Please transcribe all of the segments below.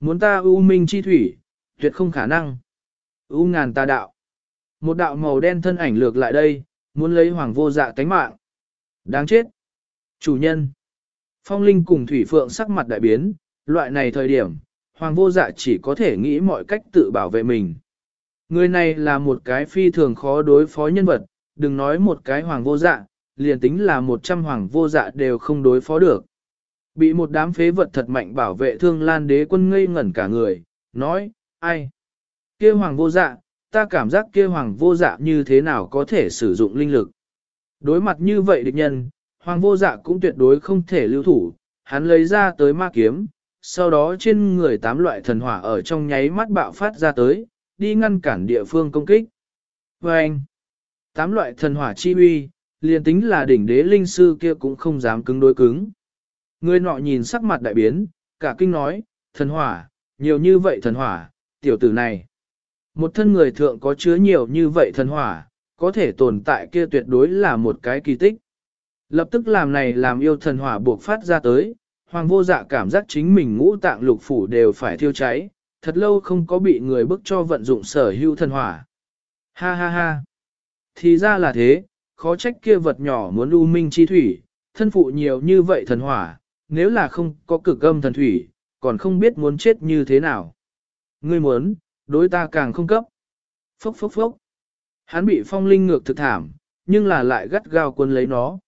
muốn ta u minh chi thủy, tuyệt không khả năng. U ngàn ta đạo. Một đạo màu đen thân ảnh lược lại đây, muốn lấy hoàng vô dạ tánh mạng. Đáng chết. Chủ nhân. Phong Linh cùng Thủy Phượng sắc mặt đại biến, loại này thời điểm, hoàng vô dạ chỉ có thể nghĩ mọi cách tự bảo vệ mình. Người này là một cái phi thường khó đối phó nhân vật, đừng nói một cái hoàng vô dạ, liền tính là một trăm hoàng vô dạ đều không đối phó được. Bị một đám phế vật thật mạnh bảo vệ thương lan đế quân ngây ngẩn cả người, nói, ai? kia hoàng vô dạ, ta cảm giác kia hoàng vô dạ như thế nào có thể sử dụng linh lực. Đối mặt như vậy địch nhân, hoàng vô dạ cũng tuyệt đối không thể lưu thủ, hắn lấy ra tới ma kiếm, sau đó trên người tám loại thần hỏa ở trong nháy mắt bạo phát ra tới, đi ngăn cản địa phương công kích. Và anh, tám loại thần hỏa chi uy, liền tính là đỉnh đế linh sư kia cũng không dám cứng đối cứng. Người nọ nhìn sắc mặt đại biến, cả kinh nói, thần hỏa, nhiều như vậy thần hỏa, tiểu tử này. Một thân người thượng có chứa nhiều như vậy thần hỏa, có thể tồn tại kia tuyệt đối là một cái kỳ tích. Lập tức làm này làm yêu thần hỏa buộc phát ra tới, hoàng vô dạ cảm giác chính mình ngũ tạng lục phủ đều phải thiêu cháy, thật lâu không có bị người bức cho vận dụng sở hữu thần hỏa. Ha ha ha. Thì ra là thế, khó trách kia vật nhỏ muốn u minh chi thủy, thân phụ nhiều như vậy thần hỏa, nếu là không có cực âm thần thủy, còn không biết muốn chết như thế nào. Ngươi muốn, đối ta càng không cấp. Phốc phốc phốc. Hắn bị phong linh ngược thực thảm, nhưng là lại gắt gao quân lấy nó.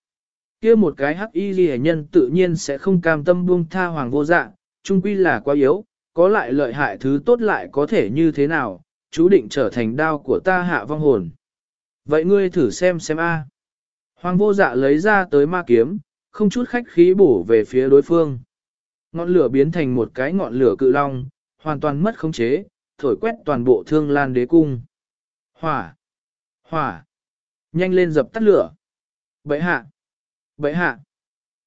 kia một cái hắc y ghi nhân tự nhiên sẽ không cam tâm buông tha hoàng vô dạ, trung quy là quá yếu, có lại lợi hại thứ tốt lại có thể như thế nào, chú định trở thành đao của ta hạ vong hồn. Vậy ngươi thử xem xem a. Hoàng vô dạ lấy ra tới ma kiếm, không chút khách khí bổ về phía đối phương. Ngọn lửa biến thành một cái ngọn lửa cự long, hoàn toàn mất khống chế, thổi quét toàn bộ thương lan đế cung. Hỏa! Hỏa! Nhanh lên dập tắt lửa! Bậy hạ! Bậy hạ!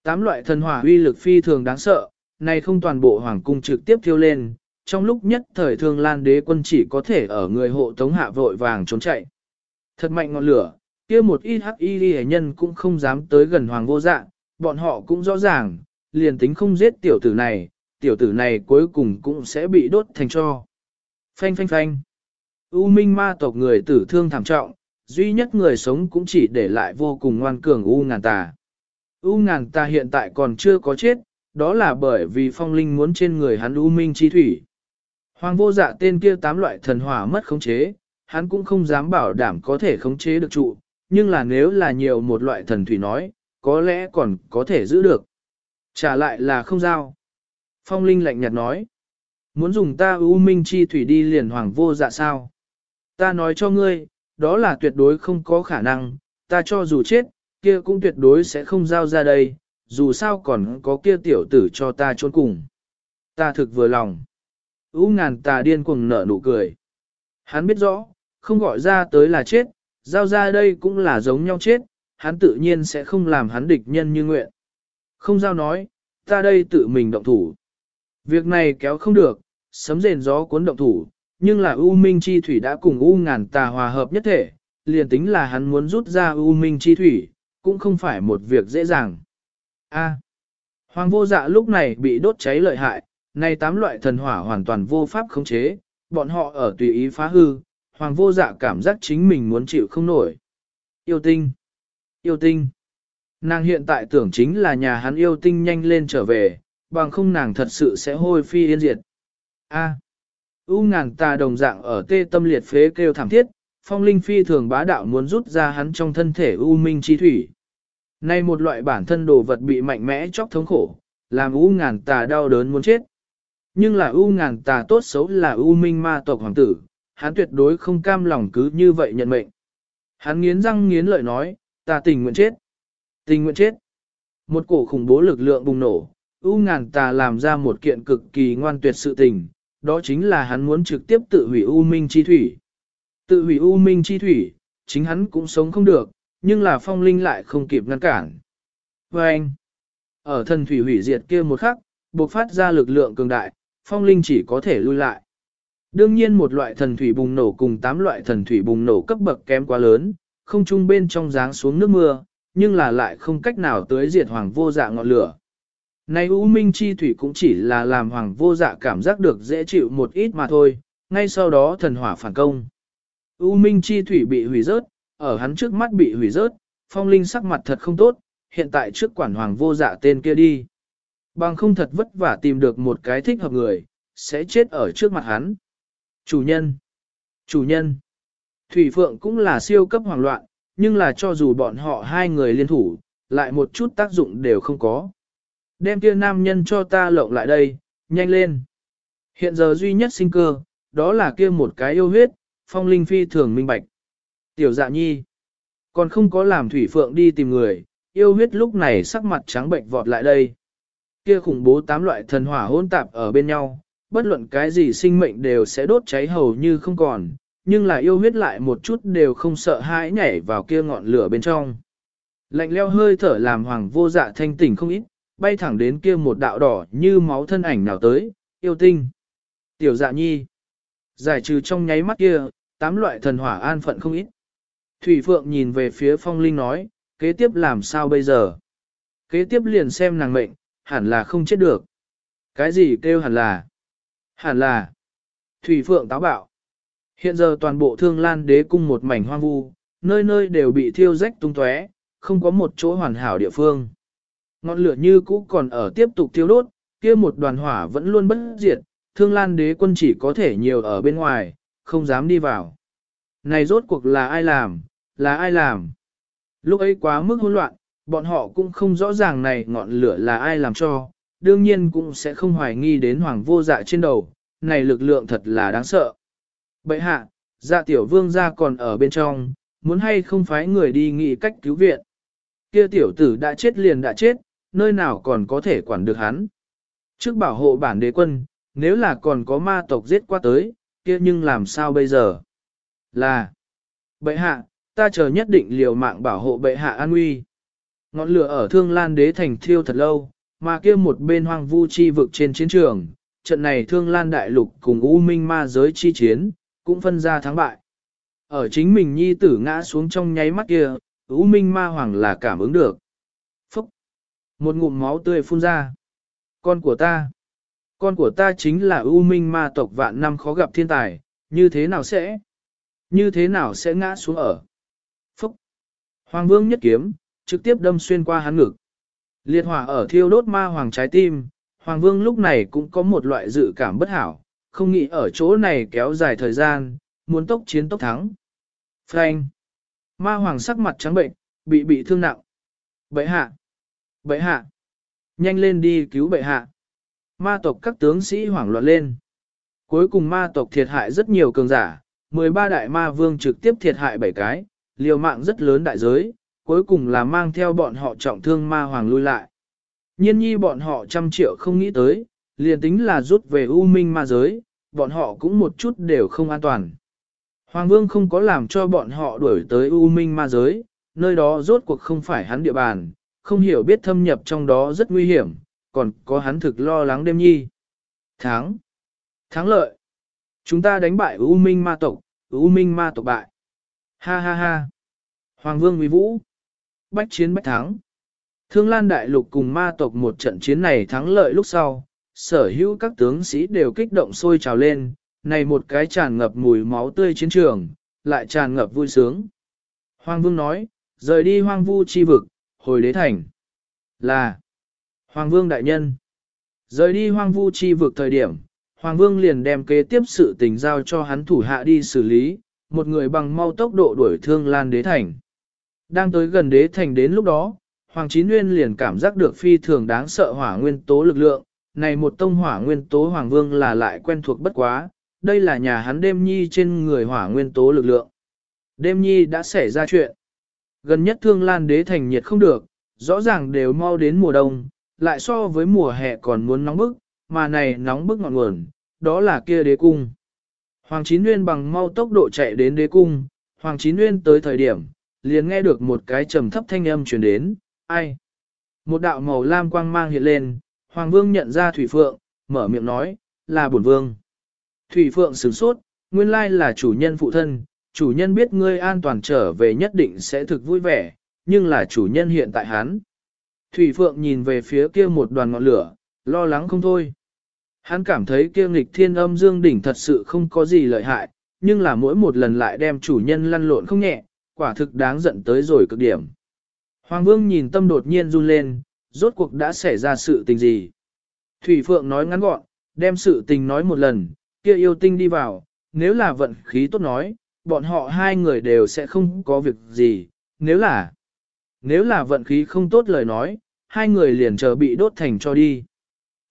Tám loại thần hỏa uy lực phi thường đáng sợ, này không toàn bộ hoàng cung trực tiếp thiêu lên, trong lúc nhất thời thương lan đế quân chỉ có thể ở người hộ tống hạ vội vàng trốn chạy. Thật mạnh ngọn lửa, kia một ít hắc y nhân cũng không dám tới gần hoàng vô dạ, bọn họ cũng rõ ràng, liền tính không giết tiểu tử này, tiểu tử này cuối cùng cũng sẽ bị đốt thành cho. Phanh phanh phanh. U minh ma tộc người tử thương thảm trọng, duy nhất người sống cũng chỉ để lại vô cùng ngoan cường U ngàn tà. U ngàn tà hiện tại còn chưa có chết, đó là bởi vì phong linh muốn trên người hắn U minh chi thủy. Hoàng vô dạ tên kia tám loại thần hỏa mất khống chế, hắn cũng không dám bảo đảm có thể khống chế được trụ, nhưng là nếu là nhiều một loại thần thủy nói, có lẽ còn có thể giữ được. Trả lại là không giao. Phong Linh lạnh nhạt nói. Muốn dùng ta ưu minh chi thủy đi liền hoàng vô dạ sao? Ta nói cho ngươi, đó là tuyệt đối không có khả năng, ta cho dù chết, kia cũng tuyệt đối sẽ không giao ra đây, dù sao còn có kia tiểu tử cho ta trốn cùng. Ta thực vừa lòng. Ú ngàn tà điên cuồng nở nụ cười. Hắn biết rõ, không gọi ra tới là chết, giao ra đây cũng là giống nhau chết, hắn tự nhiên sẽ không làm hắn địch nhân như nguyện. Không giao nói, ta đây tự mình động thủ. Việc này kéo không được, sấm rền gió cuốn động thủ, nhưng là U Minh Chi Thủy đã cùng U ngàn tà hòa hợp nhất thể, liền tính là hắn muốn rút ra U Minh Chi Thủy, cũng không phải một việc dễ dàng. A. Hoàng vô dạ lúc này bị đốt cháy lợi hại, nay tám loại thần hỏa hoàn toàn vô pháp khống chế, bọn họ ở tùy ý phá hư, hoàng vô dạ cảm giác chính mình muốn chịu không nổi. Yêu tinh. Yêu tinh. Nàng hiện tại tưởng chính là nhà hắn yêu tinh nhanh lên trở về, bằng không nàng thật sự sẽ hôi phi yên diệt. A. U ngàn ta đồng dạng ở tê tâm liệt phế kêu thảm thiết, phong linh phi thường bá đạo muốn rút ra hắn trong thân thể U minh chi thủy. Nay một loại bản thân đồ vật bị mạnh mẽ chóc thống khổ, làm U ngàn tà đau đớn muốn chết. Nhưng là U ngàn tà tốt xấu là U minh ma tộc hoàng tử, hắn tuyệt đối không cam lòng cứ như vậy nhận mệnh. Hắn nghiến răng nghiến lợi nói, ta tình nguyện chết. Tình nguyện chết. Một cổ khủng bố lực lượng bùng nổ, U ngàn tà làm ra một kiện cực kỳ ngoan tuyệt sự tình, đó chính là hắn muốn trực tiếp tự hủy U Minh Chi Thủy. Tự hủy U Minh Chi Thủy, chính hắn cũng sống không được, nhưng là phong linh lại không kịp ngăn cản. Và anh, ở thần thủy hủy diệt kia một khắc, bộc phát ra lực lượng cường đại, phong linh chỉ có thể lui lại. Đương nhiên một loại thần thủy bùng nổ cùng tám loại thần thủy bùng nổ cấp bậc kém quá lớn, không trung bên trong dáng xuống nước mưa, nhưng là lại không cách nào tới diệt hoàng vô dạ ngọn lửa. Này U Minh Chi Thủy cũng chỉ là làm hoàng vô dạ cảm giác được dễ chịu một ít mà thôi, ngay sau đó thần hỏa phản công. U Minh Chi Thủy bị hủy rớt, ở hắn trước mắt bị hủy rớt, phong linh sắc mặt thật không tốt, hiện tại trước quản hoàng vô dạ tên kia đi. Bằng không thật vất vả tìm được một cái thích hợp người, sẽ chết ở trước mặt hắn. Chủ nhân! Chủ nhân! Thủy Phượng cũng là siêu cấp hoàng loạn, nhưng là cho dù bọn họ hai người liên thủ, lại một chút tác dụng đều không có. Đem kia nam nhân cho ta lộng lại đây, nhanh lên. Hiện giờ duy nhất sinh cơ, đó là kia một cái yêu huyết, phong linh phi thường minh bạch. Tiểu dạ nhi, còn không có làm thủy phượng đi tìm người, yêu huyết lúc này sắc mặt trắng bệnh vọt lại đây. Kia khủng bố tám loại thần hỏa hỗn tạp ở bên nhau, bất luận cái gì sinh mệnh đều sẽ đốt cháy hầu như không còn, nhưng là yêu huyết lại một chút đều không sợ hãi nhảy vào kia ngọn lửa bên trong. Lạnh leo hơi thở làm hoàng vô dạ thanh tỉnh không ít, bay thẳng đến kia một đạo đỏ như máu thân ảnh nào tới, yêu tinh. Tiểu dạ nhi. Giải trừ trong nháy mắt kia, tám loại thần hỏa an phận không ít. Thủy Phượng nhìn về phía phong linh nói, kế tiếp làm sao bây giờ? Kế tiếp liền xem nàng mệnh, hẳn là không chết được. Cái gì kêu hẳn là? Hẳn là. Thủy Phượng táo bạo. Hiện giờ toàn bộ thương lan đế cung một mảnh hoang vu, nơi nơi đều bị thiêu rách tung tóe, không có một chỗ hoàn hảo địa phương. Ngọn lửa như cũ còn ở tiếp tục thiêu đốt, kia một đoàn hỏa vẫn luôn bất diệt, thương lan đế quân chỉ có thể nhiều ở bên ngoài, không dám đi vào. Này rốt cuộc là ai làm, là ai làm? Lúc ấy quá mức hỗn loạn, bọn họ cũng không rõ ràng này ngọn lửa là ai làm cho, đương nhiên cũng sẽ không hoài nghi đến hoàng vô dạ trên đầu, này lực lượng thật là đáng sợ. Bậy hạ, dạ tiểu vương gia còn ở bên trong, muốn hay không phái người đi nghĩ cách cứu viện. Kia tiểu tử đã chết liền đã chết, nơi nào còn có thể quản được hắn. Trước bảo hộ bản đế quân, nếu là còn có ma tộc giết qua tới, kia nhưng làm sao bây giờ? Là, bệ hạ, ta chờ nhất định liều mạng bảo hộ bệ hạ an nguy. Ngọn lửa ở thương lan đế thành thiêu thật lâu, mà kia một bên hoang vu chi vực trên chiến trường, trận này thương lan đại lục cùng U Minh ma giới chi chiến, cũng phân ra thắng bại. Ở chính mình nhi tử ngã xuống trong nháy mắt kia, U Minh ma hoàng là cảm ứng được. Phúc! Một ngụm máu tươi phun ra. Con của ta! Con của ta chính là U Minh ma tộc vạn năm khó gặp thiên tài, như thế nào sẽ? Như thế nào sẽ ngã xuống ở? Phúc! Hoàng vương nhất kiếm, trực tiếp đâm xuyên qua hắn ngực. Liệt hỏa ở thiêu đốt ma hoàng trái tim, Hoàng vương lúc này cũng có một loại dự cảm bất hảo, không nghĩ ở chỗ này kéo dài thời gian, muốn tốc chiến tốc thắng. Frank! Ma hoàng sắc mặt trắng bệnh, bị bị thương nặng. Bệ hạ! Bệ hạ! Nhanh lên đi cứu bệ hạ! Ma tộc các tướng sĩ hoảng loạn lên. Cuối cùng ma tộc thiệt hại rất nhiều cường giả, 13 đại ma vương trực tiếp thiệt hại 7 cái, liều mạng rất lớn đại giới, cuối cùng là mang theo bọn họ trọng thương ma hoàng lui lại. Nhiên nhi bọn họ trăm triệu không nghĩ tới, liền tính là rút về u minh ma giới, bọn họ cũng một chút đều không an toàn. Hoàng vương không có làm cho bọn họ đuổi tới u minh ma giới, nơi đó rốt cuộc không phải hắn địa bàn, không hiểu biết thâm nhập trong đó rất nguy hiểm, còn có hắn thực lo lắng đêm nhi. Thắng! Thắng lợi! Chúng ta đánh bại U Minh ma tộc, U Minh ma tộc bại. Ha ha ha! Hoàng vương uy vũ! Bách chiến bách thắng! Thương Lan Đại Lục cùng ma tộc một trận chiến này thắng lợi lúc sau, sở hữu các tướng sĩ đều kích động sôi trào lên, này một cái tràn ngập mùi máu tươi chiến trường, lại tràn ngập vui sướng. Hoàng Vương nói, rời đi hoang vu chi vực, hồi đế thành. Là, Hoàng Vương Đại Nhân, rời đi hoang vu chi vực thời điểm, Hoàng Vương liền đem kế tiếp sự tình giao cho hắn thủ hạ đi xử lý, một người bằng mau tốc độ đuổi thương lan đế thành. Đang tới gần đế thành đến lúc đó, Hoàng Chín Nguyên liền cảm giác được phi thường đáng sợ hỏa nguyên tố lực lượng, này một tông hỏa nguyên tố Hoàng Vương là lại quen thuộc bất quá, đây là nhà hắn đêm nhi trên người hỏa nguyên tố lực lượng. Đêm nhi đã xảy ra chuyện. Gần nhất thương lan đế thành nhiệt không được, rõ ràng đều mau đến mùa đông, lại so với mùa hè còn muốn nóng bức, mà này nóng bức ngọn nguồn, đó là kia đế cung. Hoàng Chín Nguyên bằng mau tốc độ chạy đến đế cung, Hoàng Chín Nguyên tới thời điểm, liền nghe được một cái trầm thấp thanh âm truyền đến, ai? Một đạo màu lam quang mang hiện lên, Hoàng Vương nhận ra Thủy Phượng, mở miệng nói, là bổn Vương. Thủy Phượng sửng sốt, nguyên lai là chủ nhân phụ thân, chủ nhân biết ngươi an toàn trở về nhất định sẽ thực vui vẻ, nhưng là chủ nhân hiện tại hắn. Thủy Phượng nhìn về phía kia một đoàn ngọn lửa, lo lắng không thôi. Hắn cảm thấy kia nghịch thiên âm dương đỉnh thật sự không có gì lợi hại, nhưng là mỗi một lần lại đem chủ nhân lăn lộn không nhẹ, quả thực đáng giận tới rồi cực điểm. Hoàng Vương nhìn tâm đột nhiên run lên, rốt cuộc đã xảy ra sự tình gì. Thủy Phượng nói ngắn gọn, đem sự tình nói một lần, kia yêu tinh đi vào, nếu là vận khí tốt nói, bọn họ hai người đều sẽ không có việc gì, nếu là, nếu là vận khí không tốt lời nói, hai người liền chờ bị đốt thành cho đi.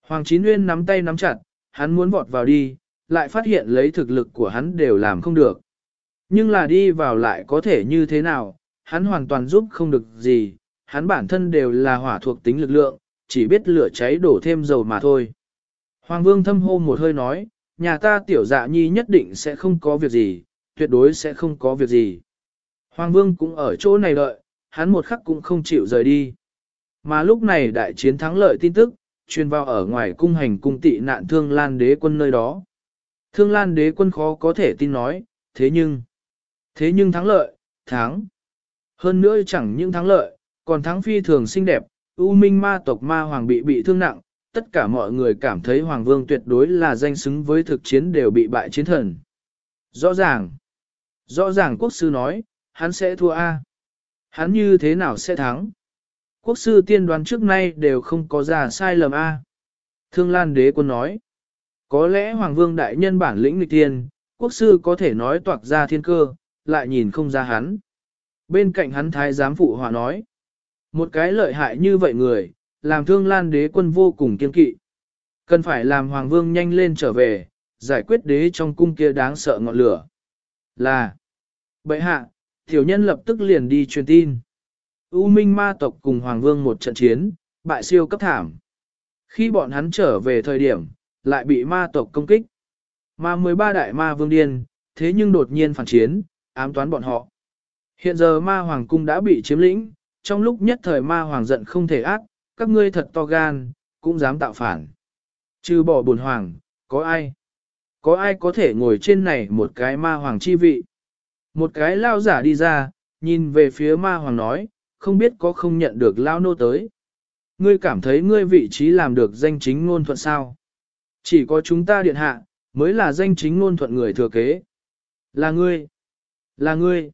Hoàng Chín Nguyên nắm tay nắm chặt, hắn muốn vọt vào đi, lại phát hiện lấy thực lực của hắn đều làm không được. Nhưng là đi vào lại có thể như thế nào, hắn hoàn toàn giúp không được gì, hắn bản thân đều là hỏa thuộc tính lực lượng, chỉ biết lửa cháy đổ thêm dầu mà thôi. Hoàng Vương thâm hô một hơi nói, nhà ta tiểu dạ nhi nhất định sẽ không có việc gì, tuyệt đối sẽ không có việc gì. Hoàng Vương cũng ở chỗ này đợi, hắn một khắc cũng không chịu rời đi. Mà lúc này đại chiến thắng lợi tin tức, truyền vào ở ngoài cung hành cung tị nạn thương lan đế quân nơi đó. Thương lan đế quân khó có thể tin nói, thế nhưng, thế nhưng thắng lợi, thắng. Hơn nữa chẳng những thắng lợi, còn thắng phi thường xinh đẹp, U Minh ma tộc ma hoàng bị bị thương nặng, tất cả mọi người cảm thấy hoàng vương tuyệt đối là danh xứng với thực chiến đều bị bại chiến thần. Rõ ràng, rõ ràng quốc sư nói, hắn sẽ thua A. Hắn như thế nào sẽ thắng? Quốc sư tiên đoán trước nay đều không có ra sai lầm A. Thương Lan đế quân nói, có lẽ Hoàng vương đại nhân bản lĩnh lịch tiên, quốc sư có thể nói toạc ra thiên cơ, lại nhìn không ra hắn. Bên cạnh hắn thái giám phụ hòa nói, một cái lợi hại như vậy người, làm thương lan đế quân vô cùng kiên kỵ. Cần phải làm Hoàng vương nhanh lên trở về, giải quyết đế trong cung kia đáng sợ ngọn lửa. Là, bệ hạ, tiểu nhân lập tức liền đi truyền tin. U Minh ma tộc cùng Hoàng Vương một trận chiến, bại siêu cấp thảm. Khi bọn hắn trở về thời điểm, lại bị ma tộc công kích. Ma 13 đại ma vương điên, thế nhưng đột nhiên phản chiến, ám toán bọn họ. Hiện giờ ma hoàng cung đã bị chiếm lĩnh, trong lúc nhất thời ma hoàng giận không thể ác, các ngươi thật to gan, cũng dám tạo phản. Trừ bỏ buồn hoàng, có ai? Có ai có thể ngồi trên này một cái ma hoàng chi vị? Một cái lao giả đi ra, nhìn về phía ma hoàng nói, không biết có không nhận được lao nô tới. Ngươi cảm thấy ngươi vị trí làm được danh chính ngôn thuận sao? Chỉ có chúng ta điện hạ, mới là danh chính ngôn thuận người thừa kế. Là ngươi. Là ngươi.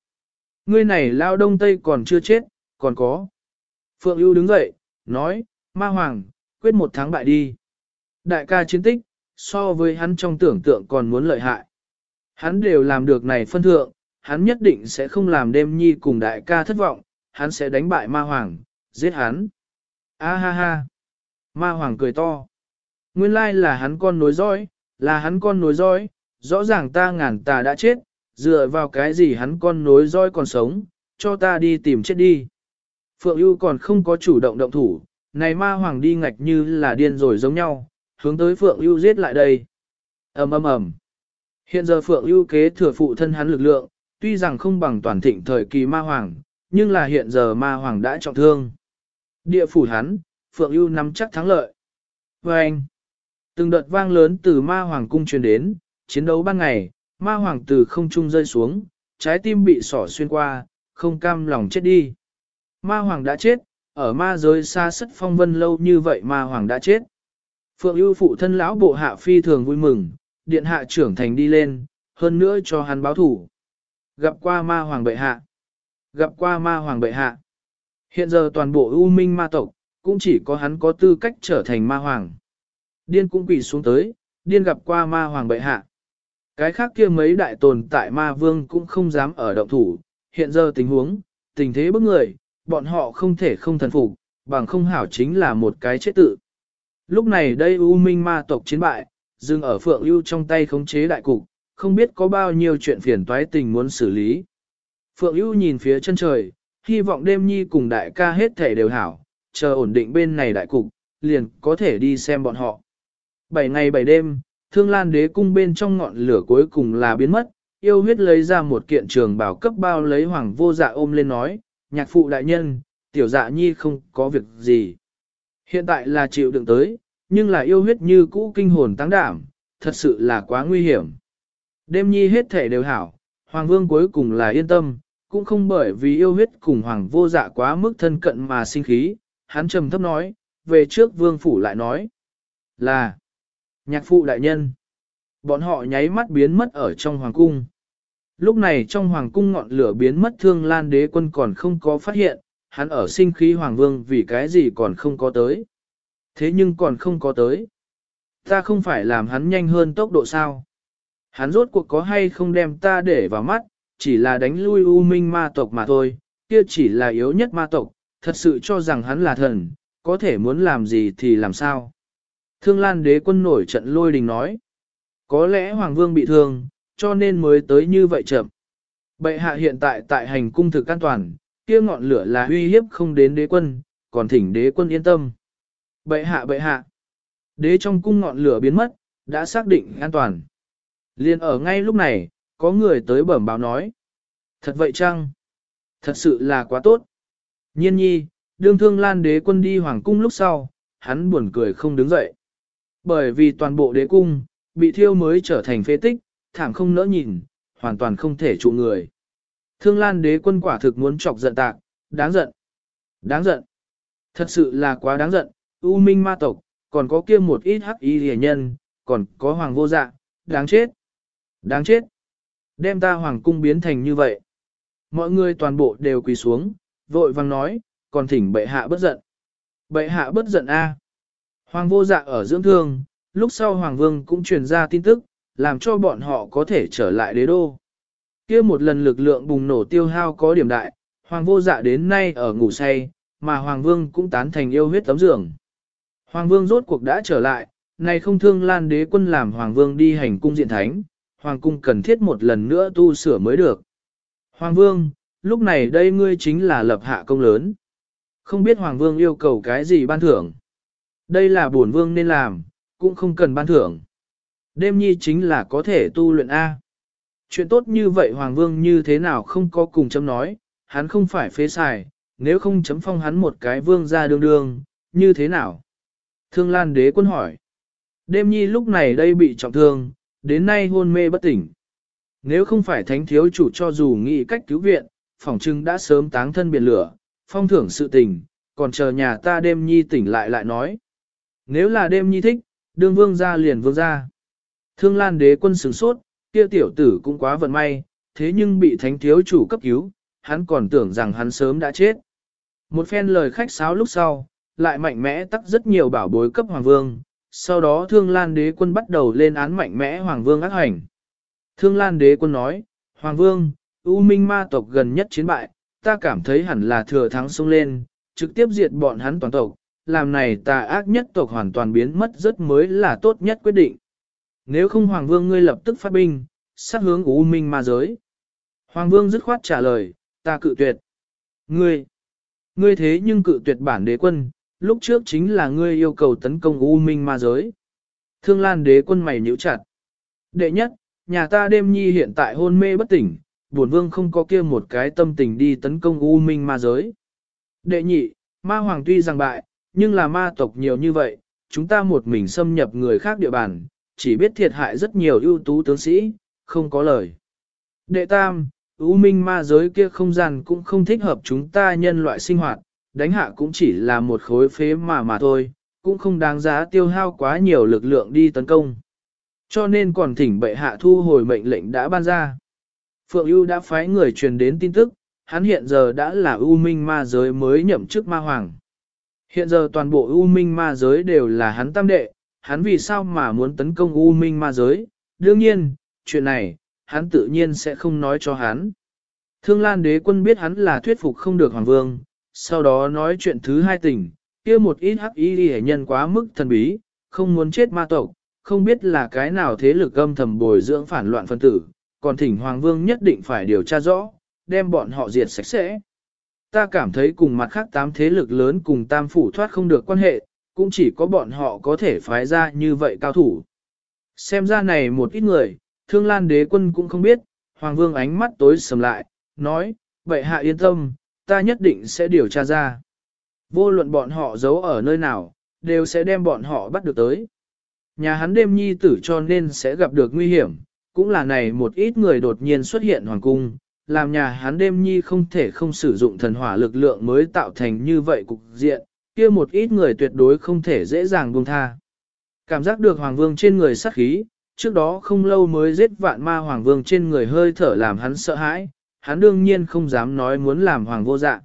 Ngươi này lao đông tây còn chưa chết, còn có. Phượng ưu đứng dậy, nói, ma hoàng, quyết một tháng bại đi. Đại ca chiến tích, so với hắn trong tưởng tượng còn muốn lợi hại. Hắn đều làm được này phân thượng, hắn nhất định sẽ không làm đêm nhi cùng đại ca thất vọng, hắn sẽ đánh bại ma hoàng, giết hắn. A ha ha. Ma hoàng cười to. Nguyên lai là hắn con nối dõi, là hắn con nối dõi, rõ ràng ta ngàn tà đã chết, dựa vào cái gì hắn con nối dõi còn sống, cho ta đi tìm chết đi. Phượng ưu còn không có chủ động động thủ, này ma hoàng đi ngạch như là điên rồi giống nhau, hướng tới Phượng ưu giết lại đây. ầm ầm ầm. Hiện giờ Phượng ưu kế thừa phụ thân hắn lực lượng, tuy rằng không bằng toàn thịnh thời kỳ ma hoàng, nhưng là hiện giờ ma hoàng đã trọng thương. Địa phủ hắn, Phượng ưu nắm chắc thắng lợi. Và anh, từng đợt vang lớn từ ma hoàng cung truyền đến, chiến đấu ban ngày, ma hoàng từ không trung rơi xuống, trái tim bị sỏ xuyên qua, không cam lòng chết đi. Ma hoàng đã chết, ở ma giới xa sất phong vân lâu như vậy ma hoàng đã chết. Phượng ưu phụ thân lão bộ hạ phi thường vui mừng, điện hạ trưởng thành đi lên, hơn nữa cho hắn báo thủ. Gặp qua ma hoàng bệ hạ. Gặp qua ma hoàng bệ hạ. Hiện giờ toàn bộ ưu minh ma tộc, cũng chỉ có hắn có tư cách trở thành ma hoàng. Điên cũng quỳ xuống tới, điên gặp qua ma hoàng bệ hạ. Cái khác kia mấy đại tồn tại ma vương cũng không dám ở động thủ, hiện giờ tình huống, tình thế bức người, bọn họ không thể không thần phục, bằng không hảo chính là một cái chết tự. Lúc này đây U Minh ma tộc chiến bại, dừng ở Phượng ưu trong tay khống chế đại cục, không biết có bao nhiêu chuyện phiền toái tình muốn xử lý. Phượng ưu nhìn phía chân trời, hy vọng đêm nhi cùng đại ca hết thể đều hảo, chờ ổn định bên này đại cục, liền có thể đi xem bọn họ. Bảy ngày bảy đêm, thương lan đế cung bên trong ngọn lửa cuối cùng là biến mất, yêu huyết lấy ra một kiện trường bảo cấp bao lấy hoàng vô dạ ôm lên nói, nhạc phụ đại nhân, tiểu dạ nhi không có việc gì. Hiện tại là chịu đựng tới, nhưng là yêu huyết như cũ kinh hồn tăng đảm, thật sự là quá nguy hiểm. Đêm nhi hết thể đều hảo, hoàng vương cuối cùng là yên tâm, cũng không bởi vì yêu huyết cùng hoàng vô dạ quá mức thân cận mà sinh khí, hắn trầm thấp nói, về trước vương phủ lại nói. Là, nhạc phụ đại nhân. Bọn họ nháy mắt biến mất ở trong hoàng cung. Lúc này trong hoàng cung ngọn lửa biến mất thương lan đế quân còn không có phát hiện, hắn ở sinh khí hoàng vương vì cái gì còn không có tới. Thế nhưng còn không có tới. Ta không phải làm hắn nhanh hơn tốc độ sao. Hắn rốt cuộc có hay không đem ta để vào mắt, chỉ là đánh lui u minh ma tộc mà thôi, kia chỉ là yếu nhất ma tộc, thật sự cho rằng hắn là thần, có thể muốn làm gì thì làm sao. Thương Lan đế quân nổi trận lôi đình nói. Có lẽ Hoàng Vương bị thương, cho nên mới tới như vậy chậm. Bệ hạ hiện tại tại hành cung thực an toàn, kia ngọn lửa là uy hiếp không đến đế quân, còn thỉnh đế quân yên tâm. Bệ hạ bệ hạ. Đế trong cung ngọn lửa biến mất, đã xác định an toàn. Liên ở ngay lúc này, có người tới bẩm báo nói. Thật vậy chăng? Thật sự là quá tốt. Nhiên nhi, đương thương lan đế quân đi hoàng cung lúc sau, hắn buồn cười không đứng dậy. Bởi vì toàn bộ đế cung, bị thiêu mới trở thành phế tích, thảm không nỡ nhìn, hoàn toàn không thể trụ người. Thương lan đế quân quả thực muốn chọc giận tạc, đáng giận. Đáng giận. Thật sự là quá đáng giận, U minh ma tộc, còn có kia một ít hắc y rẻ nhân, còn có hoàng vô dạ, đáng chết. Đáng chết. Đem ta hoàng cung biến thành như vậy. Mọi người toàn bộ đều quỳ xuống, vội vang nói, còn thỉnh bệ hạ bất giận. Bệ hạ bất giận a. Hoàng vô dạ ở dưỡng thương, lúc sau Hoàng vương cũng truyền ra tin tức, làm cho bọn họ có thể trở lại đế đô. kia một lần lực lượng bùng nổ tiêu hao có điểm đại, Hoàng vô dạ đến nay ở ngủ say, mà Hoàng vương cũng tán thành yêu huyết tấm giường. Hoàng vương rốt cuộc đã trở lại, này không thương lan đế quân làm Hoàng vương đi hành cung diện thánh, Hoàng cung cần thiết một lần nữa tu sửa mới được. Hoàng vương, lúc này đây ngươi chính là lập hạ công lớn. Không biết Hoàng vương yêu cầu cái gì ban thưởng. Đây là bổn vương nên làm, cũng không cần ban thưởng. Đêm nhi chính là có thể tu luyện A. Chuyện tốt như vậy Hoàng vương như thế nào không có cùng chấm nói, hắn không phải phế xài, nếu không chấm phong hắn một cái vương ra đương đương, như thế nào? Thương Lan đế quân hỏi. Đêm nhi lúc này đây bị trọng thương, đến nay hôn mê bất tỉnh. Nếu không phải thánh thiếu chủ cho dù nghĩ cách cứu viện, phỏng trưng đã sớm táng thân biển lửa, phong thưởng sự tình, còn chờ nhà ta đêm nhi tỉnh lại lại nói. Nếu là đêm nhi thích, đương vương ra liền vương ra. Thương lan đế quân sửng sốt, kia tiểu tử cũng quá vận may, thế nhưng bị thánh thiếu chủ cấp cứu, hắn còn tưởng rằng hắn sớm đã chết. Một phen lời khách sáo lúc sau, lại mạnh mẽ tắc rất nhiều bảo bối cấp hoàng vương, sau đó thương lan đế quân bắt đầu lên án mạnh mẽ hoàng vương ác hành. Thương lan đế quân nói, hoàng vương, U minh ma tộc gần nhất chiến bại, ta cảm thấy hẳn là thừa thắng xông lên, trực tiếp diệt bọn hắn toàn tộc, làm này tà ác nhất tộc hoàn toàn biến mất rất mới là tốt nhất quyết định. Nếu không Hoàng Vương ngươi lập tức phát binh, sát hướng U Minh ma giới. Hoàng Vương dứt khoát trả lời, ta cự tuyệt. Ngươi, ngươi thế nhưng cự tuyệt bản đế quân, lúc trước chính là ngươi yêu cầu tấn công U Minh ma giới. Thương Lan đế quân mày nhíu chặt. Đệ nhất, nhà ta đêm nhi hiện tại hôn mê bất tỉnh, buồn vương không có kia một cái tâm tình đi tấn công U Minh ma giới. Đệ nhị, ma hoàng tuy rằng bại, nhưng là ma tộc nhiều như vậy, chúng ta một mình xâm nhập người khác địa bàn, chỉ biết thiệt hại rất nhiều ưu tú tướng sĩ, không có lời. Đệ tam, ưu Minh ma giới kia không gian cũng không thích hợp chúng ta nhân loại sinh hoạt, đánh hạ cũng chỉ là một khối phế mà mà thôi, cũng không đáng giá tiêu hao quá nhiều lực lượng đi tấn công. Cho nên còn thỉnh bệ hạ thu hồi mệnh lệnh đã ban ra. Phượng ưu đã phái người truyền đến tin tức, hắn hiện giờ đã là ưu Minh ma giới mới nhậm chức ma hoàng. Hiện giờ toàn bộ ưu Minh ma giới đều là hắn tam đệ, hắn vì sao mà muốn tấn công U Minh ma giới? Đương nhiên, chuyện này, hắn tự nhiên sẽ không nói cho hắn. Thương Lan đế quân biết hắn là thuyết phục không được Hoàng Vương, sau đó nói chuyện thứ hai tình, kia một ít hắc y hệ nhân quá mức thần bí, không muốn chết ma tộc, không biết là cái nào thế lực âm thầm bồi dưỡng phản loạn phân tử, còn thỉnh Hoàng Vương nhất định phải điều tra rõ, đem bọn họ diệt sạch sẽ. Ta cảm thấy cùng mặt khác tám thế lực lớn cùng tam phủ thoát không được quan hệ, cũng chỉ có bọn họ có thể phái ra như vậy cao thủ. Xem ra này một ít người, thương lan đế quân cũng không biết, Hoàng Vương ánh mắt tối sầm lại, nói, vậy hạ yên tâm, ta nhất định sẽ điều tra ra. Vô luận bọn họ giấu ở nơi nào, đều sẽ đem bọn họ bắt được tới. Nhà hắn đêm nhi tử cho nên sẽ gặp được nguy hiểm, cũng là này một ít người đột nhiên xuất hiện hoàng cung, làm nhà hắn đêm nhi không thể không sử dụng thần hỏa lực lượng mới tạo thành như vậy cục diện, kia một ít người tuyệt đối không thể dễ dàng buông tha. Cảm giác được Hoàng Vương trên người sát khí, trước đó không lâu mới giết vạn ma Hoàng Vương trên người hơi thở làm hắn sợ hãi, hắn đương nhiên không dám nói muốn làm Hoàng vô dạ.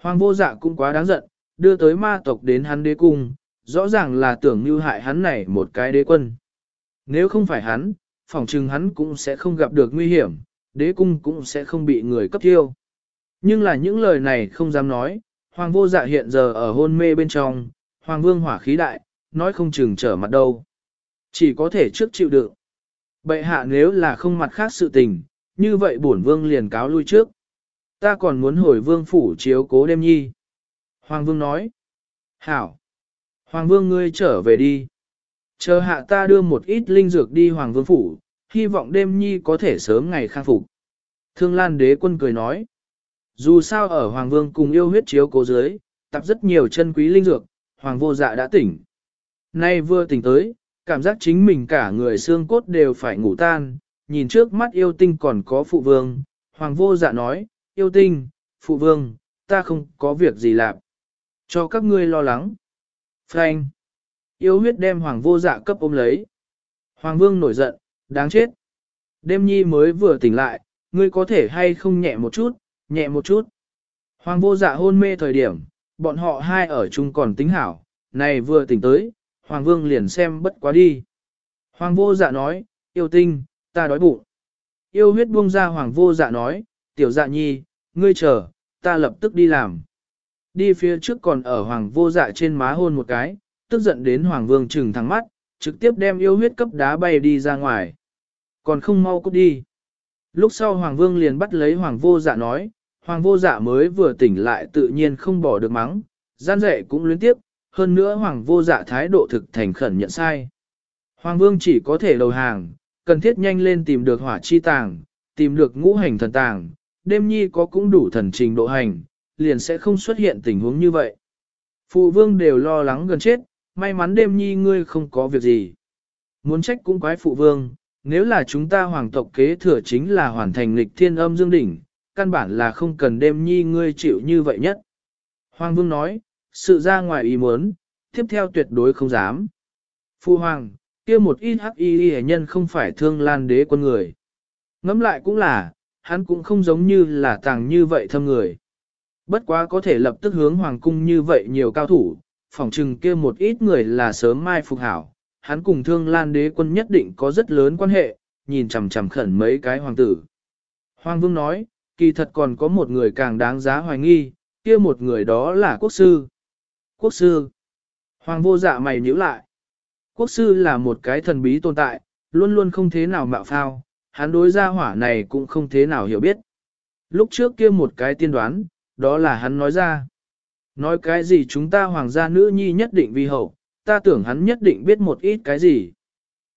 Hoàng vô dạ cũng quá đáng giận, đưa tới ma tộc đến hắn đế cung, rõ ràng là tưởng như hại hắn này một cái đế quân. Nếu không phải hắn, phỏng chừng hắn cũng sẽ không gặp được nguy hiểm, đế cung cũng sẽ không bị người cấp thiêu. Nhưng là những lời này không dám nói, hoàng vô dạ hiện giờ ở hôn mê bên trong, hoàng vương hỏa khí đại, nói không chừng trở mặt đâu. Chỉ có thể trước chịu đựng. Bệ hạ nếu là không mặt khác sự tình, như vậy bổn vương liền cáo lui trước. Ta còn muốn hồi vương phủ chiếu cố đêm nhi. Hoàng vương nói. Hảo. Hoàng vương ngươi trở về đi. Chờ hạ ta đưa một ít linh dược đi Hoàng vương phủ, hy vọng đêm nhi có thể sớm ngày khang phục. Thương Lan đế quân cười nói. Dù sao ở Hoàng vương cùng yêu huyết chiếu cố dưới, tập rất nhiều chân quý linh dược, Hoàng vô dạ đã tỉnh. Nay vừa tỉnh tới, cảm giác chính mình cả người xương cốt đều phải ngủ tan, nhìn trước mắt yêu tinh còn có phụ vương, Hoàng vô dạ nói, yêu tinh, phụ vương, ta không có việc gì làm. Cho các ngươi lo lắng. Frank. Yêu huyết đem hoàng vô dạ cấp ôm lấy. Hoàng vương nổi giận, đáng chết. Đêm nhi mới vừa tỉnh lại, ngươi có thể hay không nhẹ một chút, nhẹ một chút. Hoàng vô dạ hôn mê thời điểm, bọn họ hai ở chung còn tính hảo, này vừa tỉnh tới, Hoàng vương liền xem bất quá đi. Hoàng vô dạ nói, yêu tinh, ta đói bụng. Yêu huyết buông ra hoàng vô dạ nói, tiểu dạ nhi, ngươi chờ, ta lập tức đi làm. Đi phía trước còn ở hoàng vô dạ trên má hôn một cái, tức giận đến hoàng vương trừng thẳng mắt, trực tiếp đem yêu huyết cấp đá bay đi ra ngoài. Còn không mau cút đi. Lúc sau hoàng vương liền bắt lấy hoàng vô dạ nói, hoàng vô dạ mới vừa tỉnh lại tự nhiên không bỏ được mắng, gian dạy cũng luyến tiếp, hơn nữa hoàng vô dạ thái độ thực thành khẩn nhận sai. Hoàng vương chỉ có thể đầu hàng, cần thiết nhanh lên tìm được hỏa chi tàng, tìm được ngũ hành thần tàng, đêm nhi có cũng đủ thần trình độ hành, liền sẽ không xuất hiện tình huống như vậy. Phụ vương đều lo lắng gần chết, may mắn đêm nhi ngươi không có việc gì. Muốn trách cũng quái phụ vương, nếu là chúng ta hoàng tộc kế thừa chính là hoàn thành lịch thiên âm dương đỉnh, căn bản là không cần đêm nhi ngươi chịu như vậy nhất. Hoàng vương nói, sự ra ngoài ý muốn, tiếp theo tuyệt đối không dám. Phu hoàng, kia một ít hắc y hệ nhân không phải thương lan đế quân người. Ngẫm lại cũng là, hắn cũng không giống như là tàng như vậy thâm người. Bất quá có thể lập tức hướng hoàng cung như vậy nhiều cao thủ, phỏng chừng kia một ít người là sớm mai phục hảo, hắn cùng thương lan đế quân nhất định có rất lớn quan hệ, nhìn chằm chằm khẩn mấy cái hoàng tử. Hoàng vương nói, kỳ thật còn có một người càng đáng giá hoài nghi, kia một người đó là quốc sư. Quốc sư. Hoàng vô dạ mày nhíu lại. Quốc sư là một cái thần bí tồn tại, luôn luôn không thế nào mạo phao, hắn đối gia hỏa này cũng không thế nào hiểu biết. Lúc trước kia một cái tiên đoán, đó là hắn nói ra. Nói cái gì chúng ta hoàng gia nữ nhi nhất định vi hậu, ta tưởng hắn nhất định biết một ít cái gì.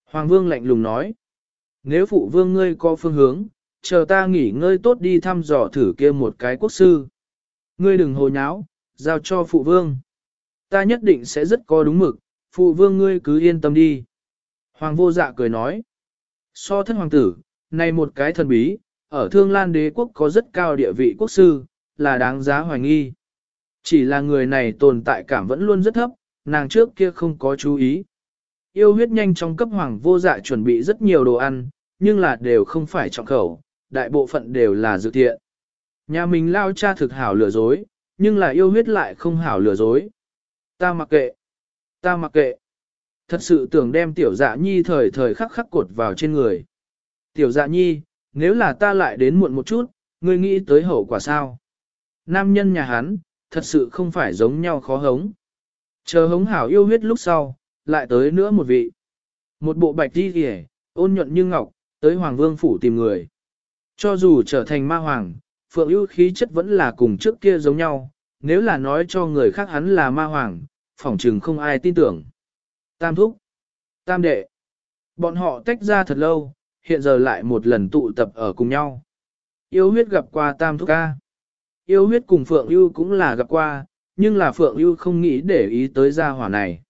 Hoàng vương lạnh lùng nói. Nếu phụ vương ngươi có phương hướng, chờ ta nghỉ ngơi tốt đi thăm dò thử kia một cái quốc sư. Ngươi đừng hồ nháo, giao cho phụ vương. Ta nhất định sẽ rất có đúng mực, phụ vương ngươi cứ yên tâm đi. Hoàng vô dạ cười nói. So thân hoàng tử, này một cái thần bí, ở thương lan đế quốc có rất cao địa vị quốc sư, là đáng giá hoài nghi. Chỉ là người này tồn tại cảm vẫn luôn rất thấp, nàng trước kia không có chú ý. Yêu huyết nhanh trong cấp hoàng vô dạ chuẩn bị rất nhiều đồ ăn, nhưng là đều không phải trọng khẩu, đại bộ phận đều là dự thiện. Nhà mình lao cha thực hảo lừa dối, nhưng là yêu huyết lại không hảo lừa dối. Ta mặc kệ, ta mặc kệ. Thật sự tưởng đem tiểu dạ nhi thời thời khắc khắc cột vào trên người. Tiểu dạ nhi, nếu là ta lại đến muộn một chút, ngươi nghĩ tới hậu quả sao? Nam nhân nhà hắn, thật sự không phải giống nhau khó hống. Chờ hống hảo yêu huyết lúc sau, lại tới nữa một vị. Một bộ bạch đi kìa, ôn nhuận như ngọc, tới Hoàng Vương Phủ tìm người. Cho dù trở thành ma hoàng, Phượng ưu khí chất vẫn là cùng trước kia giống nhau, nếu là nói cho người khác hắn là ma hoàng, phỏng chừng không ai tin tưởng. Tam thúc, tam đệ, bọn họ tách ra thật lâu, hiện giờ lại một lần tụ tập ở cùng nhau. Yêu huyết gặp qua tam thúc ca yêu huyết cùng Phượng Ưu cũng là gặp qua, nhưng là Phượng Ưu không nghĩ để ý tới gia hỏa này.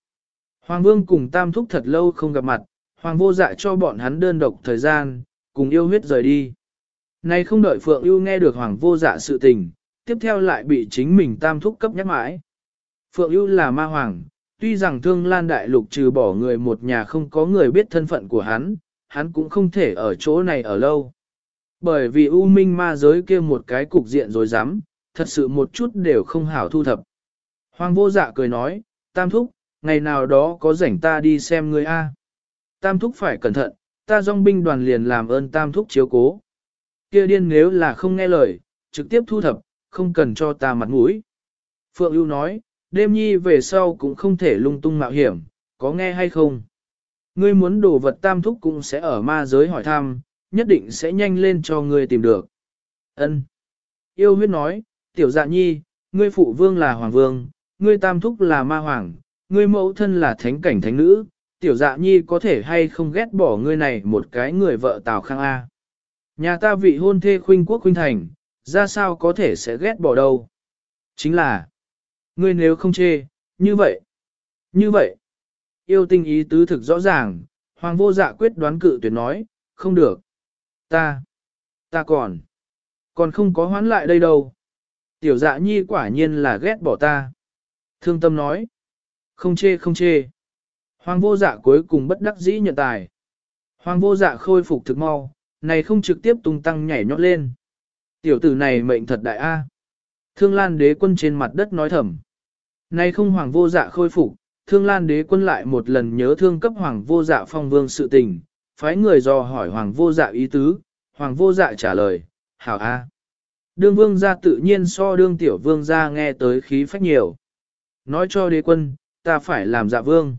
Hoàng Vương cùng Tam Thúc thật lâu không gặp mặt, Hoàng vô dạ cho bọn hắn đơn độc thời gian, cùng yêu huyết rời đi. Nay không đợi Phượng Ưu nghe được Hoàng vô dạ sự tình, tiếp theo lại bị chính mình Tam Thúc cấp nhắc mãi. Phượng ưu là ma hoàng, tuy rằng thương lan đại lục trừ bỏ người một nhà không có người biết thân phận của hắn, hắn cũng không thể ở chỗ này ở lâu. Bởi vì U Minh ma giới kia một cái cục diện rồi dám, thật sự một chút đều không hảo thu thập. Hoàng vô dạ cười nói, Tam Thúc, ngày nào đó có rảnh ta đi xem ngươi A. Tam Thúc phải cẩn thận, ta dòng binh đoàn liền làm ơn Tam Thúc chiếu cố. Kia điên nếu là không nghe lời, trực tiếp thu thập, không cần cho ta mặt mũi. Phượng ưu nói, đêm nhi về sau cũng không thể lung tung mạo hiểm, có nghe hay không? Ngươi muốn đồ vật tam thúc cũng sẽ ở ma giới hỏi thăm, nhất định sẽ nhanh lên cho ngươi tìm được. Ân. Yêu huyết nói, tiểu dạ nhi, ngươi phụ vương là hoàng vương, ngươi tam thúc là ma hoàng, ngươi mẫu thân là thánh cảnh thánh nữ, tiểu dạ nhi có thể hay không ghét bỏ ngươi này một cái người vợ Tào Khang A. Nhà ta vị hôn thê khuynh quốc khuynh thành, ra sao có thể sẽ ghét bỏ đâu. Chính là, ngươi nếu không chê, như vậy, như vậy, yêu tinh ý tứ thực rõ ràng, hoàng vô dạ quyết đoán cự tuyệt nói, không được, ta, ta còn, còn không có hoán lại đây đâu. Tiểu dạ nhi quả nhiên là ghét bỏ ta. Thương tâm nói, không chê không chê. Hoàng vô dạ cuối cùng bất đắc dĩ nhận tài. Hoàng vô dạ khôi phục thực mau, này không trực tiếp tung tăng nhảy nhót lên. Tiểu tử này mệnh thật đại A. Thương Lan đế quân trên mặt đất nói thầm. Nay không hoàng vô dạ khôi phục, Thương Lan đế quân lại một lần nhớ thương cấp hoàng vô dạ phong vương sự tình, phái người dò hỏi hoàng vô dạ ý tứ, hoàng vô dạ trả lời, hảo A. Đương vương gia tự nhiên so đương tiểu vương gia nghe tới khí phách nhiều. Nói cho đế quân, ta phải làm dạ vương.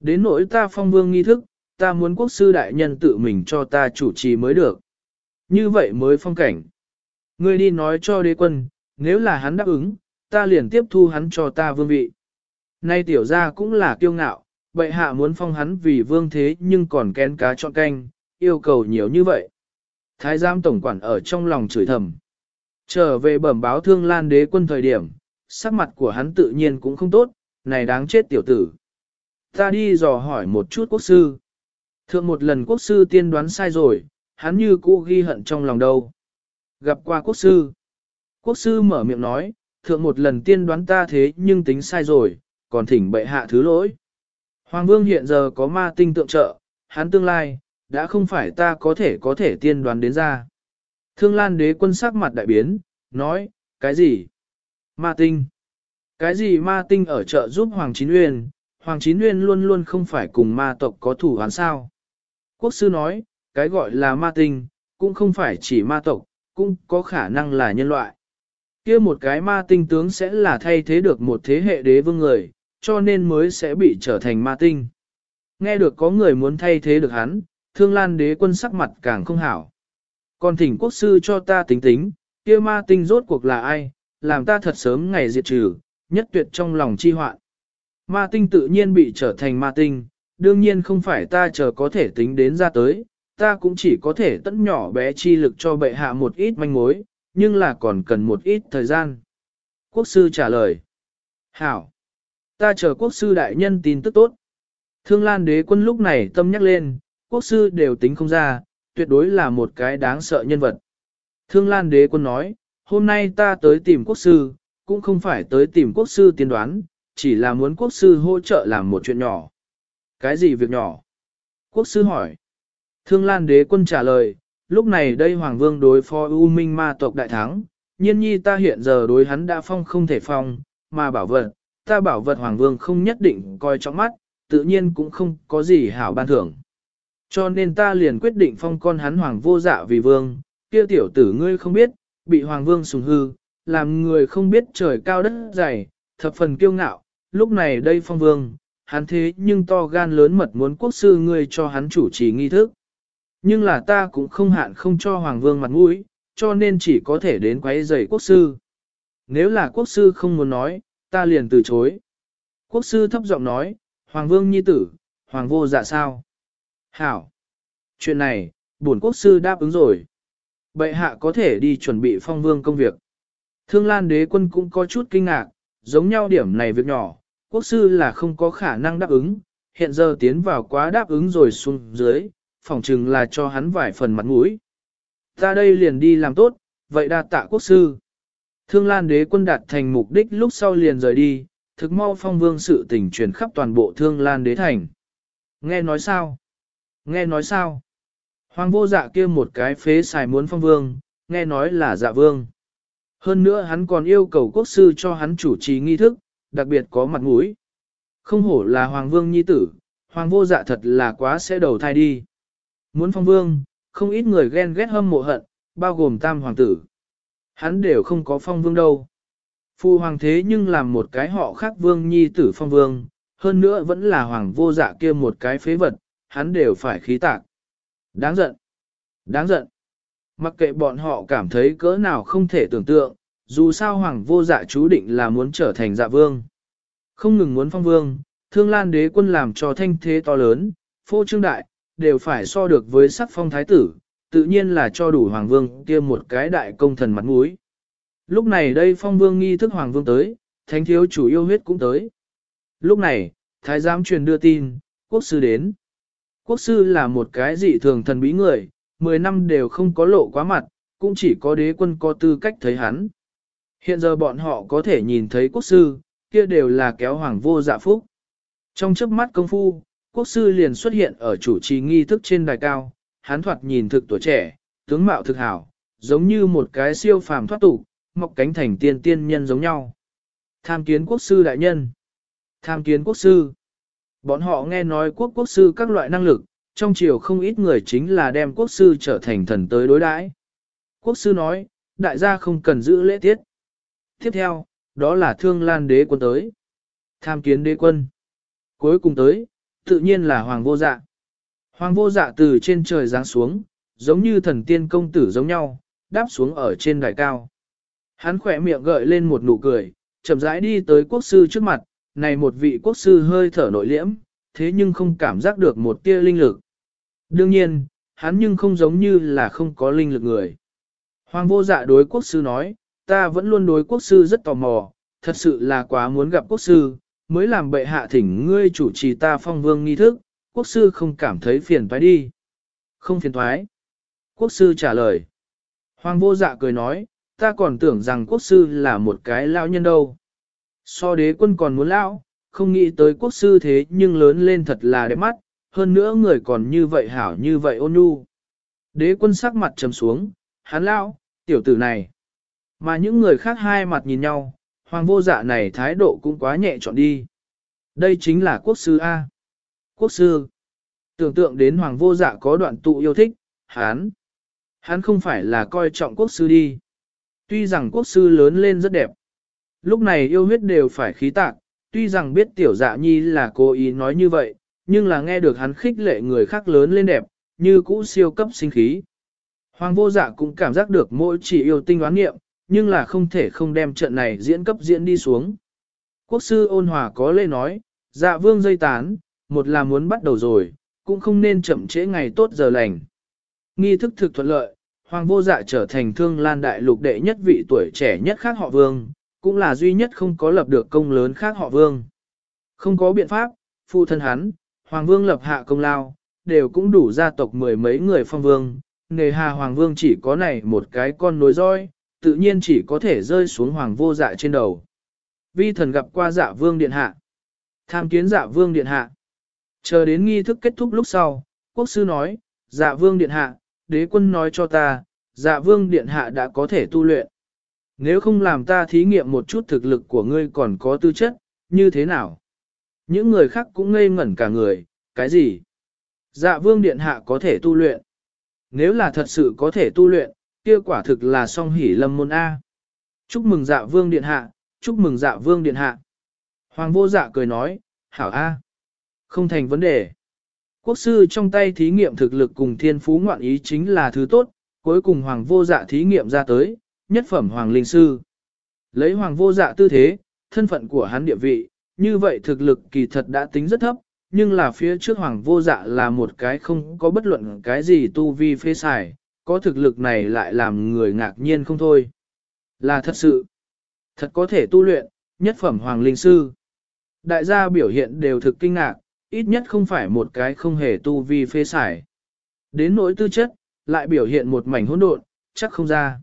Đến nỗi ta phong vương nghi thức, ta muốn quốc sư đại nhân tự mình cho ta chủ trì mới được. Như vậy mới phong cảnh. Ngươi đi nói cho đế quân, nếu là hắn đáp ứng, ta liền tiếp thu hắn cho ta vương vị. Nay tiểu gia cũng là kiêu ngạo, bệ hạ muốn phong hắn vì vương thế nhưng còn kén cá chọn canh, yêu cầu nhiều như vậy. Thái giám tổng quản ở trong lòng chửi thầm. Trở về bẩm báo thương lan đế quân thời điểm, sắc mặt của hắn tự nhiên cũng không tốt, này đáng chết tiểu tử. Ta đi dò hỏi một chút quốc sư. Thượng một lần quốc sư tiên đoán sai rồi, hắn như cũ ghi hận trong lòng đâu. Gặp qua quốc sư. Quốc sư mở miệng nói, thượng một lần tiên đoán ta thế nhưng tính sai rồi, còn thỉnh bệ hạ thứ lỗi. Hoàng vương hiện giờ có ma tinh tượng trợ, hắn tương lai, đã không phải ta có thể có thể tiên đoán đến ra. Thương Lan đế quân sắc mặt đại biến, nói, cái gì? Ma tinh. Cái gì ma tinh ở chợ giúp Hoàng Chín Uyên? Hoàng Chín Uyên luôn luôn không phải cùng ma tộc có thủ hắn sao? Quốc sư nói, cái gọi là ma tinh, cũng không phải chỉ ma tộc, cũng có khả năng là nhân loại. kia một cái ma tinh tướng sẽ là thay thế được một thế hệ đế vương người, cho nên mới sẽ bị trở thành ma tinh. Nghe được có người muốn thay thế được hắn, thương lan đế quân sắc mặt càng không hảo. Còn thỉnh quốc sư cho ta tính tính, kia ma tinh rốt cuộc là ai, làm ta thật sớm ngày diệt trừ, nhất tuyệt trong lòng chi hoạn. Ma tinh tự nhiên bị trở thành ma tinh, đương nhiên không phải ta chờ có thể tính đến ra tới, ta cũng chỉ có thể tận nhỏ bé chi lực cho bệ hạ một ít manh mối, nhưng là còn cần một ít thời gian. Quốc sư trả lời. Hảo. Ta chờ quốc sư đại nhân tin tức tốt. Thương Lan đế quân lúc này tâm nhắc lên, quốc sư đều tính không ra, tuyệt đối là một cái đáng sợ nhân vật. Thương Lan đế quân nói, hôm nay ta tới tìm quốc sư, cũng không phải tới tìm quốc sư tiên đoán, chỉ là muốn quốc sư hỗ trợ làm một chuyện nhỏ. Cái gì việc nhỏ? Quốc sư hỏi. Thương Lan đế quân trả lời, lúc này đây Hoàng Vương đối phó U Minh ma tộc đại thắng, nhiên nhi ta hiện giờ đối hắn đã phong không thể phong, mà bảo vật, ta bảo vật Hoàng Vương không nhất định coi trọng mắt, tự nhiên cũng không có gì hảo ban thưởng. Cho nên ta liền quyết định phong con hắn Hoàng vô dạ vì Vương, kia tiểu tử ngươi không biết, bị Hoàng Vương sùng hư, làm người không biết trời cao đất dày, thập phần kiêu ngạo, lúc này đây phong Vương, hắn thế nhưng to gan lớn mật muốn quốc sư ngươi cho hắn chủ trì nghi thức. Nhưng là ta cũng không hạn không cho Hoàng Vương mặt mũi, cho nên chỉ có thể đến quấy rầy quốc sư. Nếu là quốc sư không muốn nói, ta liền từ chối. Quốc sư thấp giọng nói, Hoàng Vương nhi tử, Hoàng vô dạ sao? Hảo! Chuyện này, bổn quốc sư đáp ứng rồi. Bệ hạ có thể đi chuẩn bị phong vương công việc. Thương Lan đế quân cũng có chút kinh ngạc, giống nhau điểm này việc nhỏ, quốc sư là không có khả năng đáp ứng, hiện giờ tiến vào quá đáp ứng rồi xuống dưới, phỏng chừng là cho hắn vài phần mặt mũi. Ta đây liền đi làm tốt, vậy đa tạ quốc sư. Thương Lan đế quân đạt thành mục đích lúc sau liền rời đi, thực mau phong vương sự tình truyền khắp toàn bộ thương lan đế thành. Nghe nói sao? Nghe nói sao? Hoàng vô dạ kia một cái phế xài muốn phong vương, nghe nói là dạ vương. Hơn nữa hắn còn yêu cầu quốc sư cho hắn chủ trì nghi thức, đặc biệt có mặt mũi. Không hổ là hoàng vương nhi tử, hoàng vô dạ thật là quá sẽ đầu thai đi. Muốn phong vương, không ít người ghen ghét hâm mộ hận, bao gồm tam hoàng tử. Hắn đều không có phong vương đâu. Phu hoàng thế nhưng làm một cái họ khác vương nhi tử phong vương, hơn nữa vẫn là hoàng vô dạ kia một cái phế vật, hắn đều phải khí tạc. Đáng giận. Đáng giận. Mặc kệ bọn họ cảm thấy cỡ nào không thể tưởng tượng, dù sao hoàng vô dạ chú định là muốn trở thành dạ vương. Không ngừng muốn phong vương, thương lan đế quân làm cho thanh thế to lớn, phô trương đại, đều phải so được với sắc phong thái tử, tự nhiên là cho đủ hoàng vương kia một cái đại công thần mặt mũi. Lúc này đây phong vương nghi thức hoàng vương tới, thánh thiếu chủ yêu huyết cũng tới. Lúc này, thái giám truyền đưa tin, quốc sư đến. Quốc sư là một cái dị thường thần bí người, 10 năm đều không có lộ quá mặt, cũng chỉ có đế quân có tư cách thấy hắn. Hiện giờ bọn họ có thể nhìn thấy quốc sư, kia đều là kéo hoàng vô dạ phúc. Trong chớp mắt công phu, quốc sư liền xuất hiện ở chủ trì nghi thức trên đài cao, hắn thoạt nhìn thực tuổi trẻ, tướng mạo thực hảo, giống như một cái siêu phàm thoát tục, mọc cánh thành tiên tiên nhân giống nhau. Tham kiến quốc sư đại nhân. Tham kiến quốc sư. Bọn họ nghe nói quốc quốc sư các loại năng lực, trong triều không ít người chính là đem quốc sư trở thành thần tới đối đãi. Quốc sư nói, đại gia không cần giữ lễ tiết. Tiếp theo, đó là thương lan đế quân tới. Tham kiến đế quân. Cuối cùng tới, tự nhiên là hoàng vô dạ. Hoàng vô dạ từ trên trời giáng xuống, giống như thần tiên công tử giống nhau, đáp xuống ở trên đài cao. Hắn khỏe miệng gợi lên một nụ cười, chậm rãi đi tới quốc sư trước mặt, này một vị quốc sư hơi thở nội liễm, thế nhưng không cảm giác được một tia linh lực. Đương nhiên, hắn nhưng không giống như là không có linh lực người. Hoàng vô dạ đối quốc sư nói, ta vẫn luôn đối quốc sư rất tò mò, thật sự là quá muốn gặp quốc sư, mới làm bệ hạ thỉnh ngươi chủ trì ta phong vương nghi thức, quốc sư không cảm thấy phiền toái đi. Không phiền toái. Quốc sư trả lời. Hoàng vô dạ cười nói, ta còn tưởng rằng quốc sư là một cái lão nhân đâu. So đế quân còn muốn lão, không nghĩ tới quốc sư thế nhưng lớn lên thật là đẹp mắt, hơn nữa người còn như vậy hảo như vậy ôn nhu. Đế quân sắc mặt trầm xuống, hắn lão, tiểu tử này. Mà những người khác hai mặt nhìn nhau, hoàng vô dạ này thái độ cũng quá nhẹ chọn đi. Đây chính là quốc sư A. Quốc sư. Tưởng tượng đến hoàng vô dạ có đoạn tụ yêu thích, hắn. Hắn không phải là coi trọng quốc sư đi. Tuy rằng quốc sư lớn lên rất đẹp. Lúc này yêu huyết đều phải khí tạc, tuy rằng biết tiểu dạ nhi là cố ý nói như vậy, nhưng là nghe được hắn khích lệ người khác lớn lên đẹp, như cũ siêu cấp sinh khí. Hoàng vô dạ cũng cảm giác được mỗi chỉ yêu tinh đoán nghiệm, nhưng là không thể không đem trận này diễn cấp diễn đi xuống. Quốc sư ôn hòa có lê nói, dạ vương dây tán, một là muốn bắt đầu rồi, cũng không nên chậm trễ ngày tốt giờ lành. Nghi thức thực thuận lợi, hoàng vô dạ trở thành thương lan đại lục đệ nhất vị tuổi trẻ nhất khác họ vương, cũng là duy nhất không có lập được công lớn khác họ vương. Không có biện pháp, phụ thân hắn, hoàng vương lập hạ công lao, đều cũng đủ gia tộc mười mấy người phong vương, nề hà hoàng vương chỉ có này một cái con nối roi, tự nhiên chỉ có thể rơi xuống hoàng vô dạ trên đầu. Vi thần gặp qua dạ vương điện hạ. Tham kiến dạ vương điện hạ. Chờ đến nghi thức kết thúc lúc sau, quốc sư nói, dạ vương điện hạ, đế quân nói cho ta, dạ vương điện hạ đã có thể tu luyện. Nếu không làm ta thí nghiệm một chút thực lực của ngươi còn có tư chất, như thế nào? Những người khác cũng ngây ngẩn cả người, cái gì? Dạ vương điện hạ có thể tu luyện. Nếu là thật sự có thể tu luyện, kia quả thực là song hỷ lâm môn A. Chúc mừng dạ vương điện hạ, chúc mừng dạ vương điện hạ. Hoàng vô dạ cười nói, hảo A. Không thành vấn đề. Quốc sư trong tay thí nghiệm thực lực cùng thiên phú ngoạn ý chính là thứ tốt, cuối cùng hoàng vô dạ thí nghiệm ra tới, nhất phẩm hoàng linh sư. Lấy hoàng vô dạ tư thế, thân phận của hắn địa vị, như vậy thực lực kỳ thật đã tính rất thấp, nhưng là phía trước hoàng vô dạ là một cái không có bất luận cái gì tu vi phê xài, có thực lực này lại làm người ngạc nhiên không thôi. Là thật sự, thật có thể tu luyện, nhất phẩm hoàng linh sư. Đại gia biểu hiện đều thực kinh ngạc, ít nhất không phải một cái không hề tu vi phê xài. Đến nỗi tư chất, lại biểu hiện một mảnh hỗn độn, chắc không ra.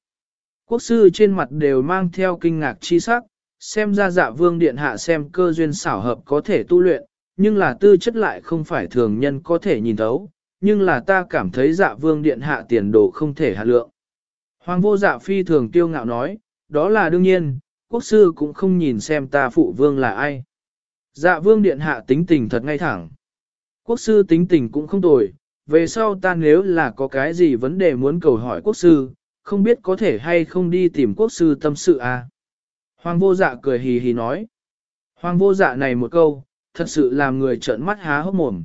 Quốc sư trên mặt đều mang theo kinh ngạc chi sắc, xem ra dạ vương điện hạ xem cơ duyên xảo hợp có thể tu luyện, nhưng là tư chất lại không phải thường nhân có thể nhìn thấu, nhưng là ta cảm thấy dạ vương điện hạ tiền đồ không thể hạ lượng. Hoàng vô dạ phi thường tiêu ngạo nói, đó là đương nhiên, quốc sư cũng không nhìn xem ta phụ vương là ai. Dạ vương điện hạ tính tình thật ngay thẳng. Quốc sư tính tình cũng không tồi, về sau ta nếu là có cái gì vấn đề muốn cầu hỏi quốc sư, không biết có thể hay không đi tìm quốc sư tâm sự à. Hoàng vô dạ cười hì hì nói. Hoàng vô dạ này một câu, thật sự làm người trợn mắt há hốc mồm.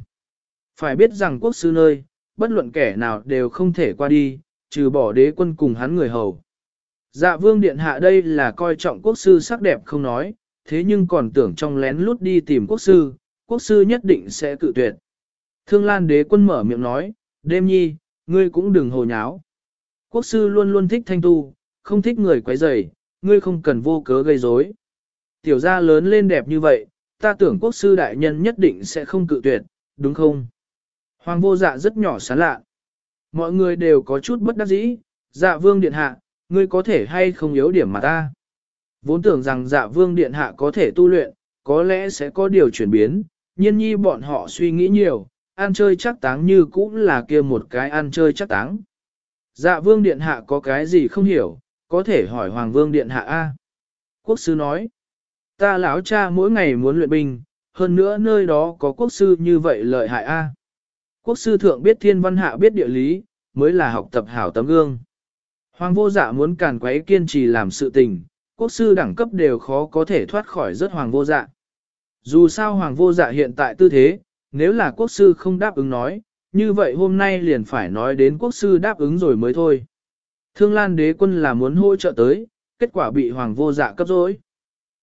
Phải biết rằng quốc sư nơi, bất luận kẻ nào đều không thể qua đi, trừ bỏ đế quân cùng hắn người hầu. Dạ vương điện hạ đây là coi trọng quốc sư sắc đẹp không nói, thế nhưng còn tưởng trong lén lút đi tìm quốc sư, quốc sư nhất định sẽ cự tuyệt. Thương Lan đế quân mở miệng nói, đêm nhi, ngươi cũng đừng hồ nháo. Quốc sư luôn luôn thích thanh tu, không thích người quấy rầy, ngươi không cần vô cớ gây rối. Tiểu gia lớn lên đẹp như vậy, ta tưởng quốc sư đại nhân nhất định sẽ không cự tuyệt, đúng không? Hoàng vô dạ rất nhỏ sán lạ. Mọi người đều có chút bất đắc dĩ, dạ vương điện hạ, ngươi có thể hay không yếu điểm mà ta. Vốn tưởng rằng dạ vương điện hạ có thể tu luyện, có lẽ sẽ có điều chuyển biến, nhiên nhi bọn họ suy nghĩ nhiều, ăn chơi chắc táng như cũng là kia một cái ăn chơi chắc táng. Dạ vương điện hạ có cái gì không hiểu, có thể hỏi hoàng vương điện hạ A. Quốc sư nói, ta lão cha mỗi ngày muốn luyện binh, hơn nữa nơi đó có quốc sư như vậy lợi hại A. Quốc sư thượng biết thiên văn hạ biết địa lý, mới là học tập hảo tấm gương. Hoàng vô dạ muốn càn quấy kiên trì làm sự tình, quốc sư đẳng cấp đều khó có thể thoát khỏi rất hoàng vô dạ. Dù sao hoàng vô dạ hiện tại tư thế, nếu là quốc sư không đáp ứng nói, như vậy hôm nay liền phải nói đến quốc sư đáp ứng rồi mới thôi. Thương Lan đế quân là muốn hỗ trợ tới, kết quả bị hoàng vô dạ cấp dối.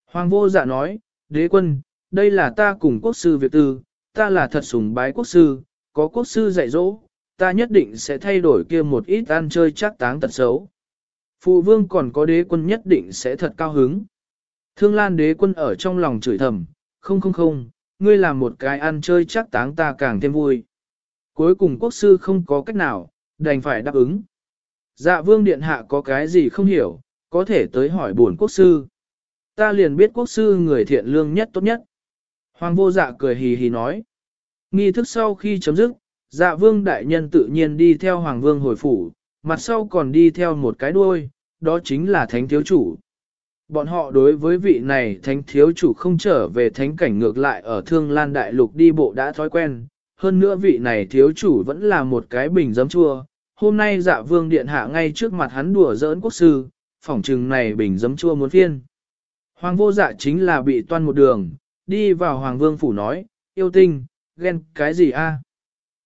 Hoàng vô dạ nói, đế quân, đây là ta cùng quốc sư việc tư, ta là thật sùng bái quốc sư, có quốc sư dạy dỗ, ta nhất định sẽ thay đổi kia một ít ăn chơi chắc táng tật xấu. Phụ vương còn có đế quân nhất định sẽ thật cao hứng. Thương Lan đế quân ở trong lòng chửi thầm, không không không, ngươi làm một cái ăn chơi chắc táng ta càng thêm vui. Cuối cùng quốc sư không có cách nào, đành phải đáp ứng. Dạ vương điện hạ có cái gì không hiểu, có thể tới hỏi buồn quốc sư. Ta liền biết quốc sư người thiện lương nhất tốt nhất. Hoàng vô dạ cười hì hì nói. Nghi thức sau khi chấm dứt, dạ vương đại nhân tự nhiên đi theo hoàng vương hồi phủ, mặt sau còn đi theo một cái đuôi, đó chính là thánh thiếu chủ. Bọn họ đối với vị này thánh thiếu chủ không trở về thánh cảnh ngược lại ở thương lan đại lục đi bộ đã thói quen, hơn nữa vị này thiếu chủ vẫn là một cái bình giấm chua. Hôm nay dạ vương điện hạ ngay trước mặt hắn đùa giỡn quốc sư, phỏng trừng này bình giấm chua muốn phiên. Hoàng vô dạ chính là bị toan một đường, đi vào hoàng vương phủ nói, yêu tinh, ghen cái gì a?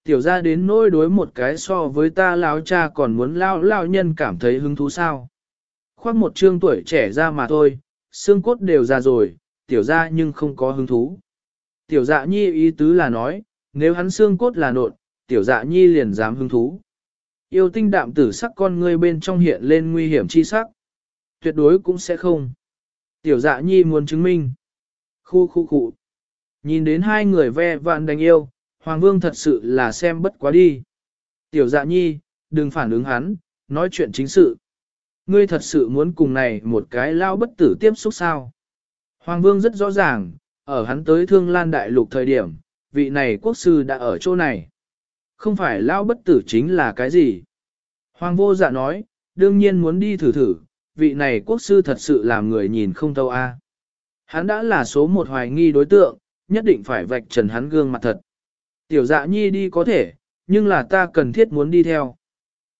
Tiểu ra đến nỗi đối một cái so với ta lão cha còn muốn lao lao nhân cảm thấy hứng thú sao. Khoác một trương tuổi trẻ ra mà thôi, xương cốt đều già rồi, tiểu ra nhưng không có hứng thú. Tiểu dạ nhi ý tứ là nói, nếu hắn xương cốt là nộn, tiểu dạ nhi liền dám hứng thú. Yêu tinh đạm tử sắc con ngươi bên trong hiện lên nguy hiểm chi sắc. Tuyệt đối cũng sẽ không. Tiểu dạ nhi muốn chứng minh. Khu khu khu. Nhìn đến hai người ve vạn đánh yêu, Hoàng Vương thật sự là xem bất quá đi. Tiểu dạ nhi, đừng phản ứng hắn, nói chuyện chính sự. Ngươi thật sự muốn cùng này một cái lao bất tử tiếp xúc sao? Hoàng Vương rất rõ ràng, ở hắn tới Thương Lan Đại Lục thời điểm, vị này quốc sư đã ở chỗ này. Không phải lao bất tử chính là cái gì? Hoàng vô dạ nói, đương nhiên muốn đi thử thử, vị này quốc sư thật sự làm người nhìn không thâu a. Hắn đã là số một hoài nghi đối tượng, nhất định phải vạch trần hắn gương mặt thật. Tiểu dạ nhi đi có thể, nhưng là ta cần thiết muốn đi theo.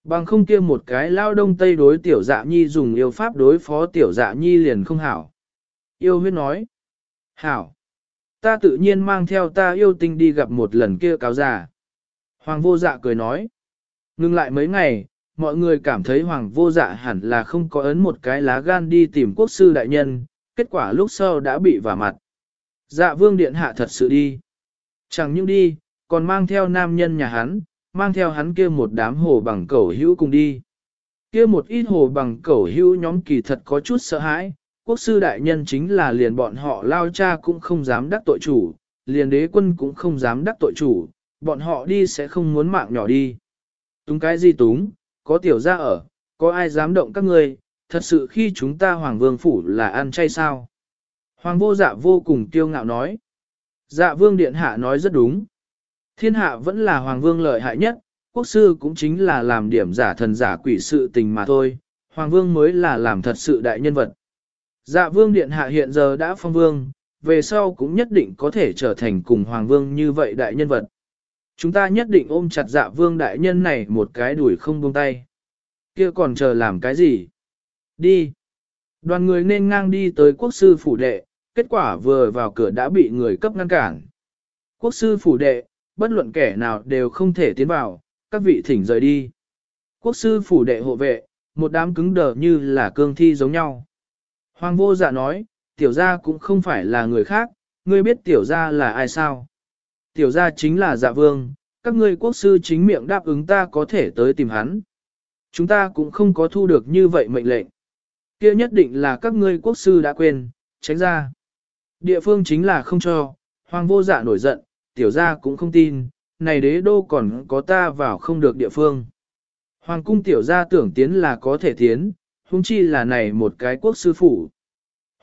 Bằng không kia một cái lao đông tây đối tiểu dạ nhi dùng yêu pháp đối phó tiểu dạ nhi liền không hảo. Yêu huyết nói. Hảo. Ta tự nhiên mang theo ta yêu tinh đi gặp một lần kia cáo già. Hoàng vô dạ cười nói. Ngưng lại mấy ngày, mọi người cảm thấy hoàng vô dạ hẳn là không có ấn một cái lá gan đi tìm quốc sư đại nhân, kết quả lúc sau đã bị vả mặt. Dạ vương điện hạ thật sự đi. Chẳng những đi, còn mang theo nam nhân nhà hắn, mang theo hắn kia một đám hồ bằng cẩu hữu cùng đi. Kia một ít hồ bằng cẩu hữu nhóm kỳ thật có chút sợ hãi, quốc sư đại nhân chính là liền bọn họ lao cha cũng không dám đắc tội chủ, liền đế quân cũng không dám đắc tội chủ, bọn họ đi sẽ không muốn mạng nhỏ đi. Túng cái gì túng, có tiểu ra ở, có ai dám động các ngươi, thật sự khi chúng ta hoàng vương phủ là ăn chay sao? Hoàng vô dạ vô cùng kiêu ngạo nói. Dạ vương điện hạ nói rất đúng. Thiên hạ vẫn là hoàng vương lợi hại nhất, quốc sư cũng chính là làm điểm giả thần giả quỷ sự tình mà thôi, hoàng vương mới là làm thật sự đại nhân vật. Dạ vương điện hạ hiện giờ đã phong vương, về sau cũng nhất định có thể trở thành cùng hoàng vương như vậy đại nhân vật. Chúng ta nhất định ôm chặt dạ vương đại nhân này một cái đuổi không buông tay. Kia còn chờ làm cái gì? Đi! Đoàn người nên ngang đi tới quốc sư phủ đệ, kết quả vừa vào cửa đã bị người cấp ngăn cản. Quốc sư phủ đệ, bất luận kẻ nào đều không thể tiến vào, các vị thỉnh rời đi. Quốc sư phủ đệ hộ vệ, một đám cứng đờ như là cương thi giống nhau. Hoàng vô dạ nói, tiểu gia cũng không phải là người khác, ngươi biết tiểu gia là ai sao? Tiểu gia chính là dạ vương, các ngươi quốc sư chính miệng đáp ứng ta có thể tới tìm hắn. Chúng ta cũng không có thu được như vậy mệnh lệnh. kia nhất định là các ngươi quốc sư đã quên, tránh ra. Địa phương chính là không cho, hoàng vô dạ nổi giận, tiểu gia cũng không tin, này đế đô còn có ta vào không được địa phương. Hoàng cung tiểu gia tưởng tiến là có thể tiến, huống chi là này một cái quốc sư phủ.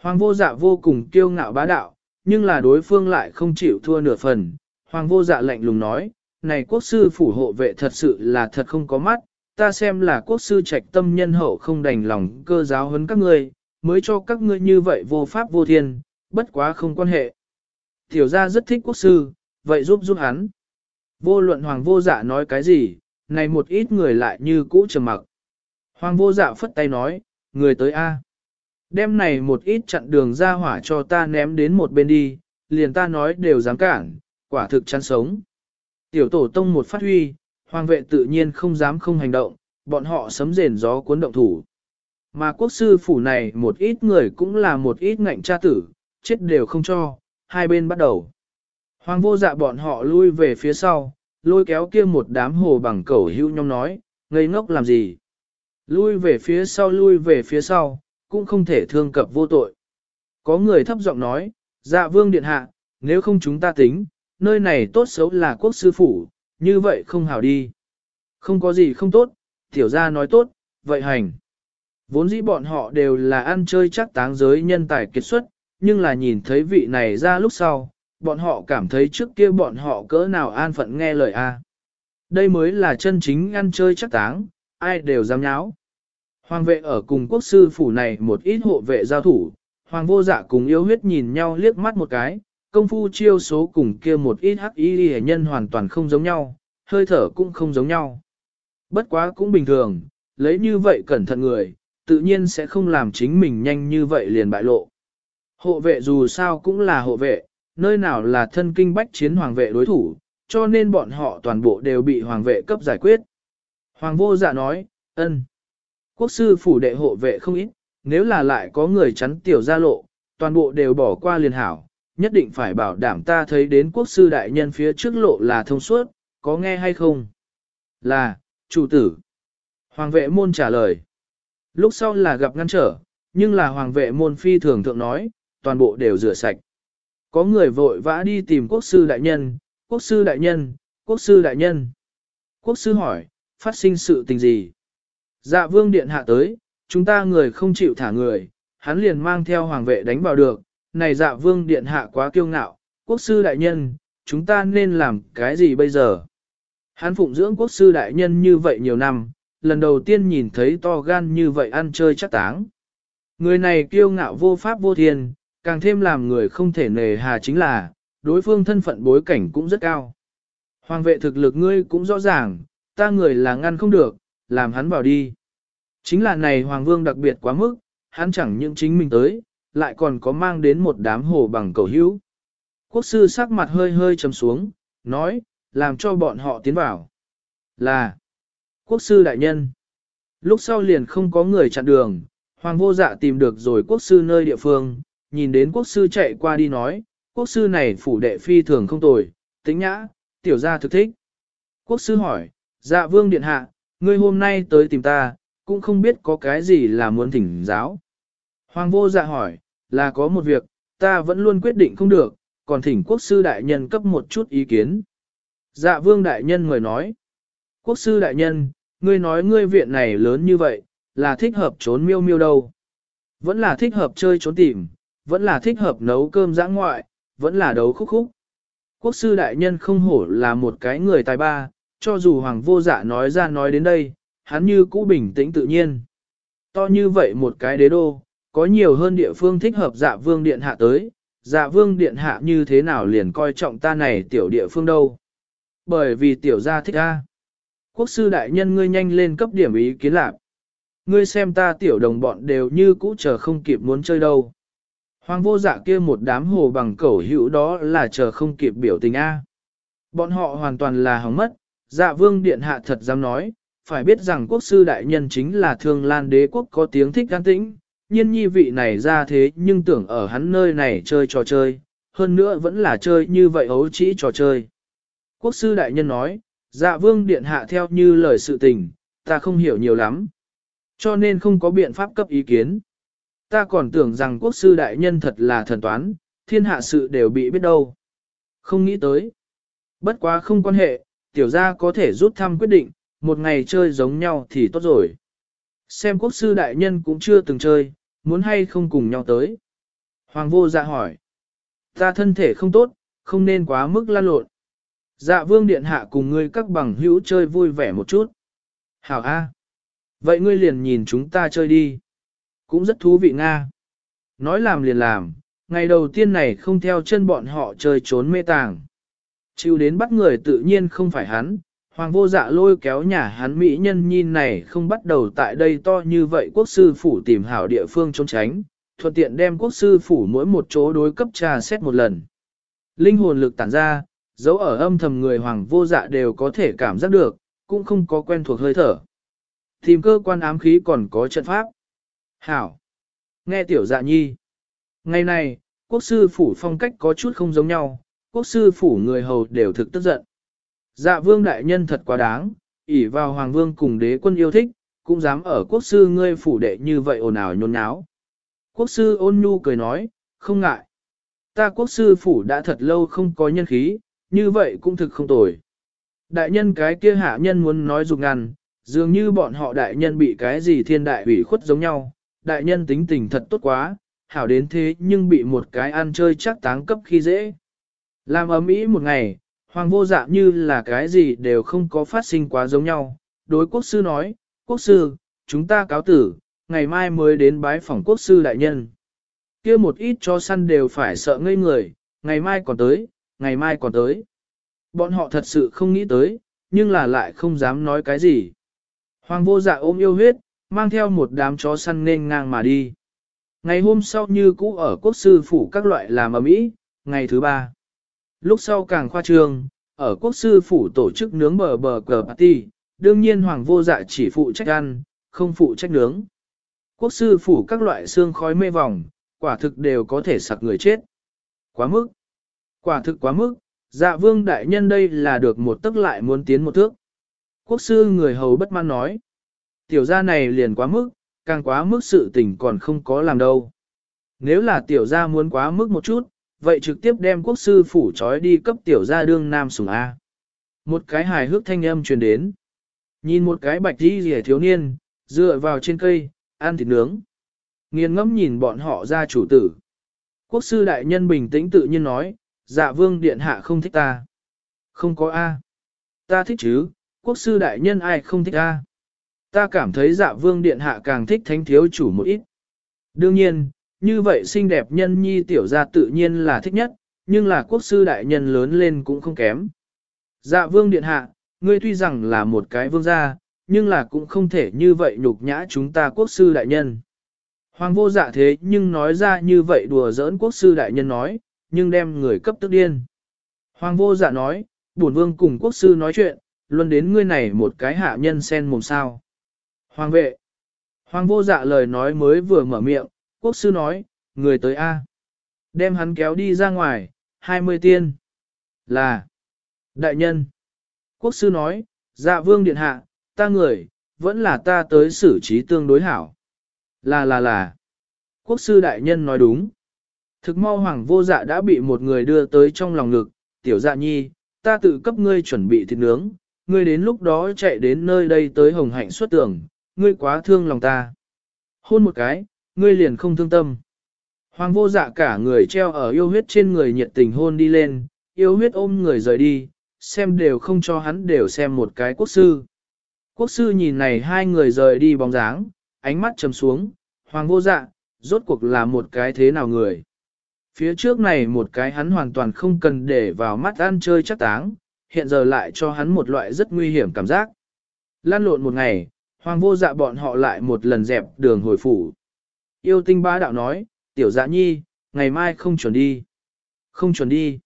Hoàng vô dạ vô cùng kiêu ngạo bá đạo, nhưng là đối phương lại không chịu thua nửa phần. Hoàng vô dạ lạnh lùng nói, này quốc sư phủ hộ vệ thật sự là thật không có mắt, ta xem là quốc sư trạch tâm nhân hậu không đành lòng cơ giáo huấn các ngươi, mới cho các ngươi như vậy vô pháp vô thiên, bất quá không quan hệ. Tiểu gia rất thích quốc sư, vậy giúp giúp hắn. Vô luận hoàng vô dạ nói cái gì, này một ít người lại như cũ trầm mặc. Hoàng vô dạ phất tay nói, người tới A. Đêm này một ít chặn đường ra hỏa cho ta ném đến một bên đi, liền ta nói đều dám cản, quả thực chăn sống. Tiểu tổ tông một phát huy, hoàng vệ tự nhiên không dám không hành động, bọn họ sấm rền gió cuốn động thủ. Mà quốc sư phủ này một ít người cũng là một ít ngạnh cha tử, chết đều không cho, hai bên bắt đầu. Hoàng vô dạ bọn họ lui về phía sau, lôi kéo kia một đám hồ bằng cẩu hữu nhong nói, ngây ngốc làm gì. Lui về phía sau lui về phía sau, cũng không thể thương cập vô tội. Có người thấp giọng nói, dạ vương điện hạ, nếu không chúng ta tính, nơi này tốt xấu là quốc sư phủ, như vậy không hảo đi. Không có gì không tốt, tiểu gia nói tốt, vậy hành. Vốn dĩ bọn họ đều là ăn chơi chắc táng giới nhân tài kiệt xuất, nhưng là nhìn thấy vị này ra lúc sau, bọn họ cảm thấy trước kia bọn họ cỡ nào an phận nghe lời a. Đây mới là chân chính ăn chơi chắc táng, ai đều dám nháo. Hoàng vệ ở cùng quốc sư phủ này một ít hộ vệ giao thủ, hoàng vô dạ cùng yếu huyết nhìn nhau liếc mắt một cái, công phu chiêu số cùng kia một ít hắc y hệ nhân hoàn toàn không giống nhau, hơi thở cũng không giống nhau. Bất quá cũng bình thường, lấy như vậy cẩn thận người, tự nhiên sẽ không làm chính mình nhanh như vậy liền bại lộ. Hộ vệ dù sao cũng là hộ vệ, nơi nào là thân kinh bách chiến hoàng vệ đối thủ, cho nên bọn họ toàn bộ đều bị hoàng vệ cấp giải quyết. Hoàng vô dạ nói, ân. Quốc sư phủ đệ hộ vệ không ít, nếu là lại có người chắn tiểu gia lộ, toàn bộ đều bỏ qua liền hảo, nhất định phải bảo đảm ta thấy đến quốc sư đại nhân phía trước lộ là thông suốt, có nghe hay không? Là, chủ tử. Hoàng vệ môn trả lời. Lúc sau là gặp ngăn trở, nhưng là hoàng vệ môn phi thường thượng nói, toàn bộ đều rửa sạch. Có người vội vã đi tìm quốc sư đại nhân, quốc sư đại nhân, quốc sư đại nhân. Quốc sư hỏi, phát sinh sự tình gì? Dạ vương điện hạ tới, chúng ta người không chịu thả người, hắn liền mang theo hoàng vệ đánh vào được. Này dạ vương điện hạ quá kiêu ngạo, quốc sư đại nhân, chúng ta nên làm cái gì bây giờ? Hắn phụng dưỡng quốc sư đại nhân như vậy nhiều năm, lần đầu tiên nhìn thấy to gan như vậy ăn chơi chắc táng. Người này kiêu ngạo vô pháp vô thiên, càng thêm làm người không thể nề hà chính là, đối phương thân phận bối cảnh cũng rất cao. Hoàng vệ thực lực ngươi cũng rõ ràng, ta người là ngăn không được, làm hắn vào đi. Chính là này Hoàng vương đặc biệt quá mức, hắn chẳng những chính mình tới, lại còn có mang đến một đám hồ bằng cầu hữu. Quốc sư sắc mặt hơi hơi trầm xuống, nói, làm cho bọn họ tiến vào. Là, quốc sư đại nhân. Lúc sau liền không có người chặn đường, hoàng vô dạ tìm được rồi quốc sư nơi địa phương, nhìn đến quốc sư chạy qua đi nói, quốc sư này phủ đệ phi thường không tồi, tính nhã, tiểu gia thực thích. Quốc sư hỏi, dạ vương điện hạ, ngươi hôm nay tới tìm ta, cũng không biết có cái gì là muốn thỉnh giáo. Hoàng vô dạ hỏi, là có một việc, ta vẫn luôn quyết định không được, còn thỉnh quốc sư đại nhân cấp một chút ý kiến. Dạ vương đại nhân người nói, quốc sư đại nhân, ngươi nói ngươi viện này lớn như vậy, là thích hợp trốn miêu miêu đâu. Vẫn là thích hợp chơi trốn tìm, vẫn là thích hợp nấu cơm giã ngoại, vẫn là đấu khúc khúc. Quốc sư đại nhân không hổ là một cái người tài ba, cho dù hoàng vô dạ nói ra nói đến đây, hắn như cũ bình tĩnh tự nhiên. To như vậy một cái đế đô, có nhiều hơn địa phương thích hợp dạ vương điện hạ tới, dạ vương điện hạ như thế nào liền coi trọng ta này tiểu địa phương đâu. Bởi vì tiểu gia thích ta. Quốc sư đại nhân ngươi nhanh lên cấp điểm ý kiến lạc. Ngươi xem ta tiểu đồng bọn đều như cũ chờ không kịp muốn chơi đâu. Hoàng vô dạ kia một đám hồ bằng cẩu hữu đó là chờ không kịp biểu tình A. Bọn họ hoàn toàn là hỏng mất, dạ vương điện hạ thật dám nói, phải biết rằng quốc sư đại nhân chính là thương lan đế quốc có tiếng thích gan tĩnh, nhiên nhi vị này ra thế nhưng tưởng ở hắn nơi này chơi trò chơi, hơn nữa vẫn là chơi như vậy ấu trĩ trò chơi. Quốc sư đại nhân nói, dạ vương điện hạ theo như lời sự tình, ta không hiểu nhiều lắm, cho nên không có biện pháp cấp ý kiến. Ta còn tưởng rằng quốc sư đại nhân thật là thần toán, thiên hạ sự đều bị biết đâu. Không nghĩ tới. Bất quá không quan hệ, tiểu gia có thể rút thăm quyết định, một ngày chơi giống nhau thì tốt rồi. Xem quốc sư đại nhân cũng chưa từng chơi, muốn hay không cùng nhau tới. Hoàng vô dạ hỏi. Ta thân thể không tốt, không nên quá mức lan lộn. Dạ vương điện hạ cùng ngươi các bằng hữu chơi vui vẻ một chút. Hảo A. Vậy ngươi liền nhìn chúng ta chơi đi. Cũng rất thú vị Nga. Nói làm liền làm, ngày đầu tiên này không theo chân bọn họ chơi trốn mê tàng. Chịu đến bắt người tự nhiên không phải hắn, hoàng vô dạ lôi kéo nhà hắn mỹ nhân nhìn này không bắt đầu tại đây to như vậy quốc sư phủ tìm hảo địa phương trốn tránh, thuận tiện đem quốc sư phủ mỗi một chỗ đối cấp trà xét một lần. Linh hồn lực tản ra, dấu ở âm thầm người hoàng vô dạ đều có thể cảm giác được, cũng không có quen thuộc hơi thở. Tìm cơ quan ám khí còn có trận pháp. Hảo. Nghe tiểu dạ nhi. Ngày này, quốc sư phủ phong cách có chút không giống nhau, quốc sư phủ người hầu đều thực tức giận. Dạ vương đại nhân thật quá đáng, ỷ vào hoàng vương cùng đế quân yêu thích, cũng dám ở quốc sư ngươi phủ đệ như vậy ồn ào nhôn nháo. Quốc sư ôn nhu cười nói, không ngại. Ta quốc sư phủ đã thật lâu không có nhân khí, như vậy cũng thực không tồi. Đại nhân cái kia hạ nhân muốn nói dục ngăn, dường như bọn họ đại nhân bị cái gì thiên đại ủy khuất giống nhau, đại nhân tính tình thật tốt quá, hảo đến thế nhưng bị một cái ăn chơi chắc táng cấp khi dễ. Làm ấm ý một ngày, hoàng vô dạ như là cái gì đều không có phát sinh quá giống nhau. Đối quốc sư nói, quốc sư, chúng ta cáo tử, ngày mai mới đến bái phòng quốc sư đại nhân. kia một ít cho săn đều phải sợ ngây người, ngày mai còn tới, ngày mai còn tới. Bọn họ thật sự không nghĩ tới, nhưng là lại không dám nói cái gì. Hoàng vô dạ ôm yêu huyết, mang theo một đám chó săn nên ngang mà đi. Ngày hôm sau như cũ ở quốc sư phủ các loại làm ở mỹ, ngày thứ ba. Lúc sau càng khoa trương, ở quốc sư phủ tổ chức nướng bờ bờ cờ party, đương nhiên hoàng vô dạ chỉ phụ trách ăn, không phụ trách nướng. Quốc sư phủ các loại xương khói mê vòng, quả thực đều có thể sặc người chết. Quá mức. Quả thực quá mức, dạ vương đại nhân đây là được một tức lại muốn tiến một thước. Quốc sư người hầu bất mãn nói. Tiểu gia này liền quá mức, càng quá mức sự tình còn không có làm đâu. Nếu là tiểu gia muốn quá mức một chút, vậy trực tiếp đem quốc sư phủ trói đi cấp tiểu gia đương nam sủng A. Một cái hài hước thanh âm truyền đến. Nhìn một cái bạch đi rẻ thiếu niên, dựa vào trên cây, ăn thịt nướng. Nghiền ngẫm nhìn bọn họ ra chủ tử. Quốc sư đại nhân bình tĩnh tự nhiên nói, dạ vương điện hạ không thích ta. Không có A. Ta thích chứ, quốc sư đại nhân ai không thích A. Ta cảm thấy dạ vương điện hạ càng thích thánh thiếu chủ một ít. Đương nhiên, như vậy xinh đẹp nhân nhi tiểu gia tự nhiên là thích nhất, nhưng là quốc sư đại nhân lớn lên cũng không kém. Dạ vương điện hạ, ngươi tuy rằng là một cái vương gia, nhưng là cũng không thể như vậy nhục nhã chúng ta quốc sư đại nhân. Hoàng vô dạ thế nhưng nói ra như vậy đùa giỡn quốc sư đại nhân nói, nhưng đem người cấp tức điên. Hoàng vô dạ nói, bổn vương cùng quốc sư nói chuyện, luôn đến ngươi này một cái hạ nhân sen mồm sao. Hoàng vệ. Hoàng vô dạ lời nói mới vừa mở miệng, quốc sư nói, người tới A. Đem hắn kéo đi ra ngoài, 20 tiên. Là. Đại nhân. Quốc sư nói, dạ vương điện hạ, ta người, vẫn là ta tới xử trí tương đối hảo. Là là là. Quốc sư đại nhân nói đúng. Thực mau hoàng vô dạ đã bị một người đưa tới trong lòng ngực, tiểu dạ nhi, ta tự cấp ngươi chuẩn bị thịt nướng, ngươi đến lúc đó chạy đến nơi đây tới hồng hạnh xuất tường, ngươi quá thương lòng ta. Hôn một cái, ngươi liền không thương tâm. Hoàng vô dạ cả người treo ở yêu huyết trên người nhiệt tình hôn đi lên, yêu huyết ôm người rời đi, xem đều không cho hắn đều xem một cái quốc sư. Quốc sư nhìn này hai người rời đi bóng dáng, ánh mắt trầm xuống, hoàng vô dạ, rốt cuộc là một cái thế nào người. Phía trước này một cái hắn hoàn toàn không cần để vào mắt ăn chơi chắc táng, hiện giờ lại cho hắn một loại rất nguy hiểm cảm giác. Lan lộn một ngày, hoàng vô dạ bọn họ lại một lần dẹp đường hồi phủ. Yêu tinh ba đạo nói, tiểu dạ nhi, ngày mai không chuẩn đi. Không chuẩn đi.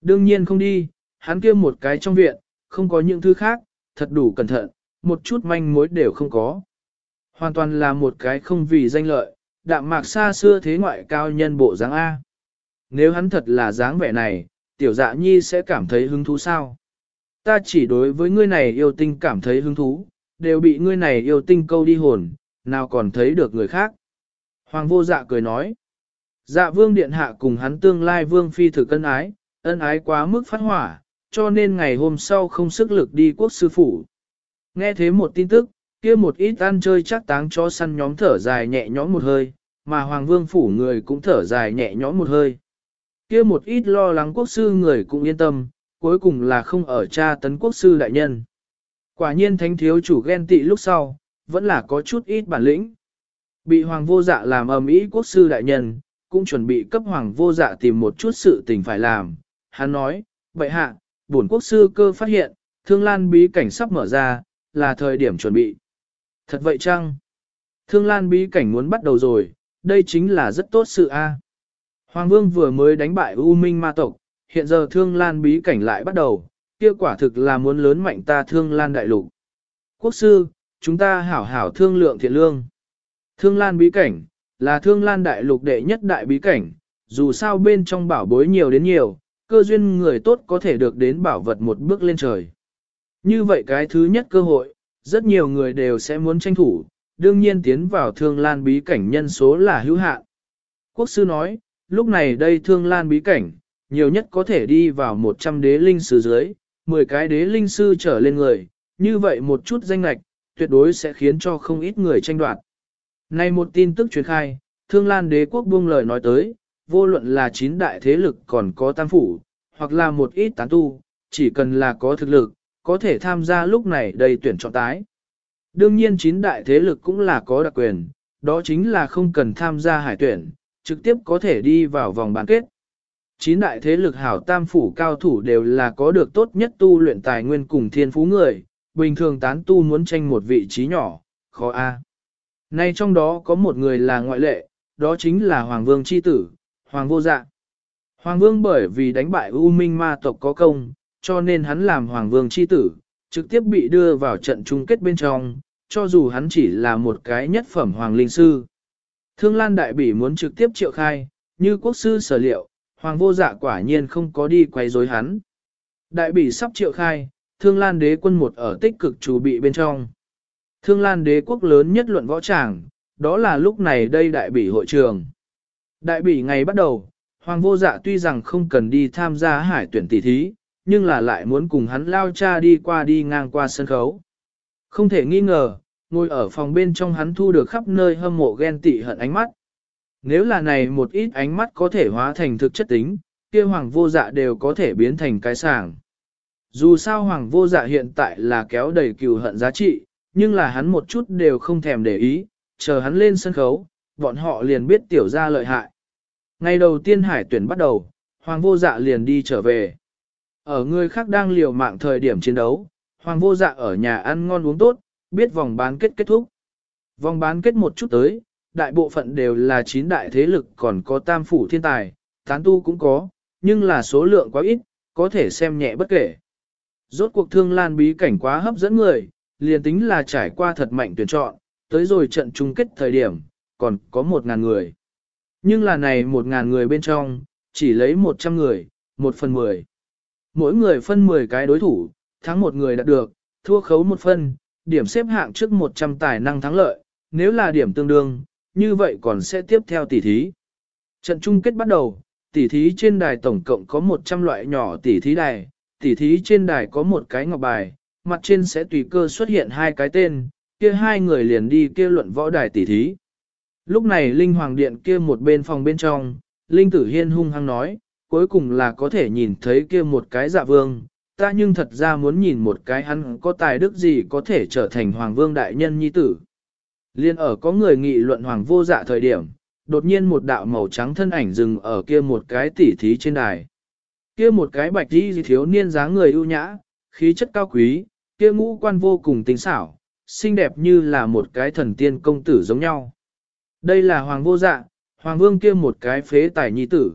Đương nhiên không đi, hắn kia một cái trong viện, không có những thứ khác, thật đủ cẩn thận, một chút manh mối đều không có. Hoàn toàn là một cái không vì danh lợi, đạm mạc xa xưa thế ngoại cao nhân bộ dáng A. Nếu hắn thật là dáng vẻ này, tiểu dạ nhi sẽ cảm thấy hứng thú sao? Ta chỉ đối với ngươi này yêu tinh cảm thấy hứng thú, đều bị ngươi này yêu tinh câu đi hồn, nào còn thấy được người khác. Hoàng vô dạ cười nói. Dạ vương điện hạ cùng hắn tương lai vương phi thực ân ái, ân ái quá mức phát hỏa, cho nên ngày hôm sau không sức lực đi quốc sư phủ. Nghe thế một tin tức, kia một ít ăn chơi chắc táng cho săn nhóm thở dài nhẹ nhõm một hơi, mà hoàng vương phủ người cũng thở dài nhẹ nhõm một hơi. Kia một ít lo lắng quốc sư người cũng yên tâm, cuối cùng là không ở cha tấn quốc sư đại nhân. Quả nhiên thánh thiếu chủ ghen tị lúc sau, vẫn là có chút ít bản lĩnh. Bị hoàng vô dạ làm ầm ĩ quốc sư đại nhân, cũng chuẩn bị cấp hoàng vô dạ tìm một chút sự tình phải làm. Hắn nói, vậy hạ, bổn quốc sư cơ phát hiện, thương lan bí cảnh sắp mở ra, là thời điểm chuẩn bị. Thật vậy chăng? Thương lan bí cảnh muốn bắt đầu rồi, đây chính là rất tốt sự a. Hoàng vương vừa mới đánh bại U Minh ma tộc, hiện giờ thương lan bí cảnh lại bắt đầu, kia quả thực là muốn lớn mạnh ta thương lan đại lục. Quốc sư, chúng ta hảo hảo thương lượng thiện lương. Thương lan bí cảnh, là thương lan đại lục đệ nhất đại bí cảnh, dù sao bên trong bảo bối nhiều đến nhiều, cơ duyên người tốt có thể được đến bảo vật một bước lên trời. Như vậy cái thứ nhất cơ hội, rất nhiều người đều sẽ muốn tranh thủ, đương nhiên tiến vào thương lan bí cảnh nhân số là hữu hạn. Quốc sư nói, lúc này đây thương lan bí cảnh, nhiều nhất có thể đi vào 100 đế linh sứ dưới, 10 cái đế linh sư trở lên người, như vậy một chút danh lạch, tuyệt đối sẽ khiến cho không ít người tranh đoạt. Nay một tin tức truyền khai, thương lan đế quốc buông lời nói tới, vô luận là chín đại thế lực còn có tam phủ, hoặc là một ít tán tu, chỉ cần là có thực lực, có thể tham gia lúc này đầy tuyển chọn tái. Đương nhiên chín đại thế lực cũng là có đặc quyền, đó chính là không cần tham gia hải tuyển, trực tiếp có thể đi vào vòng bán kết. Chín đại thế lực hảo tam phủ cao thủ đều là có được tốt nhất tu luyện tài nguyên cùng thiên phú người, bình thường tán tu muốn tranh một vị trí nhỏ, khó a. Nay trong đó có một người là ngoại lệ, đó chính là Hoàng Vương chi tử, Hoàng Vô Dạ. Hoàng Vương bởi vì đánh bại U Minh ma tộc có công, cho nên hắn làm Hoàng Vương chi tử, trực tiếp bị đưa vào trận chung kết bên trong, cho dù hắn chỉ là một cái nhất phẩm Hoàng Linh Sư. Thương Lan Đại Bỉ muốn trực tiếp triệu khai, như quốc sư sở liệu, Hoàng Vô Dạ quả nhiên không có đi quay rối hắn. Đại Bỉ sắp triệu khai, Thương Lan Đế quân một ở tích cực chủ bị bên trong. Thương Lan Đế quốc lớn nhất luận võ tràng, đó là lúc này đây Đại Bỉ hội trường. Đại Bỉ ngày bắt đầu, Hoàng Vô Dạ tuy rằng không cần đi tham gia hải tuyển tỷ thí, nhưng là lại muốn cùng hắn lao cha đi qua đi ngang qua sân khấu. Không thể nghi ngờ, ngồi ở phòng bên trong hắn thu được khắp nơi hâm mộ ghen tị hận ánh mắt. Nếu là này một ít ánh mắt có thể hóa thành thực chất tính, kia hoàng vô dạ đều có thể biến thành cái sàng. Dù sao hoàng vô dạ hiện tại là kéo đầy cừu hận giá trị, nhưng là hắn một chút đều không thèm để ý, chờ hắn lên sân khấu, bọn họ liền biết tiểu ra lợi hại. Ngày đầu tiên hải tuyển bắt đầu, hoàng vô dạ liền đi trở về. Ở người khác đang liều mạng thời điểm chiến đấu, hoàng vô dạ ở nhà ăn ngon uống tốt, biết vòng bán kết kết thúc. Vòng bán kết một chút tới, đại bộ phận đều là chín đại thế lực còn có tam phủ thiên tài, tán tu cũng có, nhưng là số lượng quá ít, có thể xem nhẹ bất kể. Rốt cuộc thương lan bí cảnh quá hấp dẫn người, liền tính là trải qua thật mạnh tuyển chọn, tới rồi trận chung kết thời điểm, còn có một ngàn người. Nhưng là này một ngàn người bên trong, chỉ lấy một trăm người, một phần mười. Mỗi người phân mười cái đối thủ, thắng một người đạt được, thua khấu một phân, điểm xếp hạng trước 100 tài năng thắng lợi, nếu là điểm tương đương, như vậy còn sẽ tiếp theo tỷ thí. Trận chung kết bắt đầu, tỷ thí trên đài tổng cộng có 100 loại nhỏ tỷ thí đài, tỷ thí trên đài có một cái ngọc bài, mặt trên sẽ tùy cơ xuất hiện hai cái tên, kia hai người liền đi kia luận võ đài tỷ thí. Lúc này Linh Hoàng Điện kia một bên phòng bên trong, Linh Tử Hiên hung hăng nói, cuối cùng là có thể nhìn thấy kia một cái dạ vương, ta nhưng thật ra muốn nhìn một cái hắn có tài đức gì có thể trở thành Hoàng Vương Đại Nhân Nhi Tử. Liên ở có người nghị luận Hoàng Vô Dạ thời điểm, đột nhiên một đạo màu trắng thân ảnh dừng ở kia một cái tỉ thí trên đài. Kia một cái bạch đi thiếu niên dáng người ưu nhã, khí chất cao quý, kia ngũ quan vô cùng tinh xảo, xinh đẹp như là một cái thần tiên công tử giống nhau. Đây là Hoàng Vô Dạ, Hoàng Vương kia một cái phế tài nhi tử.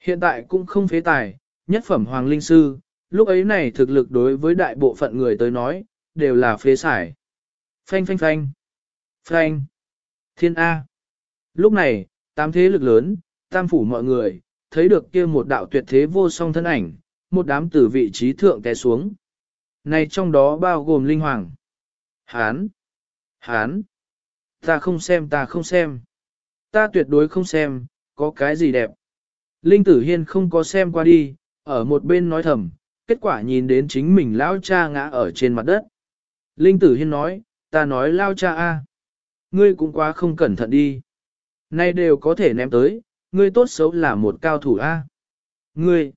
Hiện tại cũng không phế tài, nhất phẩm Hoàng Linh Sư, lúc ấy này thực lực đối với đại bộ phận người tới nói, đều là phế xài. Phanh phanh phanh. Phanh. Thiên A. Lúc này, tam thế lực lớn, tam phủ mọi người, thấy được kia một đạo tuyệt thế vô song thân ảnh, một đám từ vị trí thượng té xuống. Này trong đó bao gồm linh hoàng. Hán. Hán. Ta không xem ta không xem. Ta tuyệt đối không xem, có cái gì đẹp. Linh tử hiên không có xem qua đi, ở một bên nói thầm, kết quả nhìn đến chính mình Lão cha ngã ở trên mặt đất. Linh tử hiên nói, ta nói lao cha a, Ngươi cũng quá không cẩn thận đi. Nay đều có thể ném tới, ngươi tốt xấu là một cao thủ a. Ngươi,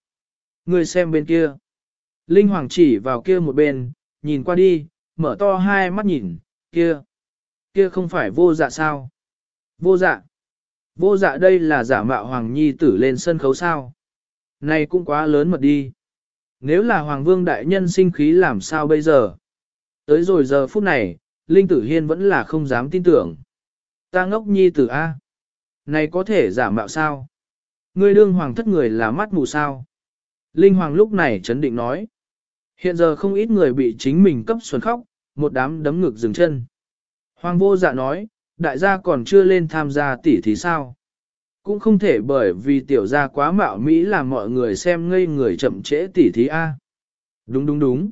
ngươi xem bên kia. Linh Hoàng chỉ vào kia một bên, nhìn qua đi, mở to hai mắt nhìn, kia, kia không phải vô dạ sao? Vô dạ. Vô dạ đây là giả mạo Hoàng Nhi tử lên sân khấu sao? Này cũng quá lớn mật đi. Nếu là Hoàng Vương Đại Nhân sinh khí làm sao bây giờ? Tới rồi giờ phút này, Linh Tử Hiên vẫn là không dám tin tưởng. Ta ngốc Nhi tử A. Này có thể giả mạo sao? Ngươi đương hoàng thất người là mắt mù sao? Linh Hoàng lúc này chấn định nói. Hiện giờ không ít người bị chính mình cấp xuân khóc, một đám đấm ngực dừng chân. Hoàng vô dạ nói, đại gia còn chưa lên tham gia tỷ thí sao? Cũng không thể bởi vì tiểu gia quá mạo Mỹ làm mọi người xem ngây người chậm trễ tỷ thí A. Đúng đúng đúng.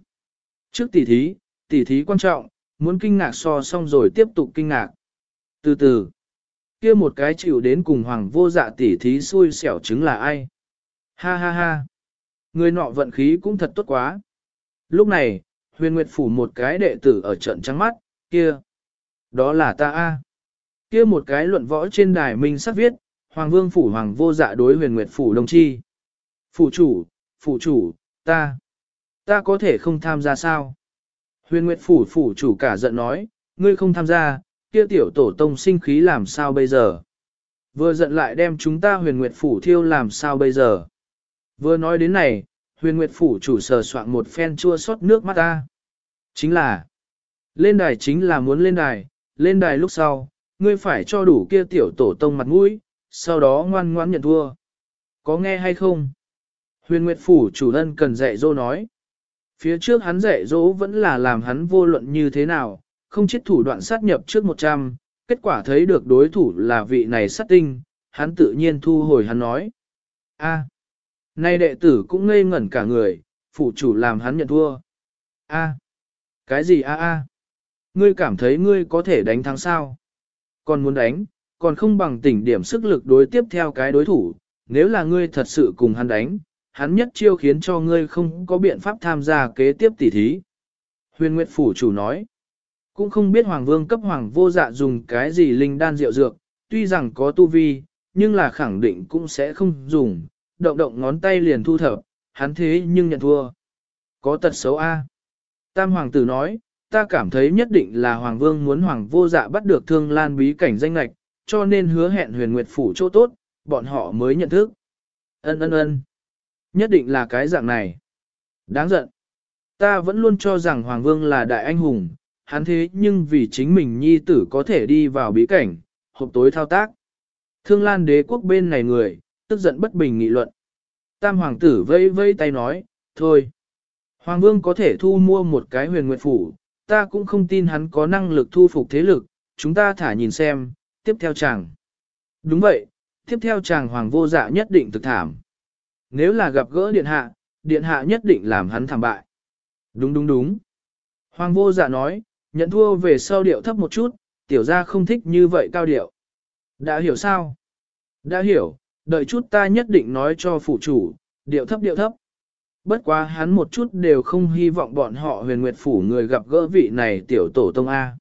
Trước tỷ thí, tỷ thí quan trọng, muốn kinh ngạc so xong rồi tiếp tục kinh ngạc. Từ từ, kia một cái chịu đến cùng hoàng vô dạ tỷ thí xui xẻo chứng là ai? Ha ha ha. Người nọ vận khí cũng thật tốt quá. Lúc này, huyền nguyệt phủ một cái đệ tử ở trận trắng mắt, kia. Đó là ta a. Kia một cái luận võ trên đài minh sắc viết, Hoàng vương phủ hoàng vô dạ đối huyền nguyệt phủ đồng chi. Phủ chủ, phủ chủ, ta. Ta có thể không tham gia sao? Huyền nguyệt phủ phủ chủ cả giận nói, ngươi không tham gia, kia tiểu tổ tông sinh khí làm sao bây giờ? Vừa giận lại đem chúng ta huyền nguyệt phủ thiêu làm sao bây giờ? Vừa nói đến này, huyền nguyệt phủ chủ sờ soạn một phen chua xót nước mắt ta. Chính là, lên đài chính là muốn lên đài, lên đài lúc sau, ngươi phải cho đủ kia tiểu tổ tông mặt mũi, sau đó ngoan ngoãn nhận thua. Có nghe hay không? Huyền Nguyệt Phủ chủ ân cần dạy dỗ nói. Phía trước hắn dạy dỗ vẫn là làm hắn vô luận như thế nào, không chết thủ đoạn sát nhập trước 100, kết quả thấy được đối thủ là vị này sát tinh, hắn tự nhiên thu hồi hắn nói. a nay đệ tử cũng ngây ngẩn cả người, phụ chủ làm hắn nhận thua. a cái gì a a ngươi cảm thấy ngươi có thể đánh thắng sao? Còn muốn đánh, còn không bằng tỉnh điểm sức lực đối tiếp theo cái đối thủ, nếu là ngươi thật sự cùng hắn đánh, hắn nhất chiêu khiến cho ngươi không có biện pháp tham gia kế tiếp tỉ thí. Huyền Nguyệt Phủ chủ nói, cũng không biết Hoàng Vương cấp Hoàng vô dạ dùng cái gì linh đan rượu dược, tuy rằng có tu vi, nhưng là khẳng định cũng sẽ không dùng, động động ngón tay liền thu thập, hắn thế nhưng nhận thua. Có tật xấu A. Tam Hoàng tử nói, ta cảm thấy nhất định là Hoàng Vương muốn Hoàng vô dạ bắt được thương lan bí cảnh danh lạch, cho nên hứa hẹn huyền nguyệt phủ chỗ tốt, bọn họ mới nhận thức. Ân ân ân. Nhất định là cái dạng này. Đáng giận. Ta vẫn luôn cho rằng Hoàng Vương là đại anh hùng, hắn thế nhưng vì chính mình nhi tử có thể đi vào bí cảnh, hộp tối thao tác. Thương lan đế quốc bên này người, tức giận bất bình nghị luận. Tam hoàng tử vây vây tay nói, thôi. Hoàng vương có thể thu mua một cái huyền nguyệt phủ, ta cũng không tin hắn có năng lực thu phục thế lực, chúng ta thả nhìn xem, tiếp theo chàng. Đúng vậy, tiếp theo chàng hoàng vô dạ nhất định thực thảm. Nếu là gặp gỡ điện hạ, điện hạ nhất định làm hắn thảm bại. Đúng đúng đúng. Hoàng vô dạ nói, nhận thua về sau điệu thấp một chút, tiểu ra không thích như vậy cao điệu. Đã hiểu sao? Đã hiểu, đợi chút ta nhất định nói cho phụ chủ, điệu thấp điệu thấp. Bất quá hắn một chút đều không hy vọng bọn họ huyền nguyệt phủ người gặp gỡ vị này tiểu tổ tông A.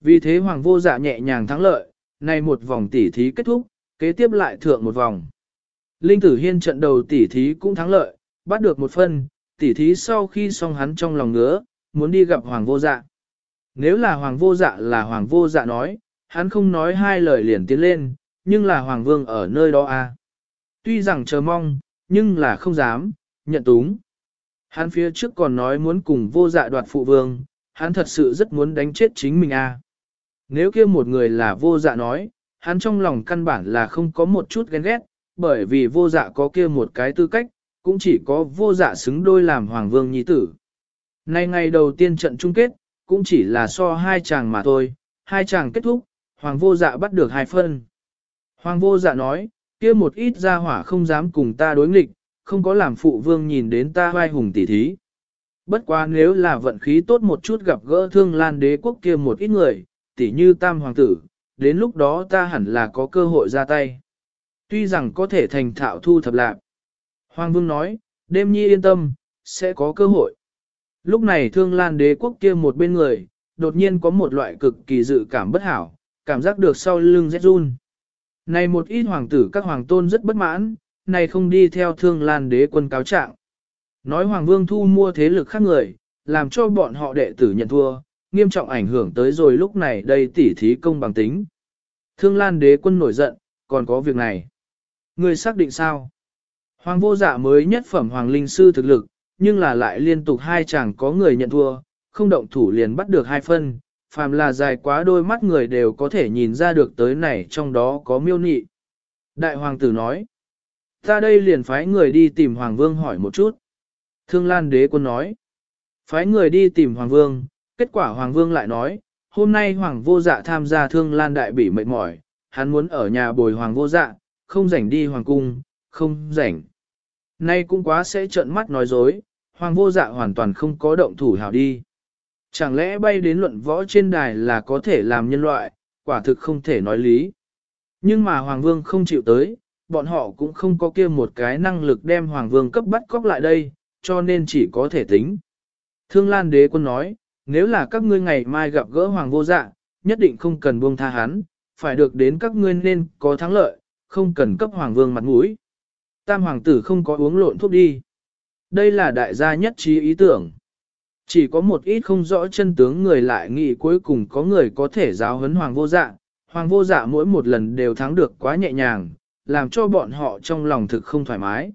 Vì thế hoàng vô dạ nhẹ nhàng thắng lợi, nay một vòng tỉ thí kết thúc, kế tiếp lại thượng một vòng. Linh Tử Hiên trận đầu tỉ thí cũng thắng lợi, bắt được một phân, tỉ thí sau khi xong hắn trong lòng ngứa, muốn đi gặp Hoàng vô dạ. Nếu là Hoàng vô dạ là Hoàng vô dạ nói, hắn không nói hai lời liền tiến lên, nhưng là Hoàng vương ở nơi đó à. Tuy rằng chờ mong, nhưng là không dám, nhận túng. Hắn phía trước còn nói muốn cùng vô dạ đoạt phụ vương, hắn thật sự rất muốn đánh chết chính mình à. Nếu kia một người là vô dạ nói, hắn trong lòng căn bản là không có một chút ghen ghét, bởi vì vô dạ có kia một cái tư cách, cũng chỉ có vô dạ xứng đôi làm hoàng vương nhi tử. Nay ngày đầu tiên trận chung kết, cũng chỉ là so hai chàng mà thôi, hai chàng kết thúc, hoàng vô dạ bắt được hai phân. Hoàng vô dạ nói, kia một ít gia hỏa không dám cùng ta đối nghịch, không có làm phụ vương nhìn đến ta vai hùng tỷ thí. Bất quá nếu là vận khí tốt một chút gặp gỡ thương lan đế quốc kia một ít người, tỷ như tam hoàng tử, đến lúc đó ta hẳn là có cơ hội ra tay. Tuy rằng có thể thành thạo thu thập lạc. Hoàng vương nói, đêm nhi yên tâm, sẽ có cơ hội. Lúc này thương lan đế quốc kia một bên người, đột nhiên có một loại cực kỳ dự cảm bất hảo, cảm giác được sau lưng rét run. Này một ít hoàng tử các hoàng tôn rất bất mãn, này không đi theo thương lan đế quân cáo trạng. Nói hoàng vương thu mua thế lực khác người, làm cho bọn họ đệ tử nhận thua, nghiêm trọng ảnh hưởng tới rồi lúc này đây tỉ thí công bằng tính. Thương lan đế quân nổi giận, còn có việc này. Người xác định sao? Hoàng vô dạ mới nhất phẩm hoàng linh sư thực lực, nhưng là lại liên tục hai chàng có người nhận thua, không động thủ liền bắt được hai phân, phàm là dài quá đôi mắt người đều có thể nhìn ra được tới này trong đó có miêu nị. Đại hoàng tử nói, ta đây liền phái người đi tìm hoàng vương hỏi một chút. Thương Lan đế quân nói, phái người đi tìm hoàng vương, kết quả hoàng vương lại nói, hôm nay hoàng vô dạ tham gia thương Lan đại bỉ mệt mỏi, hắn muốn ở nhà bồi hoàng vô dạ, không rảnh đi hoàng cung, không rảnh. Nay cũng quá sẽ trợn mắt nói dối, hoàng vô dạ hoàn toàn không có động thủ hào đi. Chẳng lẽ bay đến luận võ trên đài là có thể làm nhân loại, quả thực không thể nói lý. Nhưng mà Hoàng Vương không chịu tới, bọn họ cũng không có kia một cái năng lực đem Hoàng Vương cấp bắt cóc lại đây, cho nên chỉ có thể tính. Thương Lan Đế quân nói, nếu là các ngươi ngày mai gặp gỡ Hoàng vô dạ, nhất định không cần buông tha hắn, phải được đến các ngươi nên có thắng lợi, không cần cấp Hoàng Vương mặt mũi. Tam Hoàng tử không có uống lộn thuốc đi. Đây là đại gia nhất trí ý tưởng. Chỉ có một ít không rõ chân tướng người lại nghĩ cuối cùng có người có thể giáo huấn hoàng vô dạ, hoàng vô dạ mỗi một lần đều thắng được quá nhẹ nhàng, làm cho bọn họ trong lòng thực không thoải mái.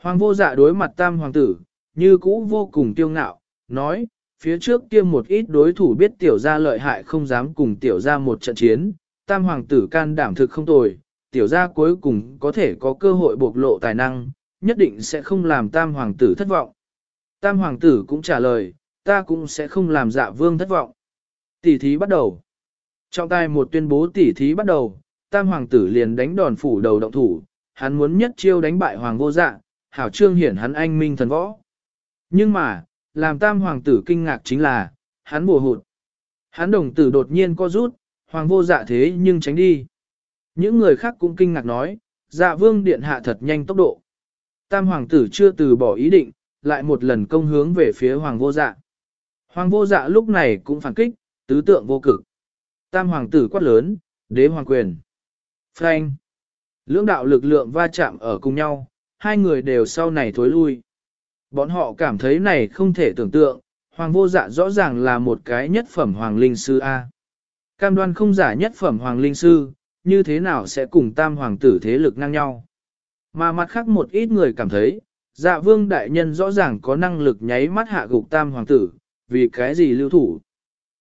Hoàng vô dạ đối mặt tam hoàng tử, như cũ vô cùng tiêu ngạo, nói, phía trước kia một ít đối thủ biết tiểu gia lợi hại không dám cùng tiểu gia một trận chiến, tam hoàng tử can đảm thực không tồi, tiểu gia cuối cùng có thể có cơ hội bộc lộ tài năng, nhất định sẽ không làm tam hoàng tử thất vọng. Tam hoàng tử cũng trả lời, ta cũng sẽ không làm dạ vương thất vọng. Tỷ thí bắt đầu. Trong tay một tuyên bố tỷ thí bắt đầu, tam hoàng tử liền đánh đòn phủ đầu động thủ, hắn muốn nhất chiêu đánh bại hoàng vô dạ, hảo trương hiển hắn anh minh thần võ. Nhưng mà, làm tam hoàng tử kinh ngạc chính là, hắn bùa hụt. Hắn đồng tử đột nhiên co rút, hoàng vô dạ thế nhưng tránh đi. Những người khác cũng kinh ngạc nói, dạ vương điện hạ thật nhanh tốc độ. Tam hoàng tử chưa từ bỏ ý định, lại một lần công hướng về phía hoàng vô dạ. Hoàng vô dạ lúc này cũng phản kích, tứ tượng vô cực. Tam hoàng tử quát lớn, đế hoàng quyền. Frank. Lưỡng đạo lực lượng va chạm ở cùng nhau, hai người đều sau này thối lui. Bọn họ cảm thấy này không thể tưởng tượng, hoàng vô dạ rõ ràng là một cái nhất phẩm hoàng linh sư A. Cam đoan không giả nhất phẩm hoàng linh sư, như thế nào sẽ cùng tam hoàng tử thế lực ngang nhau. Mà mặt khác một ít người cảm thấy, dạ vương đại nhân rõ ràng có năng lực nháy mắt hạ gục tam hoàng tử, vì cái gì lưu thủ?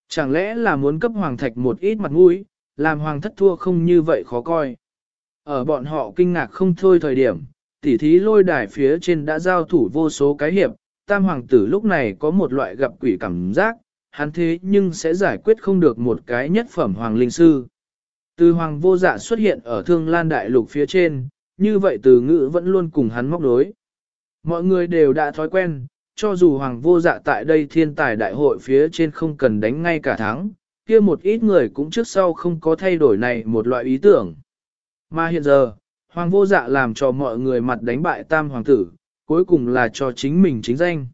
Chẳng lẽ là muốn cấp hoàng thạch một ít mặt mũi, làm hoàng thất thua không như vậy khó coi? Ở bọn họ kinh ngạc không thôi thời điểm, tỉ thí lôi đài phía trên đã giao thủ vô số cái hiệp, tam hoàng tử lúc này có một loại gặp quỷ cảm giác, hắn thế nhưng sẽ giải quyết không được một cái nhất phẩm hoàng linh sư. Từ hoàng vô dạ xuất hiện ở thương lan đại lục phía trên, như vậy từ ngữ vẫn luôn cùng hắn móc đối. Mọi người đều đã thói quen, cho dù hoàng vô dạ tại đây thiên tài đại hội phía trên không cần đánh ngay cả tháng, kia một ít người cũng trước sau không có thay đổi này một loại ý tưởng. Mà hiện giờ, hoàng vô dạ làm cho mọi người mặt đánh bại tam hoàng tử, cuối cùng là cho chính mình chính danh.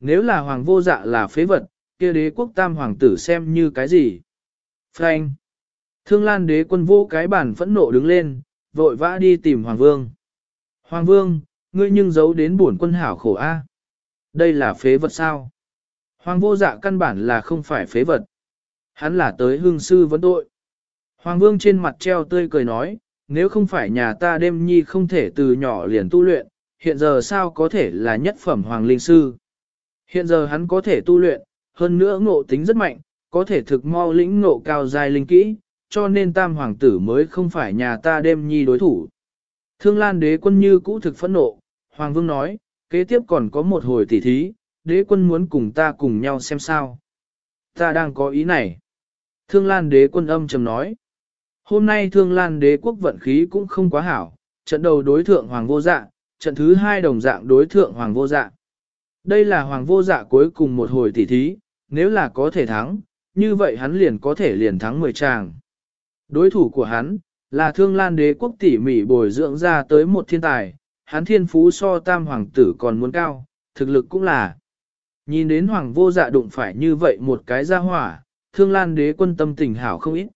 Nếu là hoàng vô dạ là phế vật, kia đế quốc tam hoàng tử xem như cái gì? Frank! Thương Lan đế quân vô cái bản phẫn nộ đứng lên, vội vã đi tìm Hoàng Vương. Hoàng Vương, ngươi nhưng giấu đến bổn quân hảo khổ a. Đây là phế vật sao? Hoàng vô dạ căn bản là không phải phế vật. Hắn là tới hương sư vấn tội. Hoàng Vương trên mặt treo tươi cười nói, nếu không phải nhà ta đêm nhi không thể từ nhỏ liền tu luyện, hiện giờ sao có thể là nhất phẩm Hoàng Linh Sư. Hiện giờ hắn có thể tu luyện, hơn nữa ngộ tính rất mạnh, có thể thực mau lĩnh ngộ cao dài linh kỹ, cho nên tam hoàng tử mới không phải nhà ta đêm nhi đối thủ. Thương Lan đế quân như cũ thực phẫn nộ, Hoàng Vương nói, kế tiếp còn có một hồi tỉ thí, đế quân muốn cùng ta cùng nhau xem sao. Ta đang có ý này. Thương Lan đế quân âm trầm nói. Hôm nay Thương Lan đế quốc vận khí cũng không quá hảo, trận đầu đối thượng Hoàng vô dạ, trận thứ hai đồng dạng đối thượng Hoàng vô dạ. Đây là Hoàng vô dạ cuối cùng một hồi tỉ thí, nếu là có thể thắng, như vậy hắn liền có thể liền thắng 10 tràng. Đối thủ của hắn, là Thương Lan đế quốc tỉ mỉ bồi dưỡng ra tới một thiên tài, hắn thiên phú so tam hoàng tử còn muốn cao, thực lực cũng là. Nhìn đến hoàng vô dạ đụng phải như vậy một cái ra hỏa, thương lan đế quân tâm tình hảo không ít.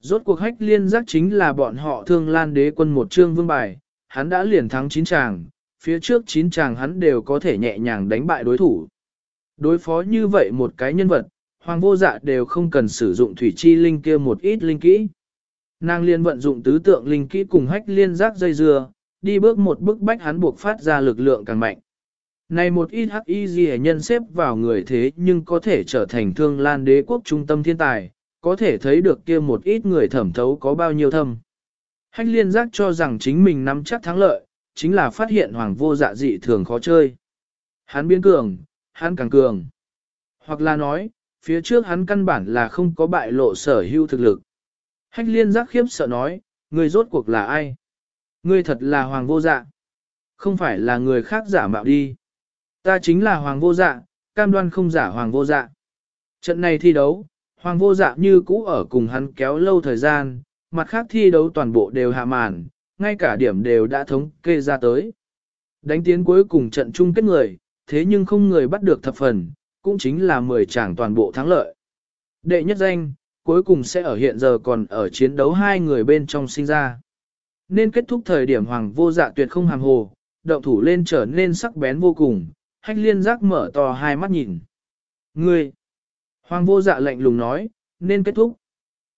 Rốt cuộc hách liên giác chính là bọn họ thương lan đế quân một trương vương bài, hắn đã liền thắng chín chàng, phía trước chín chàng hắn đều có thể nhẹ nhàng đánh bại đối thủ. Đối phó như vậy một cái nhân vật, hoàng vô dạ đều không cần sử dụng thủy chi linh kia một ít linh kỹ. Nàng liên vận dụng tứ tượng linh kỹ cùng hách liên giác dây dưa, đi bước một bước bách hắn buộc phát ra lực lượng càng mạnh. Này một ít hắc y gì nhân xếp vào người thế nhưng có thể trở thành thương lan đế quốc trung tâm thiên tài, có thể thấy được kia một ít người thẩm thấu có bao nhiêu thâm. Hách liên giác cho rằng chính mình nắm chắc thắng lợi, chính là phát hiện hoàng vô dạ dị thường khó chơi. Hắn biến cường, hắn càng cường. Hoặc là nói, phía trước hắn căn bản là không có bại lộ sở hữu thực lực. Hách liên giác khiếp sợ nói, người rốt cuộc là ai? Ngươi thật là hoàng vô dạ. Không phải là người khác giả mạo đi. Ta chính là hoàng vô dạ, cam đoan không giả hoàng vô dạ. Trận này thi đấu, hoàng vô dạ như cũ ở cùng hắn kéo lâu thời gian, mặt khác thi đấu toàn bộ đều hạ màn, ngay cả điểm đều đã thống kê ra tới. Đánh tiến cuối cùng trận chung kết người, thế nhưng không người bắt được thập phần, cũng chính là 10 chàng toàn bộ thắng lợi. Đệ nhất danh, cuối cùng sẽ ở hiện giờ còn ở chiến đấu hai người bên trong sinh ra. Nên kết thúc thời điểm hoàng vô dạ tuyệt không hàm hồ, động thủ lên trở nên sắc bén vô cùng, hách liên giác mở to hai mắt nhìn. Ngươi! Hoàng vô dạ lạnh lùng nói, nên kết thúc.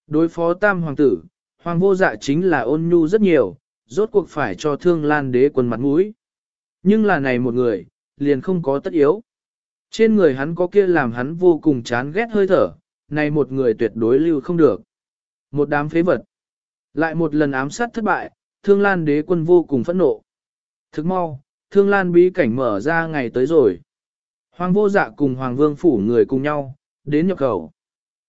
Đối phó tam hoàng tử, hoàng vô dạ chính là ôn nhu rất nhiều, rốt cuộc phải cho thương lan đế quân mặt mũi. Nhưng là này một người, liền không có tất yếu. Trên người hắn có kia làm hắn vô cùng chán ghét hơi thở, này một người tuyệt đối lưu không được. Một đám phế vật. Lại một lần ám sát thất bại, thương lan đế quân vô cùng phẫn nộ. Thức mau, thương lan bí cảnh mở ra ngày tới rồi. Hoàng vô dạ cùng Hoàng vương phủ người cùng nhau, đến nhập khẩu.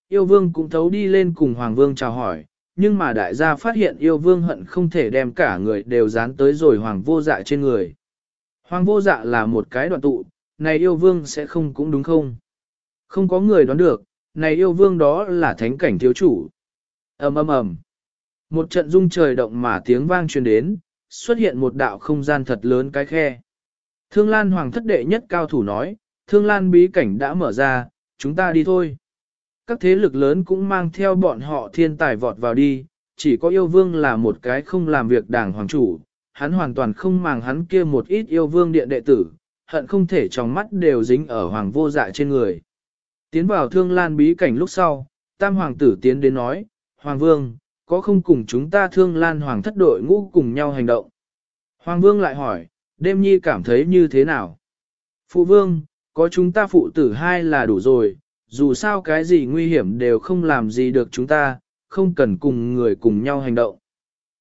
Yêu vương cũng thấu đi lên cùng Hoàng vương chào hỏi, nhưng mà đại gia phát hiện yêu vương hận không thể đem cả người đều dán tới rồi Hoàng vô dạ trên người. Hoàng vô dạ là một cái đoạn tụ, này yêu vương sẽ không cũng đúng không? Không có người đoán được, này yêu vương đó là thánh cảnh thiếu chủ. ầm ầm ầm. Một trận rung trời động mà tiếng vang truyền đến, xuất hiện một đạo không gian thật lớn cái khe. Thương Lan Hoàng thất đệ nhất cao thủ nói, Thương Lan bí cảnh đã mở ra, chúng ta đi thôi. Các thế lực lớn cũng mang theo bọn họ thiên tài vọt vào đi, chỉ có yêu vương là một cái không làm việc đảng hoàng chủ, hắn hoàn toàn không màng hắn kia một ít yêu vương điện đệ tử, hận không thể trong mắt đều dính ở hoàng vô dạ trên người. Tiến vào thương lan bí cảnh lúc sau, tam hoàng tử tiến đến nói, Hoàng vương, có không cùng chúng ta thương lan hoàng thất đội ngũ cùng nhau hành động? Hoàng vương lại hỏi, đêm nhi cảm thấy như thế nào? Phụ vương, có chúng ta phụ tử hai là đủ rồi, dù sao cái gì nguy hiểm đều không làm gì được chúng ta, không cần cùng người cùng nhau hành động.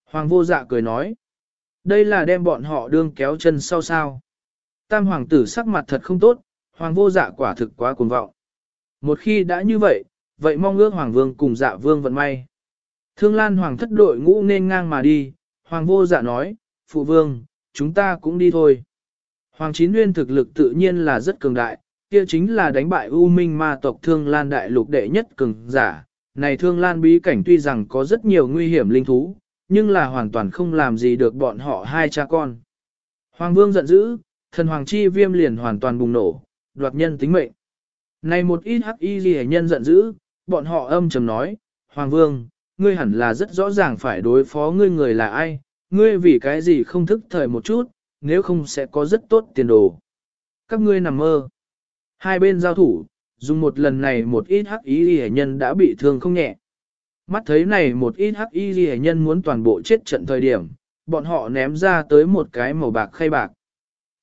Hoàng vô dạ cười nói, đây là đem bọn họ đương kéo chân sau sao. Tam hoàng tử sắc mặt thật không tốt, hoàng vô dạ quả thực quá cuồng vọng. Một khi đã như vậy, vậy mong ước hoàng vương cùng dạ vương vận may. Thương Lan Hoàng thất đội ngũ nên ngang mà đi, Hoàng vô dạ nói, Phụ Vương, chúng ta cũng đi thôi. Hoàng Chín Nguyên thực lực tự nhiên là rất cường đại, kia chính là đánh bại U Minh ma tộc Thương Lan Đại Lục đệ nhất cường giả. Này Thương Lan bí cảnh tuy rằng có rất nhiều nguy hiểm linh thú, nhưng là hoàn toàn không làm gì được bọn họ hai cha con. Hoàng Vương giận dữ, thần Hoàng Chi Viêm liền hoàn toàn bùng nổ, đoạt nhân tính mệnh. Này một ít hắc y ghi nhân giận dữ, bọn họ âm trầm nói, Hoàng Vương, ngươi hẳn là rất rõ ràng phải đối phó ngươi người là ai, ngươi vì cái gì không thức thời một chút, nếu không sẽ có rất tốt tiền đồ. Các ngươi nằm mơ. Hai bên giao thủ, dùng một lần này một ít hắc ý ghi nhân đã bị thương không nhẹ. Mắt thấy này một ít hắc y ghi nhân muốn toàn bộ chết trận thời điểm, bọn họ ném ra tới một cái màu bạc khay bạc.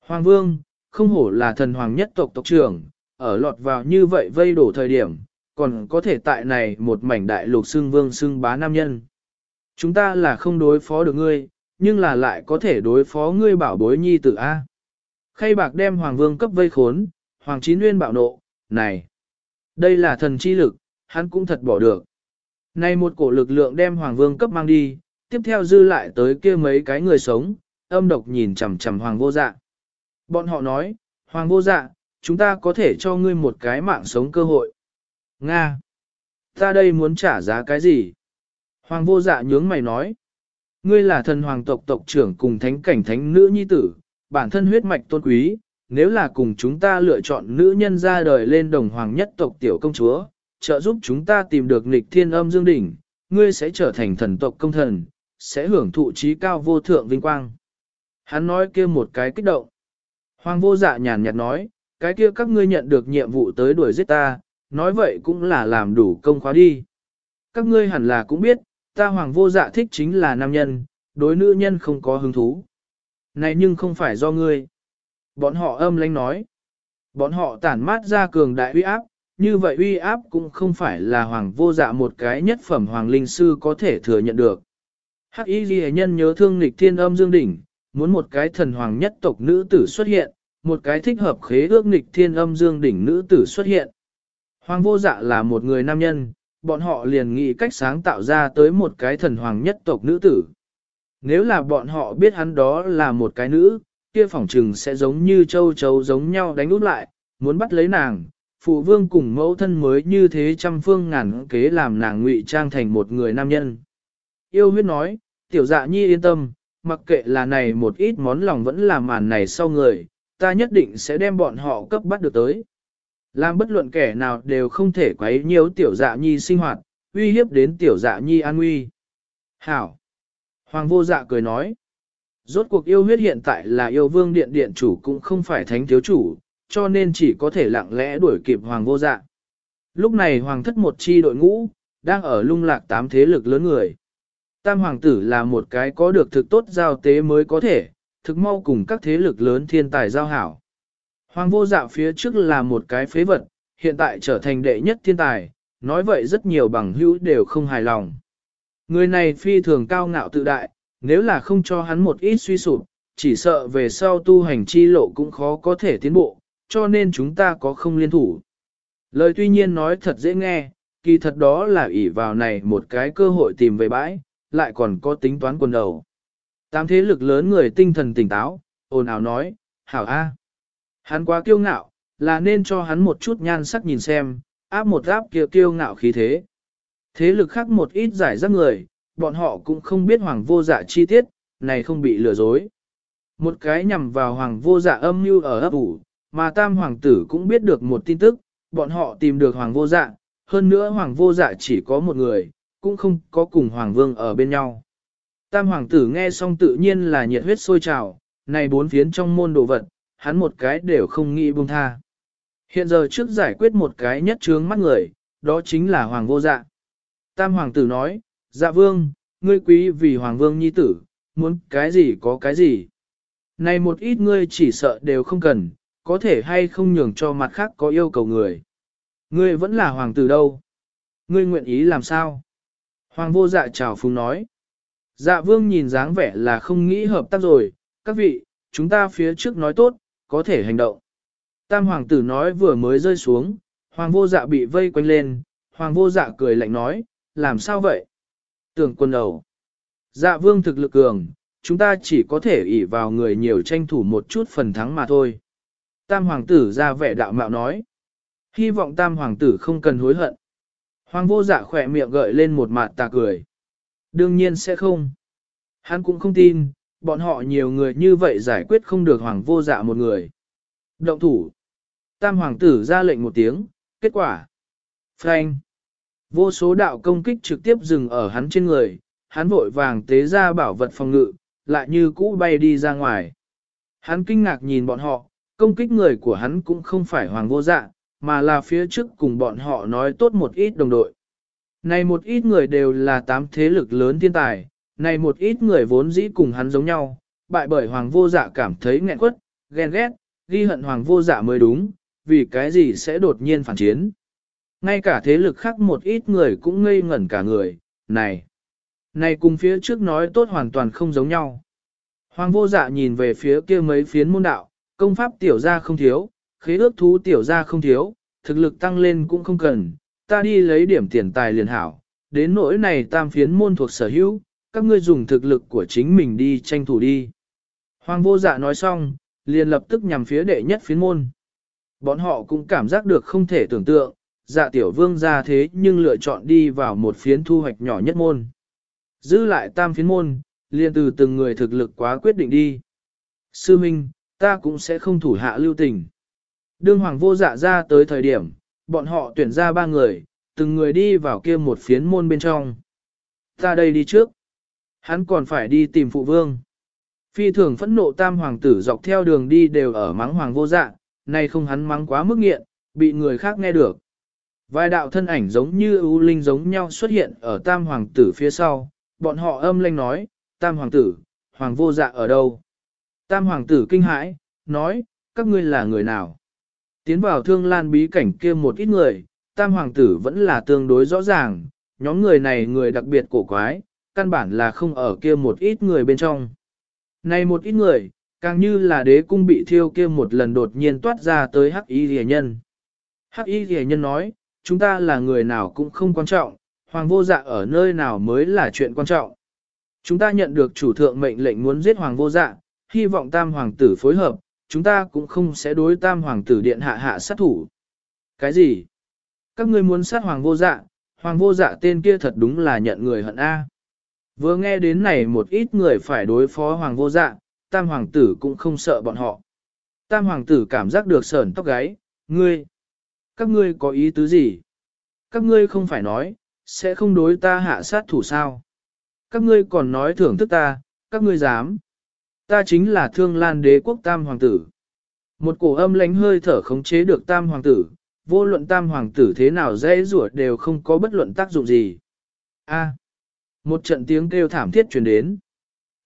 Hoàng vương, không hổ là thần hoàng nhất tộc tộc trưởng, ở lọt vào như vậy vây đổ thời điểm, còn có thể tại này một mảnh đại lục xương vương xương bá nam nhân. Chúng ta là không đối phó được ngươi, nhưng là lại có thể đối phó ngươi bảo bối nhi tử A. Khay bạc đem hoàng vương cấp vây khốn, hoàng chín nguyên bạo nộ, này, đây là thần chi lực, hắn cũng thật bỏ được. Này một cổ lực lượng đem hoàng vương cấp mang đi, tiếp theo dư lại tới kia mấy cái người sống, âm độc nhìn chằm chằm hoàng vô dạ. Bọn họ nói, hoàng vô dạ, chúng ta có thể cho ngươi một cái mạng sống cơ hội. Nga! Ta đây muốn trả giá cái gì? Hoàng vô dạ nhướng mày nói. Ngươi là thần hoàng tộc tộc trưởng cùng thánh cảnh thánh nữ nhi tử, bản thân huyết mạch tôn quý, nếu là cùng chúng ta lựa chọn nữ nhân ra đời lên đồng hoàng nhất tộc tiểu công chúa, trợ giúp chúng ta tìm được nghịch thiên âm dương đỉnh, ngươi sẽ trở thành thần tộc công thần, sẽ hưởng thụ trí cao vô thượng vinh quang. Hắn nói kia một cái kích động. Hoàng vô dạ nhàn nhạt nói, cái kia các ngươi nhận được nhiệm vụ tới đuổi giết ta, nói vậy cũng là làm đủ công khóa đi. Các ngươi hẳn là cũng biết, ta hoàng vô dạ thích chính là nam nhân, đối nữ nhân không có hứng thú. Này nhưng không phải do ngươi. Bọn họ âm lãnh nói. Bọn họ tản mát ra cường đại uy áp, như vậy uy áp cũng không phải là hoàng vô dạ một cái nhất phẩm hoàng linh sư có thể thừa nhận được. Hắc y ghi nhân nhớ thương nghịch thiên âm dương đỉnh, muốn một cái thần hoàng nhất tộc nữ tử xuất hiện, một cái thích hợp khế ước nghịch thiên âm dương đỉnh nữ tử xuất hiện. Hoàng vô dạ là một người nam nhân, bọn họ liền nghĩ cách sáng tạo ra tới một cái thần hoàng nhất tộc nữ tử. Nếu là bọn họ biết hắn đó là một cái nữ, kia phỏng trừng sẽ giống như châu chấu giống nhau đánh út lại, muốn bắt lấy nàng, phụ vương cùng mẫu thân mới như thế trăm phương ngàn kế làm nàng ngụy trang thành một người nam nhân. Yêu huyết nói, tiểu dạ nhi yên tâm, mặc kệ là này một ít món lòng vẫn là màn này sau người, ta nhất định sẽ đem bọn họ cấp bắt được tới. Làm bất luận kẻ nào đều không thể quấy nhiễu tiểu dạ nhi sinh hoạt, uy hiếp đến tiểu dạ nhi an nguy. Hảo! Hoàng vô dạ cười nói. Rốt cuộc yêu huyết hiện tại là yêu vương điện điện chủ cũng không phải thánh thiếu chủ, cho nên chỉ có thể lặng lẽ đuổi kịp hoàng vô dạ. Lúc này hoàng thất một chi đội ngũ, đang ở lung lạc tám thế lực lớn người. Tam hoàng tử là một cái có được thực tốt giao tế mới có thể, thực mau cùng các thế lực lớn thiên tài giao hảo. Hoàng vô dạ phía trước là một cái phế vật, hiện tại trở thành đệ nhất thiên tài, nói vậy rất nhiều bằng hữu đều không hài lòng. Người này phi thường cao ngạo tự đại, nếu là không cho hắn một ít suy sụp, chỉ sợ về sau tu hành chi lộ cũng khó có thể tiến bộ, cho nên chúng ta có không liên thủ. Lời tuy nhiên nói thật dễ nghe, kỳ thật đó là ỷ vào này một cái cơ hội tìm về bãi, lại còn có tính toán quần đầu. Tám thế lực lớn người tinh thần tỉnh táo, ồn ào nói, hảo a, Hắn quá kiêu ngạo, là nên cho hắn một chút nhan sắc nhìn xem, áp một áp kia kiêu ngạo khí thế. Thế lực khác một ít giải rác người, bọn họ cũng không biết hoàng vô dạ chi tiết, này không bị lừa dối. Một cái nhằm vào hoàng vô dạ âm mưu ở ấp ủ, mà tam hoàng tử cũng biết được một tin tức, bọn họ tìm được hoàng vô dạ, hơn nữa hoàng vô dạ chỉ có một người, cũng không có cùng hoàng vương ở bên nhau. Tam hoàng tử nghe xong tự nhiên là nhiệt huyết sôi trào, này bốn phiến trong môn đồ vật, hắn một cái đều không nghĩ buông tha. Hiện giờ trước giải quyết một cái nhất trướng mắt người, đó chính là hoàng vô dạ. Tam hoàng tử nói, dạ vương, ngươi quý vì hoàng vương nhi tử, muốn cái gì có cái gì. Này một ít ngươi chỉ sợ đều không cần, có thể hay không nhường cho mặt khác có yêu cầu người. Ngươi vẫn là hoàng tử đâu? Ngươi nguyện ý làm sao? Hoàng vô dạ chào phúng nói. Dạ vương nhìn dáng vẻ là không nghĩ hợp tác rồi, các vị, chúng ta phía trước nói tốt, có thể hành động. Tam hoàng tử nói vừa mới rơi xuống, hoàng vô dạ bị vây quanh lên, hoàng vô dạ cười lạnh nói, làm sao vậy? Tưởng quân đầu. Dạ vương thực lực cường, chúng ta chỉ có thể ỷ vào người nhiều tranh thủ một chút phần thắng mà thôi. Tam hoàng tử ra vẻ đạo mạo nói. Hy vọng tam hoàng tử không cần hối hận. Hoàng vô dạ khỏe miệng gợi lên một mặt tà cười. Đương nhiên sẽ không. Hắn cũng không tin, bọn họ nhiều người như vậy giải quyết không được hoàng vô dạ một người. Động thủ. Tam hoàng tử ra lệnh một tiếng, kết quả. Frank. Vô số đạo công kích trực tiếp dừng ở hắn trên người, hắn vội vàng tế ra bảo vật phòng ngự, lại như cũ bay đi ra ngoài. Hắn kinh ngạc nhìn bọn họ, công kích người của hắn cũng không phải hoàng vô dạ, mà là phía trước cùng bọn họ nói tốt một ít đồng đội. Này một ít người đều là tám thế lực lớn thiên tài, này một ít người vốn dĩ cùng hắn giống nhau, bại bởi hoàng vô dạ cảm thấy nghẹn quất, ghen ghét, ghi hận hoàng vô dạ mới đúng, vì cái gì sẽ đột nhiên phản chiến. Ngay cả thế lực khác một ít người cũng ngây ngẩn cả người, này, này cùng phía trước nói tốt hoàn toàn không giống nhau. Hoàng vô dạ nhìn về phía kia mấy phiến môn đạo, công pháp tiểu ra không thiếu, khế ước thú tiểu ra không thiếu, thực lực tăng lên cũng không cần, ta đi lấy điểm tiền tài liền hảo, đến nỗi này tam phiến môn thuộc sở hữu, các ngươi dùng thực lực của chính mình đi tranh thủ đi. Hoàng vô dạ nói xong, liền lập tức nhằm phía đệ nhất phiến môn. Bọn họ cũng cảm giác được không thể tưởng tượng, dạ tiểu vương ra thế nhưng lựa chọn đi vào một phiến thu hoạch nhỏ nhất môn. Giữ lại tam phiến môn, liền từ từng người thực lực quá quyết định đi. Sư Minh, ta cũng sẽ không thủ hạ lưu tình. Đương hoàng vô dạ ra tới thời điểm, bọn họ tuyển ra ba người, từng người đi vào kia một phiến môn bên trong. Ta đây đi trước. Hắn còn phải đi tìm phụ vương. Phi thường phẫn nộ tam hoàng tử dọc theo đường đi đều ở mắng hoàng vô dạ, nay không hắn mắng quá mức nghiện, bị người khác nghe được. Vài đạo thân ảnh giống như ưu linh giống nhau xuất hiện ở tam hoàng tử phía sau, bọn họ âm lanh nói, tam hoàng tử, hoàng vô dạ ở đâu? Tam hoàng tử kinh hãi, nói, các ngươi là người nào? Tiến vào thương lan bí cảnh kia một ít người, tam hoàng tử vẫn là tương đối rõ ràng, nhóm người này người đặc biệt cổ quái, căn bản là không ở kia một ít người bên trong. Này một ít người, càng như là đế cung bị thiêu kia một lần đột nhiên toát ra tới hắc y rìa nhân. Hắc y rìa nhân nói, chúng ta là người nào cũng không quan trọng, hoàng vô dạ ở nơi nào mới là chuyện quan trọng. Chúng ta nhận được chủ thượng mệnh lệnh muốn giết hoàng vô dạ, hy vọng tam hoàng tử phối hợp, chúng ta cũng không sẽ đối tam hoàng tử điện hạ hạ sát thủ. Cái gì? Các ngươi muốn sát hoàng vô dạ, hoàng vô dạ tên kia thật đúng là nhận người hận A. Vừa nghe đến này một ít người phải đối phó hoàng vô dạ, tam hoàng tử cũng không sợ bọn họ. Tam hoàng tử cảm giác được sờn tóc gáy, ngươi, các ngươi có ý tứ gì? Các ngươi không phải nói, sẽ không đối ta hạ sát thủ sao? Các ngươi còn nói thưởng thức ta, các ngươi dám. Ta chính là thương lan đế quốc tam hoàng tử. Một cổ âm lánh hơi thở khống chế được tam hoàng tử, vô luận tam hoàng tử thế nào dễ rủa đều không có bất luận tác dụng gì. A. một trận tiếng kêu thảm thiết truyền đến.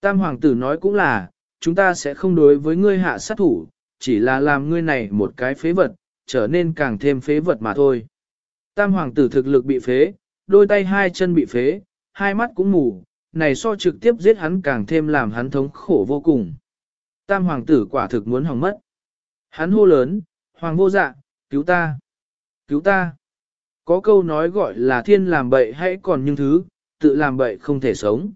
Tam hoàng tử nói cũng là, chúng ta sẽ không đối với ngươi hạ sát thủ, chỉ là làm ngươi này một cái phế vật, trở nên càng thêm phế vật mà thôi. Tam hoàng tử thực lực bị phế, đôi tay hai chân bị phế, hai mắt cũng mù, này so trực tiếp giết hắn càng thêm làm hắn thống khổ vô cùng. Tam hoàng tử quả thực muốn hỏng mất. Hắn hô lớn, hoàng vô dạ, cứu ta, cứu ta. Có câu nói gọi là thiên làm bậy hãy còn những thứ, tự làm bậy không thể sống.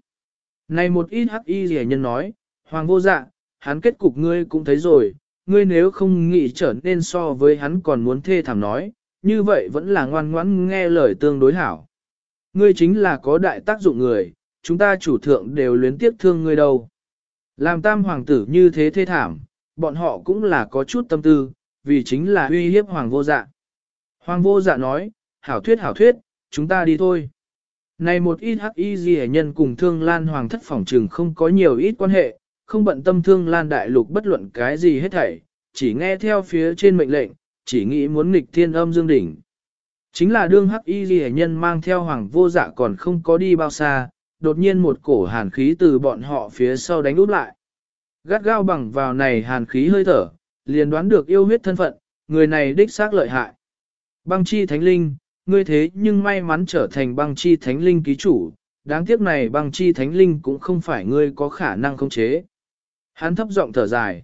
Này một ít hắc y rẻ nhân nói, hoàng vô dạ, hắn kết cục ngươi cũng thấy rồi, ngươi nếu không nghĩ trở nên so với hắn còn muốn thê thảm nói, như vậy vẫn là ngoan ngoãn nghe lời tương đối hảo. Ngươi chính là có đại tác dụng người, chúng ta chủ thượng đều luyến tiếp thương ngươi đâu. Làm tam hoàng tử như thế thê thảm, bọn họ cũng là có chút tâm tư, vì chính là uy hiếp hoàng vô dạ. Hoàng vô dạ nói, hảo thuyết hảo thuyết, chúng ta đi thôi. Này một ít hắc y gì nhân cùng thương lan hoàng thất phỏng trừng không có nhiều ít quan hệ, không bận tâm thương lan đại lục bất luận cái gì hết thảy, chỉ nghe theo phía trên mệnh lệnh, chỉ nghĩ muốn nghịch thiên âm dương đỉnh. Chính là đương hắc y gì nhân mang theo hoàng vô dạ còn không có đi bao xa, đột nhiên một cổ hàn khí từ bọn họ phía sau đánh úp lại. Gắt gao bằng vào này hàn khí hơi thở, liền đoán được yêu huyết thân phận, người này đích xác lợi hại. Băng chi thánh linh, ngươi thế nhưng may mắn trở thành băng chi thánh linh ký chủ, đáng tiếc này băng chi thánh linh cũng không phải ngươi có khả năng khống chế. Hắn thấp giọng thở dài.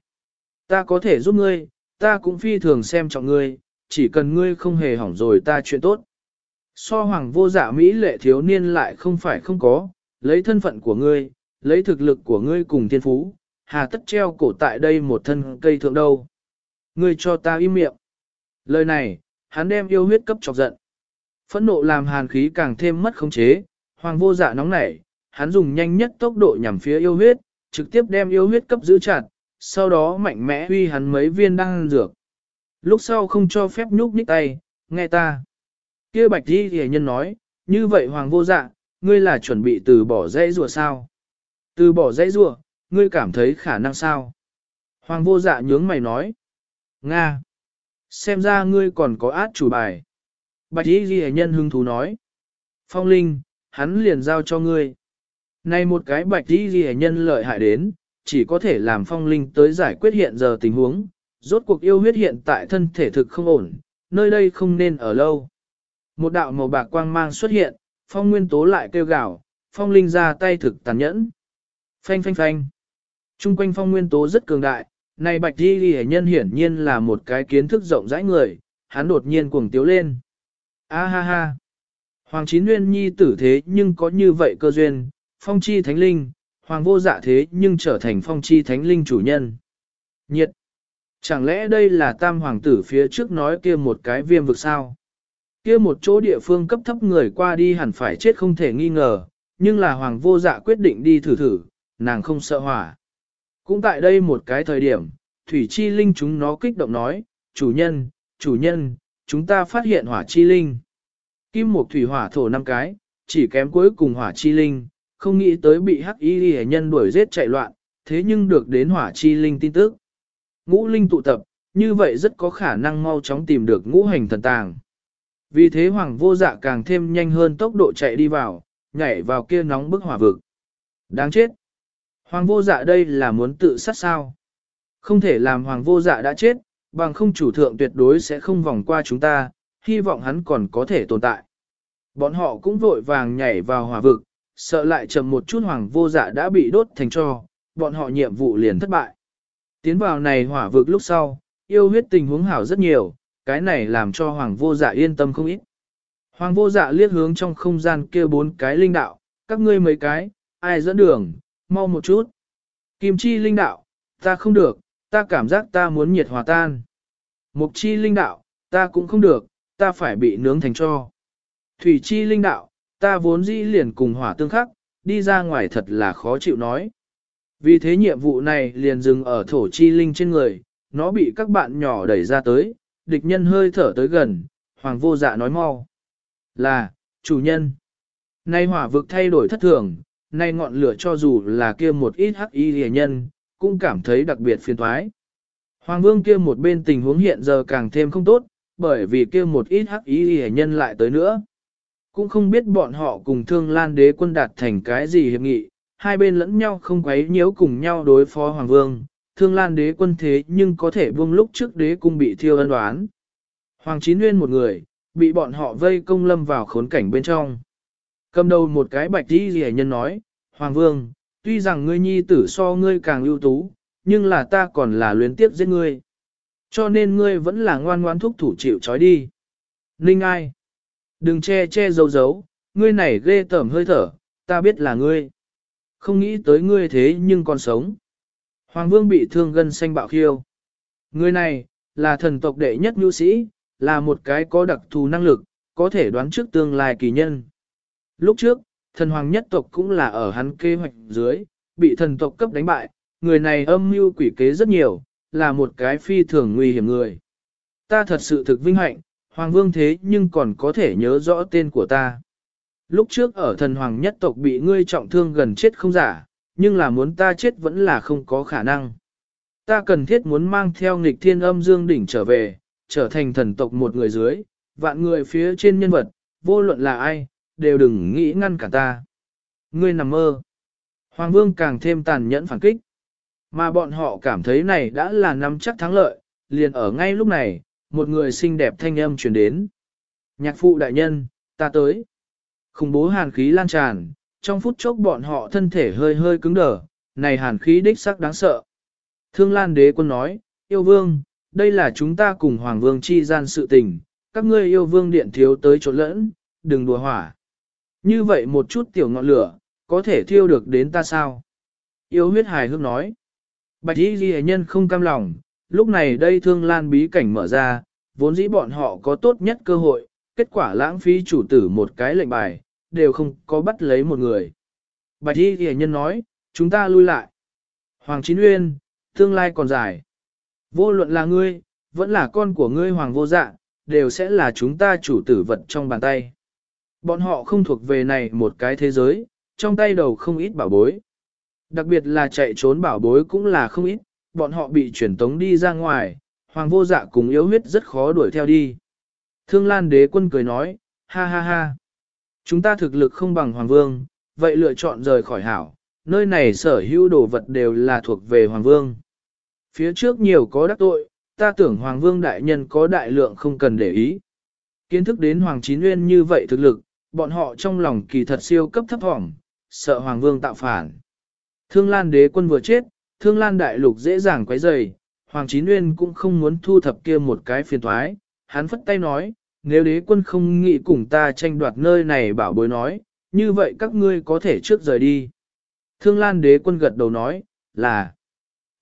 Ta có thể giúp ngươi, ta cũng phi thường xem trọng ngươi, chỉ cần ngươi không hề hỏng rồi ta chuyện tốt. So hoàng vô dạ Mỹ lệ thiếu niên lại không phải không có, lấy thân phận của ngươi, lấy thực lực của ngươi cùng thiên phú, hà tất treo cổ tại đây một thân cây thượng đâu. Ngươi cho ta im miệng. Lời này, hắn đem yêu huyết cấp chọc giận. Phẫn nộ làm hàn khí càng thêm mất khống chế, hoàng vô dạ nóng nảy, hắn dùng nhanh nhất tốc độ nhằm phía yêu huyết, trực tiếp đem yêu huyết cấp giữ chặt, sau đó mạnh mẽ huy hắn mấy viên đan dược. Lúc sau không cho phép nhúc nhích tay, nghe ta. kia bạch đi thì nhân nói, Như vậy hoàng vô dạ, ngươi là chuẩn bị từ bỏ dãy rùa sao? Từ bỏ dãy rùa, ngươi cảm thấy khả năng sao? Hoàng vô dạ nhướng mày nói. Nga! Xem ra ngươi còn có át chủ bài. Bạch y ghi nhân hưng thú nói. Phong linh, hắn liền giao cho ngươi. Này một cái bạch y ghi nhân lợi hại đến, chỉ có thể làm phong linh tới giải quyết hiện giờ tình huống. Rốt cuộc yêu huyết hiện tại thân thể thực không ổn, nơi đây không nên ở lâu. Một đạo màu bạc quang mang xuất hiện, phong nguyên tố lại kêu gào, phong linh ra tay thực tàn nhẫn. Phanh phanh phanh. Trung quanh phong nguyên tố rất cường đại, này bạch đi ghi nhân hiển nhiên là một cái kiến thức rộng rãi người, hắn đột nhiên cuồng tiếu lên. A ha ha. Hoàng chín nguyên nhi tử thế nhưng có như vậy cơ duyên, phong chi thánh linh, hoàng vô dạ thế nhưng trở thành phong chi thánh linh chủ nhân. Nhiệt. Chẳng lẽ đây là tam hoàng tử phía trước nói kia một cái viêm vực sao? Kia một chỗ địa phương cấp thấp người qua đi hẳn phải chết không thể nghi ngờ, nhưng là hoàng vô dạ quyết định đi thử thử, nàng không sợ hỏa. Cũng tại đây một cái thời điểm, Thủy Chi Linh chúng nó kích động nói, chủ nhân, chủ nhân, chúng ta phát hiện hỏa chi linh. Kim một thủy hỏa thổ năm cái, chỉ kém cuối cùng hỏa chi linh, không nghĩ tới bị hắc y hệ nhân đuổi giết chạy loạn, thế nhưng được đến hỏa chi linh tin tức. Ngũ linh tụ tập, như vậy rất có khả năng mau chóng tìm được ngũ hành thần tàng. Vì thế hoàng vô dạ càng thêm nhanh hơn tốc độ chạy đi vào, nhảy vào kia nóng bức hỏa vực. Đáng chết! Hoàng vô dạ đây là muốn tự sát sao? Không thể làm hoàng vô dạ đã chết, bằng không chủ thượng tuyệt đối sẽ không vòng qua chúng ta, hy vọng hắn còn có thể tồn tại. Bọn họ cũng vội vàng nhảy vào hỏa vực, sợ lại chậm một chút hoàng vô dạ đã bị đốt thành cho, bọn họ nhiệm vụ liền thất bại. Tiến vào này hỏa vực lúc sau, yêu huyết tình huống hảo rất nhiều, cái này làm cho hoàng vô dạ yên tâm không ít. Hoàng vô dạ liếc hướng trong không gian kia bốn cái linh đạo, các ngươi mấy cái, ai dẫn đường, mau một chút. Kim chi linh đạo, ta không được, ta cảm giác ta muốn nhiệt hòa tan. Mục chi linh đạo, ta cũng không được, ta phải bị nướng thành cho. Thủy chi linh đạo, ta vốn dĩ liền cùng hỏa tương khắc, đi ra ngoài thật là khó chịu nói. Vì thế nhiệm vụ này liền dừng ở thổ chi linh trên người, nó bị các bạn nhỏ đẩy ra tới, địch nhân hơi thở tới gần, hoàng vô dạ nói mau. Là, chủ nhân. Nay hỏa vực thay đổi thất thường, nay ngọn lửa cho dù là kia một ít hắc y hề nhân, cũng cảm thấy đặc biệt phiền thoái. Hoàng vương kia một bên tình huống hiện giờ càng thêm không tốt, bởi vì kia một ít hắc y hề nhân lại tới nữa. Cũng không biết bọn họ cùng thương lan đế quân đạt thành cái gì hiệp nghị, hai bên lẫn nhau không quấy nhiễu cùng nhau đối phó Hoàng vương, thương lan đế quân thế nhưng có thể buông lúc trước đế cung bị thiêu ân đoán. Hoàng chín nguyên một người, bị bọn họ vây công lâm vào khốn cảnh bên trong. Cầm đầu một cái bạch đi rẻ nhân nói, Hoàng vương, tuy rằng ngươi nhi tử so ngươi càng ưu tú, nhưng là ta còn là luyến tiếp giết ngươi. Cho nên ngươi vẫn là ngoan ngoan thúc thủ chịu trói đi. Ninh ai? Đừng che che giấu giấu, ngươi này ghê tởm hơi thở, ta biết là ngươi. Không nghĩ tới ngươi thế nhưng còn sống. Hoàng vương bị thương gân xanh bạo khiêu. Người này, là thần tộc đệ nhất nhu sĩ, là một cái có đặc thù năng lực, có thể đoán trước tương lai kỳ nhân. Lúc trước, thần hoàng nhất tộc cũng là ở hắn kế hoạch dưới, bị thần tộc cấp đánh bại, người này âm mưu quỷ kế rất nhiều, là một cái phi thường nguy hiểm người. Ta thật sự thực vinh hạnh, hoàng vương thế nhưng còn có thể nhớ rõ tên của ta. Lúc trước ở thần hoàng nhất tộc bị ngươi trọng thương gần chết không giả, nhưng là muốn ta chết vẫn là không có khả năng. Ta cần thiết muốn mang theo nghịch thiên âm dương đỉnh trở về, trở thành thần tộc một người dưới, vạn người phía trên nhân vật, vô luận là ai, đều đừng nghĩ ngăn cả ta. Ngươi nằm mơ. Hoàng vương càng thêm tàn nhẫn phản kích. Mà bọn họ cảm thấy này đã là nắm chắc thắng lợi, liền ở ngay lúc này, một người xinh đẹp thanh âm truyền đến. Nhạc phụ đại nhân, ta tới. Khủng bố hàn khí lan tràn, trong phút chốc bọn họ thân thể hơi hơi cứng đờ, này hàn khí đích sắc đáng sợ. Thương Lan đế quân nói, yêu vương, đây là chúng ta cùng Hoàng vương chi gian sự tình, các ngươi yêu vương điện thiếu tới chỗ lẫn, đừng đùa hỏa. Như vậy một chút tiểu ngọn lửa, có thể thiêu được đến ta sao? Yêu huyết hài hước nói. Bạch y ghi nhân không cam lòng, lúc này đây thương lan bí cảnh mở ra, vốn dĩ bọn họ có tốt nhất cơ hội, kết quả lãng phí chủ tử một cái lệnh bài, đều không có bắt lấy một người. Bạch y ghi nhân nói, chúng ta lui lại. Hoàng Chín Uyên, tương lai còn dài. Vô luận là ngươi, vẫn là con của ngươi Hoàng vô dạ, đều sẽ là chúng ta chủ tử vật trong bàn tay. Bọn họ không thuộc về này một cái thế giới, trong tay đầu không ít bảo bối. Đặc biệt là chạy trốn bảo bối cũng là không ít, bọn họ bị chuyển tống đi ra ngoài, hoàng vô dạ cùng yếu huyết rất khó đuổi theo đi. Thương Lan đế quân cười nói, ha ha ha. Chúng ta thực lực không bằng hoàng vương, vậy lựa chọn rời khỏi hảo, nơi này sở hữu đồ vật đều là thuộc về hoàng vương. Phía trước nhiều có đắc tội, ta tưởng hoàng vương đại nhân có đại lượng không cần để ý. Kiến thức đến hoàng chín nguyên như vậy thực lực, bọn họ trong lòng kỳ thật siêu cấp thấp thỏm, sợ hoàng vương tạo phản. Thương Lan đế quân vừa chết, Thương Lan đại lục dễ dàng quấy rầy, Hoàng Chín Nguyên cũng không muốn thu thập kia một cái phiền toái, hắn phất tay nói, nếu đế quân không nghĩ cùng ta tranh đoạt nơi này bảo bối nói, như vậy các ngươi có thể trước rời đi. Thương Lan đế quân gật đầu nói, là,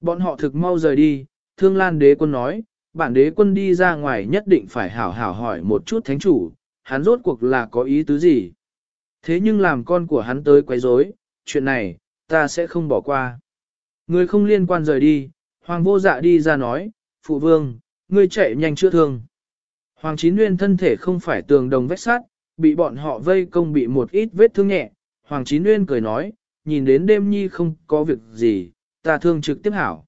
bọn họ thực mau rời đi, Thương Lan đế quân nói, bản đế quân đi ra ngoài nhất định phải hảo hảo hỏi một chút thánh chủ, hắn rốt cuộc là có ý tứ gì. Thế nhưng làm con của hắn tới quấy rối, chuyện này, ta sẽ không bỏ qua. Người không liên quan rời đi, hoàng vô dạ đi ra nói, phụ vương, ngươi chạy nhanh chữa thương. Hoàng chín nguyên thân thể không phải tường đồng vách sát, bị bọn họ vây công bị một ít vết thương nhẹ. Hoàng chín nguyên cười nói, nhìn đến đêm nhi không có việc gì, ta thương trực tiếp hảo.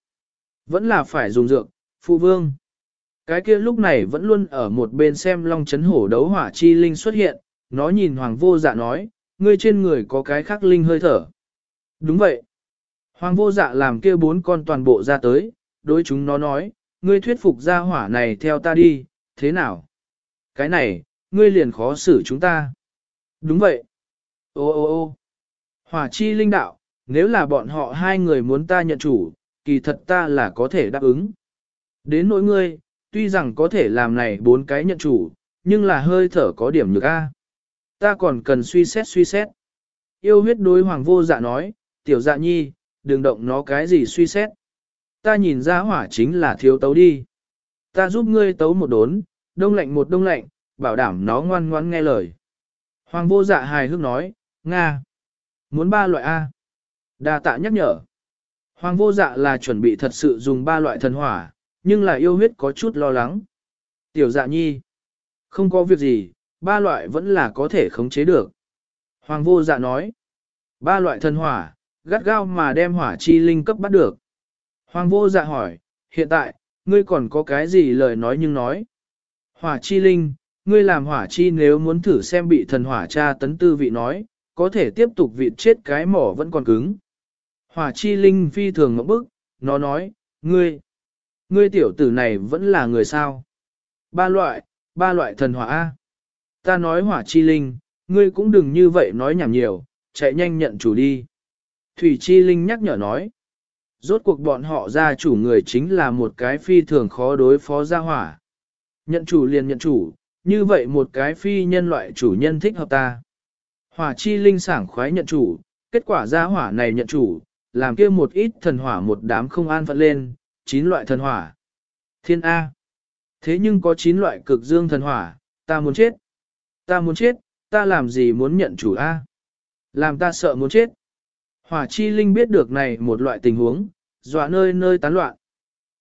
Vẫn là phải dùng dược, phụ vương. Cái kia lúc này vẫn luôn ở một bên xem long chấn hổ đấu hỏa chi linh xuất hiện, nó nhìn hoàng vô dạ nói, ngươi trên người có cái khác linh hơi thở. Đúng vậy. Hoàng vô dạ làm kia bốn con toàn bộ ra tới, đối chúng nó nói, ngươi thuyết phục ra hỏa này theo ta đi, thế nào? Cái này, ngươi liền khó xử chúng ta. Đúng vậy. Ô ô ô hỏa chi linh đạo, nếu là bọn họ hai người muốn ta nhận chủ, kỳ thật ta là có thể đáp ứng. Đến nỗi ngươi, tuy rằng có thể làm này bốn cái nhận chủ, nhưng là hơi thở có điểm nhược A. Ta còn cần suy xét suy xét. Yêu huyết đối hoàng vô dạ nói, tiểu dạ nhi, đừng động nó cái gì suy xét. Ta nhìn ra hỏa chính là thiếu tấu đi. Ta giúp ngươi tấu một đốn, đông lạnh một đông lạnh, bảo đảm nó ngoan ngoãn nghe lời. Hoàng vô dạ hài hước nói, Nga. Muốn ba loại A. Đà tạ nhắc nhở. Hoàng vô dạ là chuẩn bị thật sự dùng ba loại thần hỏa, nhưng là yêu huyết có chút lo lắng. Tiểu dạ nhi. Không có việc gì, ba loại vẫn là có thể khống chế được. Hoàng vô dạ nói. Ba loại thần hỏa, gắt gao mà đem hỏa chi linh cấp bắt được. Hoàng vô dạ hỏi, hiện tại, ngươi còn có cái gì lời nói nhưng nói. Hỏa chi linh, ngươi làm hỏa chi nếu muốn thử xem bị thần hỏa cha tấn tư vị nói, có thể tiếp tục vịt chết cái mỏ vẫn còn cứng. Hỏa chi linh phi thường ngẫm bức, nó nói, ngươi, ngươi tiểu tử này vẫn là người sao. Ba loại, ba loại thần hỏa A. Ta nói hỏa chi linh, ngươi cũng đừng như vậy nói nhảm nhiều, chạy nhanh nhận chủ đi. Thủy Chi Linh nhắc nhở nói. Rốt cuộc bọn họ gia chủ người chính là một cái phi thường khó đối phó gia hỏa. Nhận chủ liền nhận chủ, như vậy một cái phi nhân loại chủ nhân thích hợp ta. Hỏa Chi Linh sảng khoái nhận chủ, kết quả gia hỏa này nhận chủ, làm kia một ít thần hỏa một đám không an phận lên, chín loại thần hỏa. Thiên A. Thế nhưng có chín loại cực dương thần hỏa, ta muốn chết. Ta muốn chết, ta làm gì muốn nhận chủ A. Làm ta sợ muốn chết. Hỏa chi linh biết được này một loại tình huống, dọa nơi nơi tán loạn.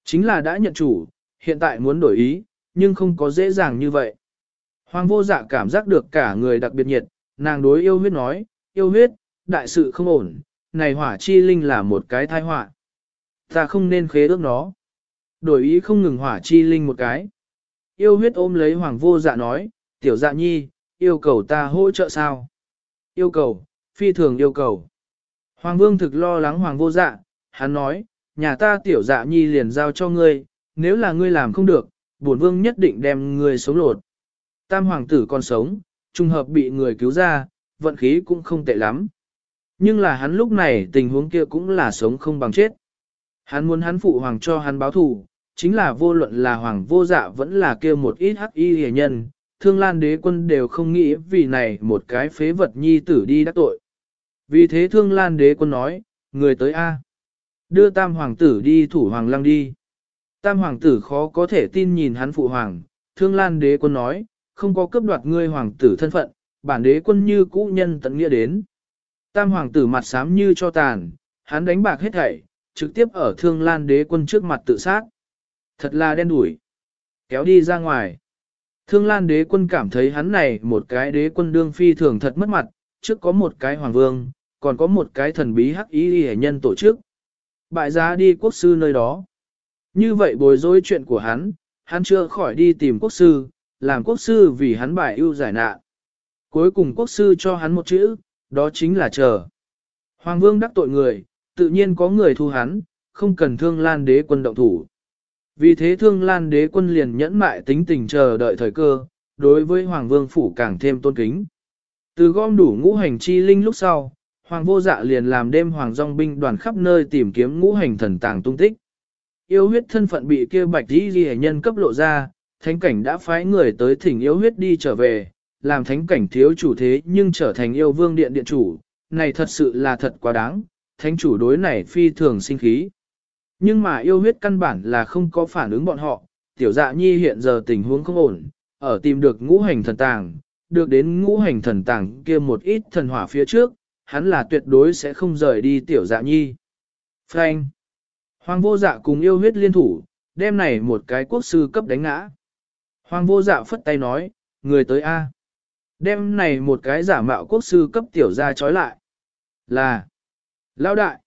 Chính là đã nhận chủ, hiện tại muốn đổi ý, nhưng không có dễ dàng như vậy. Hoàng vô dạ cảm giác được cả người đặc biệt nhiệt, nàng đối yêu huyết nói, yêu huyết, đại sự không ổn, này hỏa chi linh là một cái thai họa. Ta không nên khế ước nó. Đổi ý không ngừng hỏa chi linh một cái. Yêu huyết ôm lấy hoàng vô dạ nói, tiểu dạ nhi, yêu cầu ta hỗ trợ sao? Yêu cầu, phi thường yêu cầu. Hoàng vương thực lo lắng hoàng vô dạ, hắn nói, nhà ta tiểu dạ nhi liền giao cho ngươi, nếu là ngươi làm không được, bổn vương nhất định đem ngươi sống lột. Tam hoàng tử còn sống, trùng hợp bị người cứu ra, vận khí cũng không tệ lắm. Nhưng là hắn lúc này tình huống kia cũng là sống không bằng chết. Hắn muốn hắn phụ hoàng cho hắn báo thù, chính là vô luận là hoàng vô dạ vẫn là kia một ít hắc y hề nhân, thương lan đế quân đều không nghĩ vì này một cái phế vật nhi tử đi đắc tội. Vì thế thương lan đế quân nói, người tới A. Đưa tam hoàng tử đi thủ hoàng lăng đi. Tam hoàng tử khó có thể tin nhìn hắn phụ hoàng, thương lan đế quân nói, không có cướp đoạt ngươi hoàng tử thân phận, bản đế quân như cũ nhân tận nghĩa đến. Tam hoàng tử mặt xám như cho tàn, hắn đánh bạc hết thảy, trực tiếp ở thương lan đế quân trước mặt tự sát. Thật là đen đủi. Kéo đi ra ngoài. Thương Lan đế quân cảm thấy hắn này một cái đế quân đương phi thường thật mất mặt, trước có một cái hoàng vương, còn có một cái thần bí hắc ý hệ nhân tổ chức. Bại giá đi quốc sư nơi đó. Như vậy bối rối chuyện của hắn, hắn chưa khỏi đi tìm quốc sư, làm quốc sư vì hắn bài ưu giải nạn. Cuối cùng quốc sư cho hắn một chữ, đó chính là chờ. Hoàng vương đắc tội người, tự nhiên có người thu hắn, không cần thương lan đế quân động thủ. Vì thế thương lan đế quân liền nhẫn mại tính tình chờ đợi thời cơ, đối với Hoàng vương phủ càng thêm tôn kính. Từ gom đủ ngũ hành chi linh lúc sau, Hoàng vô dạ liền làm đêm Hoàng dòng binh đoàn khắp nơi tìm kiếm ngũ hành thần tàng tung tích. Yêu huyết thân phận bị kia bạch đi ghi nhân cấp lộ ra, thánh cảnh đã phái người tới thỉnh yêu huyết đi trở về, làm thánh cảnh thiếu chủ thế nhưng trở thành yêu vương điện điện chủ, này thật sự là thật quá đáng, thánh chủ đối này phi thường sinh khí. Nhưng mà yêu huyết căn bản là không có phản ứng bọn họ, tiểu dạ nhi hiện giờ tình huống không ổn, ở tìm được ngũ hành thần tàng, được đến ngũ hành thần tàng kia một ít thần hỏa phía trước, hắn là tuyệt đối sẽ không rời đi tiểu dạ nhi. Frank Hoàng vô dạ cùng yêu huyết liên thủ, đem này một cái quốc sư cấp đánh ngã. Hoàng vô dạ phất tay nói, người tới A. Đem này một cái giả mạo quốc sư cấp tiểu ra trói lại. Là. Lão đại.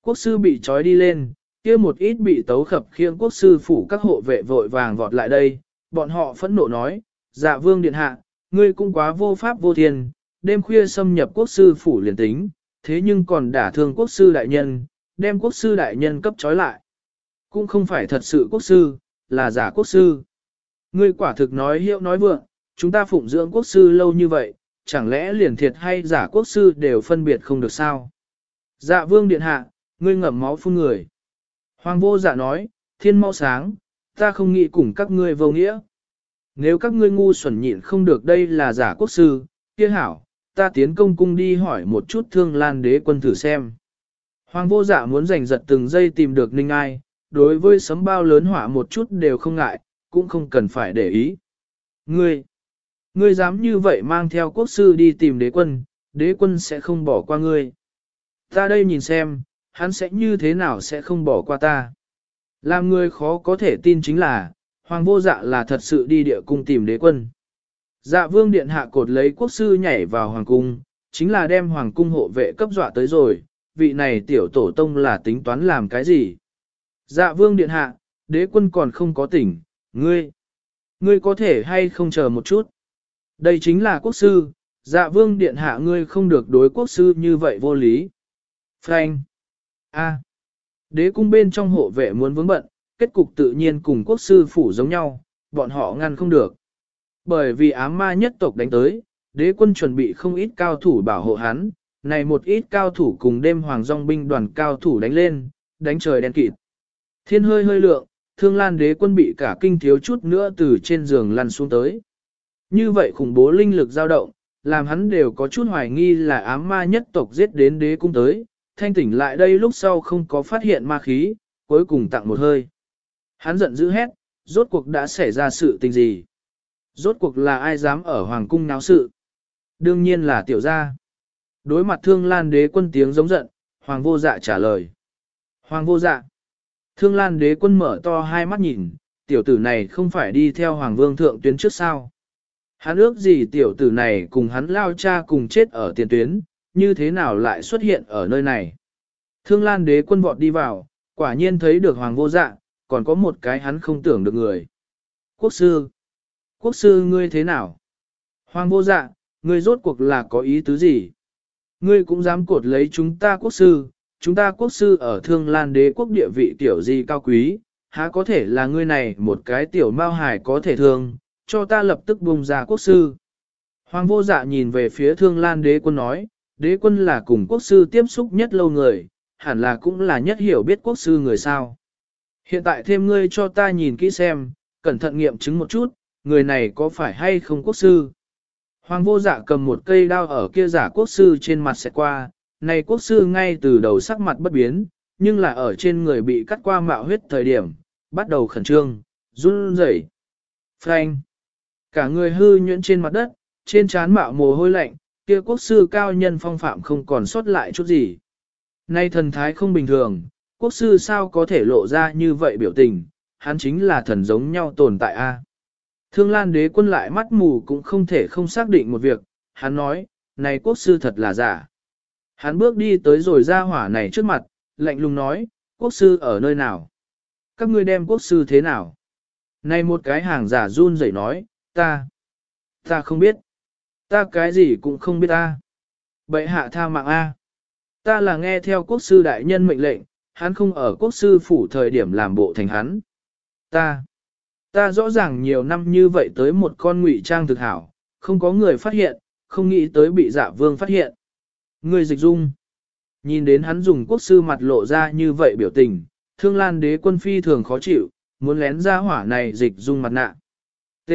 Quốc sư bị trói đi lên, kia một ít bị tấu khập khiêng quốc sư phủ các hộ vệ vội vàng vọt lại đây. Bọn họ phẫn nộ nói, dạ vương điện hạ, ngươi cũng quá vô pháp vô thiên, đêm khuya xâm nhập quốc sư phủ liền tính, thế nhưng còn đả thương quốc sư đại nhân, đem quốc sư đại nhân cấp trói lại. Cũng không phải thật sự quốc sư, là giả quốc sư. Ngươi quả thực nói hiệu nói vượng, chúng ta phụng dưỡng quốc sư lâu như vậy, chẳng lẽ liền thiệt hay giả quốc sư đều phân biệt không được sao? Dạ vương điện hạ, ngươi ngậm máu phun người. Hoàng vô dạ nói, thiên mau sáng, ta không nghĩ cùng các ngươi vô nghĩa. Nếu các ngươi ngu xuẩn nhịn không được đây là giả quốc sư, kia hảo, ta tiến công cung đi hỏi một chút thương lan đế quân thử xem. Hoàng vô dạ muốn giành giật từng giây tìm được ninh ai, đối với sấm bao lớn hỏa một chút đều không ngại, cũng không cần phải để ý. Ngươi, ngươi dám như vậy mang theo quốc sư đi tìm đế quân, đế quân sẽ không bỏ qua ngươi. Ta đây nhìn xem, hắn sẽ như thế nào sẽ không bỏ qua ta. Làm người khó có thể tin chính là, hoàng vô dạ là thật sự đi địa cung tìm đế quân. Dạ vương điện hạ cột lấy quốc sư nhảy vào hoàng cung, chính là đem hoàng cung hộ vệ cấp dọa tới rồi, vị này tiểu tổ tông là tính toán làm cái gì. Dạ vương điện hạ, đế quân còn không có tỉnh, ngươi, ngươi có thể hay không chờ một chút. Đây chính là quốc sư, dạ vương điện hạ ngươi không được đối quốc sư như vậy vô lý. Frank. A. Đế cung bên trong hộ vệ muốn vướng bận, kết cục tự nhiên cùng quốc sư phủ giống nhau, bọn họ ngăn không được. Bởi vì ám ma nhất tộc đánh tới, đế quân chuẩn bị không ít cao thủ bảo hộ hắn, này một ít cao thủ cùng đêm hoàng dòng binh đoàn cao thủ đánh lên, đánh trời đen kịt. Thiên hơi hơi lượng, thương lan đế quân bị cả kinh thiếu chút nữa từ trên giường lăn xuống tới. Như vậy khủng bố linh lực dao động, làm hắn đều có chút hoài nghi là ám ma nhất tộc giết đến đế cung tới, thanh tỉnh lại đây lúc sau không có phát hiện ma khí, cuối cùng tặng một hơi. Hắn giận dữ hét, rốt cuộc đã xảy ra sự tình gì? Rốt cuộc là ai dám ở hoàng cung náo sự? Đương nhiên là tiểu gia. Đối mặt thương lan đế quân tiếng giống giận, hoàng vô dạ trả lời. Hoàng vô dạ. Thương lan đế quân mở to hai mắt nhìn, tiểu tử này không phải đi theo hoàng vương thượng tuyến trước sao. Hắn ước gì tiểu tử này cùng hắn lao cha cùng chết ở tiền tuyến, như thế nào lại xuất hiện ở nơi này. Thương lan đế quân vọt đi vào, quả nhiên thấy được hoàng vô dạ, còn có một cái hắn không tưởng được người. Quốc sư! Quốc sư ngươi thế nào? Hoàng vô dạ, ngươi rốt cuộc là có ý tứ gì? Ngươi cũng dám cột lấy chúng ta quốc sư, chúng ta quốc sư ở thương lan đế quốc địa vị tiểu gì cao quý, há có thể là ngươi này một cái tiểu mao hài có thể thương, cho ta lập tức bùng ra quốc sư. Hoàng vô dạ nhìn về phía thương lan đế quân nói, đế quân là cùng quốc sư tiếp xúc nhất lâu người, hẳn là cũng là nhất hiểu biết quốc sư người sao. Hiện tại thêm ngươi cho ta nhìn kỹ xem, cẩn thận nghiệm chứng một chút, người này có phải hay không quốc sư. Hoàng vô dạ cầm một cây đao ở kia giả quốc sư trên mặt sẽ qua, này quốc sư ngay từ đầu sắc mặt bất biến, nhưng là ở trên người bị cắt qua mạo huyết thời điểm, bắt đầu khẩn trương, run rẩy. Frank! Cả người hư nhuyễn trên mặt đất, trên trán mạo mồ hôi lạnh, kia quốc sư cao nhân phong phạm không còn sót lại chút gì. Nay thần thái không bình thường, quốc sư sao có thể lộ ra như vậy biểu tình, hắn chính là thần giống nhau tồn tại a. Thương Lan đế quân lại mắt mù cũng không thể không xác định một việc, hắn nói, này quốc sư thật là giả. Hắn bước đi tới rồi ra hỏa này trước mặt, lạnh lùng nói, quốc sư ở nơi nào? Các ngươi đem quốc sư thế nào? Này một cái hàng giả run rẩy nói, ta, ta không biết. Ta cái gì cũng không biết ta. Bệ hạ tha mạng A. Ta là nghe theo quốc sư đại nhân mệnh lệnh, hắn không ở quốc sư phủ thời điểm làm bộ thành hắn. Ta, ta rõ ràng nhiều năm như vậy tới một con ngụy trang thực hảo, không có người phát hiện, không nghĩ tới bị dạ vương phát hiện. Người dịch dung. Nhìn đến hắn dùng quốc sư mặt lộ ra như vậy biểu tình, thương lan đế quân phi thường khó chịu, muốn lén ra hỏa này dịch dung mặt nạ. T.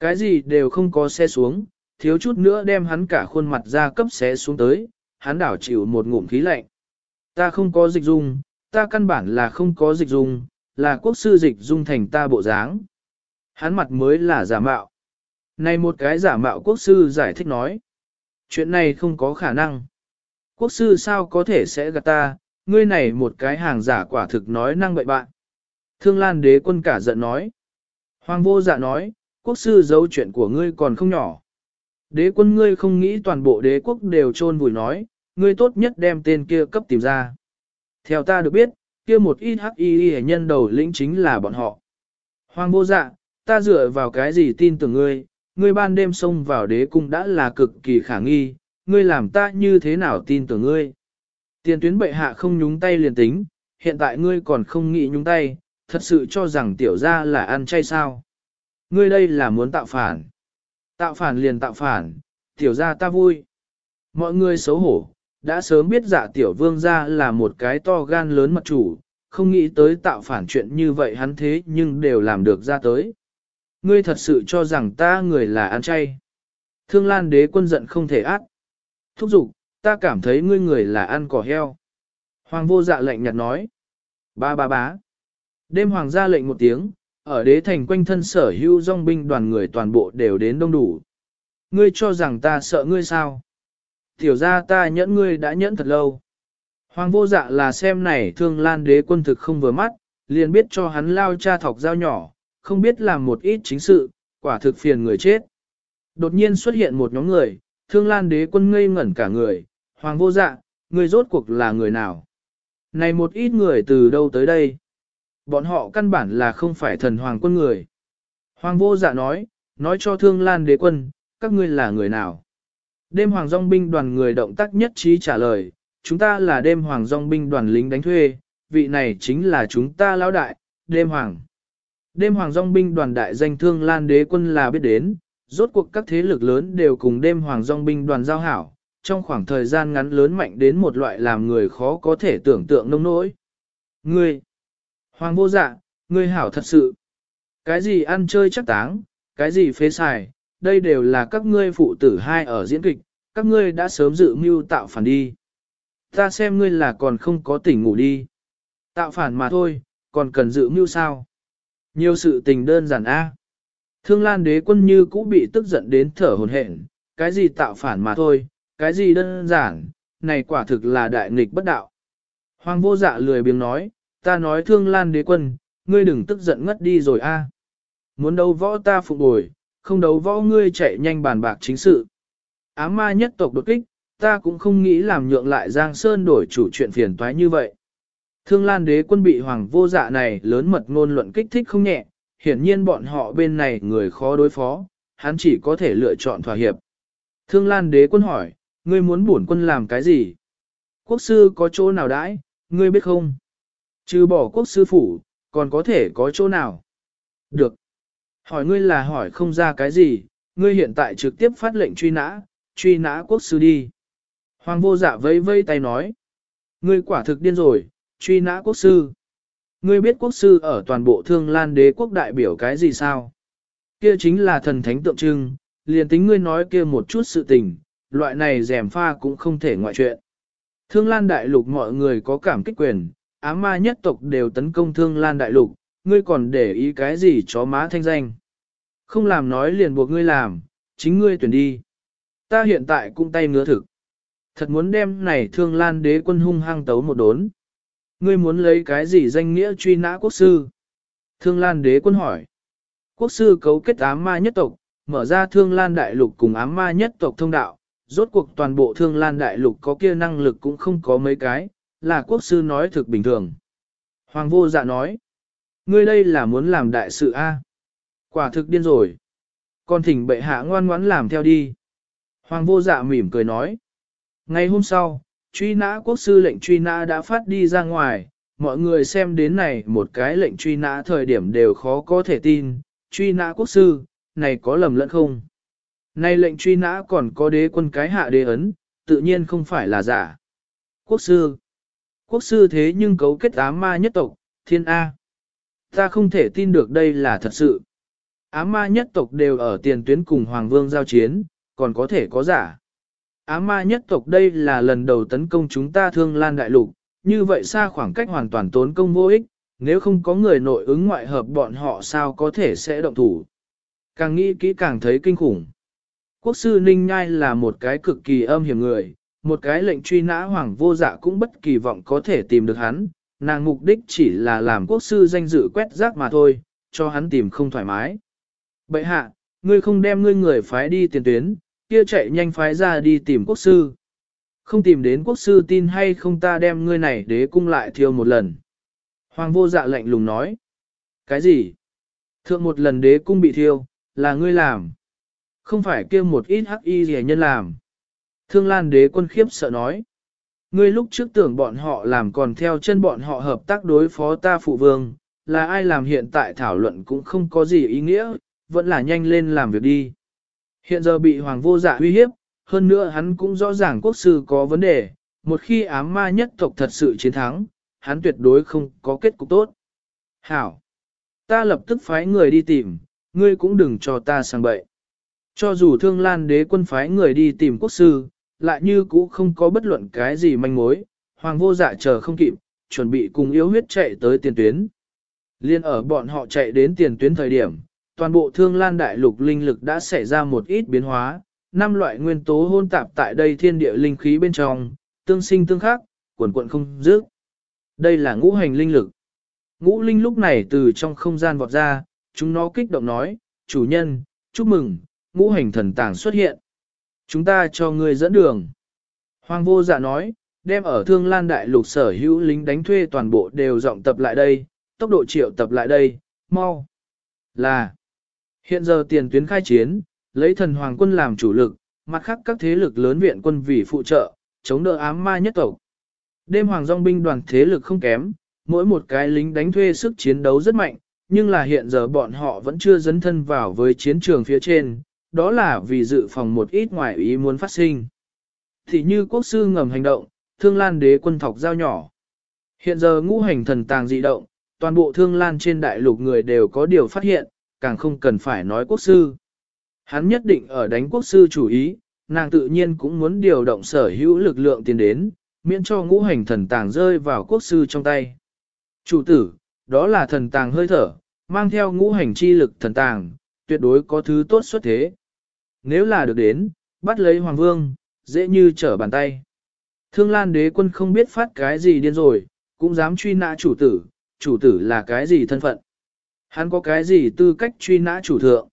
Cái gì đều không có xe xuống, thiếu chút nữa đem hắn cả khuôn mặt ra cấp xé xuống tới, hắn đảo chịu một ngụm khí lạnh. Ta không có dịch dung, ta căn bản là không có dịch dung, là quốc sư dịch dung thành ta bộ dáng. Hắn mặt mới là giả mạo. Này một cái giả mạo quốc sư giải thích nói. Chuyện này không có khả năng. Quốc sư sao có thể sẽ gạt ta, ngươi này một cái hàng giả quả thực nói năng bậy bạn. Thương Lan đế quân cả giận nói. Hoàng vô dạ nói, quốc sư giấu chuyện của ngươi còn không nhỏ. Đế quân ngươi không nghĩ toàn bộ đế quốc đều trôn vùi nói, ngươi tốt nhất đem tên kia cấp tìm ra. Theo ta được biết, kia một ít hắc y nhân đầu lĩnh chính là bọn họ. Hoàng vô dạ, ta dựa vào cái gì tin tưởng ngươi, ngươi ban đêm xông vào đế cung đã là cực kỳ khả nghi, ngươi làm ta như thế nào tin tưởng ngươi. Tiền tuyến bệ hạ không nhúng tay liền tính, hiện tại ngươi còn không nghĩ nhúng tay, thật sự cho rằng tiểu gia là ăn chay sao. Ngươi đây là muốn tạo phản. Tạo phản liền tạo phản, tiểu gia ta vui. Mọi người xấu hổ, đã sớm biết dạ tiểu vương gia là một cái to gan lớn mật chủ, không nghĩ tới tạo phản chuyện như vậy hắn thế nhưng đều làm được ra tới. Ngươi thật sự cho rằng ta người là ăn chay. Thương Lan đế quân giận không thể át. Thúc giục, ta cảm thấy ngươi người là ăn cỏ heo. Hoàng vô dạ lệnh nhặt nói. Ba ba bá. Đêm hoàng gia lệnh một tiếng, ở đế thành quanh thân sở hữu dòng binh đoàn người toàn bộ đều đến đông đủ. Ngươi cho rằng ta sợ ngươi sao? Tiểu ra ta nhẫn ngươi đã nhẫn thật lâu. Hoàng vô dạ là xem này thương lan đế quân thực không vừa mắt, liền biết cho hắn lao cha thọc dao nhỏ, không biết làm một ít chính sự, quả thực phiền người chết. Đột nhiên xuất hiện một nhóm người, thương lan đế quân ngây ngẩn cả người, hoàng vô dạ, người rốt cuộc là người nào? Này một ít người từ đâu tới đây? Bọn họ căn bản là không phải thần hoàng quân người. Hoàng vô dạ nói, nói cho thương lan đế quân, các ngươi là người nào? Đêm hoàng dòng binh đoàn người động tác nhất trí trả lời, chúng ta là đêm hoàng dòng binh đoàn lính đánh thuê, vị này chính là chúng ta lão đại, đêm hoàng. Đêm hoàng dòng binh đoàn đại danh thương lan đế quân là biết đến, rốt cuộc các thế lực lớn đều cùng đêm hoàng dòng binh đoàn giao hảo, trong khoảng thời gian ngắn lớn mạnh đến một loại làm người khó có thể tưởng tượng nông nỗi. Ngươi, hoàng vô dạ, ngươi hảo thật sự. Cái gì ăn chơi chắc táng, cái gì phế xài, đây đều là các ngươi phụ tử hai ở diễn kịch, các ngươi đã sớm dự mưu tạo phản đi. Ta xem ngươi là còn không có tỉnh ngủ đi. Tạo phản mà thôi, còn cần dự mưu sao? Nhiều sự tình đơn giản a. Thương Lan đế quân như cũ bị tức giận đến thở hồn hển, cái gì tạo phản mà thôi, cái gì đơn giản, này quả thực là đại nghịch bất đạo. Hoàng vô dạ lười biếng nói, ta nói Thương Lan đế quân, ngươi đừng tức giận ngất đi rồi a. Muốn đâu võ ta phục bồi, không đấu võ ngươi chạy nhanh bàn bạc chính sự. Ám ma nhất tộc đột kích, ta cũng không nghĩ làm nhượng lại Giang Sơn đổi chủ chuyện phiền toái như vậy. Thương Lan đế quân bị hoàng vô dạ này lớn mật ngôn luận kích thích không nhẹ, hiển nhiên bọn họ bên này người khó đối phó, hắn chỉ có thể lựa chọn thỏa hiệp. Thương Lan đế quân hỏi, ngươi muốn bổn quân làm cái gì? Quốc sư có chỗ nào đãi, ngươi biết không? Trừ bỏ quốc sư phủ, còn có thể có chỗ nào? Được. Hỏi ngươi là hỏi không ra cái gì, ngươi hiện tại trực tiếp phát lệnh truy nã, truy nã quốc sư đi. Hoàng vô dạ vây vây tay nói. Ngươi quả thực điên rồi, truy nã quốc sư. Ngươi biết quốc sư ở toàn bộ thương lan đế quốc đại biểu cái gì sao? Kia chính là thần thánh tượng trưng, liền tính ngươi nói kia một chút sự tình, loại này rèm pha cũng không thể ngoại chuyện. Thương lan đại lục mọi người có cảm kích quyền, ám ma nhất tộc đều tấn công thương lan đại lục, ngươi còn để ý cái gì chó má thanh danh. Không làm nói liền buộc ngươi làm, chính ngươi tuyển đi. Ta hiện tại cũng tay ngứa thực. Thật muốn đem này thương lan đế quân hung hăng tấu một đốn. Ngươi muốn lấy cái gì danh nghĩa truy nã quốc sư? Thương lan đế quân hỏi. Quốc sư cấu kết ám ma nhất tộc, mở ra thương lan đại lục cùng ám ma nhất tộc thông đạo, rốt cuộc toàn bộ thương lan đại lục có kia năng lực cũng không có mấy cái, là quốc sư nói thực bình thường. Hoàng vô dạ nói, ngươi đây là muốn làm đại sự A. Quả thực điên rồi. Con thỉnh bệ hạ ngoan ngoãn làm theo đi. Hoàng vô dạ mỉm cười nói. Ngày hôm sau, truy nã quốc sư lệnh truy nã đã phát đi ra ngoài, mọi người xem đến này một cái lệnh truy nã thời điểm đều khó có thể tin, truy nã quốc sư, này có lầm lẫn không? Này lệnh truy nã còn có đế quân cái hạ đế ấn, tự nhiên không phải là giả. Quốc sư, quốc sư thế nhưng cấu kết ám ma nhất tộc, thiên A. Ta không thể tin được đây là thật sự. Ám ma nhất tộc đều ở tiền tuyến cùng Hoàng Vương giao chiến, còn có thể có giả. Ám ma nhất tộc đây là lần đầu tấn công chúng ta thương lan đại lục, như vậy xa khoảng cách hoàn toàn tốn công vô ích, nếu không có người nội ứng ngoại hợp bọn họ sao có thể sẽ động thủ. Càng nghĩ kỹ càng thấy kinh khủng. Quốc sư Ninh Nhai là một cái cực kỳ âm hiểm người, một cái lệnh truy nã hoàng vô dạ cũng bất kỳ vọng có thể tìm được hắn, nàng mục đích chỉ là làm quốc sư danh dự quét rác mà thôi, cho hắn tìm không thoải mái. Bậy hạ, ngươi không đem ngươi người phái đi tiền tuyến, kia chạy nhanh phái ra đi tìm quốc sư. Không tìm đến quốc sư tin hay không ta đem ngươi này đế cung lại thiêu một lần. Hoàng vô dạ lạnh lùng nói. Cái gì? Thượng một lần đế cung bị thiêu, là ngươi làm. Không phải kia một ít hắc y gì nhân làm. Thương lan đế quân khiếp sợ nói. Ngươi lúc trước tưởng bọn họ làm còn theo chân bọn họ hợp tác đối phó ta phụ vương, là ai làm hiện tại thảo luận cũng không có gì ý nghĩa, vẫn là nhanh lên làm việc đi. Hiện giờ bị hoàng vô dạ uy hiếp, hơn nữa hắn cũng rõ ràng quốc sư có vấn đề, một khi ám ma nhất tộc thật sự chiến thắng, hắn tuyệt đối không có kết cục tốt. Hảo! Ta lập tức phái người đi tìm, ngươi cũng đừng cho ta sang bậy. Cho dù thương lan đế quân phái người đi tìm quốc sư, lại như cũ không có bất luận cái gì manh mối, hoàng vô dạ chờ không kịp, chuẩn bị cùng yếu huyết chạy tới tiền tuyến. Liên ở bọn họ chạy đến tiền tuyến thời điểm, toàn bộ thương lan đại lục linh lực đã xảy ra một ít biến hóa, năm loại nguyên tố hôn tạp tại đây thiên địa linh khí bên trong, tương sinh tương khắc, quần quận không dứt. Đây là ngũ hành linh lực. Ngũ linh lúc này từ trong không gian vọt ra, chúng nó kích động nói, chủ nhân, chúc mừng, ngũ hành thần tàng xuất hiện. Chúng ta cho người dẫn đường. Hoàng vô dạ nói, đem ở thương lan đại lục sở hữu lính đánh thuê toàn bộ đều dọn tập lại đây, tốc độ triệu tập lại đây, mau. Là, hiện giờ tiền tuyến khai chiến, lấy thần hoàng quân làm chủ lực, mặt khác các thế lực lớn viện quân vì phụ trợ, chống đỡ ám ma nhất tộc. Đêm hoàng dòng binh đoàn thế lực không kém, mỗi một cái lính đánh thuê sức chiến đấu rất mạnh, nhưng là hiện giờ bọn họ vẫn chưa dấn thân vào với chiến trường phía trên, đó là vì dự phòng một ít ngoại ý muốn phát sinh. Thì như quốc sư ngầm hành động, thương lan đế quân thọc giao nhỏ. Hiện giờ ngũ hành thần tàng dị động, toàn bộ thương lan trên đại lục người đều có điều phát hiện, càng không cần phải nói quốc sư. Hắn nhất định ở đánh quốc sư chủ ý, nàng tự nhiên cũng muốn điều động sở hữu lực lượng tiến đến, miễn cho ngũ hành thần tàng rơi vào quốc sư trong tay. Chủ tử, đó là thần tàng hơi thở, mang theo ngũ hành chi lực thần tàng, tuyệt đối có thứ tốt xuất thế. Nếu là được đến, bắt lấy Hoàng Vương, dễ như trở bàn tay. Thương Lan đế quân không biết phát cái gì điên rồi, cũng dám truy nã chủ tử, chủ tử là cái gì thân phận. Hắn có cái gì tư cách truy nã chủ thượng.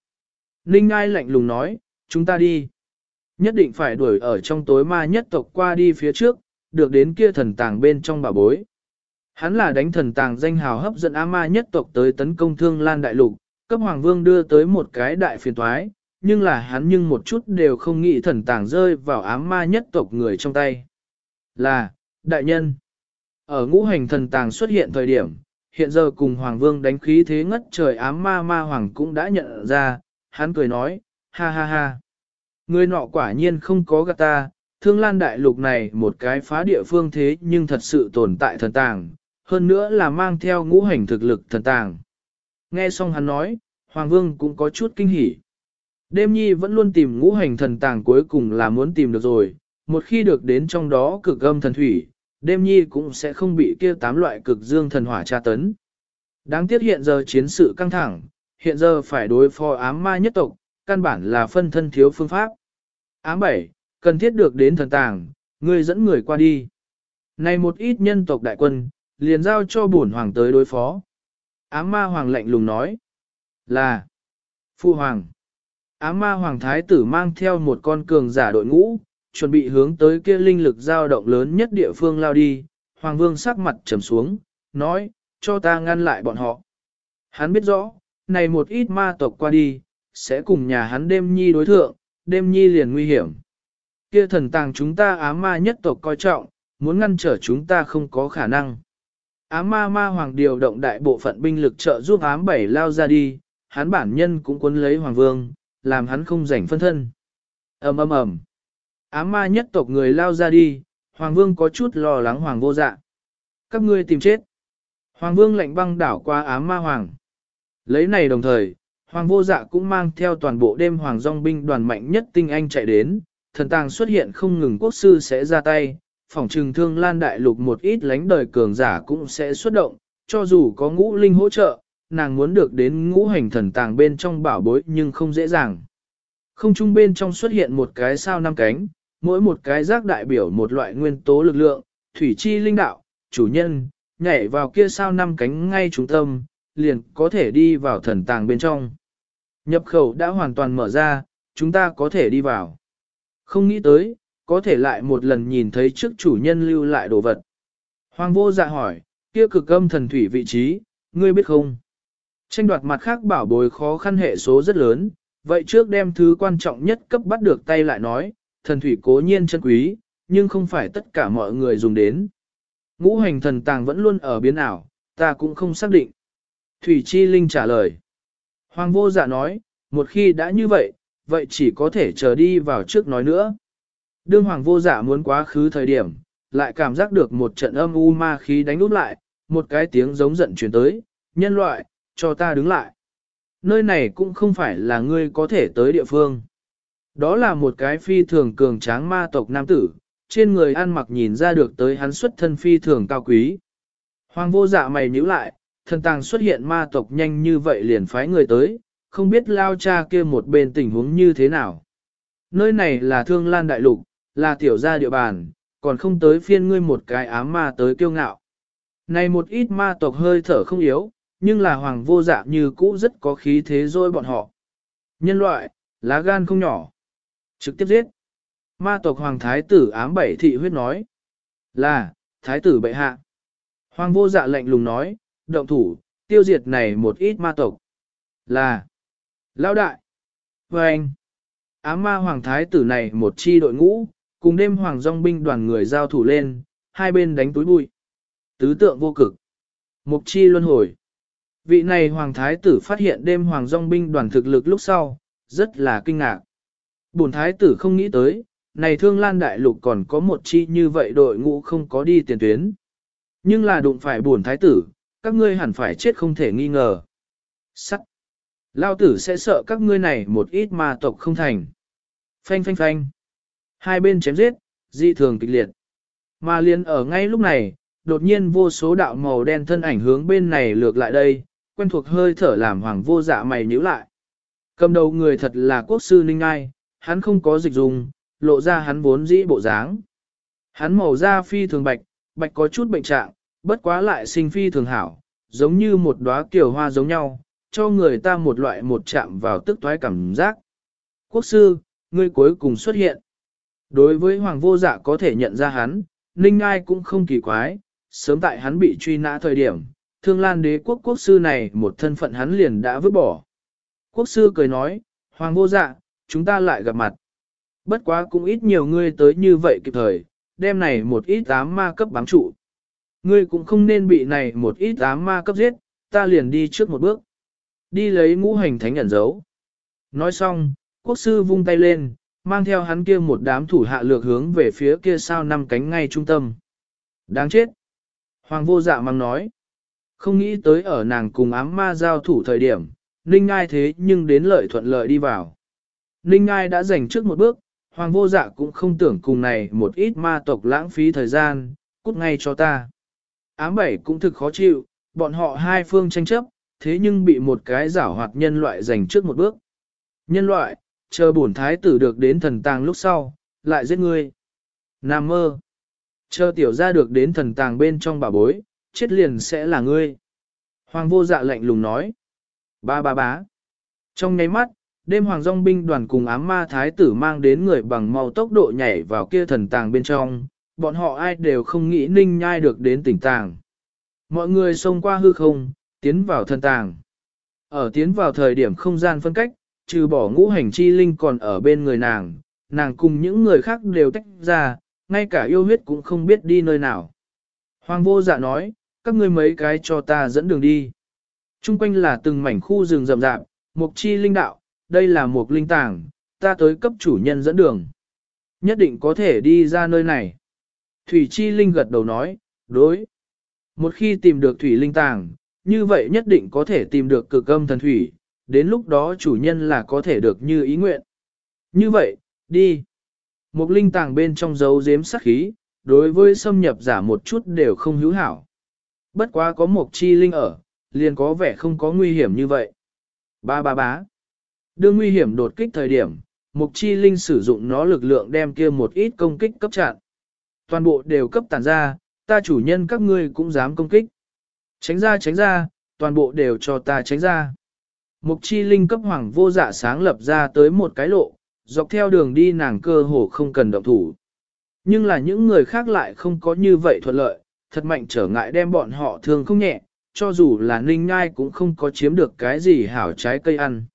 Ninh Ngai lạnh lùng nói, chúng ta đi. Nhất định phải đuổi ở trong tối ma nhất tộc qua đi phía trước, được đến kia thần tàng bên trong bà bối. Hắn là đánh thần tàng danh hào hấp dẫn A ma nhất tộc tới tấn công thương lan đại lục, cấp hoàng vương đưa tới một cái đại phiền toái, nhưng là hắn nhưng một chút đều không nghĩ thần tàng rơi vào ám ma nhất tộc người trong tay. Là, đại nhân. Ở ngũ hành thần tàng xuất hiện thời điểm, hiện giờ cùng hoàng vương đánh khí thế ngất trời ám ma ma hoàng cũng đã nhận ra, hắn cười nói, ha ha ha. Người nọ quả nhiên không có gạt ta, thương lan đại lục này một cái phá địa phương thế nhưng thật sự tồn tại thần tàng, hơn nữa là mang theo ngũ hành thực lực thần tàng. Nghe xong hắn nói, Hoàng Vương cũng có chút kinh hỉ. Đêm nhi vẫn luôn tìm ngũ hành thần tàng cuối cùng là muốn tìm được rồi, một khi được đến trong đó cực âm thần thủy, đêm nhi cũng sẽ không bị kia tám loại cực dương thần hỏa tra tấn. Đáng tiếc hiện giờ chiến sự căng thẳng, hiện giờ phải đối phó ám ma nhất tộc, căn bản là phân thân thiếu phương pháp. Ám bảy, cần thiết được đến thần tàng, ngươi dẫn người qua đi. Này một ít nhân tộc đại quân, liền giao cho bổn hoàng tới đối phó. Ám ma hoàng lạnh lùng nói, là, Phu Hoàng Ám ma Hoàng Thái tử mang theo một con cường giả đội ngũ, chuẩn bị hướng tới kia linh lực dao động lớn nhất địa phương lao đi. Hoàng Vương sắc mặt trầm xuống, nói, cho ta ngăn lại bọn họ. Hắn biết rõ, này một ít ma tộc qua đi, sẽ cùng nhà hắn đêm nhi đối thượng, đêm nhi liền nguy hiểm. Kia thần tàng chúng ta ám ma nhất tộc coi trọng, muốn ngăn trở chúng ta không có khả năng. Ám ma ma hoàng điều động đại bộ phận binh lực trợ giúp ám bảy lao ra đi, hắn bản nhân cũng cuốn lấy hoàng vương, làm hắn không rảnh phân thân. ầm ầm ầm, ám ma nhất tộc người lao ra đi, hoàng vương có chút lo lắng hoàng vô dạ. Các ngươi tìm chết. Hoàng vương lệnh băng đảo qua ám ma hoàng. Lấy này đồng thời, hoàng vô dạ cũng mang theo toàn bộ đêm hoàng dòng binh đoàn mạnh nhất tinh anh chạy đến, thần tàng xuất hiện không ngừng quốc sư sẽ ra tay, phòng trừng thương lan đại lục một ít lánh đời cường giả cũng sẽ xuất động, cho dù có ngũ linh hỗ trợ, nàng muốn được đến ngũ hành thần tàng bên trong bảo bối nhưng không dễ dàng. Không trung bên trong xuất hiện một cái sao năm cánh, mỗi một cái giác đại biểu một loại nguyên tố lực lượng, thủy chi linh đạo, chủ nhân, nhảy vào kia sao năm cánh ngay trung tâm, liền có thể đi vào thần tàng bên trong. Nhập khẩu đã hoàn toàn mở ra, chúng ta có thể đi vào. Không nghĩ tới, có thể lại một lần nhìn thấy trước chủ nhân lưu lại đồ vật. Hoàng vô dạ hỏi, kia cực âm thần thủy vị trí, ngươi biết không? Tranh đoạt mặt khác bảo bối khó khăn hệ số rất lớn, vậy trước đem thứ quan trọng nhất cấp bắt được tay lại nói, thần thủy cố nhiên chân quý, nhưng không phải tất cả mọi người dùng đến. Ngũ hành thần tàng vẫn luôn ở biến ảo, ta cũng không xác định. Thủy Chi Linh trả lời. Hoàng vô dạ nói, một khi đã như vậy, vậy chỉ có thể chờ đi vào trước nói nữa. Đương hoàng vô dạ muốn quá khứ thời điểm, lại cảm giác được một trận âm u ma khí đánh úp lại, một cái tiếng giống giận chuyển tới, nhân loại, cho ta đứng lại. Nơi này cũng không phải là ngươi có thể tới địa phương. Đó là một cái phi thường cường tráng ma tộc nam tử, trên người ăn mặc nhìn ra được tới hắn xuất thân phi thường cao quý. Hoàng vô dạ mày nhíu lại, thần tàng xuất hiện ma tộc nhanh như vậy liền phái người tới, không biết lao cha kia một bên tình huống như thế nào. Nơi này là thương lan đại lục, là tiểu gia địa bàn, còn không tới phiên ngươi một cái ám ma tới kiêu ngạo. Này một ít ma tộc hơi thở không yếu, nhưng là hoàng vô dạ như cũ rất có khí thế rồi bọn họ. Nhân loại, lá gan không nhỏ. Trực tiếp giết. Ma tộc hoàng thái tử ám bảy thị huyết nói. Là, thái tử bệ hạ. Hoàng vô dạ lệnh lùng nói, động thủ, tiêu diệt này một ít ma tộc. Là, lão đại. Và anh, ám ma hoàng thái tử này một chi đội ngũ, cùng đêm hoàng dòng binh đoàn người giao thủ lên, hai bên đánh túi bụi. Tứ tượng vô cực. Mục chi luân hồi. Vị này hoàng thái tử phát hiện đêm hoàng dòng binh đoàn thực lực lúc sau, rất là kinh ngạc. Bổn thái tử không nghĩ tới, này thương lan đại lục còn có một chi như vậy đội ngũ không có đi tiền tuyến. Nhưng là đụng phải bổn thái tử, các ngươi hẳn phải chết không thể nghi ngờ. Sắt. Lao tử sẽ sợ các ngươi này một ít ma tộc không thành. Phanh phanh phanh. Hai bên chém giết, dị thường kịch liệt. Mà liền ở ngay lúc này, đột nhiên vô số đạo màu đen thân ảnh hướng bên này lược lại đây, quen thuộc hơi thở làm hoàng vô dạ mày nhíu lại. Cầm đầu người thật là quốc sư Ninh Ai, hắn không có dịch dùng, lộ ra hắn vốn dĩ bộ dáng. Hắn màu da phi thường bạch, bạch có chút bệnh trạng, bất quá lại sinh phi thường hảo, giống như một đóa kiều hoa giống nhau, cho người ta một loại một chạm vào tức thoái cảm giác. Quốc sư, ngươi cuối cùng xuất hiện. Đối với hoàng vô dạ có thể nhận ra hắn, Ninh Ai cũng không kỳ quái, sớm tại hắn bị truy nã thời điểm, thương lan đế quốc quốc sư này một thân phận hắn liền đã vứt bỏ. Quốc sư cười nói, hoàng vô dạ, chúng ta lại gặp mặt. Bất quá cũng ít nhiều ngươi tới như vậy kịp thời, đêm này một ít ám ma cấp bám trụ. Ngươi cũng không nên bị này một ít ám ma cấp giết, ta liền đi trước một bước. Đi lấy ngũ hành thánh ẩn dấu. Nói xong, quốc sư vung tay lên, mang theo hắn kia một đám thủ hạ lược hướng về phía kia sao năm cánh ngay trung tâm. Đáng chết! Hoàng vô dạ mang nói. Không nghĩ tới ở nàng cùng ám ma giao thủ thời điểm, Ninh Ngai thế nhưng đến lợi thuận lợi đi vào. Ninh Ngai đã giành trước một bước, Hoàng vô dạ cũng không tưởng cùng này một ít ma tộc lãng phí thời gian, cút ngay cho ta. Ám bảy cũng thực khó chịu, bọn họ hai phương tranh chấp, thế nhưng bị một cái giảo hoạt nhân loại giành trước một bước. Nhân loại, chờ bổn thái tử được đến thần tàng lúc sau, lại giết ngươi. Nam mơ. Chờ tiểu ra được đến thần tàng bên trong bà bối, chết liền sẽ là ngươi. Hoàng vô dạ lạnh lùng nói. Ba ba bá. Trong nháy mắt, đêm hoàng dòng binh đoàn cùng ám ma thái tử mang đến người bằng mau tốc độ nhảy vào kia thần tàng bên trong, bọn họ ai đều không nghĩ ninh nhai được đến tỉnh tàng. Mọi người xông qua hư không, tiến vào thần tàng. Ở tiến vào thời điểm không gian phân cách, trừ bỏ ngũ hành chi linh còn ở bên người nàng, nàng cùng những người khác đều tách ra, ngay cả yêu huyết cũng không biết đi nơi nào. Hoàng vô dạ nói, các ngươi mấy cái cho ta dẫn đường đi. Trung quanh là từng mảnh khu rừng rậm rạp, mục chi linh đạo, đây là mục linh tàng, ta tới cấp chủ nhân dẫn đường. Nhất định có thể đi ra nơi này. Thủy chi linh gật đầu nói, đối. Một khi tìm được thủy linh tàng, như vậy nhất định có thể tìm được cực âm thần thủy, đến lúc đó chủ nhân là có thể được như ý nguyện. Như vậy, đi. Một linh tàng bên trong dấu giếm sắc khí, đối với xâm nhập giả một chút đều không hữu hảo. Bất quá có một chi linh ở, liền có vẻ không có nguy hiểm như vậy. Ba ba bá. Đương nguy hiểm đột kích thời điểm, Mục Chi Linh sử dụng nó lực lượng đem kia một ít công kích cấp chặn. Toàn bộ đều cấp tàn ra, ta chủ nhân các ngươi cũng dám công kích. Tránh ra tránh ra, toàn bộ đều cho ta tránh ra. Mục Chi Linh cấp hoàng vô dạ sáng lập ra tới một cái lộ, dọc theo đường đi nàng cơ hồ không cần động thủ. Nhưng là những người khác lại không có như vậy thuận lợi, thật mạnh trở ngại đem bọn họ thương không nhẹ, cho dù là Ninh Ngai cũng không có chiếm được cái gì hảo trái cây ăn.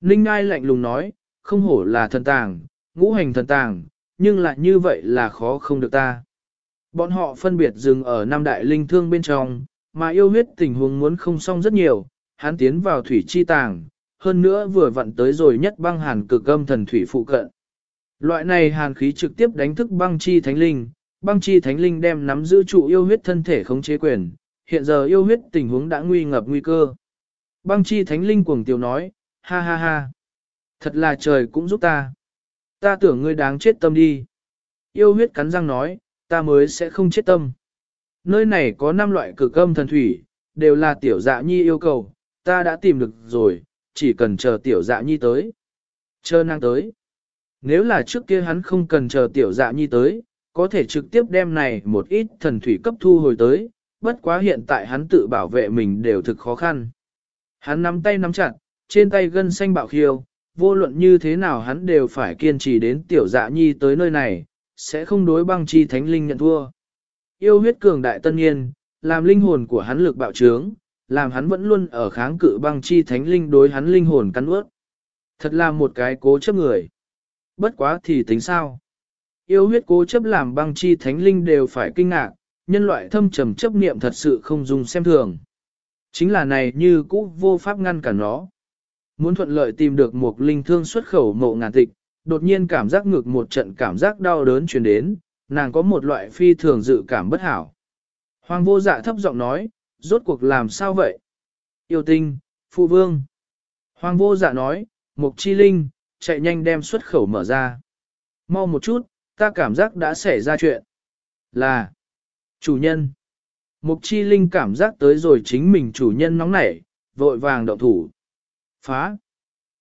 Ninh Ngai lạnh lùng nói, không hổ là thần tàng, ngũ hành thần tàng, nhưng lại như vậy là khó không được ta. Bọn họ phân biệt dừng ở năm đại linh thương bên trong, mà yêu huyết tình huống muốn không xong rất nhiều, hắn tiến vào thủy chi tàng, hơn nữa vừa vặn tới rồi nhất băng hàn cực âm thần thủy phụ cận. Loại này hàn khí trực tiếp đánh thức băng chi thánh linh, băng chi thánh linh đem nắm giữ trụ yêu huyết thân thể khống chế quyền, hiện giờ yêu huyết tình huống đã nguy ngập nguy cơ. Băng chi thánh linh cuồng tiêu nói, ha ha ha, thật là trời cũng giúp ta. Ta tưởng ngươi đáng chết tâm đi. Yêu huyết cắn răng nói, ta mới sẽ không chết tâm. Nơi này có 5 loại cực âm thần thủy, đều là tiểu dạ nhi yêu cầu, ta đã tìm được rồi, chỉ cần chờ tiểu dạ nhi tới. Chờ nàng tới. Nếu là trước kia hắn không cần chờ tiểu dạ nhi tới, có thể trực tiếp đem này một ít thần thủy cấp thu hồi tới, bất quá hiện tại hắn tự bảo vệ mình đều thực khó khăn. Hắn nắm tay nắm chặt, trên tay gân xanh bạo khiêu, vô luận như thế nào hắn đều phải kiên trì đến tiểu dạ nhi tới nơi này, sẽ không đối băng chi thánh linh nhận thua. Yêu huyết cường đại tân nhiên, làm linh hồn của hắn lực bạo trướng, làm hắn vẫn luôn ở kháng cự băng chi thánh linh đối hắn linh hồn cắn ướt. Thật là một cái cố chấp người. Bất quá thì tính sao? Yêu huyết cố chấp làm băng chi thánh linh đều phải kinh ngạc, nhân loại thâm trầm chấp niệm thật sự không dùng xem thường. Chính là này như cũ vô pháp ngăn cả nó. Muốn thuận lợi tìm được một linh thương xuất khẩu mộ ngàn tịch, đột nhiên cảm giác ngược một trận cảm giác đau đớn truyền đến, nàng có một loại phi thường dự cảm bất hảo. Hoàng vô dạ thấp giọng nói, rốt cuộc làm sao vậy? Yêu tinh, phụ vương. Hoàng vô dạ nói, mục chi linh, chạy nhanh đem xuất khẩu mở ra. Mau một chút, ta cảm giác đã xảy ra chuyện. Là, chủ nhân. Mục chi linh cảm giác tới rồi chính mình chủ nhân nóng nảy, vội vàng động thủ. Phá.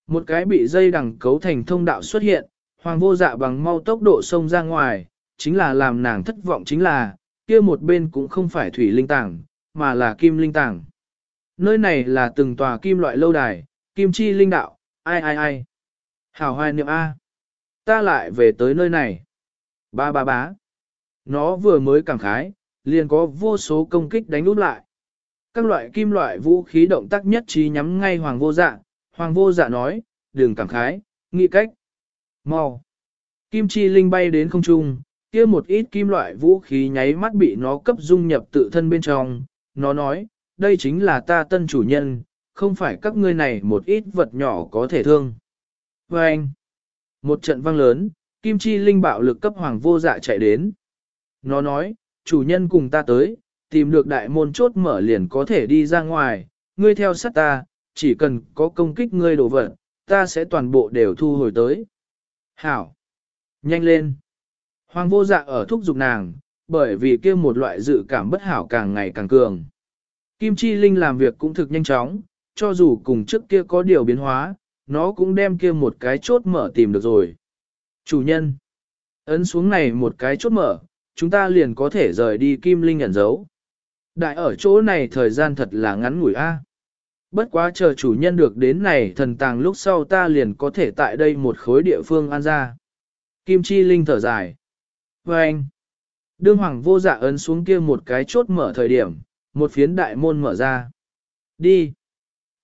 Một cái bị dây đằng cấu thành thông đạo xuất hiện, hoàng vô dạ bằng mau tốc độ xông ra ngoài, chính là làm nàng thất vọng chính là, kia một bên cũng không phải thủy linh tảng, mà là kim linh tảng. Nơi này là từng tòa kim loại lâu đài, kim chi linh đạo, ai ai ai. Hảo hoài niệm A. Ta lại về tới nơi này. Ba ba bá. Nó vừa mới cảm khái, liền có vô số công kích đánh úp lại. Các loại kim loại vũ khí động tác nhất trí nhắm ngay hoàng vô dạ. Hoàng vô dạ nói, đừng cảm khái, nghĩ cách. mau Kim chi linh bay đến không trung, kia một ít kim loại vũ khí nháy mắt bị nó cấp dung nhập tự thân bên trong. Nó nói, đây chính là ta tân chủ nhân, không phải các ngươi này một ít vật nhỏ có thể thương. Và anh, một trận vang lớn, kim chi linh bạo lực cấp hoàng vô dạ chạy đến. Nó nói, chủ nhân cùng ta tới, tìm được đại môn chốt mở liền có thể đi ra ngoài, ngươi theo sát ta, chỉ cần có công kích ngươi đổ vật, ta sẽ toàn bộ đều thu hồi tới. Hảo! Nhanh lên! Hoàng vô dạ ở thúc giục nàng, bởi vì kia một loại dự cảm bất hảo càng ngày càng cường. Kim Chi Linh làm việc cũng thực nhanh chóng, cho dù cùng trước kia có điều biến hóa, nó cũng đem kia một cái chốt mở tìm được rồi. Chủ nhân! Ấn xuống này một cái chốt mở, chúng ta liền có thể rời đi Kim Linh ẩn giấu. Đại ở chỗ này thời gian thật là ngắn ngủi a. Bất quá chờ chủ nhân được đến này thần tàng lúc sau ta liền có thể tại đây một khối địa phương an ra. Kim Chi Linh thở dài. Và anh, đương hoàng vô dạ ấn xuống kia một cái chốt mở thời điểm, một phiến đại môn mở ra. Đi.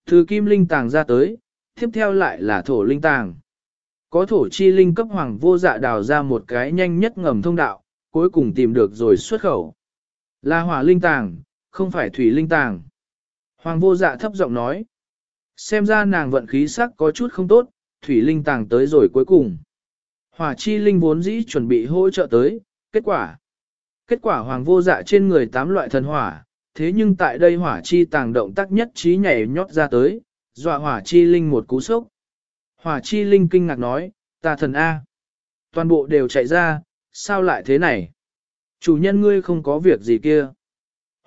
Từ Kim Linh tàng ra tới, tiếp theo lại là thổ linh tàng. Có thổ chi linh cấp hoàng vô dạ đào ra một cái nhanh nhất ngầm thông đạo, cuối cùng tìm được rồi xuất khẩu. Là hỏa linh tàng, không phải thủy linh tàng. Hoàng vô dạ thấp giọng nói. Xem ra nàng vận khí sắc có chút không tốt, thủy linh tàng tới rồi cuối cùng. Hỏa chi linh vốn dĩ chuẩn bị hỗ trợ tới, kết quả. Kết quả hoàng vô dạ trên người tám loại thần hỏa, thế nhưng tại đây hỏa chi tàng động tác nhất trí nhảy nhót ra tới, dọa hỏa chi linh một cú sốc. Hỏa chi linh kinh ngạc nói, ta thần A. Toàn bộ đều chạy ra, sao lại thế này? Chủ nhân ngươi không có việc gì kia.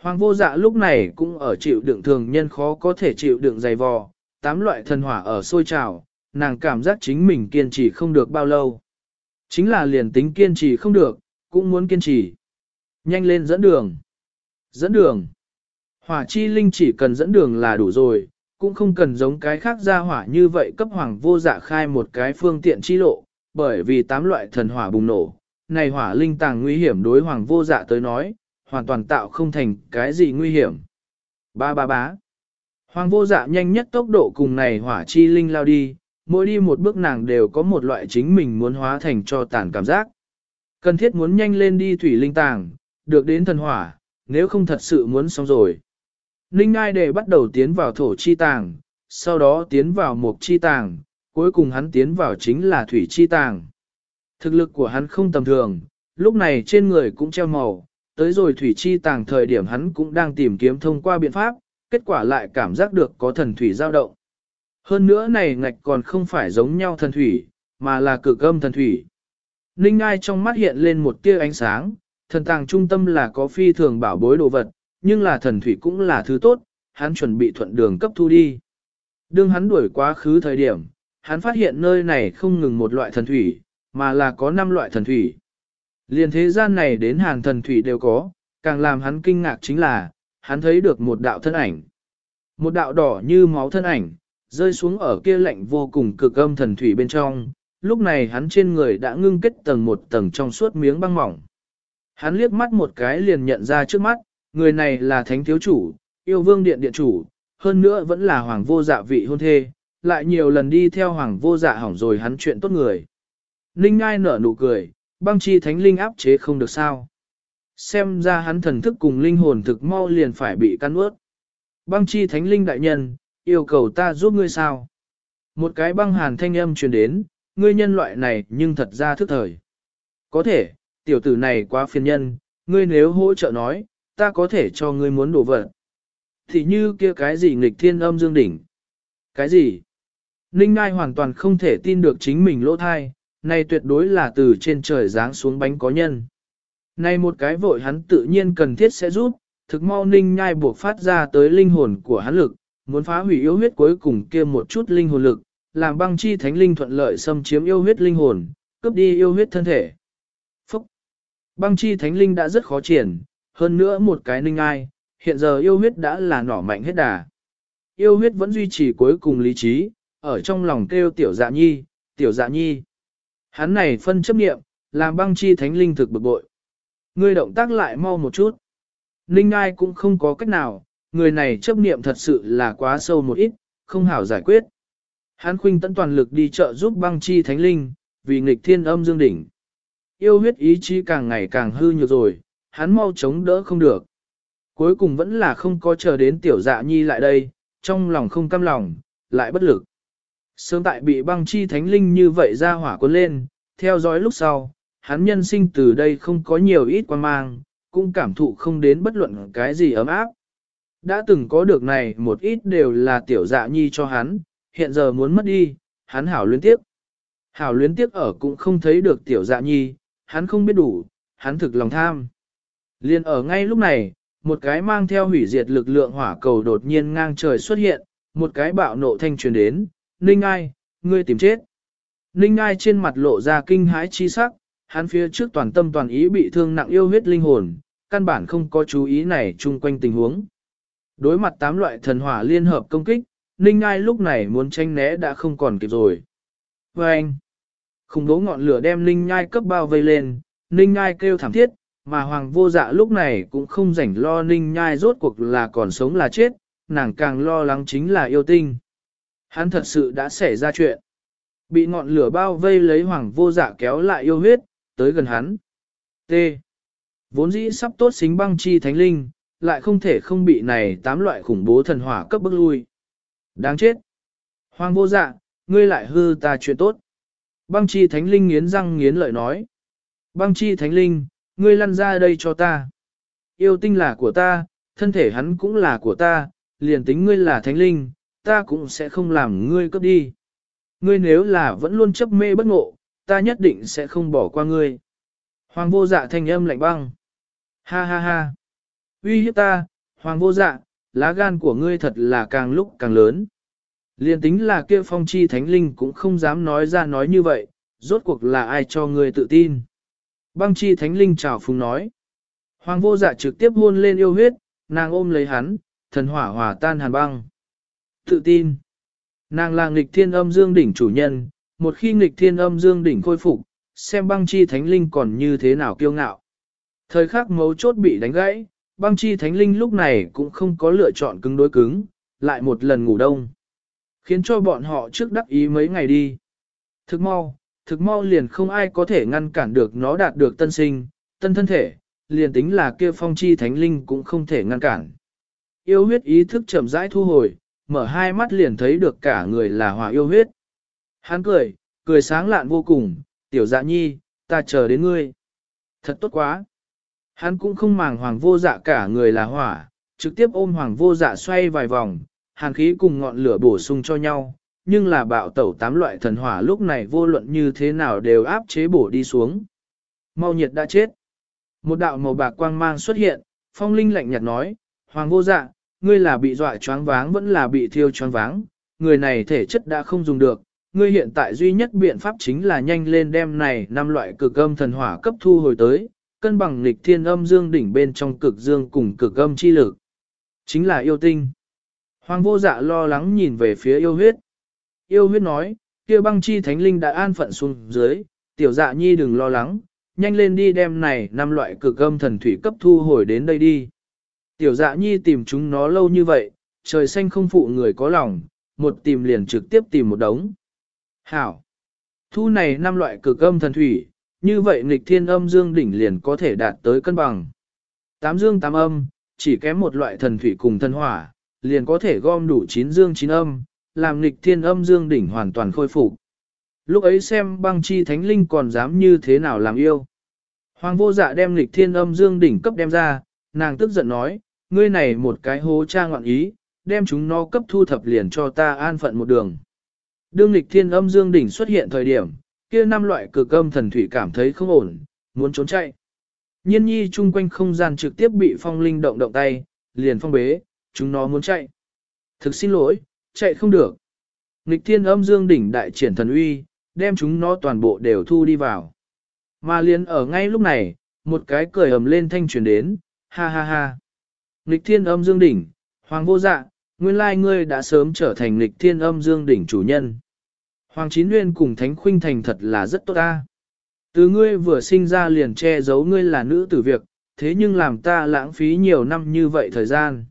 Hoàng vô dạ lúc này cũng ở chịu đựng thường nhân khó có thể chịu đựng dày vò, tám loại thần hỏa ở sôi trào, nàng cảm giác chính mình kiên trì không được bao lâu. Chính là liền tính kiên trì không được, cũng muốn kiên trì. Nhanh lên dẫn đường. Dẫn đường. Hỏa chi linh chỉ cần dẫn đường là đủ rồi, cũng không cần giống cái khác ra hỏa như vậy cấp hoàng vô dạ khai một cái phương tiện chi lộ, bởi vì tám loại thần hỏa bùng nổ. Này hỏa linh tàng nguy hiểm đối hoàng vô dạ tới nói, hoàn toàn tạo không thành cái gì nguy hiểm. Ba ba bá. Hoàng vô dạ nhanh nhất tốc độ cùng này hỏa chi linh lao đi, mỗi đi một bước nàng đều có một loại chính mình muốn hóa thành cho tàn cảm giác. Cần thiết muốn nhanh lên đi thủy linh tàng, được đến thần hỏa, nếu không thật sự muốn xong rồi. Ninh Ngai Đề bắt đầu tiến vào thổ chi tàng, sau đó tiến vào mộc chi tàng, cuối cùng hắn tiến vào chính là thủy chi tàng. Thực lực của hắn không tầm thường, lúc này trên người cũng treo màu, tới rồi thủy chi tàng thời điểm hắn cũng đang tìm kiếm thông qua biện pháp, kết quả lại cảm giác được có thần thủy dao động. Hơn nữa này ngạch còn không phải giống nhau thần thủy, mà là cực âm thần thủy. Ninh Ngai trong mắt hiện lên một tia ánh sáng, thần tàng trung tâm là có phi thường bảo bối đồ vật, nhưng là thần thủy cũng là thứ tốt, hắn chuẩn bị thuận đường cấp thu đi. Đương hắn đuổi quá khứ thời điểm, hắn phát hiện nơi này không ngừng một loại thần thủy, mà là có 5 loại thần thủy. Liền thế gian này đến hàng thần thủy đều có, càng làm hắn kinh ngạc chính là, hắn thấy được một đạo thân ảnh. Một đạo đỏ như máu thân ảnh, rơi xuống ở kia lạnh vô cùng cực âm thần thủy bên trong, lúc này hắn trên người đã ngưng kết tầng một tầng trong suốt miếng băng mỏng. Hắn liếc mắt một cái liền nhận ra trước mắt, người này là thánh thiếu chủ, yêu vương điện điện chủ, hơn nữa vẫn là hoàng vô dạ vị hôn thê, lại nhiều lần đi theo hoàng vô dạ hỏng rồi hắn chuyện tốt người. Ninh ngai nở nụ cười, băng chi thánh linh áp chế không được sao. Xem ra hắn thần thức cùng linh hồn thực mau liền phải bị căn ướt. Băng chi thánh linh đại nhân, yêu cầu ta giúp ngươi sao? Một cái băng hàn thanh âm truyền đến, ngươi nhân loại này nhưng thật ra thức thời. Có thể, tiểu tử này quá phiền nhân, ngươi nếu hỗ trợ nói, ta có thể cho ngươi muốn đổ vật. Thì như kia cái gì nghịch thiên âm dương đỉnh. Cái gì? Ninh Ngai hoàn toàn không thể tin được chính mình lỗ thai, này tuyệt đối là từ trên trời giáng xuống bánh có nhân. Này một cái vội hắn tự nhiên cần thiết sẽ rút, thực mau Ninh Nhai buộc phát ra tới linh hồn của hắn lực, muốn phá hủy yêu huyết cuối cùng kia một chút linh hồn lực, làm băng chi thánh linh thuận lợi xâm chiếm yêu huyết linh hồn, cướp đi yêu huyết thân thể. Băng chi thánh linh đã rất khó triển, hơn nữa một cái ninh ai, hiện giờ yêu huyết đã là nỏ mạnh hết đà. Yêu huyết vẫn duy trì cuối cùng lý trí, ở trong lòng kêu tiểu dạ nhi, tiểu dạ nhi. Hắn này phân chấp nghiệm, làm băng chi thánh linh thực bực bội. Ngươi động tác lại mau một chút. Ninh ai cũng không có cách nào, người này chấp niệm thật sự là quá sâu một ít, không hảo giải quyết. Hắn khuynh tận toàn lực đi chợ giúp băng chi thánh linh, vì nghịch thiên âm dương đỉnh. Yêu huyết ý chí càng ngày càng hư nhược rồi, hắn mau chống đỡ không được. Cuối cùng vẫn là không có chờ đến tiểu dạ nhi lại đây, trong lòng không cam lòng, lại bất lực. Sớm tại bị băng chi thánh linh như vậy ra hỏa cuốn lên, theo dõi lúc sau, hắn nhân sinh từ đây không có nhiều ít quan mang, cũng cảm thụ không đến bất luận cái gì ấm áp. Đã từng có được này một ít đều là tiểu dạ nhi cho hắn, hiện giờ muốn mất đi, hắn hảo luyến tiếc. Hảo luyến tiếc ở cũng không thấy được tiểu dạ nhi, hắn không biết đủ, hắn thực lòng tham. Liên ở ngay lúc này, một cái mang theo hủy diệt lực lượng hỏa cầu đột nhiên ngang trời xuất hiện, một cái bạo nộ thanh truyền đến, Ninh Ai, ngươi tìm chết. Ninh Ai trên mặt lộ ra kinh hãi chi sắc, hắn phía trước toàn tâm toàn ý bị thương nặng yêu huyết linh hồn, căn bản không có chú ý này chung quanh tình huống. Đối mặt tám loại thần hỏa liên hợp công kích, Ninh Ai lúc này muốn tranh né đã không còn kịp rồi. Và anh, khủng bố ngọn lửa đem Ninh Nhai cấp bao vây lên, Ninh Nhai kêu thảm thiết, mà Hoàng vô dạ lúc này cũng không rảnh lo Ninh Nhai rốt cuộc là còn sống là chết, nàng càng lo lắng chính là yêu tinh. Hắn thật sự đã xảy ra chuyện. Bị ngọn lửa bao vây lấy Hoàng vô dạ kéo lại yêu huyết, tới gần hắn. T. Vốn dĩ sắp tốt xính băng chi thánh linh, lại không thể không bị này tám loại khủng bố thần hỏa cấp bức lui. Đáng chết! Hoàng vô dạ, ngươi lại hư ta chuyện tốt. Băng chi thánh linh nghiến răng nghiến lợi nói. Băng chi thánh linh, ngươi lăn ra đây cho ta. Yêu tinh là của ta, thân thể hắn cũng là của ta, liền tính ngươi là thánh linh, ta cũng sẽ không làm ngươi cướp đi. Ngươi nếu là vẫn luôn chấp mê bất ngộ, ta nhất định sẽ không bỏ qua ngươi. Hoàng vô dạ thanh âm lạnh băng. Ha ha ha. Uy hiếp ta, hoàng vô dạ, lá gan của ngươi thật là càng lúc càng lớn. Liên tính là kia phong chi thánh linh cũng không dám nói ra nói như vậy, rốt cuộc là ai cho ngươi tự tin. Băng chi thánh linh chào phùng nói. Hoàng vô dạ trực tiếp hôn lên yêu huyết, nàng ôm lấy hắn, thần hỏa hòa tan hàn băng. Tự tin. Nàng là nghịch thiên âm dương đỉnh chủ nhân, một khi nghịch thiên âm dương đỉnh khôi phục, xem băng chi thánh linh còn như thế nào kiêu ngạo. Thời khắc mấu chốt bị đánh gãy, băng chi thánh linh lúc này cũng không có lựa chọn cứng đối cứng, lại một lần ngủ đông. Khiến cho bọn họ trước đắc ý mấy ngày đi. Thực mau, thực mau liền không ai có thể ngăn cản được nó đạt được tân sinh, tân thân thể, liền tính là kia phong chi thánh linh cũng không thể ngăn cản. Yêu huyết ý thức chậm rãi thu hồi, mở hai mắt liền thấy được cả người là hỏa yêu huyết. Hắn cười, cười sáng lạn vô cùng, tiểu dạ nhi, ta chờ đến ngươi. Thật tốt quá. Hắn cũng không màng hoàng vô dạ cả người là hỏa, trực tiếp ôm hoàng vô dạ xoay vài vòng, hàn khí cùng ngọn lửa bổ sung cho nhau, nhưng là bạo tẩu tám loại thần hỏa lúc này vô luận như thế nào đều áp chế bổ đi xuống. Mau nhiệt đã chết. Một đạo màu bạc quang mang xuất hiện, phong linh lạnh nhạt nói, hoàng vô dạ, ngươi là bị dọa choáng váng vẫn là bị thiêu choáng váng, người này thể chất đã không dùng được, ngươi hiện tại duy nhất biện pháp chính là nhanh lên đem này năm loại cực âm thần hỏa cấp thu hồi tới, cân bằng lịch thiên âm dương đỉnh bên trong cực dương cùng cực âm chi lực. Chính là yêu tinh. Hoàng vô dạ lo lắng nhìn về phía yêu huyết. Yêu huyết nói, kia băng chi thánh linh đã an phận xuống dưới, tiểu dạ nhi đừng lo lắng, nhanh lên đi đem này năm loại cực âm thần thủy cấp thu hồi đến đây đi. Tiểu dạ nhi tìm chúng nó lâu như vậy, trời xanh không phụ người có lòng, một tìm liền trực tiếp tìm một đống. Hảo! Thu này năm loại cực âm thần thủy, như vậy nghịch thiên âm dương đỉnh liền có thể đạt tới cân bằng. Tám dương tám âm, chỉ kém một loại thần thủy cùng thần hỏa, liền có thể gom đủ chín dương chín âm, làm nghịch thiên âm dương đỉnh hoàn toàn khôi phục. Lúc ấy xem băng chi thánh linh còn dám như thế nào làm yêu. Hoàng vô dạ đem nghịch thiên âm dương đỉnh cấp đem ra, nàng tức giận nói, ngươi này một cái hố cha ngoạn ý, đem chúng nó cấp thu thập liền cho ta an phận một đường. Đương lịch thiên âm dương đỉnh xuất hiện thời điểm, kia năm loại cực âm thần thủy cảm thấy không ổn, muốn trốn chạy. Nhiên nhi chung quanh không gian trực tiếp bị phong linh động động tay, liền phong bế, chúng nó muốn chạy. Thực xin lỗi, chạy không được. Nịch thiên âm dương đỉnh đại triển thần uy, đem chúng nó toàn bộ đều thu đi vào. Mà liền ở ngay lúc này, một cái cười ầm lên thanh truyền đến, ha ha ha. Nịch thiên âm dương đỉnh, hoàng vô dạ, nguyên lai ngươi đã sớm trở thành nịch thiên âm dương đỉnh chủ nhân. Hoàng Chín Nguyên cùng Thánh Khuynh Thành thật là rất tốt ta. Từ ngươi vừa sinh ra liền che giấu ngươi là nữ tử việc, thế nhưng làm ta lãng phí nhiều năm như vậy thời gian.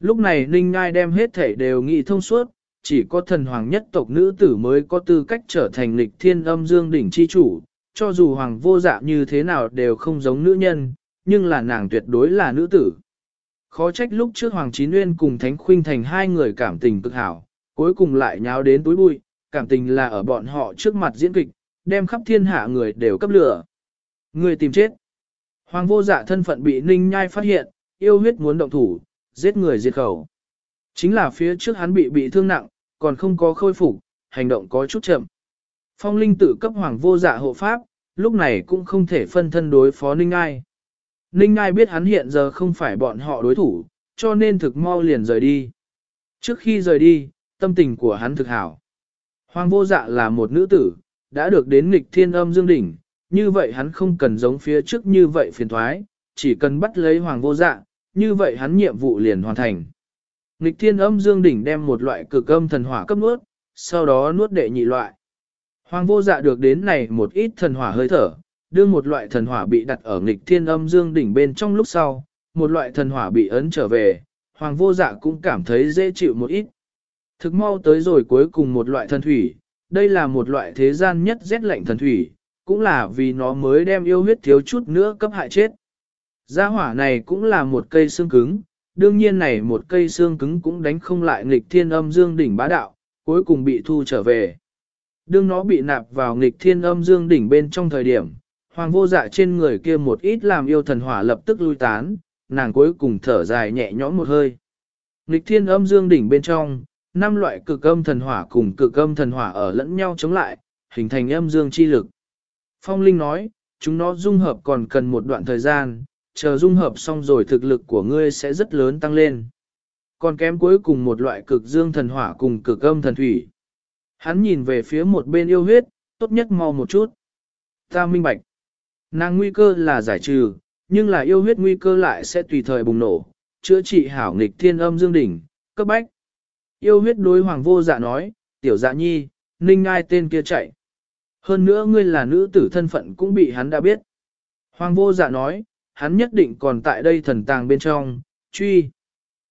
Lúc này Ninh Ngai đem hết thể đều nghị thông suốt, chỉ có thần hoàng nhất tộc nữ tử mới có tư cách trở thành lịch thiên âm dương đỉnh chi chủ, cho dù hoàng vô dạ như thế nào đều không giống nữ nhân, nhưng là nàng tuyệt đối là nữ tử. Khó trách lúc trước Hoàng Chín Nguyên cùng Thánh Khuynh Thành hai người cảm tình cực hảo, cuối cùng lại nháo đến túi bụi, cảm tình là ở bọn họ trước mặt diễn kịch, đem khắp thiên hạ người đều cấp lửa. Người tìm chết. Hoàng vô dạ thân phận bị ninh nhai phát hiện, yêu huyết muốn động thủ, giết người diệt khẩu. Chính là phía trước hắn bị bị thương nặng, còn không có khôi phục, hành động có chút chậm. Phong linh tự cấp hoàng vô dạ hộ pháp, lúc này cũng không thể phân thân đối phó ninh ai. Ninh ai biết hắn hiện giờ không phải bọn họ đối thủ, cho nên thực mau liền rời đi. Trước khi rời đi, tâm tình của hắn thực hảo. Hoàng vô dạ là một nữ tử, đã được đến nghịch thiên âm dương đỉnh, như vậy hắn không cần giống phía trước như vậy phiền thoái, chỉ cần bắt lấy hoàng vô dạ, như vậy hắn nhiệm vụ liền hoàn thành. Nịch thiên âm dương đỉnh đem một loại cực âm thần hỏa cấp nuốt, sau đó nuốt đệ nhị loại. Hoàng vô dạ được đến này một ít thần hỏa hơi thở, đưa một loại thần hỏa bị đặt ở nghịch thiên âm dương đỉnh bên trong lúc sau, một loại thần hỏa bị ấn trở về, hoàng vô dạ cũng cảm thấy dễ chịu một ít. Thực mau tới rồi cuối cùng một loại thần thủy, đây là một loại thế gian nhất rét lạnh thần thủy, cũng là vì nó mới đem yêu huyết thiếu chút nữa cấp hại chết. Gia hỏa này cũng là một cây xương cứng, đương nhiên này một cây xương cứng cũng đánh không lại nghịch thiên âm dương đỉnh bá đạo, cuối cùng bị thu trở về. Đương nó bị nạp vào nghịch thiên âm dương đỉnh bên trong thời điểm, hoàng vô dạ trên người kia một ít làm yêu thần hỏa lập tức lui tán, nàng cuối cùng thở dài nhẹ nhõm một hơi. Nghịch thiên âm dương đỉnh bên trong, năm loại cực âm thần hỏa cùng cực âm thần hỏa ở lẫn nhau chống lại, hình thành âm dương chi lực. Phong Linh nói, chúng nó dung hợp còn cần một đoạn thời gian, chờ dung hợp xong rồi thực lực của ngươi sẽ rất lớn tăng lên. Còn kém cuối cùng một loại cực dương thần hỏa cùng cực âm thần thủy. Hắn nhìn về phía một bên yêu huyết, tốt nhất mau một chút. Ta minh bạch. Nàng nguy cơ là giải trừ, nhưng là yêu huyết nguy cơ lại sẽ tùy thời bùng nổ, chữa trị hảo nghịch thiên âm dương đỉnh, cấp bách. Yêu huyết đối hoàng vô dạ nói, tiểu dạ nhi, ninh ngai tên kia chạy. Hơn nữa ngươi là nữ tử thân phận cũng bị hắn đã biết. Hoàng vô dạ nói, hắn nhất định còn tại đây thần tàng bên trong, truy.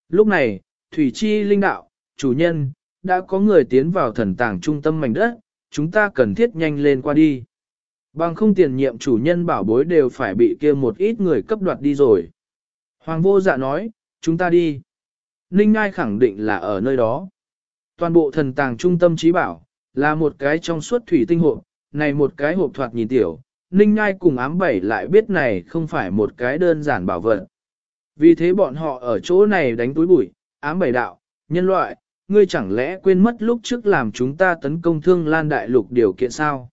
Lúc này, Thủy Chi linh đạo, chủ nhân, đã có người tiến vào thần tàng trung tâm mảnh đất, chúng ta cần thiết nhanh lên qua đi. Bằng không tiền nhiệm chủ nhân bảo bối đều phải bị kia một ít người cấp đoạt đi rồi. Hoàng vô dạ nói, chúng ta đi. Ninh Ngai khẳng định là ở nơi đó. Toàn bộ thần tàng trung tâm trí bảo, là một cái trong suốt thủy tinh hộp, này một cái hộp thoạt nhìn tiểu, Ninh Nhai cùng ám bảy lại biết này không phải một cái đơn giản bảo vật. Vì thế bọn họ ở chỗ này đánh túi bụi, ám bảy đạo, nhân loại, ngươi chẳng lẽ quên mất lúc trước làm chúng ta tấn công thương lan đại lục điều kiện sao?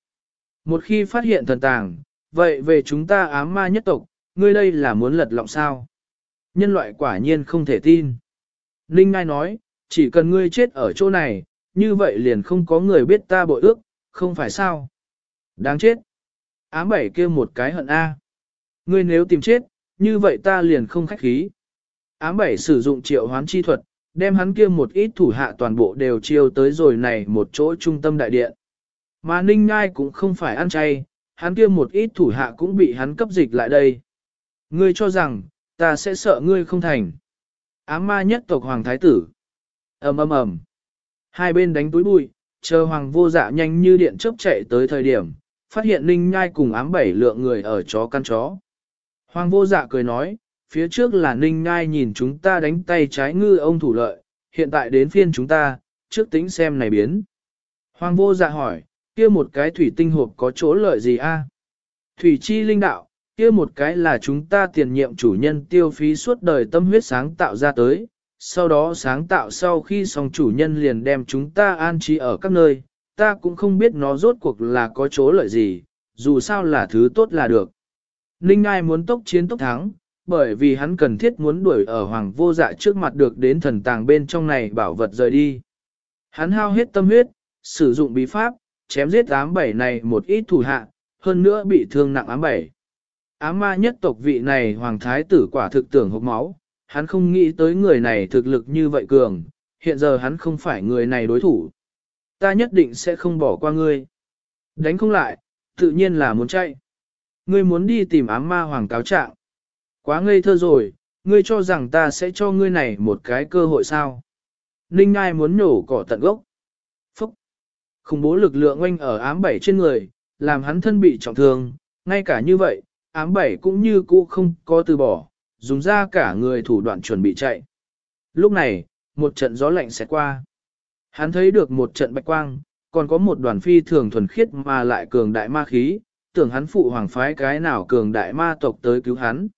Một khi phát hiện thần tàng, vậy về chúng ta ám ma nhất tộc, ngươi đây là muốn lật lọng sao? Nhân loại quả nhiên không thể tin. Ninh Ngai nói, chỉ cần ngươi chết ở chỗ này, như vậy liền không có người biết ta bội ước, không phải sao? Đáng chết. Ám bảy kia một cái hận A. Ngươi nếu tìm chết, như vậy ta liền không khách khí. Ám bảy sử dụng triệu hoán chi thuật, đem hắn kia một ít thủ hạ toàn bộ đều chiêu tới rồi này một chỗ trung tâm đại điện. Mà Ninh Ngai cũng không phải ăn chay, hắn kia một ít thủ hạ cũng bị hắn cấp dịch lại đây. Ngươi cho rằng, ta sẽ sợ ngươi không thành. Ám ma nhất tộc Hoàng Thái Tử. ầm ầm ầm. Hai bên đánh túi bụi, chờ Hoàng vô dạ nhanh như điện chớp chạy tới thời điểm, phát hiện Ninh Nhai cùng ám bảy lượng người ở chó căn chó. Hoàng vô dạ cười nói, phía trước là Ninh Nhai nhìn chúng ta đánh tay trái ngư ông thủ lợi, hiện tại đến phiên chúng ta, trước tính xem này biến. Hoàng vô dạ hỏi, kia một cái thủy tinh hộp có chỗ lợi gì a? Thủy chi linh đạo, kia một cái là chúng ta tiền nhiệm chủ nhân tiêu phí suốt đời tâm huyết sáng tạo ra tới, sau đó sáng tạo sau khi xong chủ nhân liền đem chúng ta an trí ở các nơi, ta cũng không biết nó rốt cuộc là có chỗ lợi gì, dù sao là thứ tốt là được. Ninh Ai muốn tốc chiến tốc thắng, bởi vì hắn cần thiết muốn đuổi ở hoàng vô dạ trước mặt được đến thần tàng bên trong này bảo vật rời đi. Hắn hao hết tâm huyết, sử dụng bí pháp, chém giết ám bảy này một ít thủ hạ, hơn nữa bị thương nặng ám bảy. Ám ma nhất tộc vị này hoàng thái tử quả thực tưởng hộp máu, hắn không nghĩ tới người này thực lực như vậy cường, hiện giờ hắn không phải người này đối thủ. Ta nhất định sẽ không bỏ qua ngươi. Đánh không lại, tự nhiên là muốn chạy. Ngươi muốn đi tìm ám ma hoàng cáo trạng. Quá ngây thơ rồi, ngươi cho rằng ta sẽ cho ngươi này một cái cơ hội sao. Ninh Ngai muốn nhổ cỏ tận gốc. Phúc! Khủng bố lực lượng oanh ở ám bảy trên người, làm hắn thân bị trọng thương, ngay cả như vậy, ám bảy cũng như cũ không có từ bỏ, dùng ra cả người thủ đoạn chuẩn bị chạy. Lúc này, một trận gió lạnh sẽ qua. Hắn thấy được một trận bạch quang, còn có một đoàn phi thường thuần khiết mà lại cường đại ma khí, tưởng hắn phụ hoàng phái cái nào cường đại ma tộc tới cứu hắn.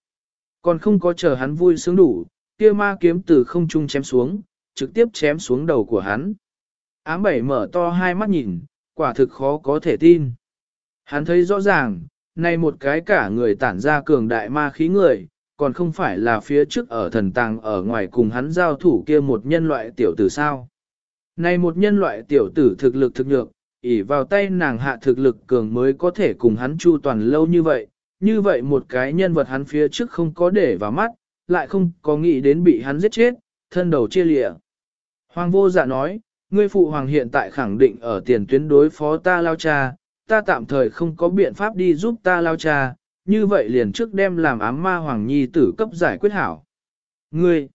Còn không có chờ hắn vui sướng đủ, kia ma kiếm từ không trung chém xuống, trực tiếp chém xuống đầu của hắn. Ám bảy mở to hai mắt nhìn, quả thực khó có thể tin. Hắn thấy rõ ràng, nay một cái cả người tản ra cường đại ma khí người, còn không phải là phía trước ở thần tàng ở ngoài cùng hắn giao thủ kia một nhân loại tiểu tử sao. Này một nhân loại tiểu tử thực lực thực nhược, ỉ vào tay nàng hạ thực lực cường mới có thể cùng hắn chu toàn lâu như vậy, như vậy một cái nhân vật hắn phía trước không có để vào mắt, lại không có nghĩ đến bị hắn giết chết, thân đầu chia lịa, Hoàng vô dạ nói, ngươi phụ hoàng hiện tại khẳng định ở tiền tuyến đối phó ta lao cha, ta tạm thời không có biện pháp đi giúp ta lao cha, như vậy liền trước đem làm ám ma hoàng nhi tử cấp giải quyết hảo. Ngươi,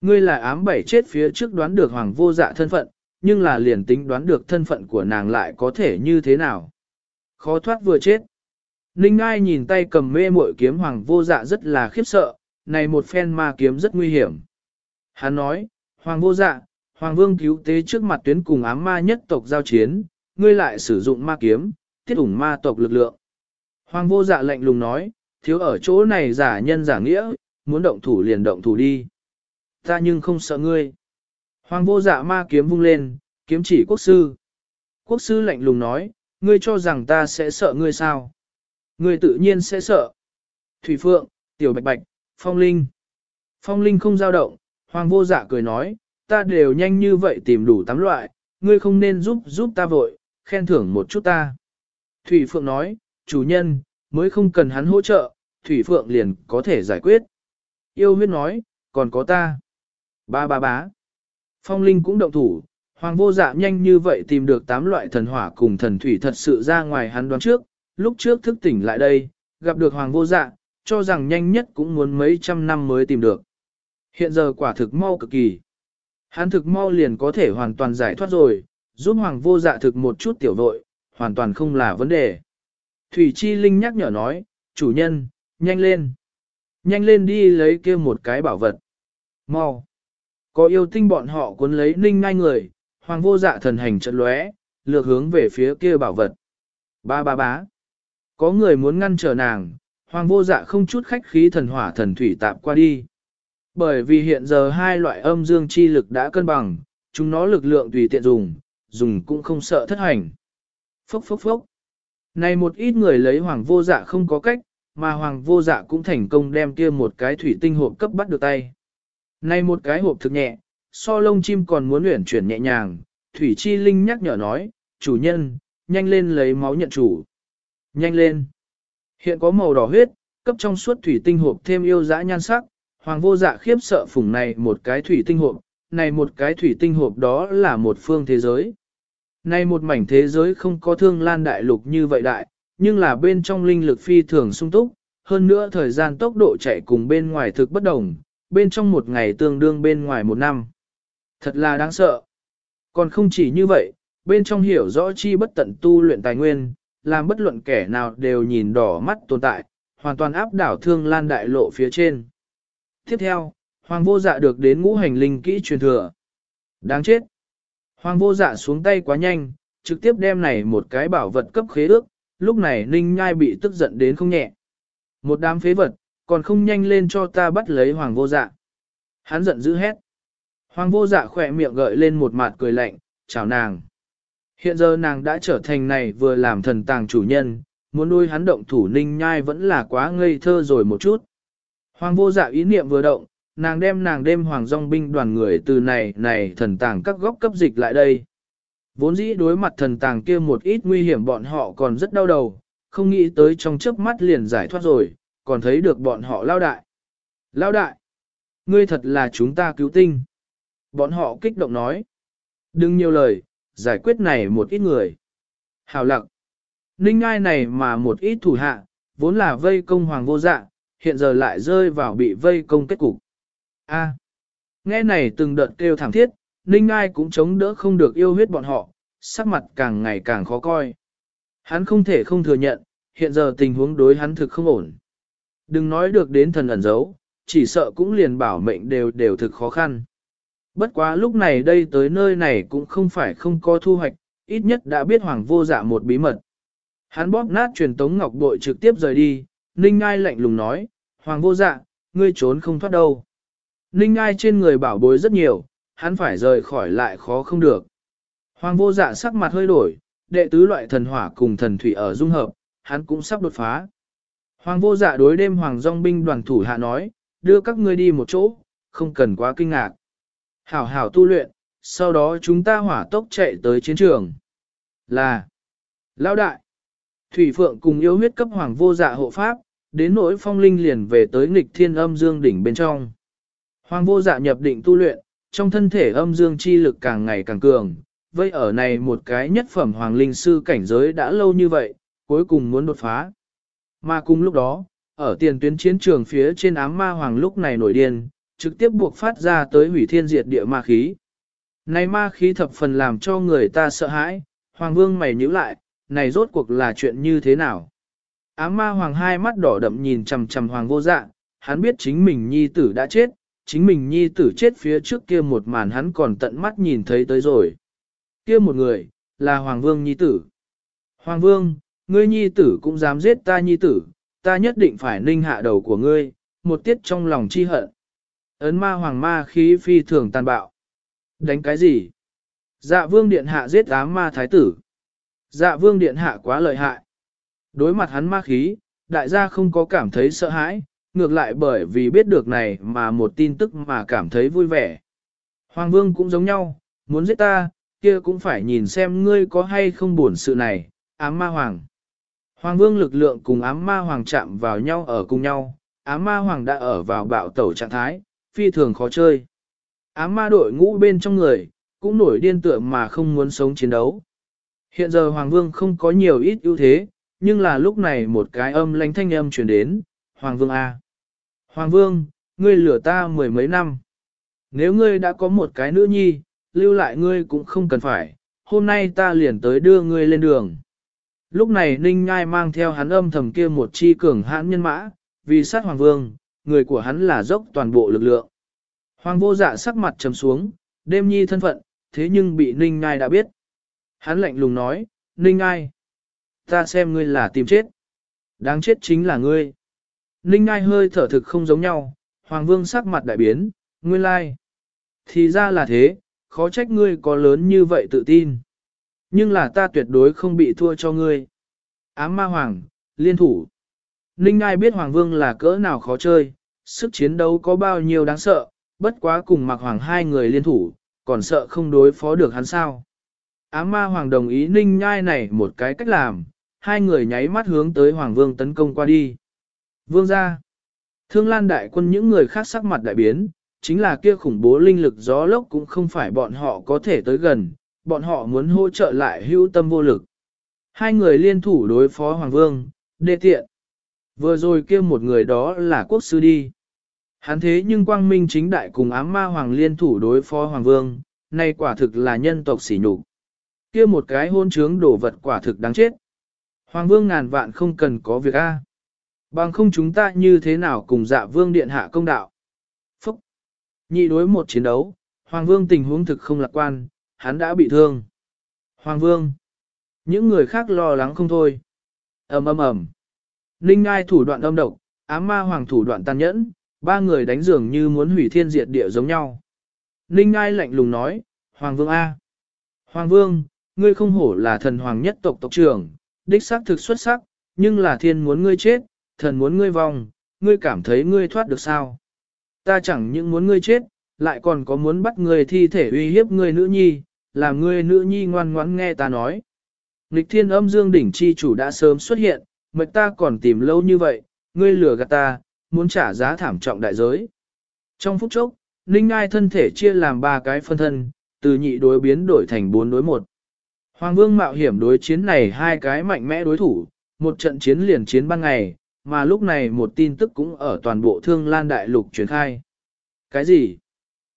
ngươi là ám bảy chết phía trước đoán được hoàng vô dạ thân phận, nhưng là liền tính đoán được thân phận của nàng lại có thể như thế nào. Khó thoát vừa chết. Ninh Ai nhìn tay cầm mê muội kiếm hoàng vô dạ rất là khiếp sợ, này một phen ma kiếm rất nguy hiểm. Hắn nói, hoàng vô dạ, hoàng vương cứu tế trước mặt tuyến cùng ám ma nhất tộc giao chiến, ngươi lại sử dụng ma kiếm, tiết ủng ma tộc lực lượng. Hoàng vô dạ lạnh lùng nói, thiếu ở chỗ này giả nhân giả nghĩa, muốn động thủ liền động thủ đi. Ta nhưng không sợ ngươi. Hoàng vô dạ ma kiếm vung lên, kiếm chỉ quốc sư. Quốc sư lạnh lùng nói, ngươi cho rằng ta sẽ sợ ngươi sao? Ngươi tự nhiên sẽ sợ. Thủy Phượng, Tiểu Bạch Bạch, Phong Linh. Phong Linh không dao động, Hoàng vô dạ cười nói, ta đều nhanh như vậy tìm đủ tám loại, ngươi không nên giúp giúp ta vội, khen thưởng một chút ta. Thủy Phượng nói, chủ nhân, mới không cần hắn hỗ trợ, Thủy Phượng liền có thể giải quyết. Yêu huyết nói, còn có ta. Ba ba bá. Phong Linh cũng động thủ, Hoàng vô dạ nhanh như vậy tìm được tám loại thần hỏa cùng thần thủy thật sự ra ngoài hắn đoán trước, lúc trước thức tỉnh lại đây, gặp được Hoàng vô dạ, cho rằng nhanh nhất cũng muốn mấy trăm năm mới tìm được. Hiện giờ quả thực mau cực kỳ. Hắn thực mau liền có thể hoàn toàn giải thoát rồi, giúp Hoàng vô dạ thực một chút tiểu vội, hoàn toàn không là vấn đề. Thủy Chi Linh nhắc nhở nói, chủ nhân, nhanh lên. Nhanh lên đi lấy kia một cái bảo vật. Mau. Có yêu tinh bọn họ cuốn lấy ninh ngay người, hoàng vô dạ thần hành trận lóe, lược hướng về phía kia bảo vật. Ba ba bá. Có người muốn ngăn trở nàng, hoàng vô dạ không chút khách khí thần hỏa thần thủy tạm qua đi. Bởi vì hiện giờ hai loại âm dương chi lực đã cân bằng, chúng nó lực lượng tùy tiện dùng, dùng cũng không sợ thất hành. Phốc phốc phốc. Này một ít người lấy hoàng vô dạ không có cách, mà hoàng vô dạ cũng thành công đem kia một cái thủy tinh hộp cấp bắt được tay. Này một cái hộp thực nhẹ, so lông chim còn muốn luyện chuyển nhẹ nhàng, Thủy Chi Linh nhắc nhở nói, chủ nhân, nhanh lên lấy máu nhận chủ. Nhanh lên. Hiện có màu đỏ huyết, cấp trong suốt thủy tinh hộp thêm yêu dã nhan sắc, hoàng vô dạ khiếp sợ phủng này một cái thủy tinh hộp, này một cái thủy tinh hộp đó là một phương thế giới. Này một mảnh thế giới không có thương lan đại lục như vậy đại, nhưng là bên trong linh lực phi thường sung túc, hơn nữa thời gian tốc độ chạy cùng bên ngoài thực bất đồng, bên trong một ngày tương đương bên ngoài một năm. Thật là đáng sợ. Còn không chỉ như vậy, bên trong hiểu rõ chi bất tận tu luyện tài nguyên, làm bất luận kẻ nào đều nhìn đỏ mắt tồn tại, hoàn toàn áp đảo thương lan đại lộ phía trên. Tiếp theo, Hoàng vô dạ được đến ngũ hành linh kỹ truyền thừa. Đáng chết. Hoàng vô dạ xuống tay quá nhanh, trực tiếp đem này một cái bảo vật cấp khế ước, lúc này Ninh Nhai bị tức giận đến không nhẹ. Một đám phế vật, còn không nhanh lên cho ta bắt lấy hoàng vô dạ. Hắn giận dữ hét. Hoàng vô dạ khỏe miệng gợi lên một mặt cười lạnh, chào nàng. Hiện giờ nàng đã trở thành này vừa làm thần tàng chủ nhân, muốn nuôi hắn động thủ ninh nhai vẫn là quá ngây thơ rồi một chút. Hoàng vô dạ ý niệm vừa động, nàng đem nàng đêm hoàng dòng binh đoàn người từ này này thần tàng các góc cấp dịch lại đây. Vốn dĩ đối mặt thần tàng kia một ít nguy hiểm bọn họ còn rất đau đầu, không nghĩ tới trong chớp mắt liền giải thoát rồi, còn thấy được bọn họ lao đại. Lao đại! Ngươi thật là chúng ta cứu tinh. Bọn họ kích động nói. Đừng nhiều lời, giải quyết này một ít người. Hào lặng. Ninh ngai này mà một ít thủ hạ, vốn là vây công hoàng vô dạ, hiện giờ lại rơi vào bị vây công kết cục. A. nghe này từng đợt kêu thảm thiết, Ninh ngai cũng chống đỡ không được yêu huyết bọn họ, sắc mặt càng ngày càng khó coi. Hắn không thể không thừa nhận, hiện giờ tình huống đối hắn thực không ổn. Đừng nói được đến thần ẩn giấu, chỉ sợ cũng liền bảo mệnh đều đều thực khó khăn. Bất quá lúc này đây tới nơi này cũng không phải không có thu hoạch, ít nhất đã biết hoàng vô dạ một bí mật. Hắn bóp nát truyền tống ngọc bội trực tiếp rời đi, Ninh Ngai lạnh lùng nói, hoàng vô dạ, ngươi trốn không thoát đâu. Ninh Ngai trên người bảo bối rất nhiều, hắn phải rời khỏi lại khó không được. Hoàng vô dạ sắc mặt hơi đổi, đệ tứ loại thần hỏa cùng thần thủy ở dung hợp, hắn cũng sắp đột phá. Hoàng vô dạ đối đêm hoàng dòng binh đoàn thủ hạ nói, đưa các ngươi đi một chỗ, không cần quá kinh ngạc. Hảo hảo tu luyện, sau đó chúng ta hỏa tốc chạy tới chiến trường. Là, lão đại, Thủy Phượng cùng yêu huyết cấp hoàng vô dạ hộ pháp, đến nỗi phong linh liền về tới nghịch thiên âm dương đỉnh bên trong. Hoàng vô dạ nhập định tu luyện, trong thân thể âm dương chi lực càng ngày càng cường, vây ở này một cái nhất phẩm hoàng linh sư cảnh giới đã lâu như vậy, cuối cùng muốn đột phá. Mà cùng lúc đó, ở tiền tuyến chiến trường phía trên ám ma hoàng lúc này nổi điên, trực tiếp buộc phát ra tới hủy thiên diệt địa ma khí. Này ma khí thập phần làm cho người ta sợ hãi, hoàng vương mày nhíu lại, này rốt cuộc là chuyện như thế nào? Ám ma hoàng hai mắt đỏ đậm nhìn chằm chằm hoàng vô dạ, hắn biết chính mình nhi tử đã chết, chính mình nhi tử chết phía trước kia một màn hắn còn tận mắt nhìn thấy tới rồi. Kia một người, là hoàng vương nhi tử. Hoàng vương, ngươi nhi tử cũng dám giết ta nhi tử, ta nhất định phải ninh hạ đầu của ngươi, một tiết trong lòng chi hận. Ấn ma hoàng ma khí phi thường tàn bạo. Đánh cái gì? Dạ vương điện hạ giết ám ma thái tử. Dạ vương điện hạ quá lợi hại. Đối mặt hắn ma khí, đại gia không có cảm thấy sợ hãi, ngược lại bởi vì biết được này mà một tin tức mà cảm thấy vui vẻ. Hoàng vương cũng giống nhau, muốn giết ta, kia cũng phải nhìn xem ngươi có hay không buồn sự này, ám ma hoàng. Hoàng vương lực lượng cùng ám ma hoàng chạm vào nhau ở cùng nhau, ám ma hoàng đã ở vào bạo tẩu trạng thái, phi thường khó chơi. Ám ma đội ngũ bên trong người, cũng nổi điên tượng mà không muốn sống chiến đấu. Hiện giờ Hoàng Vương không có nhiều ít ưu thế, nhưng là lúc này một cái âm lãnh thanh âm truyền đến, Hoàng Vương A. Hoàng Vương, ngươi lửa ta mười mấy năm. Nếu ngươi đã có một cái nữ nhi, lưu lại ngươi cũng không cần phải, hôm nay ta liền tới đưa ngươi lên đường. Lúc này Ninh Ngai mang theo hắn âm thầm kia một chi cường hãn nhân mã, vì sát Hoàng Vương, người của hắn là dốc toàn bộ lực lượng. Hoàng vô dạ sắc mặt trầm xuống, đêm nhi thân phận, thế nhưng bị Ninh Ngai đã biết. Hắn lạnh lùng nói, Ninh Ngai, ta xem ngươi là tìm chết. Đáng chết chính là ngươi. Ninh Ngai hơi thở thực không giống nhau, Hoàng Vương sắc mặt đại biến, nguyên lai. Thì ra là thế, khó trách ngươi có lớn như vậy tự tin. Nhưng là ta tuyệt đối không bị thua cho ngươi. Ám ma hoàng, liên thủ. Ninh ai biết Hoàng Vương là cỡ nào khó chơi, sức chiến đấu có bao nhiêu đáng sợ, bất quá cùng mặc hoàng hai người liên thủ, còn sợ không đối phó được hắn sao. Ám ma hoàng đồng ý ninh nhai này một cái cách làm, hai người nháy mắt hướng tới hoàng vương tấn công qua đi. Vương ra. Thương lan đại quân những người khác sắc mặt đại biến, chính là kia khủng bố linh lực gió lốc cũng không phải bọn họ có thể tới gần, bọn họ muốn hỗ trợ lại hữu tâm vô lực. Hai người liên thủ đối phó hoàng vương, đê tiện. Vừa rồi kia một người đó là quốc sư đi. Hắn thế nhưng quang minh chính đại cùng ám ma hoàng liên thủ đối phó hoàng vương, nay quả thực là nhân tộc sỉ nhục. kia một cái hôn trướng đổ vật quả thực đáng chết. Hoàng vương ngàn vạn không cần có việc A. Bằng không chúng ta như thế nào cùng dạ vương điện hạ công đạo. Phúc! Nhị đối một chiến đấu, Hoàng vương tình huống thực không lạc quan, hắn đã bị thương. Hoàng vương! Những người khác lo lắng không thôi. ầm ầm ầm. Ninh ngai thủ đoạn âm độc, ám ma hoàng thủ đoạn tàn nhẫn, ba người đánh dường như muốn hủy thiên diệt địa giống nhau. Ninh Ngai lạnh lùng nói, Hoàng Vương A. Hoàng Vương, ngươi không hổ là thần hoàng nhất tộc tộc trưởng, đích xác thực xuất sắc, nhưng là thiên muốn ngươi chết, thần muốn ngươi vong, ngươi cảm thấy ngươi thoát được sao? Ta chẳng những muốn ngươi chết, lại còn có muốn bắt ngươi thi thể uy hiếp ngươi nữ nhi, làm ngươi nữ nhi ngoan ngoãn nghe ta nói. Nịch thiên âm dương đỉnh chi chủ đã sớm xuất hiện, mệt ta còn tìm lâu như vậy, ngươi lừa gạt ta, muốn trả giá thảm trọng đại giới. Trong phút chốc, Ninh Ngai thân thể chia làm ba cái phân thân, từ nhị đối biến đổi thành bốn đối một. Hoàng Vương mạo hiểm đối chiến này hai cái mạnh mẽ đối thủ, một trận chiến liền chiến ban ngày, mà lúc này một tin tức cũng ở toàn bộ thương lan đại lục truyền khai. Cái gì?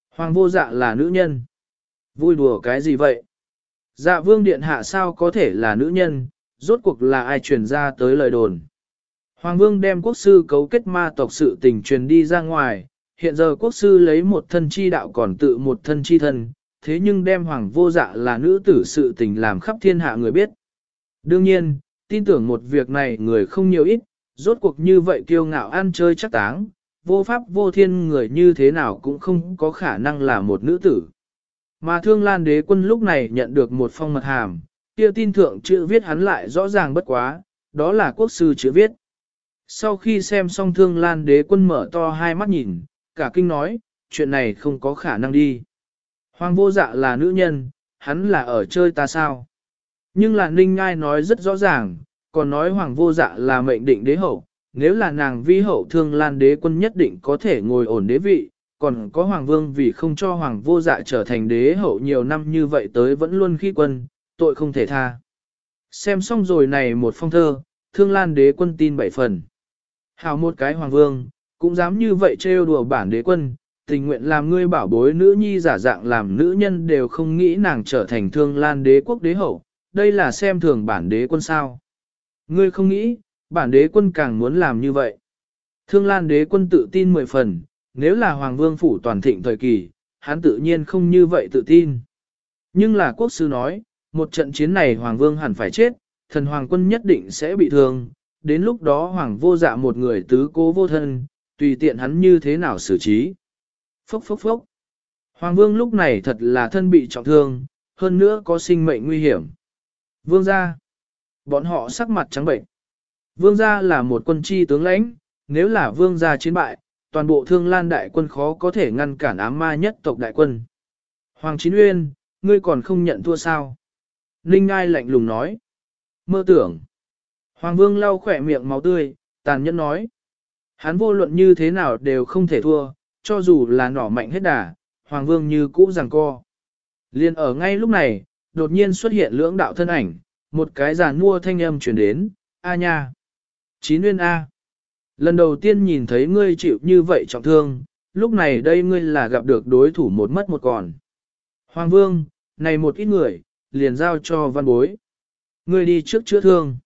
Hoàng vô dạ là nữ nhân. Vui đùa cái gì vậy? Dạ vương điện hạ sao có thể là nữ nhân, rốt cuộc là ai truyền ra tới lời đồn. Hoàng vương đem quốc sư cấu kết ma tộc sự tình truyền đi ra ngoài, hiện giờ quốc sư lấy một thân chi đạo còn tự một thân chi thân, thế nhưng đem hoàng vô dạ là nữ tử sự tình làm khắp thiên hạ người biết. Đương nhiên, tin tưởng một việc này người không nhiều ít, rốt cuộc như vậy kiêu ngạo ăn chơi chắc táng, vô pháp vô thiên người như thế nào cũng không có khả năng là một nữ tử. Mà thương lan đế quân lúc này nhận được một phong mật hàm, kia tin thượng chữ viết hắn lại rõ ràng bất quá, đó là quốc sư chữ viết. Sau khi xem xong thương lan đế quân mở to hai mắt nhìn, cả kinh nói, chuyện này không có khả năng đi. Hoàng vô dạ là nữ nhân, hắn là ở chơi ta sao? Nhưng là ninh ngai nói rất rõ ràng, còn nói hoàng vô dạ là mệnh định đế hậu, nếu là nàng vi hậu thương lan đế quân nhất định có thể ngồi ổn đế vị, còn có Hoàng Vương vì không cho Hoàng vô dạ trở thành đế hậu nhiều năm như vậy tới vẫn luôn khi quân, tội không thể tha. Xem xong rồi này một phong thơ, thương lan đế quân tin bảy phần. Hào một cái Hoàng Vương, cũng dám như vậy trêu đùa bản đế quân, tình nguyện làm ngươi bảo bối nữ nhi giả dạng làm nữ nhân đều không nghĩ nàng trở thành thương lan đế quốc đế hậu, đây là xem thường bản đế quân sao. Ngươi không nghĩ, bản đế quân càng muốn làm như vậy. Thương lan đế quân tự tin mười phần, nếu là Hoàng Vương Phủ toàn thịnh thời kỳ, hắn tự nhiên không như vậy tự tin. Nhưng là quốc sư nói, một trận chiến này Hoàng Vương hẳn phải chết, thần Hoàng quân nhất định sẽ bị thương, đến lúc đó Hoàng vô dạ một người tứ cố vô thân, tùy tiện hắn như thế nào xử trí. Phốc phốc phốc. Hoàng Vương lúc này thật là thân bị trọng thương, hơn nữa có sinh mệnh nguy hiểm. Vương gia. Bọn họ sắc mặt trắng bệnh. Vương gia là một quân chi tướng lãnh, nếu là vương gia chiến bại, toàn bộ thương lan đại quân khó có thể ngăn cản ám ma nhất tộc đại quân. Hoàng Chín Uyên, ngươi còn không nhận thua sao? Ninh Ngai lạnh lùng nói. Mơ tưởng. Hoàng Vương lau khỏe miệng máu tươi, tàn nhẫn nói. Hắn vô luận như thế nào đều không thể thua, cho dù là nỏ mạnh hết đà, Hoàng Vương như cũ rằng co. Liên ở ngay lúc này, đột nhiên xuất hiện lưỡng đạo thân ảnh, một cái giàn mua thanh âm chuyển đến, A nha. Chín nguyên A. Lần đầu tiên nhìn thấy ngươi chịu như vậy trọng thương, lúc này đây ngươi là gặp được đối thủ một mất một còn. Hoàng Vương, này một ít người, liền giao cho văn bối. Ngươi đi trước chữa thương.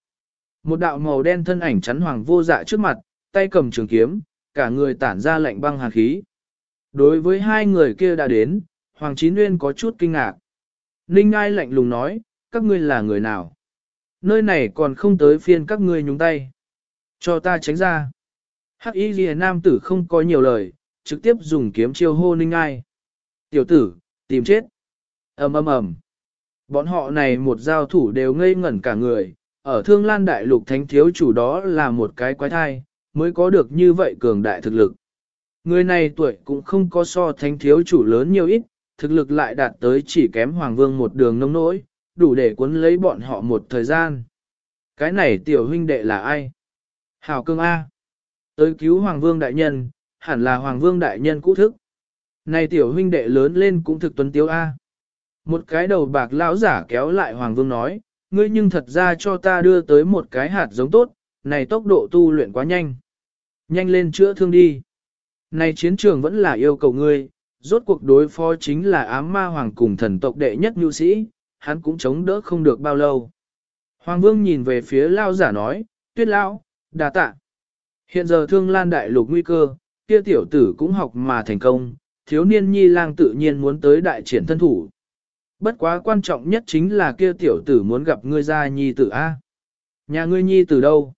Một đạo màu đen thân ảnh chắn hoàng vô dạ trước mặt, tay cầm trường kiếm, cả người tản ra lạnh băng hàn khí. Đối với hai người kia đã đến, Hoàng Chín Nguyên có chút kinh ngạc. Ninh Ngai lạnh lùng nói, các ngươi là người nào? Nơi này còn không tới phiên các ngươi nhúng tay. Cho ta tránh ra. Hắc y ghi nam tử không có nhiều lời, trực tiếp dùng kiếm chiêu hô Ninh ai. Tiểu tử, tìm chết. ầm ầm ầm. Bọn họ này một giao thủ đều ngây ngẩn cả người, ở thương lan đại lục thánh thiếu chủ đó là một cái quái thai, mới có được như vậy cường đại thực lực. Người này tuổi cũng không có so thánh thiếu chủ lớn nhiều ít, thực lực lại đạt tới chỉ kém hoàng vương một đường nông nỗi, đủ để cuốn lấy bọn họ một thời gian. Cái này tiểu huynh đệ là ai? Hảo cương A. Tới cứu hoàng vương đại nhân, hẳn là hoàng vương đại nhân cũ thức. Này tiểu huynh đệ lớn lên cũng thực tuấn tiếu A. Một cái đầu bạc lão giả kéo lại hoàng vương nói, ngươi nhưng thật ra cho ta đưa tới một cái hạt giống tốt, này tốc độ tu luyện quá nhanh. Nhanh lên chữa thương đi. Này chiến trường vẫn là yêu cầu ngươi, rốt cuộc đối phó chính là ám ma hoàng cùng thần tộc đệ nhất nhu sĩ, hắn cũng chống đỡ không được bao lâu. Hoàng vương nhìn về phía lao giả nói, tuyết lão, đà tạ. Hiện giờ thương lan đại lục nguy cơ, kia tiểu tử cũng học mà thành công, thiếu niên nhi lang tự nhiên muốn tới đại triển thân thủ. Bất quá quan trọng nhất chính là kia tiểu tử muốn gặp ngươi gia nhi tử A. Nhà ngươi nhi tử đâu?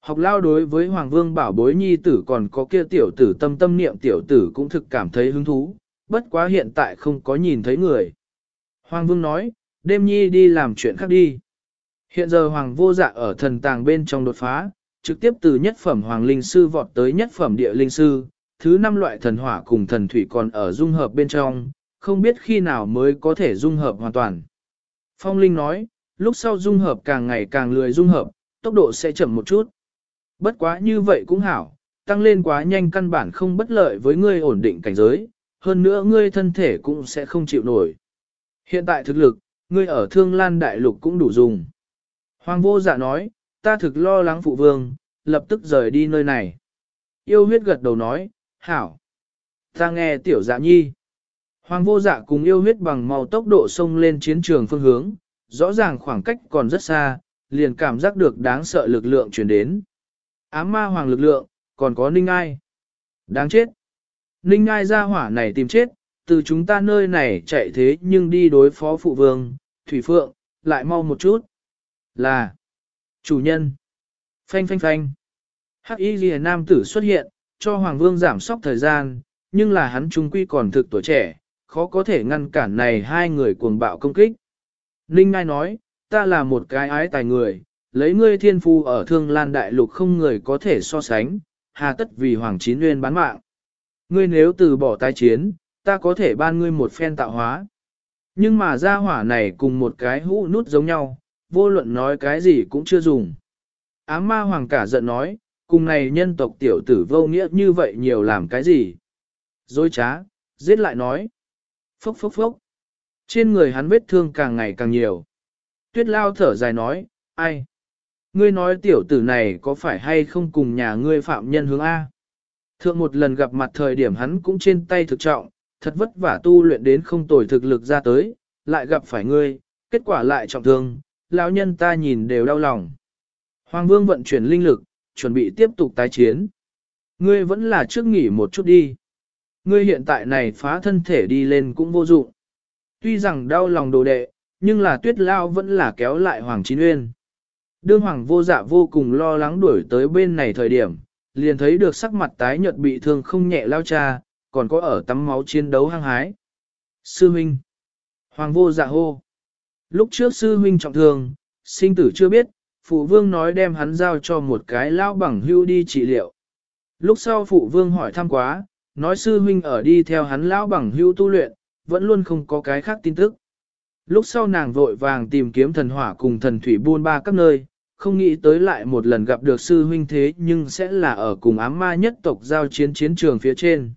Học lao đối với Hoàng Vương bảo bối nhi tử còn có kia tiểu tử tâm tâm niệm tiểu tử cũng thực cảm thấy hứng thú, bất quá hiện tại không có nhìn thấy người. Hoàng Vương nói, đêm nhi đi làm chuyện khác đi. Hiện giờ Hoàng vô dạ ở thần tàng bên trong đột phá, trực tiếp từ nhất phẩm Hoàng Linh Sư vọt tới nhất phẩm Địa Linh Sư, thứ năm loại thần hỏa cùng thần thủy còn ở dung hợp bên trong, không biết khi nào mới có thể dung hợp hoàn toàn. Phong Linh nói, lúc sau dung hợp càng ngày càng lười dung hợp, tốc độ sẽ chậm một chút. Bất quá như vậy cũng hảo, tăng lên quá nhanh căn bản không bất lợi với ngươi ổn định cảnh giới, hơn nữa ngươi thân thể cũng sẽ không chịu nổi. Hiện tại thực lực, ngươi ở thương lan đại lục cũng đủ dùng. Hoàng vô dạ nói, ta thực lo lắng phụ vương, lập tức rời đi nơi này. Yêu huyết gật đầu nói, hảo. Ta nghe tiểu dạ nhi. Hoàng vô dạ cùng yêu huyết bằng màu tốc độ sông lên chiến trường phương hướng, rõ ràng khoảng cách còn rất xa, liền cảm giác được đáng sợ lực lượng chuyển đến. Ám ma hoàng lực lượng, còn có ninh ai. Đáng chết. Ninh ai ra hỏa này tìm chết, từ chúng ta nơi này chạy thế nhưng đi đối phó phụ vương, thủy phượng, lại mau một chút. Là, chủ nhân. Phanh phanh phanh. Hắc y ghi nam tử xuất hiện, cho hoàng vương giảm sóc thời gian, nhưng là hắn trung quy còn thực tuổi trẻ, khó có thể ngăn cản này hai người cuồng bạo công kích. Ninh Ngai nói, ta là một cái ái tài người, lấy ngươi thiên phu ở thương lan đại lục không người có thể so sánh, hà tất vì Hoàng Chín Nguyên bán mạng. Ngươi nếu từ bỏ tái chiến, ta có thể ban ngươi một phen tạo hóa. Nhưng mà gia hỏa này cùng một cái hũ nút giống nhau, vô luận nói cái gì cũng chưa dùng. Ám ma hoàng cả giận nói, cùng này nhân tộc tiểu tử vô nghĩa như vậy nhiều làm cái gì. Dối trá, giết lại nói. Phốc phốc phốc. Trên người hắn vết thương càng ngày càng nhiều. Tuyết lao thở dài nói, ai? Ngươi nói tiểu tử này có phải hay không cùng nhà ngươi phạm nhân hướng A? Thượng một lần gặp mặt thời điểm hắn cũng trên tay thực trọng, thật vất vả tu luyện đến không tồi thực lực ra tới, lại gặp phải ngươi, kết quả lại trọng thương, lão nhân ta nhìn đều đau lòng. Hoàng vương vận chuyển linh lực, chuẩn bị tiếp tục tái chiến. Ngươi vẫn là trước nghỉ một chút đi. Ngươi hiện tại này phá thân thể đi lên cũng vô dụng. Tuy rằng đau lòng đồ đệ, nhưng là tuyết lao vẫn là kéo lại Hoàng Chín Uyên. Đương Hoàng vô dạ vô cùng lo lắng đuổi tới bên này thời điểm, liền thấy được sắc mặt tái nhợt bị thương không nhẹ lao cha, còn có ở tắm máu chiến đấu hăng hái. Sư Minh Hoàng vô dạ hô Lúc trước sư huynh trọng thương, sinh tử chưa biết, phụ vương nói đem hắn giao cho một cái lao bằng hưu đi trị liệu. Lúc sau phụ vương hỏi thăm quá, nói sư huynh ở đi theo hắn lão bằng hưu tu luyện, vẫn luôn không có cái khác tin tức. Lúc sau nàng vội vàng tìm kiếm thần hỏa cùng thần thủy buôn ba các nơi, không nghĩ tới lại một lần gặp được sư huynh thế nhưng sẽ là ở cùng ám ma nhất tộc giao chiến chiến trường phía trên.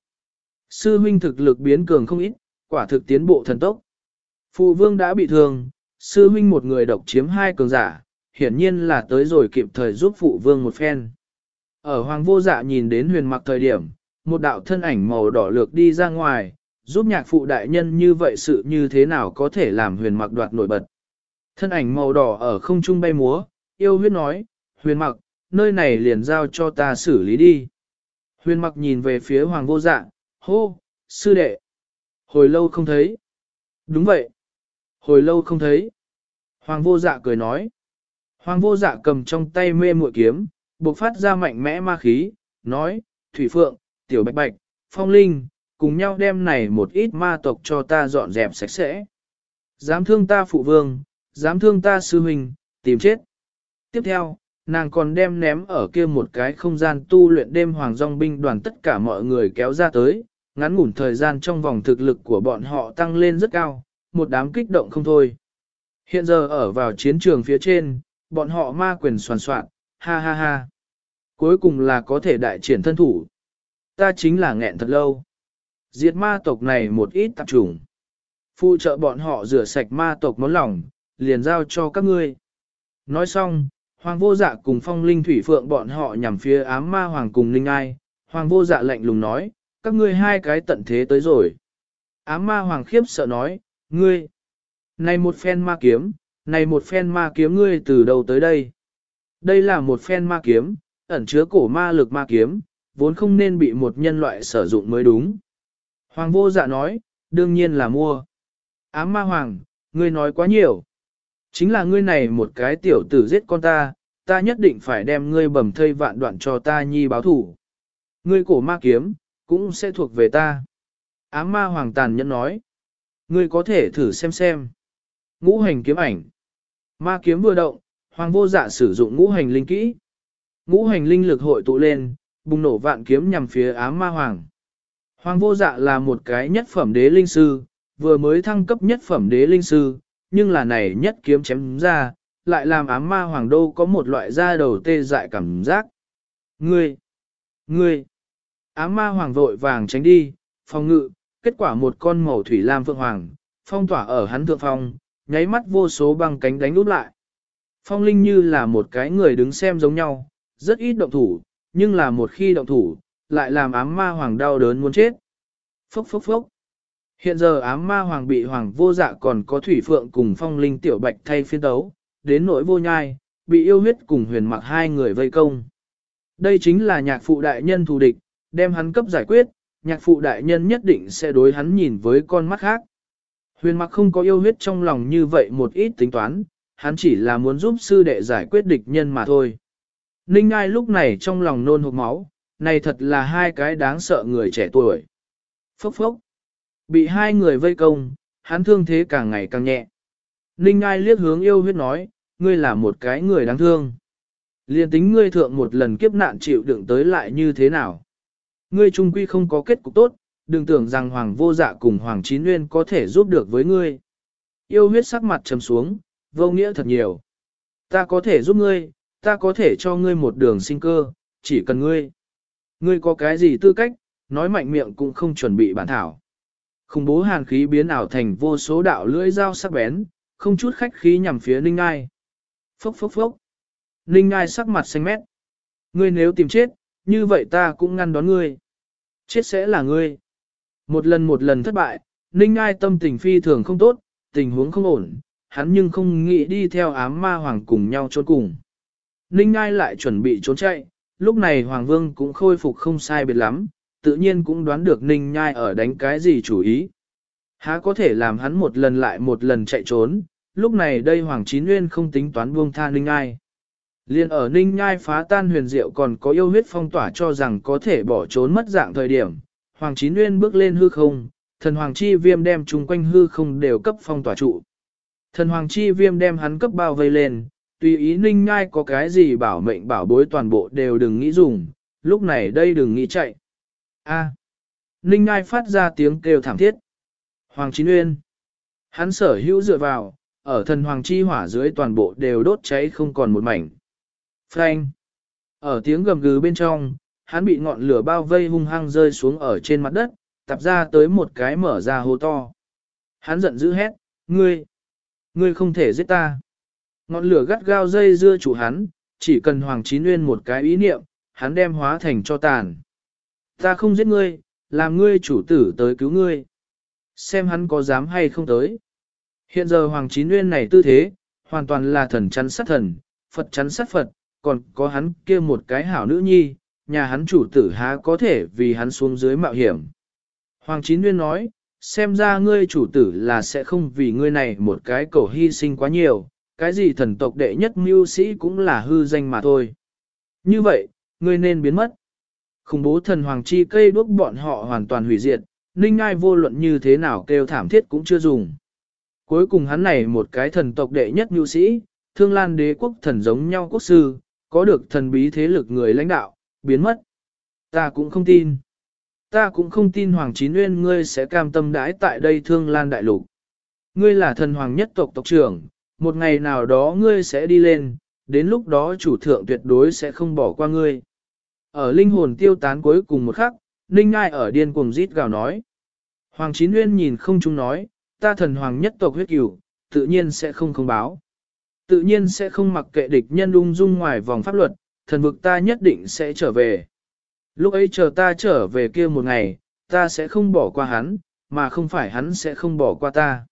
Sư huynh thực lực biến cường không ít, quả thực tiến bộ thần tốc. Phụ vương đã bị thương, sư huynh một người độc chiếm hai cường giả, hiển nhiên là tới rồi kịp thời giúp phụ vương một phen. Ở hoàng vô dạ nhìn đến huyền mặc thời điểm, một đạo thân ảnh màu đỏ lược đi ra ngoài, giúp nhạc phụ đại nhân như vậy sự như thế nào có thể làm huyền mặc đoạt nổi bật. Thân ảnh màu đỏ ở không trung bay múa, yêu huyết nói, huyền mặc, nơi này liền giao cho ta xử lý đi. Huyền mặc nhìn về phía hoàng vô dạ, hô, sư đệ. Hồi lâu không thấy. Đúng vậy. Hồi lâu không thấy. Hoàng vô dạ cười nói. Hoàng vô dạ cầm trong tay mê muội kiếm, bộc phát ra mạnh mẽ ma khí, nói, Thủy Phượng, Tiểu Bạch Bạch, Phong Linh, cùng nhau đem này một ít ma tộc cho ta dọn dẹp sạch sẽ. Dám thương ta phụ vương, dám thương ta sư huynh, tìm chết. Tiếp theo, nàng còn đem ném ở kia một cái không gian tu luyện đêm hoàng dòng binh đoàn tất cả mọi người kéo ra tới, ngắn ngủn thời gian trong vòng thực lực của bọn họ tăng lên rất cao, một đám kích động không thôi. Hiện giờ ở vào chiến trường phía trên, bọn họ ma quyền soàn soạn, ha ha ha. Cuối cùng là có thể đại triển thân thủ. Ta chính là nghẹn thật lâu. Diệt ma tộc này một ít tạp trùng. Phụ trợ bọn họ rửa sạch ma tộc món lòng, liền giao cho các ngươi. Nói xong, Hoàng vô dạ cùng phong linh thủy phượng bọn họ nhằm phía ám ma hoàng cùng linh ai. Hoàng vô dạ lạnh lùng nói, các ngươi hai cái tận thế tới rồi. Ám ma hoàng khiếp sợ nói, ngươi, này một phen ma kiếm, này một phen ma kiếm ngươi từ đầu tới đây? Đây là một phen ma kiếm, ẩn chứa cổ ma lực ma kiếm, vốn không nên bị một nhân loại sử dụng mới đúng. Hoàng vô dạ nói, đương nhiên là mua. Ám ma hoàng, ngươi nói quá nhiều. Chính là ngươi này một cái tiểu tử giết con ta, ta nhất định phải đem ngươi bầm thây vạn đoạn cho ta nhi báo thủ. Ngươi cổ ma kiếm, cũng sẽ thuộc về ta. Ám ma hoàng tàn nhẫn nói. Ngươi có thể thử xem xem. Ngũ hành kiếm ảnh. Ma kiếm vừa động, hoàng vô dạ sử dụng ngũ hành linh kỹ. Ngũ hành linh lực hội tụ lên, bùng nổ vạn kiếm nhằm phía ám ma hoàng. Hoàng vô dạ là một cái nhất phẩm đế linh sư, vừa mới thăng cấp nhất phẩm đế linh sư, nhưng là này nhất kiếm chém ra, lại làm ám ma hoàng đô có một loại da đầu tê dại cảm giác. Ngươi! Ngươi! Ám ma hoàng vội vàng tránh đi, phòng ngự, kết quả một con màu thủy lam phượng hoàng, phong tỏa ở hắn thượng phong, nháy mắt vô số băng cánh đánh úp lại. Phong linh như là một cái người đứng xem giống nhau, rất ít động thủ, nhưng là một khi động thủ, lại làm ám ma hoàng đau đớn muốn chết. Phốc phốc phốc. Hiện giờ ám ma hoàng bị hoàng vô dạ còn có thủy phượng cùng phong linh tiểu bạch thay phiên tấu, đến nỗi vô nhai, bị yêu huyết cùng huyền mặc hai người vây công. Đây chính là nhạc phụ đại nhân thù địch, đem hắn cấp giải quyết, nhạc phụ đại nhân nhất định sẽ đối hắn nhìn với con mắt khác. Huyền mặc không có yêu huyết trong lòng như vậy một ít tính toán, hắn chỉ là muốn giúp sư đệ giải quyết địch nhân mà thôi. Ninh Ngai lúc này trong lòng nôn hộp máu, này thật là hai cái đáng sợ người trẻ tuổi. Phốc phốc. Bị hai người vây công, hắn thương thế càng ngày càng nhẹ. Ninh Ngai liếc hướng yêu huyết nói, ngươi là một cái người đáng thương. Liên tính ngươi thượng một lần kiếp nạn chịu đựng tới lại như thế nào. Ngươi trung quy không có kết cục tốt, đừng tưởng rằng Hoàng vô dạ cùng Hoàng Chín Nguyên có thể giúp được với ngươi. Yêu huyết sắc mặt trầm xuống, vô nghĩa thật nhiều. Ta có thể giúp ngươi, ta có thể cho ngươi một đường sinh cơ, chỉ cần ngươi. Ngươi có cái gì tư cách, nói mạnh miệng cũng không chuẩn bị bản thảo. Khủng bố hàn khí biến ảo thành vô số đạo lưỡi dao sắc bén, không chút khách khí nhằm phía Ninh Ngai. Phốc phốc phốc. Ninh Ngai sắc mặt xanh mét. Ngươi nếu tìm chết, như vậy ta cũng ngăn đón ngươi. Chết sẽ là ngươi. Một lần một lần thất bại, Ninh Ngai tâm tình phi thường không tốt, tình huống không ổn, hắn nhưng không nghĩ đi theo ám ma hoàng cùng nhau trốn cùng. Ninh Ngai lại chuẩn bị trốn chạy, lúc này Hoàng Vương cũng khôi phục không sai biệt lắm, tự nhiên cũng đoán được Ninh Nhai ở đánh cái gì chủ ý. Há có thể làm hắn một lần lại một lần chạy trốn, lúc này đây Hoàng Chín Nguyên không tính toán buông tha Ninh Nhai. Liên ở Ninh Nhai phá tan huyền diệu còn có yêu huyết phong tỏa cho rằng có thể bỏ trốn mất dạng thời điểm. Hoàng Chín Nguyên bước lên hư không, thần Hoàng Chi Viêm đem chung quanh hư không đều cấp phong tỏa trụ. Thần Hoàng Chi Viêm đem hắn cấp bao vây lên, tùy ý Ninh Nhai có cái gì bảo mệnh bảo bối toàn bộ đều đừng nghĩ dùng, lúc này đây đừng nghĩ chạy. A. À. Ninh Ngai phát ra tiếng kêu thảm thiết. Hoàng Chín Uyên. Hắn sở hữu dựa vào, ở thần Hoàng Chi hỏa dưới toàn bộ đều đốt cháy không còn một mảnh. Frank. Ở tiếng gầm gừ bên trong, hắn bị ngọn lửa bao vây hung hăng rơi xuống ở trên mặt đất, tập ra tới một cái mở ra hố to. Hắn giận dữ hét, ngươi, ngươi không thể giết ta. Ngọn lửa gắt gao dây dưa chủ hắn, chỉ cần Hoàng Chín Nguyên một cái ý niệm, hắn đem hóa thành cho tàn. Ta không giết ngươi, làm ngươi chủ tử tới cứu ngươi. Xem hắn có dám hay không tới. Hiện giờ Hoàng Chín Nguyên này tư thế, hoàn toàn là thần chắn sát thần, Phật chắn sát Phật, còn có hắn kia một cái hảo nữ nhi, nhà hắn chủ tử há có thể vì hắn xuống dưới mạo hiểm. Hoàng Chín Nguyên nói, xem ra ngươi chủ tử là sẽ không vì ngươi này một cái cầu hy sinh quá nhiều, cái gì thần tộc đệ nhất mưu sĩ cũng là hư danh mà thôi. Như vậy, ngươi nên biến mất. Khủng bố thần hoàng chi cây đuốc bọn họ hoàn toàn hủy diệt, ninh ngai vô luận như thế nào kêu thảm thiết cũng chưa dùng. Cuối cùng hắn này một cái thần tộc đệ nhất mưu sĩ, thương lan đế quốc thần giống nhau quốc sư, có được thần bí thế lực người lãnh đạo, biến mất. Ta cũng không tin. Ta cũng không tin Hoàng Chín Nguyên ngươi sẽ cam tâm đãi tại đây thương lan đại lục. Ngươi là thần hoàng nhất tộc tộc trưởng, một ngày nào đó ngươi sẽ đi lên, đến lúc đó chủ thượng tuyệt đối sẽ không bỏ qua ngươi. Ở linh hồn tiêu tán cuối cùng một khắc, Ninh Ngai ở điên cuồng rít gào nói. Hoàng Chín Nguyên nhìn không chung nói, ta thần hoàng nhất tộc huyết cửu, tự nhiên sẽ không không báo. Tự nhiên sẽ không mặc kệ địch nhân ung dung ngoài vòng pháp luật, thần vực ta nhất định sẽ trở về. Lúc ấy chờ ta trở về kia một ngày, ta sẽ không bỏ qua hắn, mà không phải hắn sẽ không bỏ qua ta.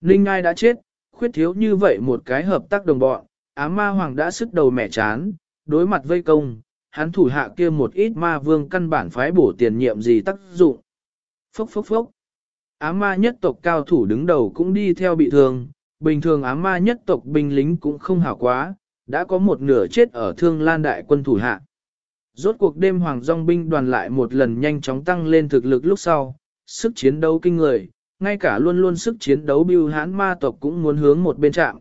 Ninh Ngai đã chết, khuyết thiếu như vậy một cái hợp tác đồng bọn, ám ma hoàng đã sức đầu mẹ chán, đối mặt vây công, hắn thủ hạ kia một ít ma vương căn bản phái bổ tiền nhiệm gì tác dụng. Phốc phốc phốc. Ám ma nhất tộc cao thủ đứng đầu cũng đi theo bị thương, bình thường ám ma nhất tộc binh lính cũng không hảo quá, đã có một nửa chết ở thương lan đại quân thủ hạ. Rốt cuộc đêm hoàng dòng binh đoàn lại một lần nhanh chóng tăng lên thực lực lúc sau, sức chiến đấu kinh người, ngay cả luôn luôn sức chiến đấu bưu hãn ma tộc cũng muốn hướng một bên trạm.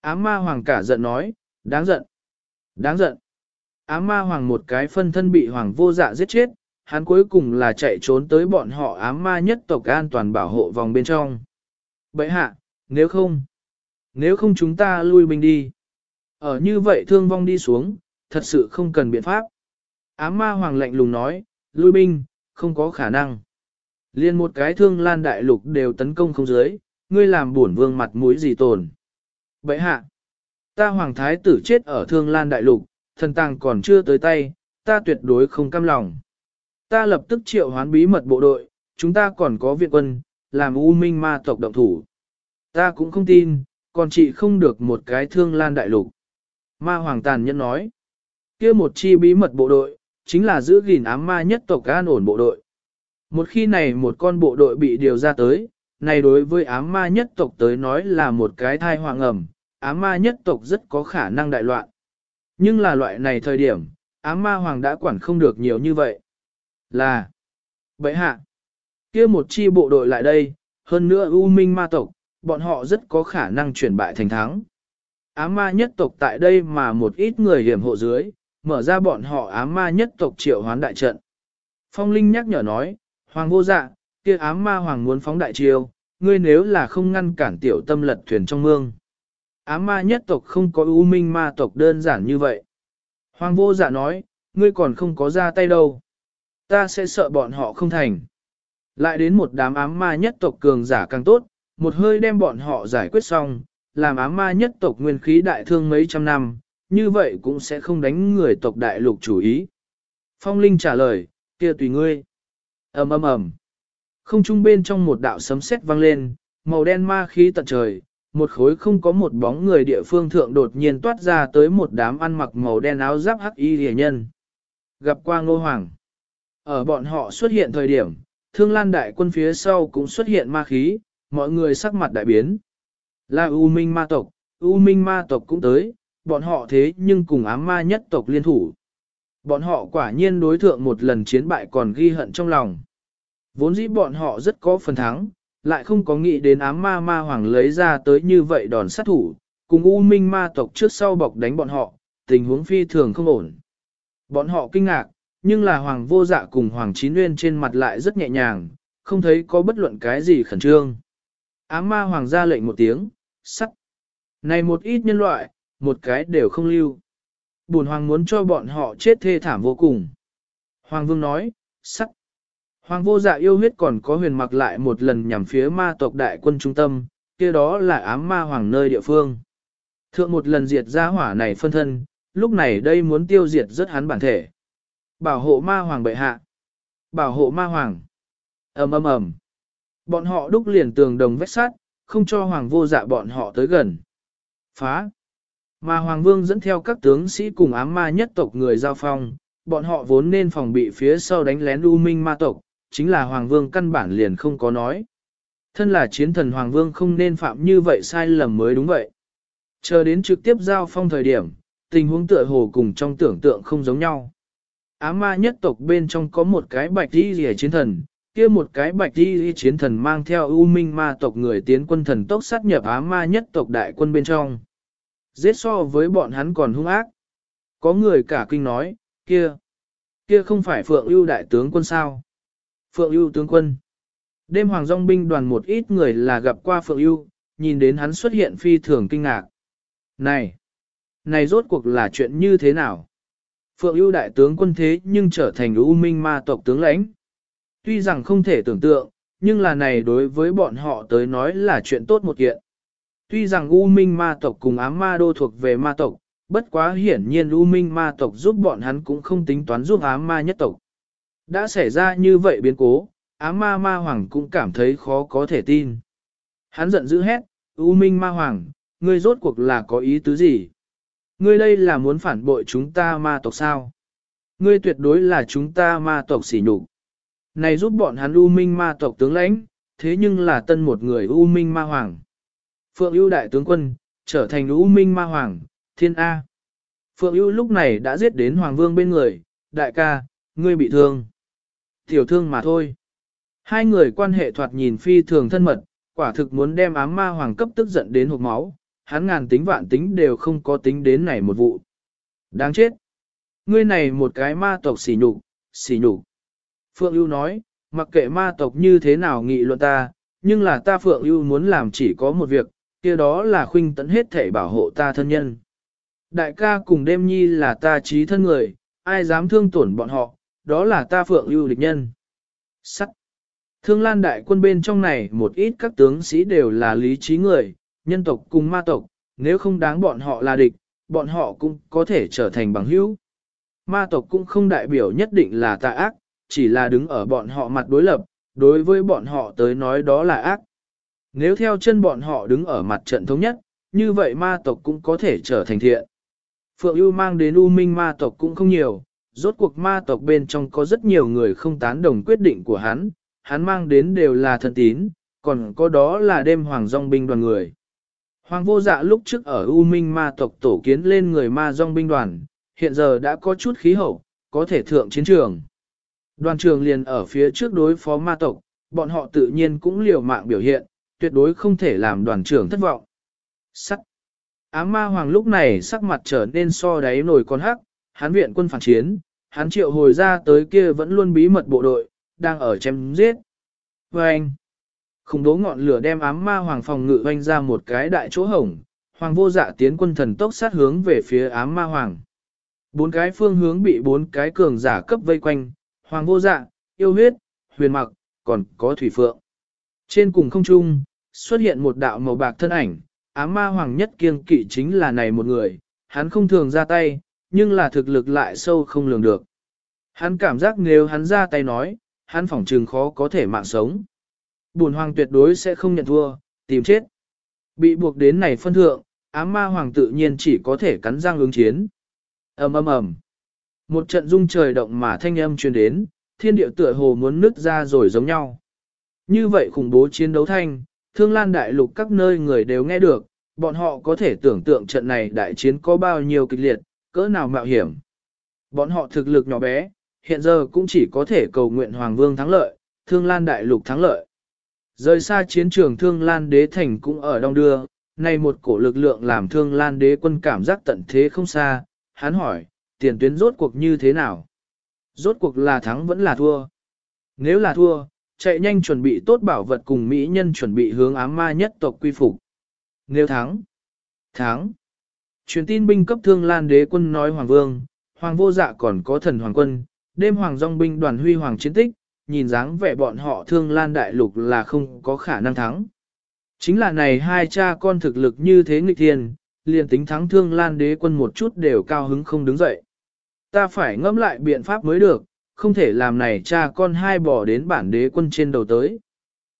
Ám ma hoàng cả giận nói, đáng giận, đáng giận. Ám ma hoàng một cái phân thân bị hoàng vô dạ giết chết, hắn cuối cùng là chạy trốn tới bọn họ ám ma nhất tộc an toàn bảo hộ vòng bên trong. Bậy hạ, nếu không, nếu không chúng ta lui binh đi. Ở như vậy thương vong đi xuống, thật sự không cần biện pháp. Ám ma hoàng lạnh lùng nói, lui binh, không có khả năng. Liên một cái thương lan đại lục đều tấn công không dưới, ngươi làm bổn vương mặt mũi gì tồn. Vậy hạ, ta hoàng thái tử chết ở thương lan đại lục, thần tàng còn chưa tới tay, ta tuyệt đối không cam lòng. Ta lập tức triệu hoán bí mật bộ đội, chúng ta còn có viện quân, làm u minh ma tộc động thủ. Ta cũng không tin, còn chị không được một cái thương lan đại lục. Ma hoàng tàn nhân nói, kia một chi bí mật bộ đội, chính là giữ gìn ám ma nhất tộc an ổn bộ đội. Một khi này một con bộ đội bị điều ra tới, này đối với ám ma nhất tộc tới nói là một cái thai hoàng ẩm, ám ma nhất tộc rất có khả năng đại loạn. Nhưng là loại này thời điểm, ám ma hoàng đã quản không được nhiều như vậy. Là, vậy hạ, kia một chi bộ đội lại đây, hơn nữa U Minh ma tộc, bọn họ rất có khả năng chuyển bại thành thắng. Ám ma nhất tộc tại đây mà một ít người hiểm hộ dưới, mở ra bọn họ ám ma nhất tộc triệu hoán đại trận. Phong Linh nhắc nhở nói, Hoàng vô dạ, kia ám ma hoàng muốn phóng đại chiêu, ngươi nếu là không ngăn cản tiểu tâm lật thuyền trong mương. Ám ma nhất tộc không có ưu minh ma tộc đơn giản như vậy. Hoàng vô dạ nói, ngươi còn không có ra tay đâu. Ta sẽ sợ bọn họ không thành. Lại đến một đám ám ma nhất tộc cường giả càng tốt, một hơi đem bọn họ giải quyết xong, làm ám ma nhất tộc nguyên khí đại thương mấy trăm năm, như vậy cũng sẽ không đánh người tộc đại lục chủ ý. Phong Linh trả lời, kia tùy ngươi. ầm ầm ầm. Không trung bên trong một đạo sấm sét vang lên, màu đen ma khí tận trời, một khối không có một bóng người địa phương thượng đột nhiên toát ra tới một đám ăn mặc màu đen áo giáp hắc y rìa nhân. Gặp qua ngô hoàng. Ở bọn họ xuất hiện thời điểm, thương lan đại quân phía sau cũng xuất hiện ma khí, mọi người sắc mặt đại biến. Là U Minh ma tộc, U Minh ma tộc cũng tới, bọn họ thế nhưng cùng ám ma nhất tộc liên thủ. Bọn họ quả nhiên đối thượng một lần chiến bại còn ghi hận trong lòng. Vốn dĩ bọn họ rất có phần thắng, lại không có nghĩ đến ám ma ma hoàng lấy ra tới như vậy đòn sát thủ, cùng U Minh ma tộc trước sau bọc đánh bọn họ, tình huống phi thường không ổn. Bọn họ kinh ngạc, nhưng là hoàng vô dạ cùng hoàng chín nguyên trên mặt lại rất nhẹ nhàng, không thấy có bất luận cái gì khẩn trương. Ám ma hoàng ra lệnh một tiếng, sắt. Này một ít nhân loại, một cái đều không lưu. Bùn hoàng muốn cho bọn họ chết thê thảm vô cùng. Hoàng vương nói, sắt. Hoàng vô dạ yêu huyết còn có huyền mặc lại một lần nhằm phía ma tộc đại quân trung tâm, kia đó là ám ma hoàng nơi địa phương. Thượng một lần diệt ra hỏa này phân thân, lúc này đây muốn tiêu diệt rất hắn bản thể. Bảo hộ ma hoàng bệ hạ. Bảo hộ ma hoàng. ầm ầm ầm. Bọn họ đúc liền tường đồng vách sắt, không cho hoàng vô dạ bọn họ tới gần. Phá. Mà hoàng vương dẫn theo các tướng sĩ cùng ám ma nhất tộc người giao phong, bọn họ vốn nên phòng bị phía sau đánh lén u minh ma tộc, chính là hoàng vương căn bản liền không có nói. Thân là chiến thần hoàng vương không nên phạm như vậy sai lầm mới đúng vậy. Chờ đến trực tiếp giao phong thời điểm, tình huống tựa hồ cùng trong tưởng tượng không giống nhau. Ám ma nhất tộc bên trong có một cái bạch đi rìa chiến thần, kia một cái bạch đi chiến thần mang theo ưu minh ma tộc người tiến quân thần tốc sát nhập á ma nhất tộc đại quân bên trong. Giết so với bọn hắn còn hung ác. Có người cả kinh nói, kia, kia không phải Phượng ưu đại tướng quân sao? Phượng ưu tướng quân. Đêm hoàng dòng binh đoàn một ít người là gặp qua Phượng ưu, nhìn đến hắn xuất hiện phi thường kinh ngạc. Này, này rốt cuộc là chuyện như thế nào? Phượng ưu đại tướng quân thế nhưng trở thành ưu Minh ma tộc tướng lãnh. Tuy rằng không thể tưởng tượng, nhưng là này đối với bọn họ tới nói là chuyện tốt một kiện. Tuy rằng U Minh ma tộc cùng ám ma đô thuộc về ma tộc, bất quá hiển nhiên U Minh ma tộc giúp bọn hắn cũng không tính toán giúp ám ma nhất tộc. Đã xảy ra như vậy biến cố, ám ma ma hoàng cũng cảm thấy khó có thể tin. Hắn giận dữ hét, U Minh ma hoàng, ngươi rốt cuộc là có ý tứ gì? Ngươi đây là muốn phản bội chúng ta ma tộc sao? Ngươi tuyệt đối là chúng ta ma tộc xỉ nhục. Này giúp bọn hắn U Minh ma tộc tướng lãnh, thế nhưng là tân một người U Minh ma hoàng. Phượng ưu đại tướng quân, trở thành U Minh ma hoàng, thiên A. Phượng ưu lúc này đã giết đến hoàng vương bên người, đại ca, ngươi bị thương. Tiểu thương mà thôi. Hai người quan hệ thoạt nhìn phi thường thân mật, quả thực muốn đem ám ma hoàng cấp tức giận đến hộp máu, hắn ngàn tính vạn tính đều không có tính đến này một vụ. Đáng chết. Ngươi này một cái ma tộc xỉ nhục, xỉ nhục. Phượng ưu nói, mặc kệ ma tộc như thế nào nghị luận ta, nhưng là ta Phượng ưu muốn làm chỉ có một việc, kia đó là khuynh tận hết thể bảo hộ ta thân nhân. Đại ca cùng đêm nhi là ta trí thân người, ai dám thương tổn bọn họ, đó là ta Phượng ưu địch nhân. Sắt. Thương lan đại quân bên trong này một ít các tướng sĩ đều là lý trí người, nhân tộc cùng ma tộc, nếu không đáng bọn họ là địch, bọn họ cũng có thể trở thành bằng hữu. Ma tộc cũng không đại biểu nhất định là tà ác, chỉ là đứng ở bọn họ mặt đối lập, đối với bọn họ tới nói đó là ác. Nếu theo chân bọn họ đứng ở mặt trận thống nhất, như vậy ma tộc cũng có thể trở thành thiện. Phượng ưu mang đến U Minh ma tộc cũng không nhiều, rốt cuộc ma tộc bên trong có rất nhiều người không tán đồng quyết định của hắn, hắn mang đến đều là thân tín, còn có đó là đêm hoàng dòng binh đoàn người. Hoàng vô dạ lúc trước ở U Minh ma tộc tổ kiến lên người ma dòng binh đoàn, hiện giờ đã có chút khí hậu, có thể thượng chiến trường. Đoàn trường liền ở phía trước đối phó ma tộc, bọn họ tự nhiên cũng liều mạng biểu hiện, tuyệt đối không thể làm đoàn trưởng thất vọng. Sắt. Ám ma hoàng lúc này sắc mặt trở nên so đáy nổi con hắc, hắn viện quân phản chiến, hắn triệu hồi ra tới kia vẫn luôn bí mật bộ đội, đang ở chém giết. Và anh, khủng đố ngọn lửa đem ám ma hoàng phòng ngự hoanh ra một cái đại chỗ hổng, hoàng vô dạ tiến quân thần tốc sát hướng về phía ám ma hoàng. Bốn cái phương hướng bị bốn cái cường giả cấp vây quanh, Hoàng vô dạ, yêu huyết, huyền mặc, còn có thủy phượng. Trên cùng không trung, xuất hiện một đạo màu bạc thân ảnh, ám ma hoàng nhất kiêng kỵ chính là này một người, hắn không thường ra tay, nhưng là thực lực lại sâu không lường được. Hắn cảm giác nếu hắn ra tay nói, hắn phỏng trừng khó có thể mạng sống. Bùn hoàng tuyệt đối sẽ không nhận thua, tìm chết. Bị buộc đến này phân thượng, ám ma hoàng tự nhiên chỉ có thể cắn răng ứng chiến. ầm ầm ầm, một trận rung trời động mà thanh âm truyền đến, thiên địa tựa hồ muốn nứt ra rồi giống nhau. Như vậy khủng bố chiến đấu thanh, thương lan đại lục các nơi người đều nghe được, bọn họ có thể tưởng tượng trận này đại chiến có bao nhiêu kịch liệt, cỡ nào mạo hiểm. Bọn họ thực lực nhỏ bé, hiện giờ cũng chỉ có thể cầu nguyện Hoàng Vương thắng lợi, Thương Lan Đại Lục thắng lợi. Rời xa chiến trường Thương Lan Đế Thành cũng ở đông đưa, nay một cổ lực lượng làm Thương Lan Đế quân cảm giác tận thế không xa, hắn hỏi, tiền tuyến rốt cuộc như thế nào? Rốt cuộc là thắng vẫn là thua? Nếu là thua, chạy nhanh chuẩn bị tốt bảo vật cùng Mỹ nhân chuẩn bị hướng ám ma nhất tộc quy phục. Nếu thắng, thắng. Truyền tin binh cấp Thương Lan Đế quân nói Hoàng Vương, Hoàng vô dạ còn có thần Hoàng quân, đêm Hoàng dòng binh đoàn huy Hoàng chiến tích, nhìn dáng vẻ bọn họ Thương Lan Đại Lục là không có khả năng thắng. Chính là này hai cha con thực lực như thế nghịch thiên, liền tính thắng Thương Lan Đế quân một chút đều cao hứng không đứng dậy. Ta phải ngẫm lại biện pháp mới được, không thể làm này cha con hai bỏ đến bản đế quân trên đầu tới.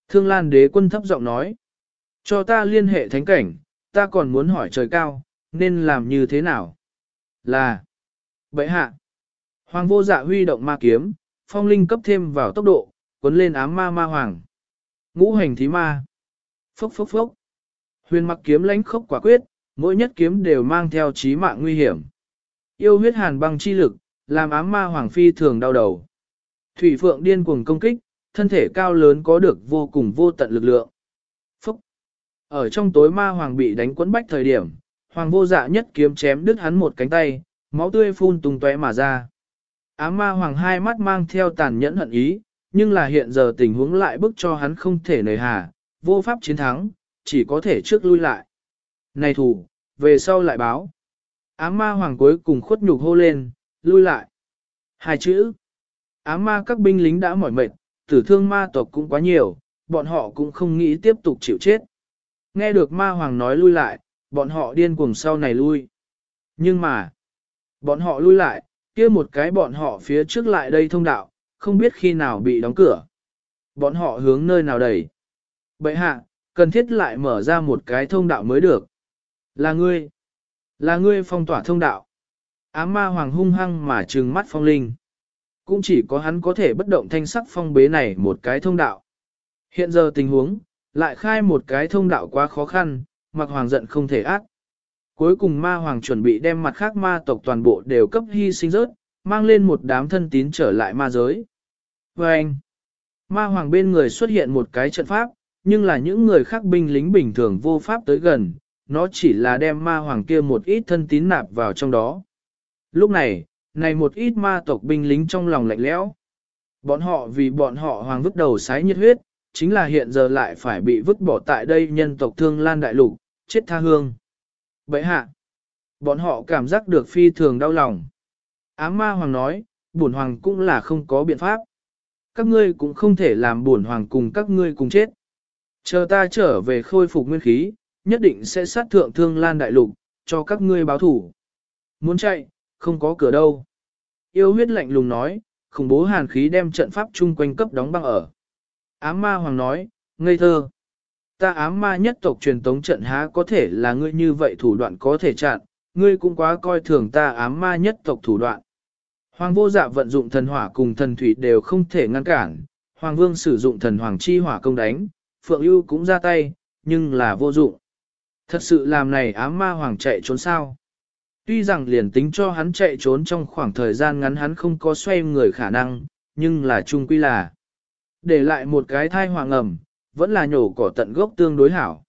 Thương Lan đế quân thấp giọng nói, cho ta liên hệ thánh cảnh, ta còn muốn hỏi trời cao, nên làm như thế nào? Là, vậy hạ, hoàng vô dạ huy động ma kiếm, phong linh cấp thêm vào tốc độ, cuốn lên ám ma ma hoàng. Ngũ hành thí ma, phốc phốc phốc, huyền mặc kiếm lãnh khốc quả quyết, mỗi nhất kiếm đều mang theo chí mạng nguy hiểm. Yêu huyết hàn băng chi lực, làm ám ma hoàng phi thường đau đầu. Thủy phượng điên cuồng công kích, thân thể cao lớn có được vô cùng vô tận lực lượng. Phúc! Ở trong tối ma hoàng bị đánh quấn bách thời điểm, hoàng vô dạ nhất kiếm chém đứt hắn một cánh tay, máu tươi phun tung tóe mà ra. Ám ma hoàng hai mắt mang theo tàn nhẫn hận ý, nhưng là hiện giờ tình huống lại bức cho hắn không thể nời hà, vô pháp chiến thắng, chỉ có thể trước lui lại. Này thủ, về sau lại báo. Ám ma hoàng cuối cùng khuất nhục hô lên, lui lại. Hai chữ. Ám ma các binh lính đã mỏi mệt, tử thương ma tộc cũng quá nhiều, bọn họ cũng không nghĩ tiếp tục chịu chết. Nghe được ma hoàng nói lui lại, bọn họ điên cuồng sau này lui. Nhưng mà, bọn họ lui lại, kia một cái bọn họ phía trước lại đây thông đạo, không biết khi nào bị đóng cửa. Bọn họ hướng nơi nào đẩy. Bậy hạ, cần thiết lại mở ra một cái thông đạo mới được. Là ngươi. Là ngươi phong tỏa thông đạo. Ám ma hoàng hung hăng mà trừng mắt phong linh. Cũng chỉ có hắn có thể bất động thanh sắc phong bế này một cái thông đạo. Hiện giờ tình huống, lại khai một cái thông đạo quá khó khăn, mặc hoàng giận không thể ác. Cuối cùng ma hoàng chuẩn bị đem mặt khác ma tộc toàn bộ đều cấp hy sinh rớt, mang lên một đám thân tín trở lại ma giới. Và anh, ma hoàng bên người xuất hiện một cái trận pháp, nhưng là những người khác binh lính bình thường vô pháp tới gần, nó chỉ là đem ma hoàng kia một ít thân tín nạp vào trong đó. Lúc này, này một ít ma tộc binh lính trong lòng lạnh lẽo. Bọn họ vì bọn họ hoàng vứt đầu sái nhiệt huyết, chính là hiện giờ lại phải bị vứt bỏ tại đây nhân tộc thương lan đại lục, chết tha hương. Vậy hạ, bọn họ cảm giác được phi thường đau lòng. Ám ma hoàng nói, bổn hoàng cũng là không có biện pháp. Các ngươi cũng không thể làm bổn hoàng cùng các ngươi cùng chết. Chờ ta trở về khôi phục nguyên khí, nhất định sẽ sát thượng thương lan đại lục, cho các ngươi báo thủ. Muốn chạy, không có cửa đâu. Yêu huyết lạnh lùng nói, khủng bố hàn khí đem trận pháp chung quanh cấp đóng băng ở. Ám ma hoàng nói, ngây thơ. Ta ám ma nhất tộc truyền tống trận há có thể là ngươi như vậy thủ đoạn có thể chặn, ngươi cũng quá coi thường ta ám ma nhất tộc thủ đoạn. Hoàng vô dạ vận dụng thần hỏa cùng thần thủy đều không thể ngăn cản, Hoàng vương sử dụng thần hoàng chi hỏa công đánh, Phượng ưu cũng ra tay, nhưng là vô dụng. Thật sự làm này ám ma hoàng chạy trốn sao. Tuy rằng liền tính cho hắn chạy trốn trong khoảng thời gian ngắn hắn không có xoay người khả năng, nhưng là chung quy là để lại một cái thai hoàng ẩm, vẫn là nhổ cỏ tận gốc tương đối hảo.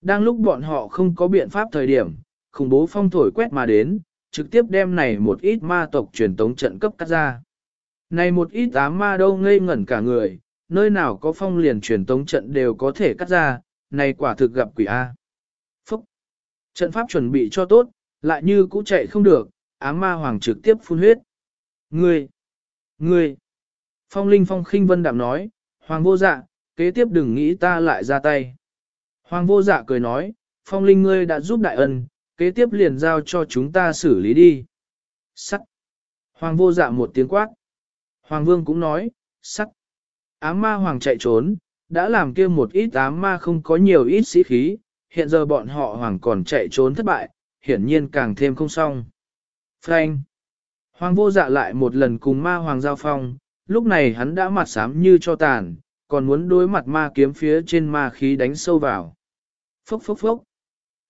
Đang lúc bọn họ không có biện pháp thời điểm, khủng bố phong thổi quét mà đến, trực tiếp đem này một ít ma tộc truyền tống trận cấp cắt ra. Này một ít ám ma đâu ngây ngẩn cả người, nơi nào có phong liền truyền tống trận đều có thể cắt ra, này quả thực gặp quỷ A. Trận pháp chuẩn bị cho tốt, lại như cũ chạy không được, ám ma hoàng trực tiếp phun huyết. Ngươi! Ngươi! Phong Linh Phong khinh vân đạm nói, Hoàng vô dạ, kế tiếp đừng nghĩ ta lại ra tay. Hoàng vô dạ cười nói, Phong Linh ngươi đã giúp đại ân, kế tiếp liền giao cho chúng ta xử lý đi. Sắt. Hoàng vô dạ một tiếng quát. Hoàng vương cũng nói, sắt. Ám ma hoàng chạy trốn, đã làm kia một ít ám ma không có nhiều ít sĩ khí, hiện giờ bọn họ hoàng còn chạy trốn thất bại, hiển nhiên càng thêm không xong. Frank. Hoàng vô dạ lại một lần cùng ma hoàng giao phong, lúc này hắn đã mặt sám như cho tàn, còn muốn đối mặt ma kiếm phía trên ma khí đánh sâu vào. Phốc phốc phốc.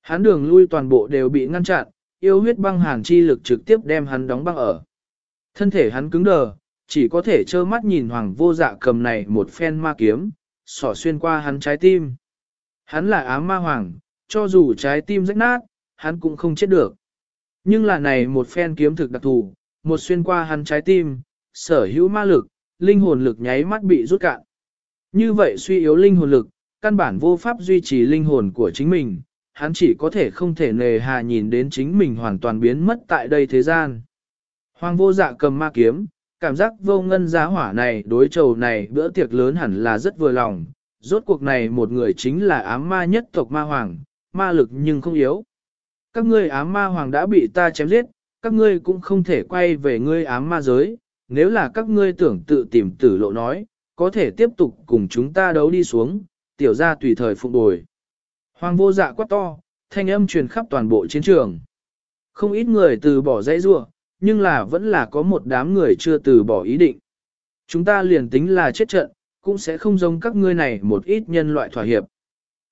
Hắn đường lui toàn bộ đều bị ngăn chặn, yêu huyết băng hàn chi lực trực tiếp đem hắn đóng băng ở. Thân thể hắn cứng đờ, chỉ có thể trơ mắt nhìn hoàng vô dạ cầm này một phen ma kiếm, sỏ xuyên qua hắn trái tim. Hắn là ám ma hoàng, cho dù trái tim rách nát, hắn cũng không chết được. Nhưng là này một phen kiếm thực đặc thù, một xuyên qua hắn trái tim, sở hữu ma lực, linh hồn lực nháy mắt bị rút cạn. Như vậy suy yếu linh hồn lực, căn bản vô pháp duy trì linh hồn của chính mình, hắn chỉ có thể không thể nề hà nhìn đến chính mình hoàn toàn biến mất tại đây thế gian. Hoàng vô dạ cầm ma kiếm, cảm giác vô ngân giá hỏa này đối trầu này bữa tiệc lớn hẳn là rất vừa lòng, rốt cuộc này một người chính là ám ma nhất tộc ma hoàng, ma lực nhưng không yếu. Các ngươi ám ma hoàng đã bị ta chém giết, các ngươi cũng không thể quay về ngươi ám ma giới, nếu là các ngươi tưởng tự tìm tử lộ nói, có thể tiếp tục cùng chúng ta đấu đi xuống, tiểu ra tùy thời phụng bồi. Hoàng vô dạ quát to, thanh âm truyền khắp toàn bộ chiến trường. Không ít người từ bỏ dãy rua, nhưng là vẫn là có một đám người chưa từ bỏ ý định. Chúng ta liền tính là chết trận, cũng sẽ không giống các ngươi này một ít nhân loại thỏa hiệp.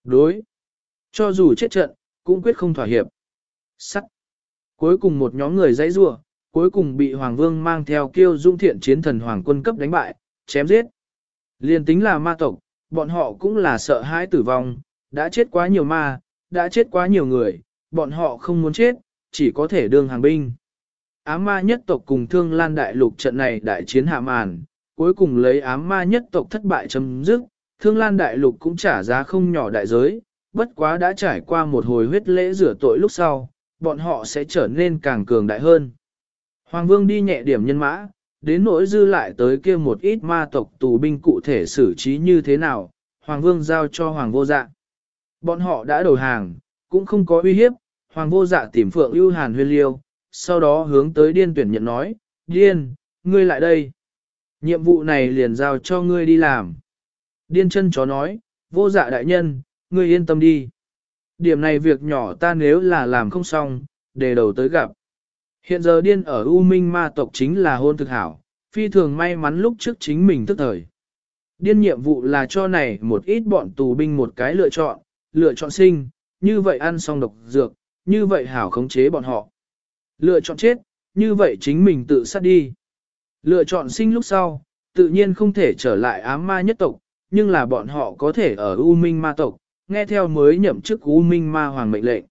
Đối. Cho dù chết trận, cũng quyết không thỏa hiệp. Sắc. Cuối cùng một nhóm người dãy rua, cuối cùng bị Hoàng Vương mang theo kiêu dung thiện chiến thần Hoàng quân cấp đánh bại, chém giết. Liên tính là ma tộc, bọn họ cũng là sợ hãi tử vong, đã chết quá nhiều ma, đã chết quá nhiều người, bọn họ không muốn chết, chỉ có thể đương hàng binh. Ám ma nhất tộc cùng thương lan đại lục trận này đại chiến hạ màn, cuối cùng lấy ám ma nhất tộc thất bại chấm dứt, thương lan đại lục cũng trả giá không nhỏ đại giới, bất quá đã trải qua một hồi huyết lễ rửa tội lúc sau, bọn họ sẽ trở nên càng cường đại hơn. Hoàng vương đi nhẹ điểm nhân mã, đến nỗi dư lại tới kia một ít ma tộc tù binh cụ thể xử trí như thế nào, Hoàng vương giao cho Hoàng vô dạ. Bọn họ đã đầu hàng, cũng không có uy hiếp, Hoàng vô dạ tìm Phượng ưu hàn huyên liêu, sau đó hướng tới điên tuyển nhận nói, điên, ngươi lại đây. Nhiệm vụ này liền giao cho ngươi đi làm. Điên chân chó nói, vô dạ đại nhân, ngươi yên tâm đi. Điểm này việc nhỏ ta nếu là làm không xong, để đầu tới gặp. Hiện giờ điên ở U Minh ma tộc chính là hôn thực hảo, phi thường may mắn lúc trước chính mình tức thời. Điên nhiệm vụ là cho này một ít bọn tù binh một cái lựa chọn, lựa chọn sinh, như vậy ăn xong độc dược, như vậy hảo khống chế bọn họ. Lựa chọn chết, như vậy chính mình tự sát đi. Lựa chọn sinh lúc sau, tự nhiên không thể trở lại ám ma nhất tộc, nhưng là bọn họ có thể ở U Minh ma tộc, nghe theo mới nhậm chức U Minh ma hoàng mệnh lệnh.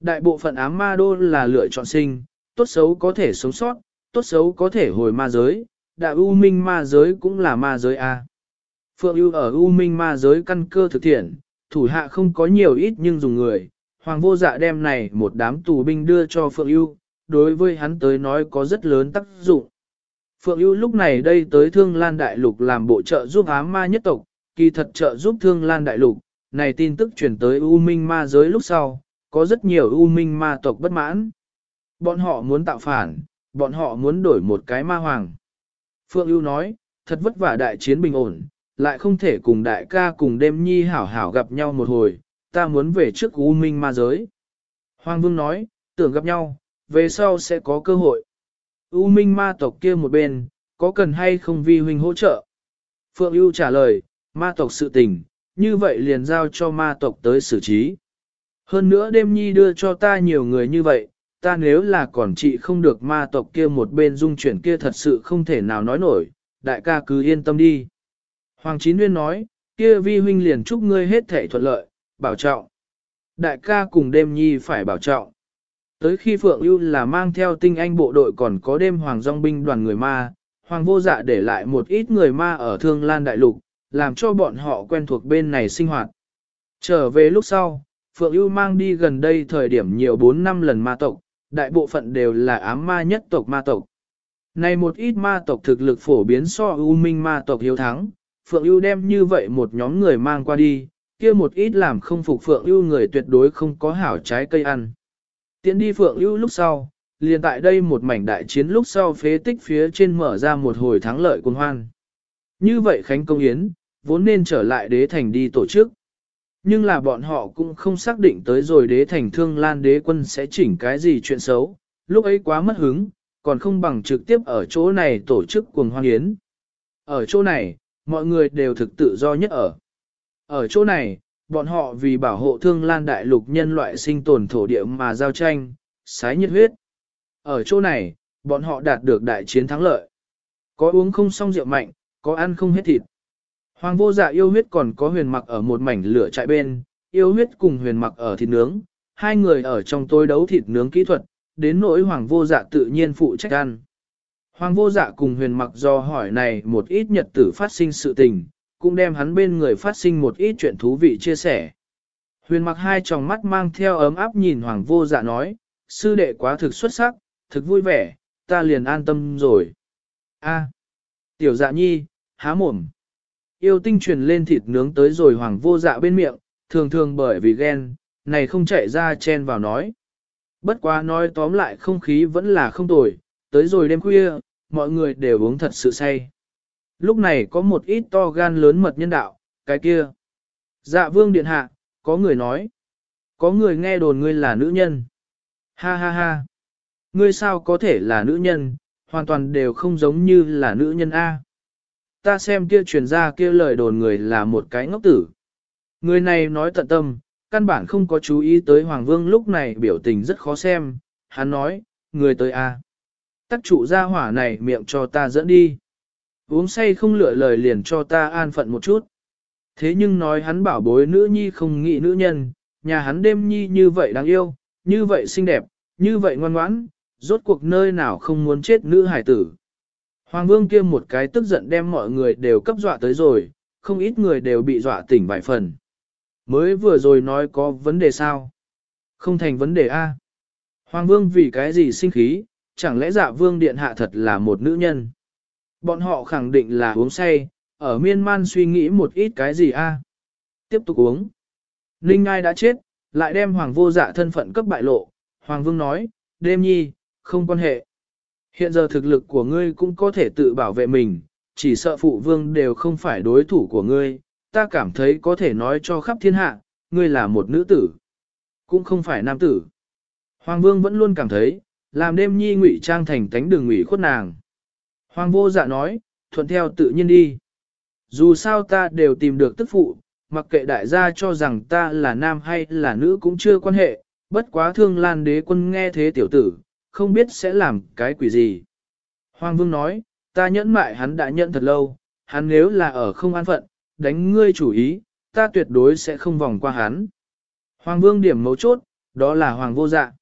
Đại bộ phận ám ma đô là lựa chọn sinh, tốt xấu có thể sống sót, tốt xấu có thể hồi ma giới, đại U Minh ma giới cũng là ma giới A. Phượng ưu ở U Minh ma giới căn cơ thực thiện, thủ hạ không có nhiều ít nhưng dùng người, hoàng vô dạ đem này một đám tù binh đưa cho Phượng ưu đối với hắn tới nói có rất lớn tác dụng. Phượng ưu lúc này đây tới Thương Lan Đại Lục làm bộ trợ giúp ám ma nhất tộc, kỳ thật trợ giúp Thương Lan Đại Lục, này tin tức truyền tới U Minh ma giới lúc sau, có rất nhiều U Minh ma tộc bất mãn. Bọn họ muốn tạo phản, bọn họ muốn đổi một cái ma hoàng. Phượng ưu nói, thật vất vả đại chiến bình ổn, lại không thể cùng đại ca cùng đêm nhi hảo hảo gặp nhau một hồi, ta muốn về trước U Minh ma giới. Hoàng Vương nói, tưởng gặp nhau, về sau sẽ có cơ hội. U Minh ma tộc kia một bên, có cần hay không vi huynh hỗ trợ? Phượng ưu trả lời, ma tộc sự tình, như vậy liền giao cho ma tộc tới xử trí. Hơn nữa đêm nhi đưa cho ta nhiều người như vậy, ta nếu là còn trị không được ma tộc kia một bên dung chuyển kia thật sự không thể nào nói nổi, đại ca cứ yên tâm đi. Hoàng Chín Nguyên nói, kia vi huynh liền chúc ngươi hết thể thuận lợi, bảo trọng. Đại ca cùng đêm nhi phải bảo trọng. Tới khi Phượng ưu là mang theo tinh anh bộ đội còn có đêm hoàng dòng binh đoàn người ma, hoàng vô dạ để lại một ít người ma ở Thương Lan Đại Lục, làm cho bọn họ quen thuộc bên này sinh hoạt. Trở về lúc sau, Phượng ưu mang đi gần đây thời điểm nhiều 4 năm lần ma tộc, đại bộ phận đều là ám ma nhất tộc ma tộc. Này một ít ma tộc thực lực phổ biến so ưu minh ma tộc hiếu thắng, Phượng ưu đem như vậy một nhóm người mang qua đi, kia một ít làm không phục Phượng ưu người tuyệt đối không có hảo trái cây ăn. Tiến đi Phượng ưu lúc sau, liền tại đây một mảnh đại chiến lúc sau phế tích phía trên mở ra một hồi thắng lợi quân hoan. Như vậy Khánh Công Yến, vốn nên trở lại đế thành đi tổ chức. Nhưng là bọn họ cũng không xác định tới rồi đế thành thương lan đế quân sẽ chỉnh cái gì chuyện xấu, lúc ấy quá mất hứng, còn không bằng trực tiếp ở chỗ này tổ chức cuồng hoan yến. Ở chỗ này, mọi người đều thực tự do nhất ở. Ở chỗ này, bọn họ vì bảo hộ thương lan đại lục nhân loại sinh tồn thổ địa mà giao tranh, sái nhiệt huyết. Ở chỗ này, bọn họ đạt được đại chiến thắng lợi. Có uống không xong rượu mạnh, có ăn không hết thịt. Hoàng vô dạ yêu huyết còn có huyền mặc ở một mảnh lửa trại bên, yêu huyết cùng huyền mặc ở thịt nướng, hai người ở trong tối đấu thịt nướng kỹ thuật, đến nỗi hoàng vô dạ tự nhiên phụ trách ăn. Hoàng vô dạ cùng huyền mặc do hỏi này một ít nhật tử phát sinh sự tình, cũng đem hắn bên người phát sinh một ít chuyện thú vị chia sẻ. Huyền mặc hai tròng mắt mang theo ấm áp nhìn hoàng vô dạ nói, sư đệ quá thực xuất sắc, thực vui vẻ, ta liền an tâm rồi. A, tiểu dạ nhi, há mồm. Yêu tinh truyền lên thịt nướng tới rồi hoàng vô dạ bên miệng, thường thường bởi vì ghen, này không chạy ra chen vào nói. Bất quá nói tóm lại không khí vẫn là không tồi, tới rồi đêm khuya, mọi người đều uống thật sự say. Lúc này có một ít to gan lớn mật nhân đạo, cái kia. Dạ vương điện hạ, có người nói. Có người nghe đồn ngươi là nữ nhân. Ha ha ha. Ngươi sao có thể là nữ nhân, hoàn toàn đều không giống như là nữ nhân A. Ta xem kia truyền ra kia lời đồn người là một cái ngốc tử. Người này nói tận tâm, căn bản không có chú ý tới Hoàng Vương lúc này biểu tình rất khó xem. Hắn nói, người tới A. Tắc trụ ra hỏa này miệng cho ta dẫn đi. Uống say không lựa lời liền cho ta an phận một chút. Thế nhưng nói hắn bảo bối nữ nhi không nghĩ nữ nhân, nhà hắn đêm nhi như vậy đáng yêu, như vậy xinh đẹp, như vậy ngoan ngoãn, rốt cuộc nơi nào không muốn chết nữ hải tử. Hoàng vương kia một cái tức giận đem mọi người đều cấp dọa tới rồi, không ít người đều bị dọa tỉnh vài phần. Mới vừa rồi nói có vấn đề sao? Không thành vấn đề A. Hoàng vương vì cái gì sinh khí, chẳng lẽ dạ vương điện hạ thật là một nữ nhân? Bọn họ khẳng định là uống say, ở miên man suy nghĩ một ít cái gì A. Tiếp tục uống. Ninh Ngai đã chết, lại đem hoàng vô dạ thân phận cấp bại lộ. Hoàng vương nói, đêm nhi, không quan hệ. Hiện giờ thực lực của ngươi cũng có thể tự bảo vệ mình, chỉ sợ phụ vương đều không phải đối thủ của ngươi, ta cảm thấy có thể nói cho khắp thiên hạ, ngươi là một nữ tử, cũng không phải nam tử. Hoàng vương vẫn luôn cảm thấy, làm đêm nhi ngụy trang thành tánh đường ngụy khuất nàng. Hoàng vô dạ nói, thuận theo tự nhiên đi. Dù sao ta đều tìm được tức phụ, mặc kệ đại gia cho rằng ta là nam hay là nữ cũng chưa quan hệ, bất quá thương lan đế quân nghe thế tiểu tử, không biết sẽ làm cái quỷ gì. Hoàng vương nói, ta nhẫn mại hắn đã nhẫn thật lâu, hắn nếu là ở không an phận, đánh ngươi chủ ý, ta tuyệt đối sẽ không vòng qua hắn. Hoàng vương điểm mấu chốt, đó là hoàng vô dạ.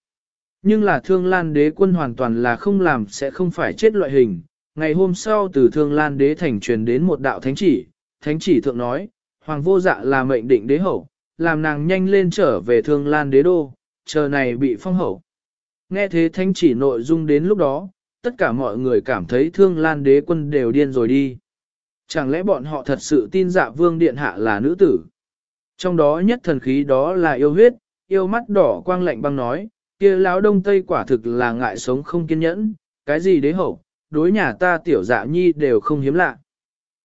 Nhưng là thương lan đế quân hoàn toàn là không làm sẽ không phải chết loại hình. Ngày hôm sau từ thương lan đế thành truyền đến một đạo thánh chỉ, thánh chỉ thượng nói, hoàng vô dạ là mệnh định đế hậu, làm nàng nhanh lên trở về thương lan đế đô, chờ này bị phong hậu. Nghe thế thánh chỉ nội dung đến lúc đó, tất cả mọi người cảm thấy thương lan đế quân đều điên rồi đi. Chẳng lẽ bọn họ thật sự tin dạ vương điện hạ là nữ tử? Trong đó nhất thần khí đó là yêu huyết, yêu mắt đỏ quang lạnh băng nói, kia lão đông tây quả thực là ngại sống không kiên nhẫn, cái gì đế hậu, đối nhà ta tiểu dạ nhi đều không hiếm lạ.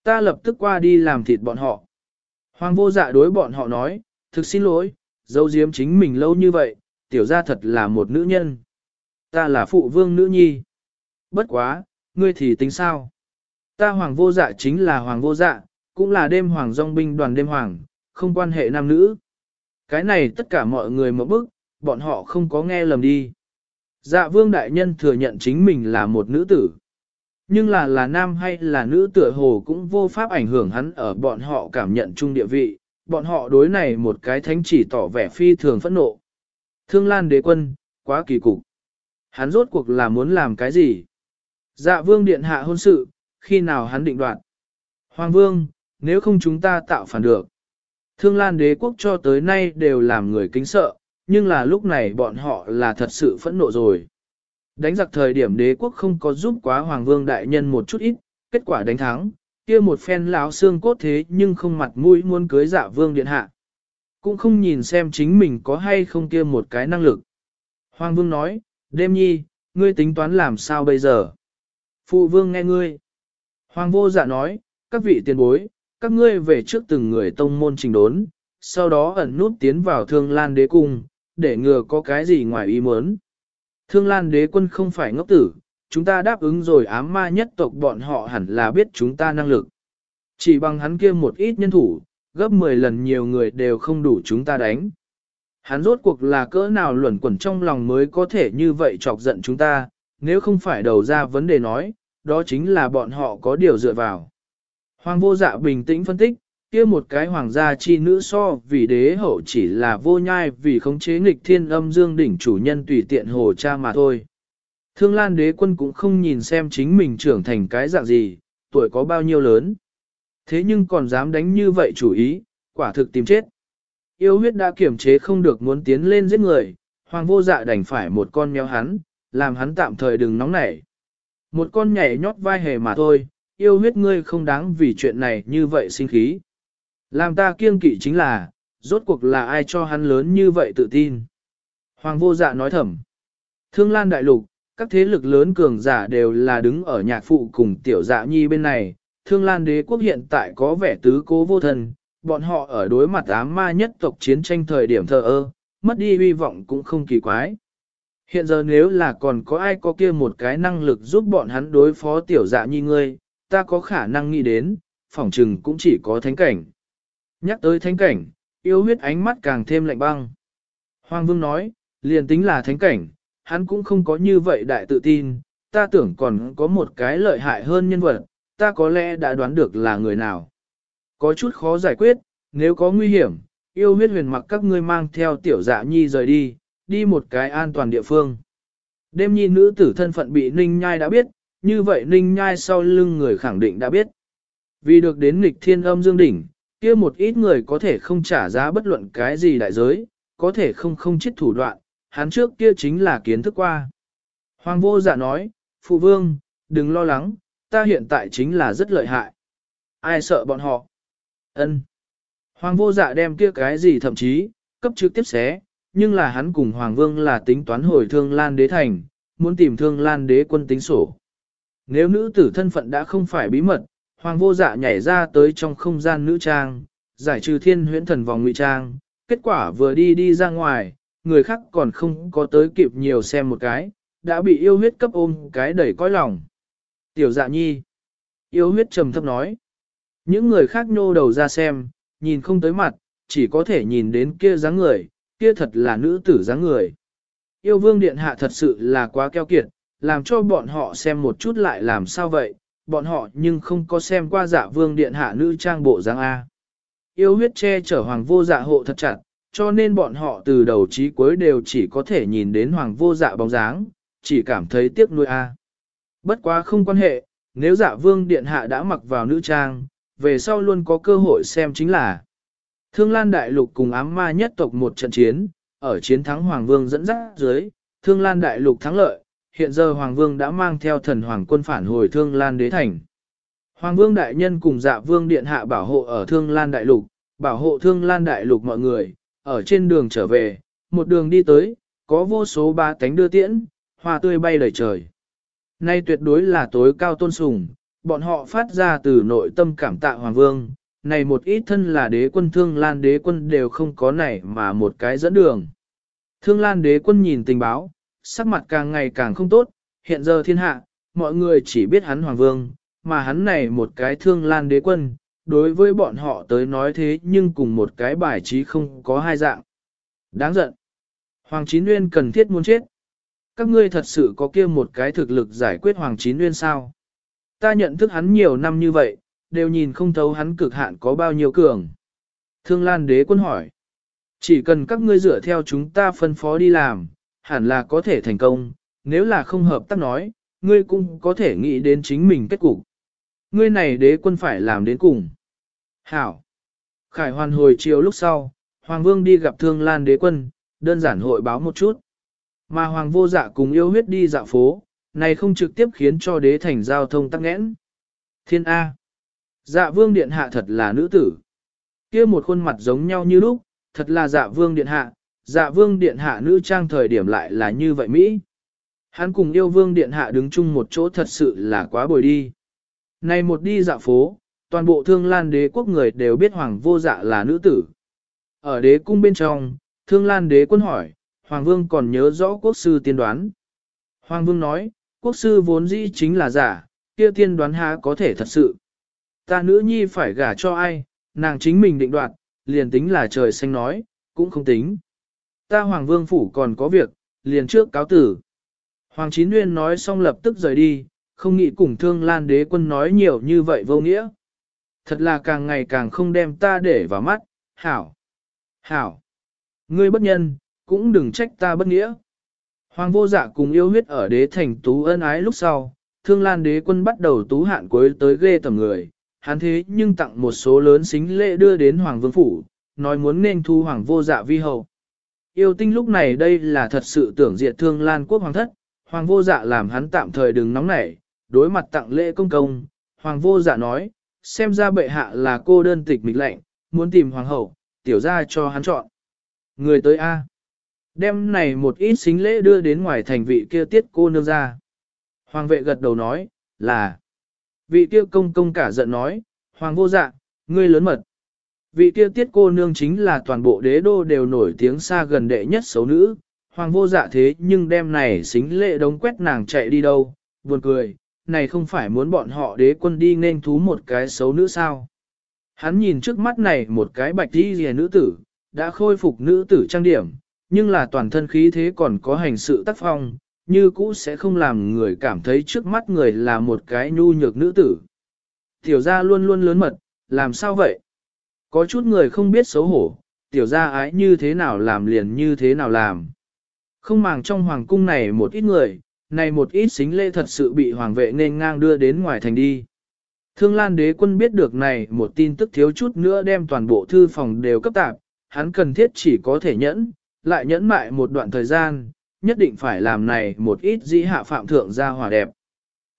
Ta lập tức qua đi làm thịt bọn họ. Hoàng vô dạ đối bọn họ nói, thực xin lỗi, dấu diếm chính mình lâu như vậy, tiểu gia thật là một nữ nhân. Ta là phụ vương nữ nhi. Bất quá, ngươi thì tính sao? Ta hoàng vô dạ chính là hoàng vô dạ, cũng là đêm hoàng dòng binh đoàn đêm hoàng, không quan hệ nam nữ. Cái này tất cả mọi người một bức, bọn họ không có nghe lầm đi. Dạ vương đại nhân thừa nhận chính mình là một nữ tử. Nhưng là là nam hay là nữ tựa hồ cũng vô pháp ảnh hưởng hắn ở bọn họ cảm nhận chung địa vị, bọn họ đối này một cái thánh chỉ tỏ vẻ phi thường phẫn nộ. Thương lan đế quân, quá kỳ cục. Hắn rốt cuộc là muốn làm cái gì? Dạ vương điện hạ hôn sự, khi nào hắn định đoạt? Hoàng vương, nếu không chúng ta tạo phản được. Thương lan đế quốc cho tới nay đều làm người kính sợ, nhưng là lúc này bọn họ là thật sự phẫn nộ rồi. Đánh giặc thời điểm đế quốc không có giúp quá Hoàng Vương Đại Nhân một chút ít, kết quả đánh thắng, kia một phen lão xương cốt thế nhưng không mặt mũi muốn cưới dạ Vương Điện Hạ. Cũng không nhìn xem chính mình có hay không kia một cái năng lực. Hoàng Vương nói, đêm nhi, ngươi tính toán làm sao bây giờ? Phụ Vương nghe ngươi. Hoàng vô dạ nói, các vị tiền bối, các ngươi về trước từng người tông môn trình đốn, sau đó ẩn nút tiến vào thương lan đế cung, để ngừa có cái gì ngoài ý muốn. Thương lan đế quân không phải ngốc tử, chúng ta đáp ứng rồi ám ma nhất tộc bọn họ hẳn là biết chúng ta năng lực. Chỉ bằng hắn kia một ít nhân thủ, gấp 10 lần nhiều người đều không đủ chúng ta đánh. Hắn rốt cuộc là cỡ nào luẩn quẩn trong lòng mới có thể như vậy chọc giận chúng ta, nếu không phải đầu ra vấn đề nói, đó chính là bọn họ có điều dựa vào. Hoàng vô dạ bình tĩnh phân tích, kia một cái hoàng gia chi nữ so vì đế hậu chỉ là vô nhai vì khống chế nghịch thiên âm dương đỉnh chủ nhân tùy tiện hồ cha mà thôi. Thương lan đế quân cũng không nhìn xem chính mình trưởng thành cái dạng gì, tuổi có bao nhiêu lớn. Thế nhưng còn dám đánh như vậy chủ ý, quả thực tìm chết. Yêu huyết đã kiểm chế không được muốn tiến lên giết người, hoàng vô dạ đành phải một con méo hắn, làm hắn tạm thời đừng nóng nảy. Một con nhảy nhót vai hề mà thôi, yêu huyết ngươi không đáng vì chuyện này như vậy sinh khí. Làm ta kiêng kỵ chính là, rốt cuộc là ai cho hắn lớn như vậy tự tin. Hoàng vô dạ nói thầm. Thương lan đại lục, các thế lực lớn cường giả đều là đứng ở nhạc phụ cùng tiểu dạ nhi bên này. Thương lan đế quốc hiện tại có vẻ tứ cố vô thần, bọn họ ở đối mặt ám ma nhất tộc chiến tranh thời điểm thờ ơ, mất đi hy vọng cũng không kỳ quái. Hiện giờ nếu là còn có ai có kia một cái năng lực giúp bọn hắn đối phó tiểu dạ nhi ngươi, ta có khả năng nghĩ đến, phỏng trừng cũng chỉ có thánh cảnh. Nhắc tới thánh cảnh, yêu huyết ánh mắt càng thêm lạnh băng. Hoàng vương nói, liền tính là thánh cảnh, hắn cũng không có như vậy đại tự tin, ta tưởng còn có một cái lợi hại hơn nhân vật, ta có lẽ đã đoán được là người nào. Có chút khó giải quyết, nếu có nguy hiểm, yêu huyết huyền mặc các ngươi mang theo tiểu dạ nhi rời đi, đi một cái an toàn địa phương. Đêm nhi nữ tử thân phận bị Ninh Nhai đã biết, như vậy Ninh Nhai sau lưng người khẳng định đã biết. Vì được đến nghịch thiên âm dương đỉnh, kia một ít người có thể không trả giá bất luận cái gì đại giới, có thể không không chết thủ đoạn, hắn trước kia chính là kiến thức qua. Hoàng vô dạ nói, Phụ Vương, đừng lo lắng, ta hiện tại chính là rất lợi hại. Ai sợ bọn họ? Ân. Hoàng vô dạ đem kia cái gì thậm chí, cấp trực tiếp xé, nhưng là hắn cùng Hoàng Vương là tính toán hồi thương Lan Đế Thành, muốn tìm thương Lan Đế quân tính sổ. Nếu nữ tử thân phận đã không phải bí mật, Hoàng vô dạ nhảy ra tới trong không gian nữ trang, giải trừ thiên huyễn thần vòng ngụy trang, kết quả vừa đi đi ra ngoài, người khác còn không có tới kịp nhiều xem một cái, đã bị yêu huyết cấp ôm cái đẩy coi lòng. Tiểu dạ nhi, yêu huyết trầm thấp nói, những người khác nô đầu ra xem, nhìn không tới mặt, chỉ có thể nhìn đến kia dáng người, kia thật là nữ tử dáng người. Yêu vương điện hạ thật sự là quá keo kiệt, làm cho bọn họ xem một chút lại làm sao vậy, bọn họ nhưng không có xem qua dạ vương điện hạ nữ trang bộ dáng A. Yêu huyết che chở hoàng vô dạ hộ thật chặt, cho nên bọn họ từ đầu chí cuối đều chỉ có thể nhìn đến hoàng vô dạ bóng dáng, chỉ cảm thấy tiếc nuôi A. Bất quá không quan hệ, nếu dạ vương điện hạ đã mặc vào nữ trang, về sau luôn có cơ hội xem chính là Thương Lan Đại Lục cùng ám ma nhất tộc một trận chiến, ở chiến thắng Hoàng Vương dẫn dắt dưới, Thương Lan Đại Lục thắng lợi, hiện giờ Hoàng Vương đã mang theo thần Hoàng quân phản hồi Thương Lan Đế Thành. Hoàng Vương Đại Nhân cùng dạ Vương Điện Hạ bảo hộ ở Thương Lan Đại Lục, bảo hộ Thương Lan Đại Lục mọi người, ở trên đường trở về, một đường đi tới, có vô số ba cánh đưa tiễn, hoa tươi bay lời trời. Nay tuyệt đối là tối cao tôn sùng, bọn họ phát ra từ nội tâm cảm tạ Hoàng Vương, này một ít thân là đế quân thương lan đế quân đều không có này mà một cái dẫn đường. Thương lan đế quân nhìn tình báo, sắc mặt càng ngày càng không tốt, hiện giờ thiên hạ, mọi người chỉ biết hắn hoàng vương, mà hắn này một cái thương lan đế quân, đối với bọn họ tới nói thế nhưng cùng một cái bài trí không có hai dạng. Đáng giận. Hoàng Chín Nguyên cần thiết muốn chết. Các ngươi thật sự có kia một cái thực lực giải quyết Hoàng Chín Nguyên sao? Ta nhận thức hắn nhiều năm như vậy, đều nhìn không thấu hắn cực hạn có bao nhiêu cường. Thương Lan đế quân hỏi, chỉ cần các ngươi dựa theo chúng ta phân phó đi làm, hẳn là có thể thành công, nếu là không hợp tác nói, ngươi cũng có thể nghĩ đến chính mình kết cục. Ngươi này đế quân phải làm đến cùng. Hảo. Khải hoàn hồi chiều lúc sau, Hoàng Vương đi gặp Thương Lan đế quân, đơn giản hội báo một chút. Mà hoàng vô dạ cùng yêu huyết đi dạo phố, này không trực tiếp khiến cho đế thành giao thông tắc nghẽn. Thiên A. Dạ vương điện hạ thật là nữ tử. kia một khuôn mặt giống nhau như lúc, thật là dạ vương điện hạ, dạ vương điện hạ nữ trang thời điểm lại là như vậy Mỹ. Hắn cùng yêu vương điện hạ đứng chung một chỗ thật sự là quá bồi đi. Này một đi dạo phố, toàn bộ thương lan đế quốc người đều biết hoàng vô dạ là nữ tử. Ở đế cung bên trong, thương lan đế quân hỏi, hoàng vương còn nhớ rõ quốc sư tiên đoán. Hoàng vương nói, quốc sư vốn dĩ chính là giả, kia tiên đoán há có thể thật sự. Ta nữ nhi phải gả cho ai, nàng chính mình định đoạt, liền tính là trời xanh nói, cũng không tính. Ta hoàng vương phủ còn có việc, liền trước cáo tử. Hoàng Chín Nguyên nói xong lập tức rời đi, không nghĩ cùng thương lan đế quân nói nhiều như vậy vô nghĩa. Thật là càng ngày càng không đem ta để vào mắt, hảo. Hảo. Ngươi bất nhân, cũng đừng trách ta bất nghĩa. Hoàng vô dạ cùng yêu huyết ở đế thành tú ân ái lúc sau, thương lan đế quân bắt đầu tú hạn cuối tới ghê tầm người, hắn thế nhưng tặng một số lớn xính lễ đưa đến Hoàng vương phủ, nói muốn nên thu Hoàng vô dạ vi hậu. Yêu tinh lúc này đây là thật sự tưởng diệt thương lan quốc hoàng thất, Hoàng vô dạ làm hắn tạm thời đừng nóng nảy, đối mặt tặng lễ công công, Hoàng vô dạ nói, xem ra bệ hạ là cô đơn tịch mịch lạnh, muốn tìm hoàng hậu, tiểu ra cho hắn chọn. Người tới A. Đem này một ít xính lễ đưa đến ngoài thành vị kia tiết cô nương ra. Hoàng vệ gật đầu nói, là. Vị kia công công cả giận nói, Hoàng vô dạ, ngươi lớn mật. Vị kia tiết cô nương chính là toàn bộ đế đô đều nổi tiếng xa gần đệ nhất xấu nữ. Hoàng vô dạ thế nhưng đêm này xính lệ đống quét nàng chạy đi đâu, buồn cười, này không phải muốn bọn họ đế quân đi nên thú một cái xấu nữ sao. Hắn nhìn trước mắt này một cái bạch đi rìa nữ tử, đã khôi phục nữ tử trang điểm, nhưng là toàn thân khí thế còn có hành sự tác phong, như cũ sẽ không làm người cảm thấy trước mắt người là một cái nhu nhược nữ tử. Tiểu gia luôn luôn lớn mật, làm sao vậy? Có chút người không biết xấu hổ, tiểu gia ái như thế nào làm liền như thế nào làm. Không màng trong hoàng cung này một ít người, này một ít xính lễ thật sự bị hoàng vệ nên ngang đưa đến ngoài thành đi. Thương Lan đế quân biết được này một tin tức thiếu chút nữa đem toàn bộ thư phòng đều cấp tạp, hắn cần thiết chỉ có thể nhẫn, lại nhẫn mại một đoạn thời gian, nhất định phải làm này một ít dĩ hạ phạm thượng ra hòa đẹp.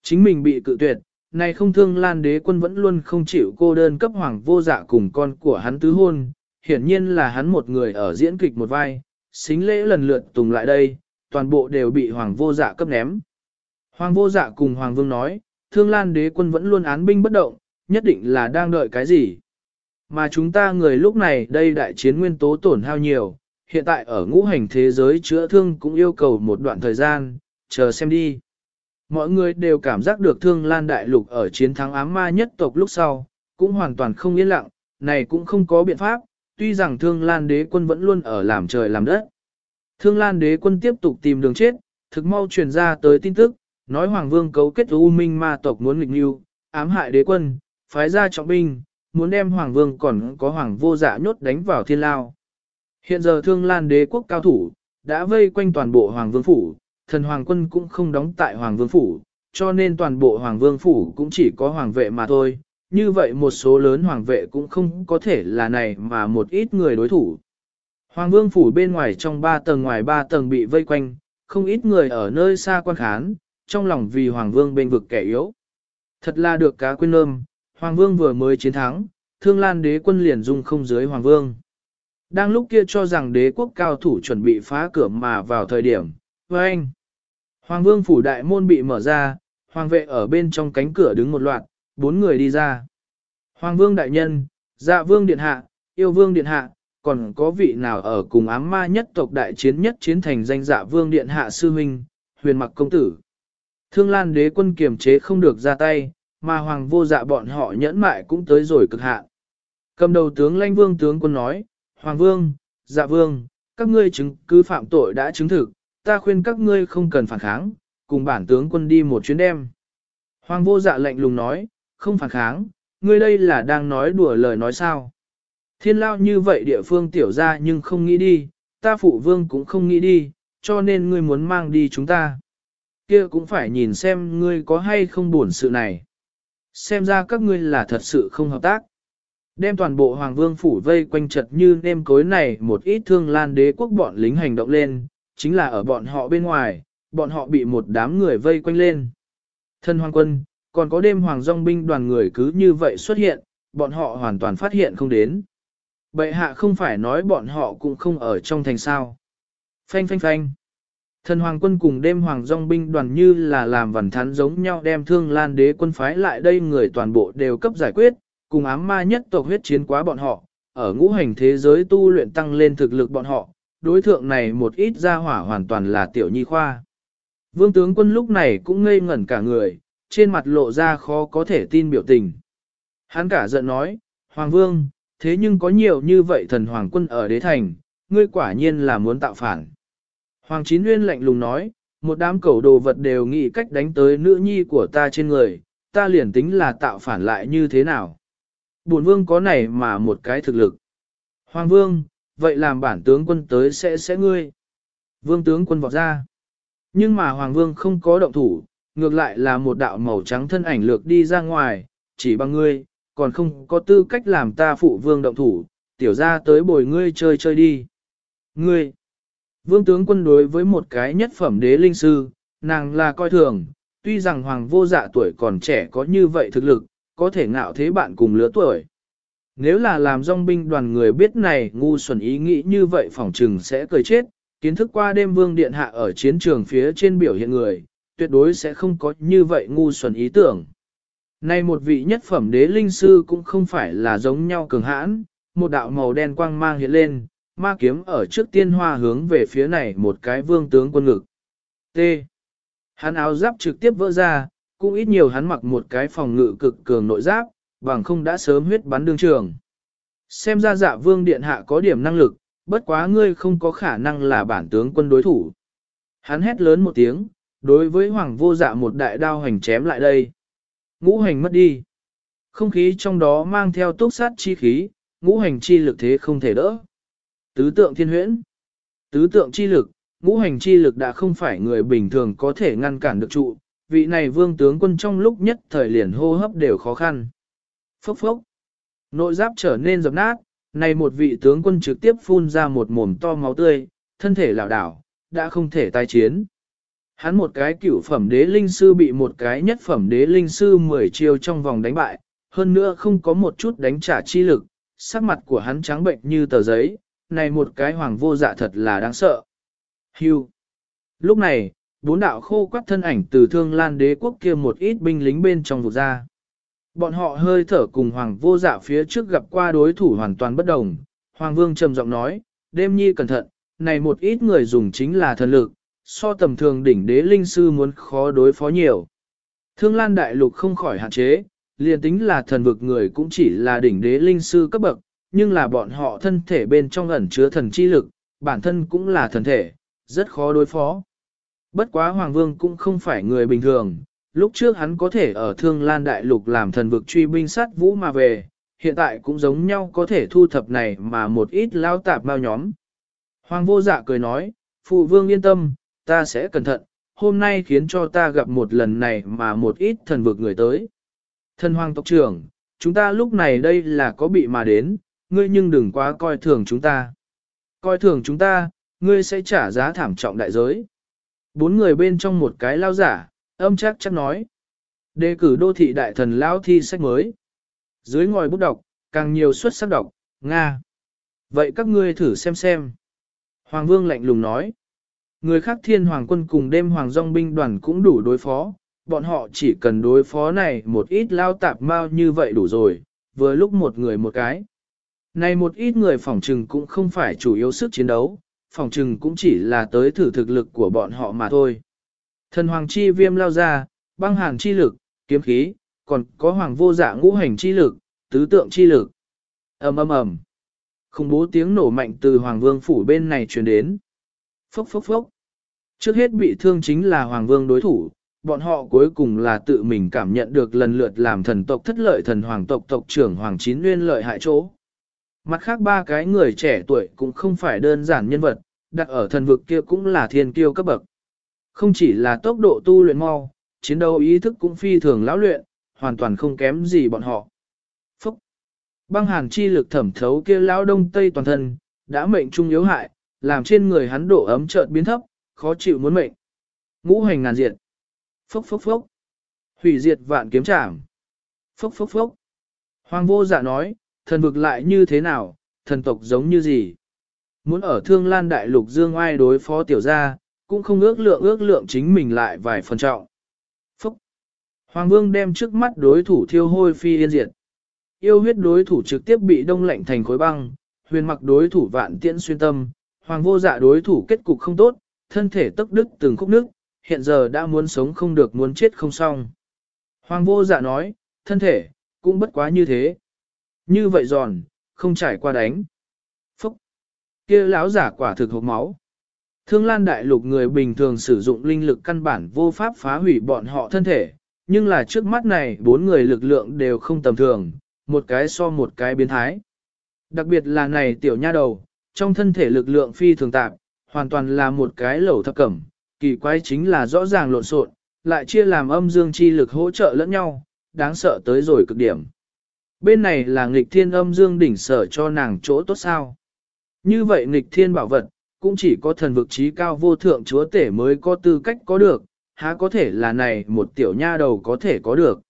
Chính mình bị cự tuyệt, này không thương lan đế quân vẫn luôn không chịu cô đơn cấp hoàng vô dạ cùng con của hắn tứ hôn, hiển nhiên là hắn một người ở diễn kịch một vai, xính lễ lần lượt tùng lại đây, toàn bộ đều bị hoàng vô dạ cấp ném. Hoàng vô dạ cùng hoàng vương nói, thương lan đế quân vẫn luôn án binh bất động, nhất định là đang đợi cái gì. Mà chúng ta người lúc này đây đại chiến nguyên tố tổn hao nhiều, hiện tại ở ngũ hành thế giới chữa thương cũng yêu cầu một đoạn thời gian, chờ xem đi. Mọi người đều cảm giác được thương lan đại lục ở chiến thắng ám ma nhất tộc lúc sau, cũng hoàn toàn không yên lặng, này cũng không có biện pháp, tuy rằng thương lan đế quân vẫn luôn ở làm trời làm đất. Thương lan đế quân tiếp tục tìm đường chết, thực mau truyền ra tới tin tức, nói Hoàng vương cấu kết U Minh ma tộc muốn nghịch mưu, ám hại đế quân, phái ra trọng binh, muốn đem Hoàng vương còn có Hoàng vô dạ nhốt đánh vào thiên lao. Hiện giờ thương lan đế quốc cao thủ, đã vây quanh toàn bộ Hoàng vương phủ, thần Hoàng quân cũng không đóng tại Hoàng vương phủ, cho nên toàn bộ Hoàng vương phủ cũng chỉ có Hoàng vệ mà thôi. Như vậy một số lớn Hoàng vệ cũng không có thể là này mà một ít người đối thủ. Hoàng vương phủ bên ngoài trong ba tầng ngoài ba tầng bị vây quanh, không ít người ở nơi xa quan khán, trong lòng vì Hoàng vương bên vực kẻ yếu. Thật là được cá quên lơm, Hoàng vương vừa mới chiến thắng, thương lan đế quân liền dung không dưới Hoàng vương. Đang lúc kia cho rằng đế quốc cao thủ chuẩn bị phá cửa mà vào thời điểm, và anh, Hoàng vương phủ đại môn bị mở ra, hoàng vệ ở bên trong cánh cửa đứng một loạt, bốn người đi ra. Hoàng vương đại nhân, dạ vương điện hạ, yêu vương điện hạ, còn có vị nào ở cùng ám ma nhất tộc đại chiến nhất chiến thành danh dạ vương điện hạ sư huynh, huyền mặc công tử. Thương lan đế quân kiềm chế không được ra tay, mà hoàng vô dạ bọn họ nhẫn mại cũng tới rồi cực hạn. Cầm đầu tướng lãnh vương tướng quân nói, Hoàng vương, dạ vương, các ngươi chứng cứ phạm tội đã chứng thực, ta khuyên các ngươi không cần phản kháng, cùng bản tướng quân đi một chuyến đêm. Hoàng vô dạ lệnh lùng nói, không phản kháng, ngươi đây là đang nói đùa lời nói sao. Thiên lao như vậy địa phương tiểu ra nhưng không nghĩ đi, ta phụ vương cũng không nghĩ đi, cho nên ngươi muốn mang đi chúng ta. Kia cũng phải nhìn xem ngươi có hay không buồn sự này. Xem ra các ngươi là thật sự không hợp tác. Đem toàn bộ Hoàng Vương phủ vây quanh chật như nêm cối này một ít thương lan đế quốc bọn lính hành động lên, chính là ở bọn họ bên ngoài, bọn họ bị một đám người vây quanh lên. Thân hoàng quân, còn có đêm hoàng dòng binh đoàn người cứ như vậy xuất hiện, bọn họ hoàn toàn phát hiện không đến. Bệ hạ không phải nói bọn họ cũng không ở trong thành sao. Phanh phanh phanh. Thần hoàng quân cùng đêm hoàng dòng binh đoàn như là làm vần thắn giống nhau đem thương lan đế quân phái lại đây người toàn bộ đều cấp giải quyết, cùng ám ma nhất tộc huyết chiến quá bọn họ, ở ngũ hành thế giới tu luyện tăng lên thực lực bọn họ, đối thượng này một ít ra hỏa hoàn toàn là tiểu nhi khoa. Vương tướng quân lúc này cũng ngây ngẩn cả người, trên mặt lộ ra khó có thể tin biểu tình. Hắn cả giận nói, Hoàng vương, thế nhưng có nhiều như vậy thần hoàng quân ở đế thành, ngươi quả nhiên là muốn tạo phản. Hoàng Chín Nguyên lạnh lùng nói, một đám cẩu đồ vật đều nghĩ cách đánh tới nữ nhi của ta trên người, ta liền tính là tạo phản lại như thế nào. Bổn vương có này mà một cái thực lực. Hoàng vương, vậy làm bản tướng quân tới sẽ sẽ ngươi. Vương tướng quân vọt ra. Nhưng mà Hoàng vương không có động thủ, ngược lại là một đạo màu trắng thân ảnh lược đi ra ngoài, chỉ bằng ngươi, còn không có tư cách làm ta phụ vương động thủ, tiểu ra tới bồi ngươi chơi chơi đi. Ngươi, vương tướng quân đối với một cái nhất phẩm đế linh sư, nàng là coi thường, tuy rằng hoàng vô dạ tuổi còn trẻ có như vậy thực lực, có thể ngạo thế bạn cùng lứa tuổi. Nếu là làm dòng binh đoàn người biết này ngu xuẩn ý nghĩ như vậy phỏng trừng sẽ cười chết, kiến thức qua đêm vương điện hạ ở chiến trường phía trên biểu hiện người, tuyệt đối sẽ không có như vậy ngu xuẩn ý tưởng. Nay một vị nhất phẩm đế linh sư cũng không phải là giống nhau cường hãn, một đạo màu đen quang mang hiện lên, ma kiếm ở trước tiên hoa hướng về phía này một cái vương tướng quân ngực. T. Hắn áo giáp trực tiếp vỡ ra, cũng ít nhiều hắn mặc một cái phòng ngự cực cường nội giáp, bằng không đã sớm huyết bắn đương trường. Xem ra dạ vương điện hạ có điểm năng lực, bất quá ngươi không có khả năng là bản tướng quân đối thủ. Hắn hét lớn một tiếng, đối với hoàng vô dạ một đại đao hành chém lại đây. Ngũ hành mất đi. Không khí trong đó mang theo túc sát chi khí, ngũ hành chi lực thế không thể đỡ. Tứ tượng thiên huyễn. Tứ tượng chi lực, ngũ hành chi lực đã không phải người bình thường có thể ngăn cản được trụ, vị này vương tướng quân trong lúc nhất thời liền hô hấp đều khó khăn. Phốc phốc. Nội giáp trở nên dập nát, này một vị tướng quân trực tiếp phun ra một mồm to máu tươi, thân thể lảo đảo, đã không thể tái chiến. Hắn một cái cửu phẩm đế linh sư bị một cái nhất phẩm đế linh sư 10 chiêu trong vòng đánh bại, hơn nữa không có một chút đánh trả chi lực, sắc mặt của hắn trắng bệnh như tờ giấy, này một cái hoàng vô dạ thật là đáng sợ. Hưu. Lúc này, bốn đạo khô quắt thân ảnh từ thương lan đế quốc kia một ít binh lính bên trong vụt ra. Bọn họ hơi thở cùng hoàng vô dạ phía trước gặp qua đối thủ hoàn toàn bất đồng. Hoàng vương trầm giọng nói, đêm nhi cẩn thận, này một ít người dùng chính là thần lực, so tầm thường đỉnh đế linh sư muốn khó đối phó nhiều. Thương lan đại lục không khỏi hạn chế, liền tính là thần vực người cũng chỉ là đỉnh đế linh sư cấp bậc, nhưng là bọn họ thân thể bên trong ẩn chứa thần chi lực, bản thân cũng là thần thể, rất khó đối phó. Bất quá Hoàng Vương cũng không phải người bình thường, lúc trước hắn có thể ở Thương Lan Đại Lục làm thần vực truy binh sát vũ mà về, hiện tại cũng giống nhau có thể thu thập này mà một ít lao tạp bao nhóm. Hoàng vô dạ cười nói, Phụ Vương yên tâm, ta sẽ cẩn thận, hôm nay khiến cho ta gặp một lần này mà một ít thần vực người tới. Thần Hoàng tộc trưởng, chúng ta lúc này đây là có bị mà đến, ngươi nhưng đừng quá coi thường chúng ta. Coi thường chúng ta, ngươi sẽ trả giá thảm trọng đại giới. Bốn người bên trong một cái lao giả, âm chắc chắc nói. Đề cử đô thị đại thần lao thi sách mới. Dưới ngòi bút đọc, càng nhiều xuất sắc đọc, Nga. Vậy các ngươi thử xem xem. Hoàng vương lạnh lùng nói. Người khác thiên hoàng quân cùng đêm hoàng dòng binh đoàn cũng đủ đối phó, bọn họ chỉ cần đối phó này một ít lao tạp mau như vậy đủ rồi, vừa lúc một người một cái. Này một ít người phòng trừng cũng không phải chủ yếu sức chiến đấu, phòng trừng cũng chỉ là tới thử thực lực của bọn họ mà thôi. Thần hoàng chi viêm lao ra, băng hàn chi lực, kiếm khí, còn có hoàng vô dạ ngũ hành chi lực, tứ tượng chi lực. ầm ầm ầm, Khủng bố tiếng nổ mạnh từ hoàng vương phủ bên này truyền đến. Phốc phốc phốc. Trước hết bị thương chính là hoàng vương đối thủ, bọn họ cuối cùng là tự mình cảm nhận được lần lượt làm thần tộc thất lợi thần hoàng tộc tộc trưởng hoàng chín nguyên lợi hại chỗ. Mặt khác ba cái người trẻ tuổi cũng không phải đơn giản nhân vật, đặt ở thần vực kia cũng là thiên kiêu cấp bậc. Không chỉ là tốc độ tu luyện mau, chiến đấu ý thức cũng phi thường lão luyện, hoàn toàn không kém gì bọn họ. Phúc! Băng hàn chi lực thẩm thấu kia lão đông tây toàn thân, đã mệnh trung yếu hại, làm trên người hắn độ ấm chợt biến thấp, khó chịu muốn mệnh. Ngũ hành ngàn diệt. Phốc phốc phốc. Hủy diệt vạn kiếm trảm. Phốc phốc phốc. Hoàng vô dạ nói, thần vực lại như thế nào, thần tộc giống như gì. Muốn ở thương lan đại lục dương oai đối phó tiểu gia, cũng không ước lượng ước lượng chính mình lại vài phần trọng. Phúc! Hoàng vương đem trước mắt đối thủ thiêu hôi phi yên diệt. Yêu huyết đối thủ trực tiếp bị đông lạnh thành khối băng, huyền mặc đối thủ vạn tiễn xuyên tâm, hoàng vô dạ đối thủ kết cục không tốt, thân thể tức đứt từng khúc nước, hiện giờ đã muốn sống không được muốn chết không xong. Hoàng vô dạ nói, thân thể, cũng bất quá như thế. Như vậy giòn, không trải qua đánh. Phúc! kia lão giả quả thực hộp máu. Thương lan đại lục người bình thường sử dụng linh lực căn bản vô pháp phá hủy bọn họ thân thể, nhưng là trước mắt này bốn người lực lượng đều không tầm thường, một cái so một cái biến thái. Đặc biệt là này tiểu nha đầu, trong thân thể lực lượng phi thường tạp, hoàn toàn là một cái lẩu thập cẩm, kỳ quái chính là rõ ràng lộn xộn, lại chia làm âm dương chi lực hỗ trợ lẫn nhau, đáng sợ tới rồi cực điểm. Bên này là nghịch thiên âm dương đỉnh sở cho nàng chỗ tốt sao. Như vậy nghịch thiên bảo vật, cũng chỉ có thần vực trí cao vô thượng chúa tể mới có tư cách có được, há có thể là này một tiểu nha đầu có thể có được.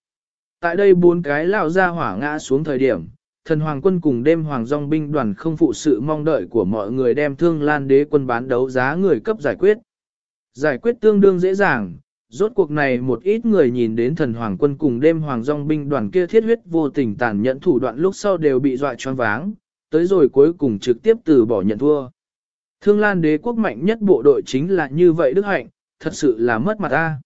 Tại đây bốn cái lão ra hỏa ngã xuống thời điểm, thần hoàng quân cùng đêm hoàng dòng binh đoàn không phụ sự mong đợi của mọi người đem thương lan đế quân bán đấu giá người cấp giải quyết. Giải quyết tương đương dễ dàng, rốt cuộc này một ít người nhìn đến thần hoàng quân cùng đêm hoàng dòng binh đoàn kia thiết huyết vô tình tàn nhẫn thủ đoạn lúc sau đều bị dọa choáng váng, tới rồi cuối cùng trực tiếp từ bỏ nhận thua. Thương Lan đế quốc mạnh nhất bộ đội chính là như vậy đức hạnh, thật sự là mất mặt ta.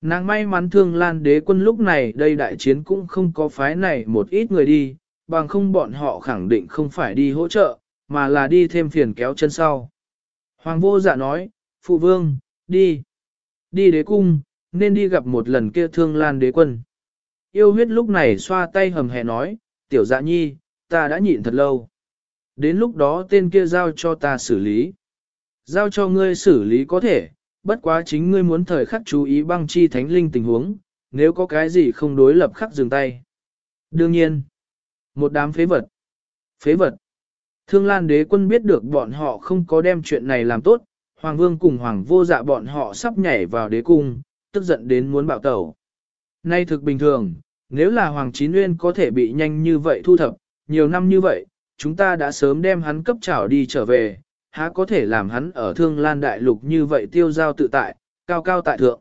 Nàng may mắn Thương Lan đế quân lúc này đây đại chiến cũng không có phái này một ít người đi, bằng không bọn họ khẳng định không phải đi hỗ trợ, mà là đi thêm phiền kéo chân sau. Hoàng vô dạ nói, Phụ vương, đi. Đi đế cung, nên đi gặp một lần kia Thương Lan đế quân. Yêu huyết lúc này xoa tay hầm hè nói, tiểu dạ nhi, ta đã nhịn thật lâu. Đến lúc đó tên kia giao cho ta xử lý. Giao cho ngươi xử lý có thể, bất quá chính ngươi muốn thời khắc chú ý băng chi thánh linh tình huống, nếu có cái gì không đối lập khắc dừng tay. Đương nhiên, một đám phế vật. Phế vật. Thương Lan đế quân biết được bọn họ không có đem chuyện này làm tốt, Hoàng vương cùng Hoàng vô dạ bọn họ sắp nhảy vào đế cung, tức giận đến muốn bạo tẩu. Nay thực bình thường, nếu là Hoàng Chín Nguyên có thể bị nhanh như vậy thu thập, nhiều năm như vậy, chúng ta đã sớm đem hắn cấp trảo đi trở về, há có thể làm hắn ở thương lan đại lục như vậy tiêu giao tự tại, cao cao tại thượng.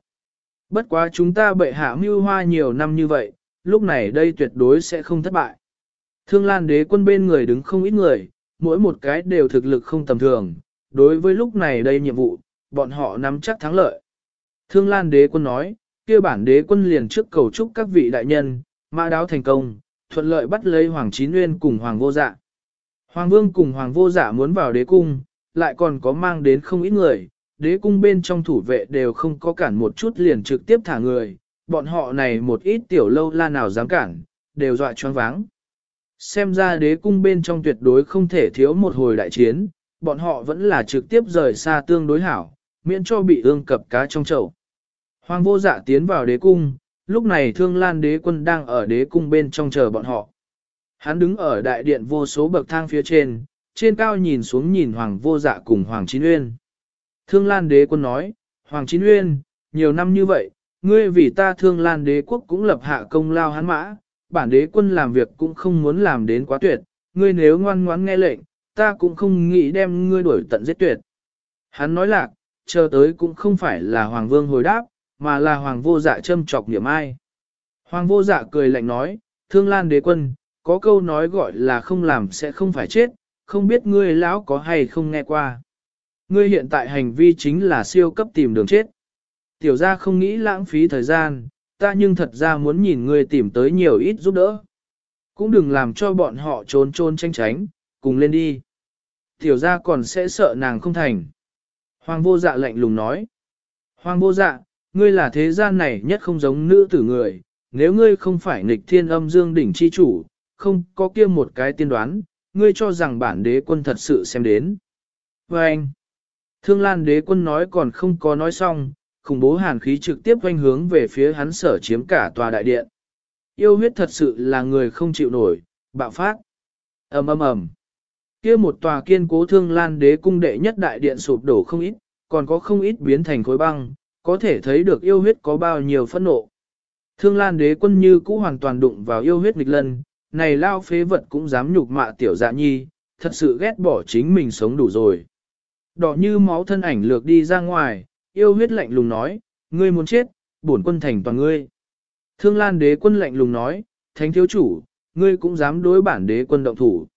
Bất quá chúng ta bệ hạ mưu hoa nhiều năm như vậy, lúc này đây tuyệt đối sẽ không thất bại. Thương lan đế quân bên người đứng không ít người, mỗi một cái đều thực lực không tầm thường, đối với lúc này đây nhiệm vụ, bọn họ nắm chắc thắng lợi. Thương lan đế quân nói, kia bản đế quân liền trước cầu chúc các vị đại nhân, mã đáo thành công, thuận lợi bắt lấy Hoàng Chín Nguyên cùng Hoàng Vô Dạ. Hoàng vương cùng hoàng vô dạ muốn vào đế cung, lại còn có mang đến không ít người, đế cung bên trong thủ vệ đều không có cản một chút liền trực tiếp thả người, bọn họ này một ít tiểu lâu la nào dám cản, đều dọa choáng váng. Xem ra đế cung bên trong tuyệt đối không thể thiếu một hồi đại chiến, bọn họ vẫn là trực tiếp rời xa tương đối hảo, miễn cho bị ương cập cá trong chậu. Hoàng vô dạ tiến vào đế cung, lúc này thương lan đế quân đang ở đế cung bên trong chờ bọn họ. Hắn đứng ở đại điện vô số bậc thang phía trên, trên cao nhìn xuống nhìn Hoàng vô dạ cùng Hoàng Chín Uyên. Thương Lan đế quân nói, Hoàng Chín Uyên, nhiều năm như vậy, ngươi vì ta Thương Lan đế quốc cũng lập hạ công lao hắn mã, bản đế quân làm việc cũng không muốn làm đến quá tuyệt, ngươi nếu ngoan ngoãn nghe lệnh, ta cũng không nghĩ đem ngươi đuổi tận giết tuyệt. Hắn nói lạc, chờ tới cũng không phải là Hoàng vương hồi đáp, mà là Hoàng vô dạ châm chọc niệm ai. Hoàng vô dạ cười lạnh nói, Thương Lan đế quân, có câu nói gọi là không làm sẽ không phải chết, không biết ngươi lão có hay không nghe qua. Ngươi hiện tại hành vi chính là siêu cấp tìm đường chết. Tiểu gia không nghĩ lãng phí thời gian, ta nhưng thật ra muốn nhìn ngươi tìm tới nhiều ít giúp đỡ. Cũng đừng làm cho bọn họ trốn trốn tranh tránh, cùng lên đi. Tiểu gia còn sẽ sợ nàng không thành. Hoàng vô dạ lạnh lùng nói. Hoàng vô dạ, ngươi là thế gian này nhất không giống nữ tử người, nếu ngươi không phải nghịch thiên âm dương đỉnh chi chủ, không có kia một cái tiên đoán, ngươi cho rằng bản đế quân thật sự xem đến. Và anh, thương lan đế quân nói còn không có nói xong, khủng bố hàn khí trực tiếp quanh hướng về phía hắn sở chiếm cả tòa đại điện. Yêu huyết thật sự là người không chịu nổi, bạo phát. ầm ầm ầm. kia một tòa kiên cố thương lan đế cung đệ nhất đại điện sụp đổ không ít, còn có không ít biến thành khối băng, có thể thấy được yêu huyết có bao nhiêu phẫn nộ. Thương lan đế quân như cũ hoàn toàn đụng vào yêu huyết nghịch lân, này lao phế vật cũng dám nhục mạ tiểu dạ nhi, thật sự ghét bỏ chính mình sống đủ rồi. Đỏ như máu thân ảnh lược đi ra ngoài, yêu huyết lạnh lùng nói, ngươi muốn chết, bổn quân thành toàn ngươi. Thương lan đế quân lạnh lùng nói, thánh thiếu chủ, ngươi cũng dám đối bản đế quân động thủ.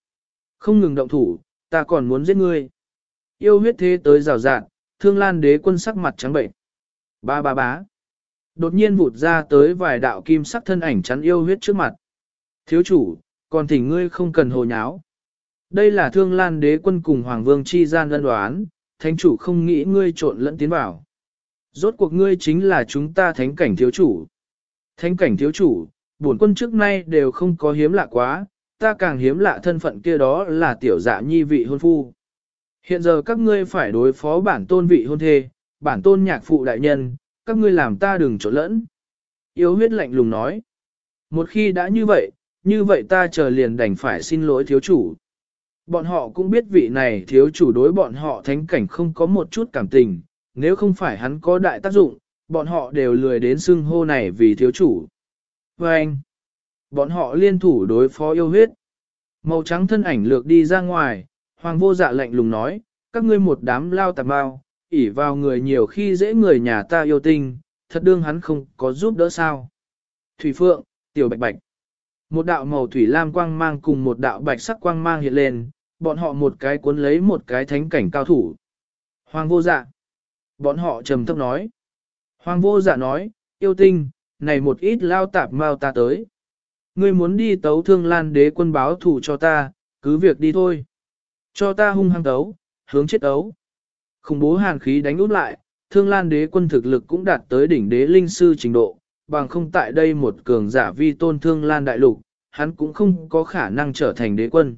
Không ngừng động thủ, ta còn muốn giết ngươi. Yêu huyết thế tới rào rạt, thương lan đế quân sắc mặt trắng bệnh. Ba ba bá. Đột nhiên vụt ra tới vài đạo kim sắc thân ảnh chắn yêu huyết trước mặt. Thiếu chủ, còn thỉnh ngươi không cần hồ nháo. Đây là thương lan đế quân cùng Hoàng Vương chi gian lân đoán, thánh chủ không nghĩ ngươi trộn lẫn tiến vào. Rốt cuộc ngươi chính là chúng ta thánh cảnh thiếu chủ. Thánh cảnh thiếu chủ, bổn quân trước nay đều không có hiếm lạ quá, ta càng hiếm lạ thân phận kia đó là tiểu dạ nhi vị hôn phu. Hiện giờ các ngươi phải đối phó bản tôn vị hôn thê, bản tôn nhạc phụ đại nhân, các ngươi làm ta đừng trộn lẫn. Yêu huyết lạnh lùng nói. Một khi đã như vậy, như vậy ta chờ liền đành phải xin lỗi thiếu chủ. Bọn họ cũng biết vị này thiếu chủ đối bọn họ thánh cảnh không có một chút cảm tình, nếu không phải hắn có đại tác dụng, bọn họ đều lười đến xưng hô này vì thiếu chủ. Và anh, bọn họ liên thủ đối phó yêu huyết. Màu trắng thân ảnh lược đi ra ngoài, hoàng vô dạ lạnh lùng nói, các ngươi một đám lao tạp bao, ỉ vào người nhiều khi dễ người nhà ta yêu tinh, thật đương hắn không có giúp đỡ sao. Thủy Phượng, Tiểu Bạch Bạch. Một đạo màu thủy lam quang mang cùng một đạo bạch sắc quang mang hiện lên, bọn họ một cái cuốn lấy một cái thánh cảnh cao thủ. Hoàng vô dạ. Bọn họ trầm thấp nói. Hoàng vô dạ nói, yêu tinh, này một ít lao tạp mau ta tới. Ngươi muốn đi tấu thương lan đế quân báo thủ cho ta, cứ việc đi thôi. Cho ta hung hăng tấu, hướng chết tấu. Khủng bố hàn khí đánh út lại, thương lan đế quân thực lực cũng đạt tới đỉnh đế linh sư trình độ, bằng không tại đây một cường giả vi tôn thương lan đại lục, hắn cũng không có khả năng trở thành đế quân.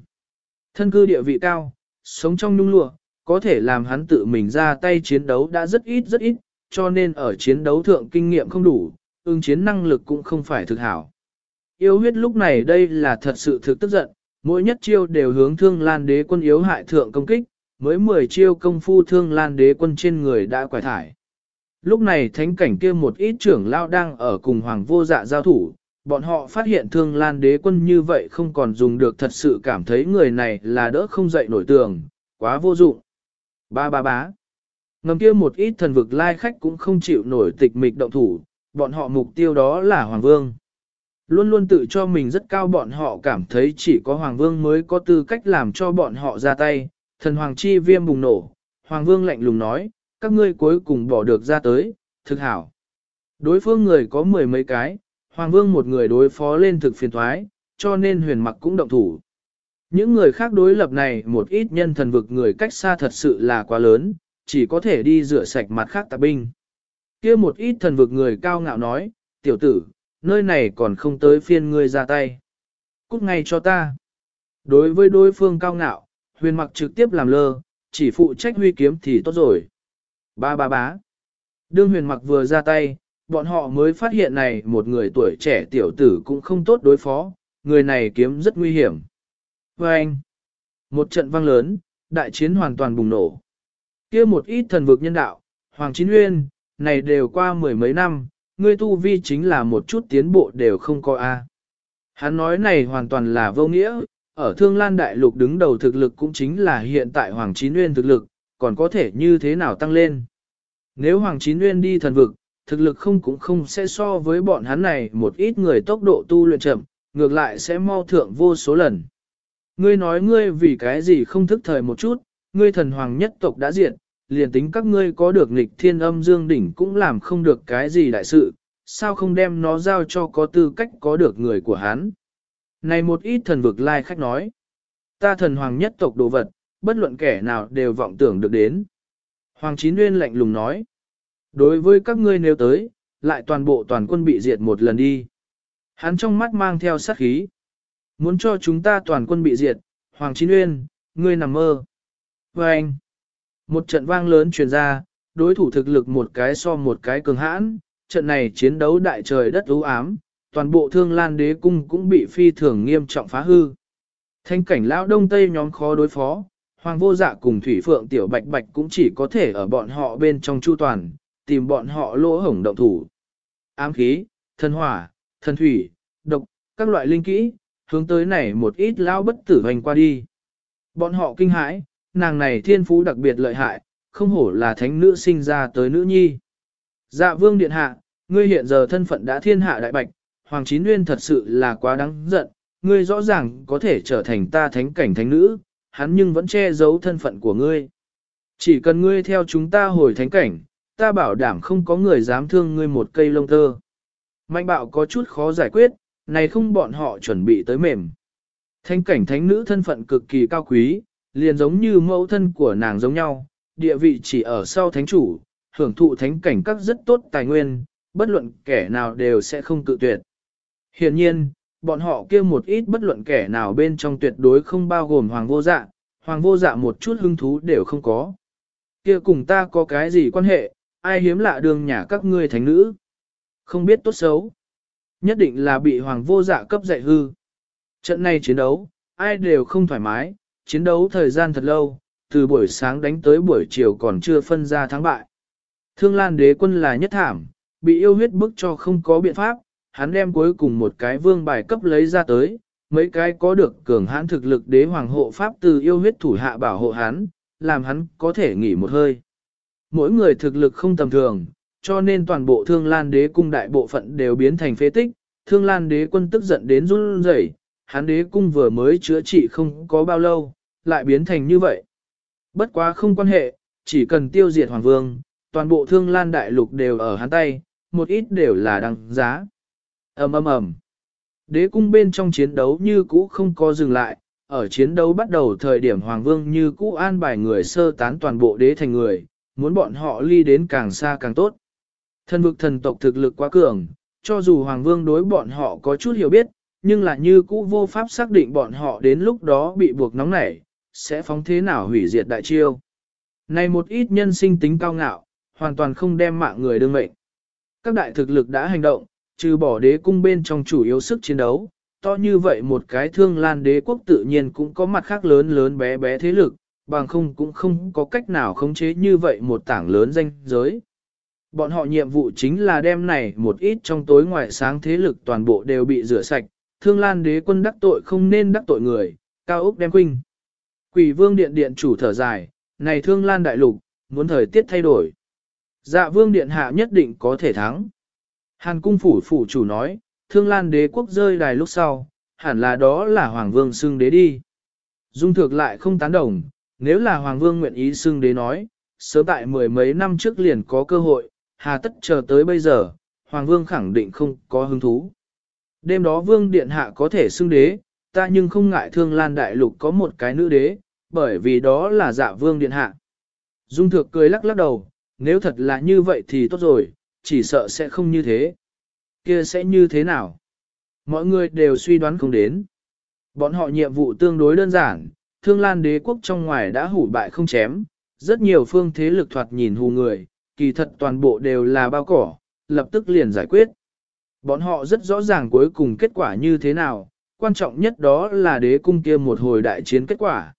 Thân cư địa vị cao, sống trong nhung lụa, có thể làm hắn tự mình ra tay chiến đấu đã rất ít rất ít, cho nên ở chiến đấu thượng kinh nghiệm không đủ, ứng chiến năng lực cũng không phải thực hảo. Yêu huyết lúc này đây là thật sự thực tức giận, mỗi nhất chiêu đều hướng thương lan đế quân yếu hại thượng công kích, mới 10 chiêu công phu thương lan đế quân trên người đã quải thải. Lúc này thánh cảnh kia một ít trưởng lao đang ở cùng hoàng vô dạ giao thủ, bọn họ phát hiện thương lan đế quân như vậy không còn dùng được thật sự cảm thấy người này là đỡ không dậy nổi tường, quá vô dụng. Ba ba bá. Ngầm kia một ít thần vực lai khách cũng không chịu nổi tịch mịch động thủ, bọn họ mục tiêu đó là Hoàng Vương. Luôn luôn tự cho mình rất cao bọn họ cảm thấy chỉ có Hoàng Vương mới có tư cách làm cho bọn họ ra tay, thần Hoàng chi viêm bùng nổ. Hoàng Vương lạnh lùng nói, các ngươi cuối cùng bỏ được ra tới, thực hảo. Đối phương người có mười mấy cái, Hoàng Vương một người đối phó lên thực phiền thoái, cho nên huyền mặc cũng động thủ. Những người khác đối lập này một ít nhân thần vực người cách xa thật sự là quá lớn, chỉ có thể đi rửa sạch mặt khác tạp binh. kia một ít thần vực người cao ngạo nói, tiểu tử, nơi này còn không tới phiên ngươi ra tay. Cút ngay cho ta. Đối với đối phương cao ngạo, huyền mặc trực tiếp làm lơ, chỉ phụ trách huy kiếm thì tốt rồi. Ba ba bá. Đương huyền mặc vừa ra tay, bọn họ mới phát hiện này một người tuổi trẻ tiểu tử cũng không tốt đối phó, người này kiếm rất nguy hiểm. Và anh, một trận vang lớn, đại chiến hoàn toàn bùng nổ. kia một ít thần vực nhân đạo, Hoàng Chín Nguyên, này đều qua mười mấy năm, ngươi tu vi chính là một chút tiến bộ đều không có a. Hắn nói này hoàn toàn là vô nghĩa, ở Thương Lan Đại Lục đứng đầu thực lực cũng chính là hiện tại Hoàng Chín Nguyên thực lực, còn có thể như thế nào tăng lên. Nếu Hoàng Chín Nguyên đi thần vực, thực lực không cũng không sẽ so với bọn hắn này một ít người tốc độ tu luyện chậm, ngược lại sẽ mau thượng vô số lần. Ngươi nói ngươi vì cái gì không thức thời một chút, ngươi thần hoàng nhất tộc đã diệt, liền tính các ngươi có được nghịch thiên âm dương đỉnh cũng làm không được cái gì đại sự, sao không đem nó giao cho có tư cách có được người của hắn. Này một ít thần vực lai khách nói, ta thần hoàng nhất tộc đồ vật, bất luận kẻ nào đều vọng tưởng được đến. Hoàng Chín Nguyên lạnh lùng nói, đối với các ngươi nếu tới, lại toàn bộ toàn quân bị diệt một lần đi. Hắn trong mắt mang theo sát khí. Muốn cho chúng ta toàn quân bị diệt, Hoàng Chín Nguyên, ngươi nằm mơ. Và anh, một trận vang lớn truyền ra, đối thủ thực lực một cái so một cái cường hãn, trận này chiến đấu đại trời đất u ám, toàn bộ thương lan đế cung cũng bị phi thường nghiêm trọng phá hư. Thanh cảnh lão đông tây nhóm khó đối phó, hoàng vô dạ cùng thủy phượng tiểu bạch bạch cũng chỉ có thể ở bọn họ bên trong chu toàn, tìm bọn họ lỗ hổng động thủ. Ám khí, thần hỏa, thần thủy, độc, các loại linh kỹ, hướng tới này một ít lao bất tử hành qua đi. Bọn họ kinh hãi, nàng này thiên phú đặc biệt lợi hại, không hổ là thánh nữ sinh ra tới nữ nhi. Dạ vương điện hạ, ngươi hiện giờ thân phận đã thiên hạ đại bạch, Hoàng Chín Nguyên thật sự là quá đáng giận, ngươi rõ ràng có thể trở thành ta thánh cảnh thánh nữ, hắn nhưng vẫn che giấu thân phận của ngươi. Chỉ cần ngươi theo chúng ta hồi thánh cảnh, ta bảo đảm không có người dám thương ngươi một cây lông tơ. Mạnh bạo có chút khó giải quyết, này không bọn họ chuẩn bị tới mềm. Thánh cảnh thánh nữ thân phận cực kỳ cao quý, liền giống như mẫu thân của nàng giống nhau, địa vị chỉ ở sau thánh chủ, hưởng thụ thánh cảnh các rất tốt tài nguyên, bất luận kẻ nào đều sẽ không cự tuyệt. Hiện nhiên, bọn họ kia một ít bất luận kẻ nào bên trong tuyệt đối không bao gồm hoàng vô dạ, hoàng vô dạ một chút hứng thú đều không có. Kia cùng ta có cái gì quan hệ, ai hiếm lạ đường nhà các ngươi thánh nữ. Không biết tốt xấu. Nhất định là bị hoàng vô dạ cấp dạy hư. Trận này chiến đấu, ai đều không thoải mái, chiến đấu thời gian thật lâu, từ buổi sáng đánh tới buổi chiều còn chưa phân ra thắng bại. Thương Lan đế quân là nhất thảm, bị yêu huyết bức cho không có biện pháp, hắn đem cuối cùng một cái vương bài cấp lấy ra tới, mấy cái có được cường hãn thực lực đế hoàng hộ pháp từ yêu huyết thủ hạ bảo hộ hắn, làm hắn có thể nghỉ một hơi. Mỗi người thực lực không tầm thường, cho nên toàn bộ thương lan đế cung đại bộ phận đều biến thành phế tích, thương lan đế quân tức giận đến run rẩy, hắn đế cung vừa mới chữa trị không có bao lâu, lại biến thành như vậy. Bất quá không quan hệ, chỉ cần tiêu diệt hoàng vương, toàn bộ thương lan đại lục đều ở hắn tay, một ít đều là đăng giá ầm ầm ầm. Đế cung bên trong chiến đấu như cũ không có dừng lại, ở chiến đấu bắt đầu thời điểm Hoàng Vương như cũ an bài người sơ tán toàn bộ đế thành người, muốn bọn họ ly đến càng xa càng tốt. Thần vực thần tộc thực lực quá cường, cho dù Hoàng Vương đối bọn họ có chút hiểu biết, nhưng là như cũ vô pháp xác định bọn họ đến lúc đó bị buộc nóng nảy, sẽ phóng thế nào hủy diệt đại chiêu. Này một ít nhân sinh tính cao ngạo, hoàn toàn không đem mạng người đương mệnh. Các đại thực lực đã hành động, trừ bỏ đế cung bên trong chủ yếu sức chiến đấu, to như vậy một cái thương lan đế quốc tự nhiên cũng có mặt khác lớn lớn bé bé thế lực, bằng không cũng không có cách nào khống chế như vậy một tảng lớn danh giới. Bọn họ nhiệm vụ chính là đem này một ít trong tối ngoại sáng thế lực toàn bộ đều bị rửa sạch, thương lan đế quân đắc tội không nên đắc tội người, cao úc đem khuynh. Quỷ vương điện điện chủ thở dài, này thương lan đại lục, muốn thời tiết thay đổi. Dạ vương điện hạ nhất định có thể thắng. Hàn cung phủ phủ chủ nói, thương lan đế quốc rơi đài lúc sau, hẳn là đó là Hoàng vương xưng đế đi. Dung thực lại không tán đồng, nếu là Hoàng vương nguyện ý xưng đế nói, sớm tại mười mấy năm trước liền có cơ hội, hà tất chờ tới bây giờ, Hoàng vương khẳng định không có hứng thú. Đêm đó vương điện hạ có thể xưng đế, ta nhưng không ngại thương lan đại lục có một cái nữ đế, bởi vì đó là dạ vương điện hạ. Dung thực cười lắc lắc đầu, nếu thật là như vậy thì tốt rồi, chỉ sợ sẽ không như thế. Kia sẽ như thế nào? Mọi người đều suy đoán không đến. Bọn họ nhiệm vụ tương đối đơn giản, thương lan đế quốc trong ngoài đã hủ bại không chém, rất nhiều phương thế lực thoạt nhìn hù người, kỳ thật toàn bộ đều là bao cỏ, lập tức liền giải quyết. Bọn họ rất rõ ràng cuối cùng kết quả như thế nào, quan trọng nhất đó là đế cung kia một hồi đại chiến kết quả.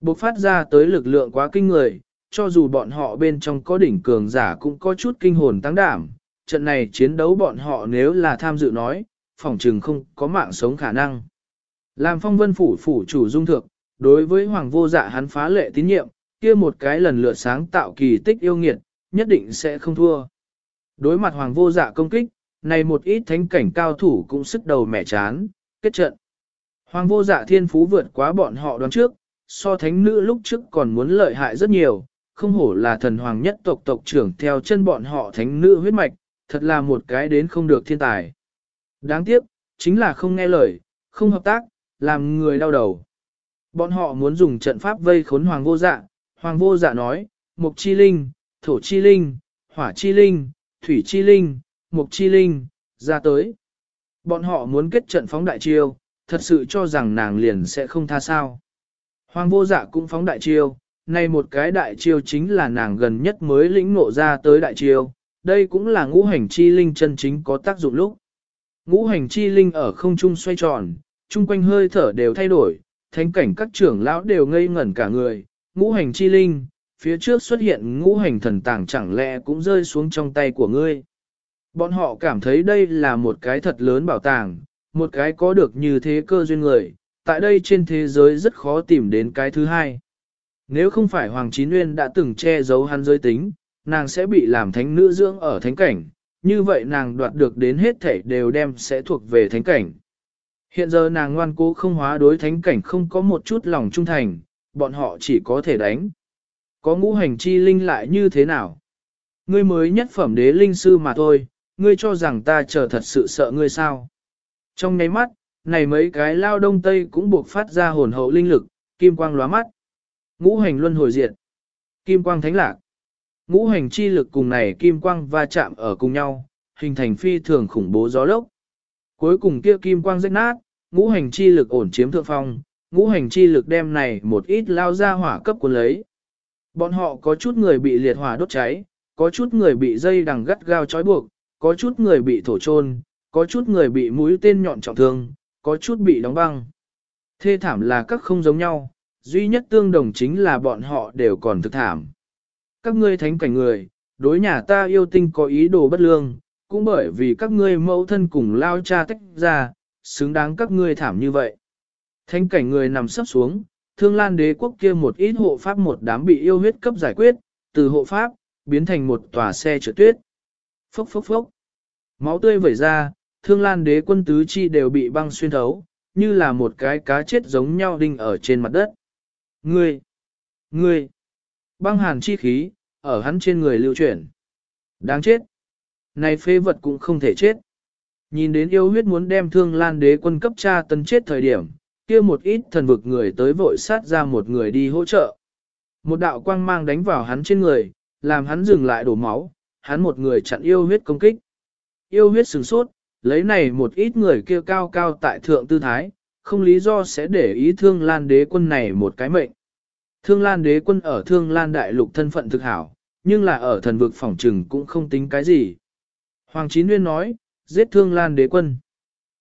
Bộc phát ra tới lực lượng quá kinh người, cho dù bọn họ bên trong có đỉnh cường giả cũng có chút kinh hồn tăng đảm, trận này chiến đấu bọn họ nếu là tham dự nói, phòng trừng không có mạng sống khả năng. Làm phong vân phủ phủ chủ dung thượng, đối với hoàng vô dạ hắn phá lệ tín nhiệm, kia một cái lần lượt sáng tạo kỳ tích yêu nghiệt, nhất định sẽ không thua. Đối mặt hoàng vô dạ công kích, này một ít thánh cảnh cao thủ cũng sức đầu mẻ chán, kết trận. Hoàng vô dạ thiên phú vượt quá bọn họ đoán trước, so thánh nữ lúc trước còn muốn lợi hại rất nhiều, không hổ là thần hoàng nhất tộc tộc trưởng theo chân bọn họ thánh nữ huyết mạch, thật là một cái đến không được thiên tài. Đáng tiếc, chính là không nghe lời, không hợp tác, làm người đau đầu. Bọn họ muốn dùng trận pháp vây khốn hoàng vô dạ, hoàng vô dạ nói, mục chi linh, thổ chi linh, hỏa chi linh, thủy chi linh, mục chi linh, ra tới. Bọn họ muốn kết trận phóng đại chiêu, thật sự cho rằng nàng liền sẽ không tha sao. Hoàng vô dạ cũng phóng đại chiêu, nay một cái đại chiêu chính là nàng gần nhất mới lĩnh ngộ ra tới đại chiêu, đây cũng là ngũ hành chi linh chân chính có tác dụng lúc. Ngũ hành chi linh ở không trung xoay tròn, chung quanh hơi thở đều thay đổi, thánh cảnh các trưởng lão đều ngây ngẩn cả người, ngũ hành chi linh, phía trước xuất hiện ngũ hành thần tàng chẳng lẽ cũng rơi xuống trong tay của ngươi. Bọn họ cảm thấy đây là một cái thật lớn bảo tàng, một cái có được như thế cơ duyên người, tại đây trên thế giới rất khó tìm đến cái thứ hai. Nếu không phải Hoàng Chín Nguyên đã từng che giấu hắn giới tính, nàng sẽ bị làm thánh nữ dưỡng ở thánh cảnh, như vậy nàng đoạt được đến hết thể đều đem sẽ thuộc về thánh cảnh. Hiện giờ nàng ngoan cố không hóa đối thánh cảnh không có một chút lòng trung thành, bọn họ chỉ có thể đánh. Có ngũ hành chi linh lại như thế nào? Ngươi mới nhất phẩm đế linh sư mà thôi, ngươi cho rằng ta chờ thật sự sợ ngươi sao? Trong nháy mắt, này mấy cái lao đông tây cũng buộc phát ra hồn hậu linh lực, kim quang lóa mắt. Ngũ hành luân hồi diệt. Kim quang thánh lạc. Ngũ hành chi lực cùng này kim quang va chạm ở cùng nhau, hình thành phi thường khủng bố gió lốc. Cuối cùng kia kim quang rách nát, ngũ hành chi lực ổn chiếm thượng phong, ngũ hành chi lực đem này một ít lao ra hỏa cấp cuốn lấy. Bọn họ có chút người bị liệt hỏa đốt cháy, có chút người bị dây đằng gắt gao trói buộc, có chút người bị thổ trôn, có chút người bị mũi tên nhọn trọng thương, có chút bị đóng băng. Thê thảm là các không giống nhau, duy nhất tương đồng chính là bọn họ đều còn thực thảm. Các ngươi thánh cảnh người, đối nhà ta yêu tinh có ý đồ bất lương, cũng bởi vì các ngươi mẫu thân cùng lao cha tách ra, xứng đáng các ngươi thảm như vậy. Thánh cảnh người nằm sấp xuống, thương lan đế quốc kia một ít hộ pháp một đám bị yêu huyết cấp giải quyết, từ hộ pháp, biến thành một tòa xe trượt tuyết. Phốc phốc phốc. Máu tươi vẩy ra, thương lan đế quân tứ chi đều bị băng xuyên thấu, như là một cái cá chết giống nhau đinh ở trên mặt đất. Ngươi! Ngươi! Băng hàn chi khí, ở hắn trên người lưu chuyển. Đáng chết! Này phê vật cũng không thể chết. Nhìn đến yêu huyết muốn đem thương lan đế quân cấp cha tân chết thời điểm, kia một ít thần vực người tới vội sát ra một người đi hỗ trợ. Một đạo quang mang đánh vào hắn trên người, làm hắn dừng lại đổ máu, hắn một người chặn yêu huyết công kích. Yêu huyết sừng sốt, lấy này một ít người kia cao cao tại thượng tư thái, không lý do sẽ để ý thương lan đế quân này một cái mệnh. Thương lan đế quân ở thương lan đại lục thân phận thực hảo, nhưng là ở thần vực phỏng trừng cũng không tính cái gì. Hoàng Chín Nguyên nói, giết thương lan đế quân.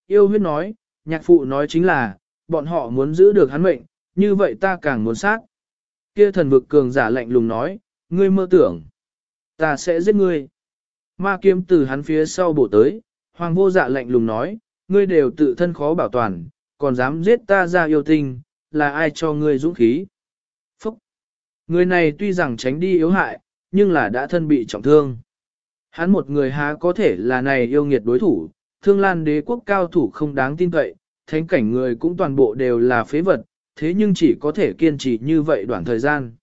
Yêu huyết nói, nhạc phụ nói chính là, bọn họ muốn giữ được hắn mệnh, như vậy ta càng muốn sát. Kia thần vực cường giả lạnh lùng nói, ngươi mơ tưởng, ta sẽ giết ngươi. Ma kiếm từ hắn phía sau bổ tới, hoàng vô dạ lạnh lùng nói, ngươi đều tự thân khó bảo toàn, còn dám giết ta ra yêu tinh, là ai cho ngươi dũng khí. Phúc! Người này tuy rằng tránh đi yếu hại, nhưng là đã thân bị trọng thương. Hắn một người há có thể là này yêu nghiệt đối thủ, thương lan đế quốc cao thủ không đáng tin cậy, thánh cảnh người cũng toàn bộ đều là phế vật, thế nhưng chỉ có thể kiên trì như vậy đoạn thời gian.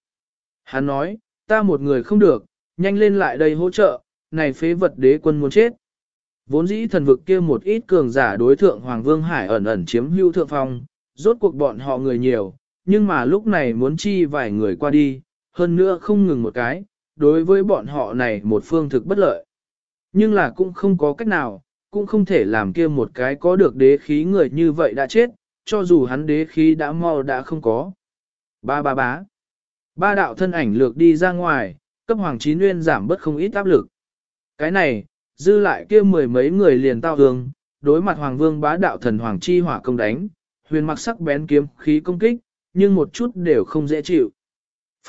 Hắn nói, ta một người không được, nhanh lên lại đây hỗ trợ, này phế vật đế quân muốn chết. Vốn dĩ thần vực kia một ít cường giả đối thượng Hoàng Vương Hải ẩn ẩn chiếm hưu thượng phong, rốt cuộc bọn họ người nhiều, nhưng mà lúc này muốn chi vài người qua đi, hơn nữa không ngừng một cái, đối với bọn họ này một phương thực bất lợi. Nhưng là cũng không có cách nào, cũng không thể làm kia một cái có được đế khí người như vậy đã chết, cho dù hắn đế khí đã mau đã không có. Ba ba bá. Ba đạo thân ảnh lược đi ra ngoài, cấp Hoàng Chín Nguyên giảm bất không ít áp lực. Cái này, dư lại kia mười mấy người liền tao hương, đối mặt Hoàng Vương bá đạo thần Hoàng Chi hỏa công đánh, huyền mặc sắc bén kiếm khí công kích, nhưng một chút đều không dễ chịu.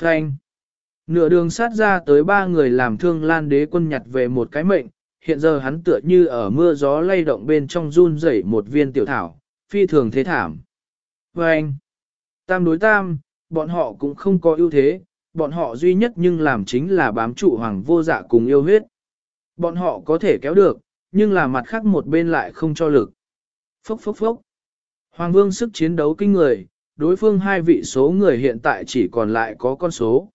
Frank. Nửa đường sát ra tới ba người làm thương lan đế quân nhặt về một cái mệnh, hiện giờ hắn tựa như ở mưa gió lay động bên trong run rẩy một viên tiểu thảo, phi thường thế thảm. Frank. Tam đối tam, bọn họ cũng không có ưu thế, bọn họ duy nhất nhưng làm chính là bám trụ hoàng vô dạ cùng yêu huyết. Bọn họ có thể kéo được, nhưng là mặt khác một bên lại không cho lực. Phốc phốc phốc. Hoàng vương sức chiến đấu kinh người, đối phương hai vị số người hiện tại chỉ còn lại có con số.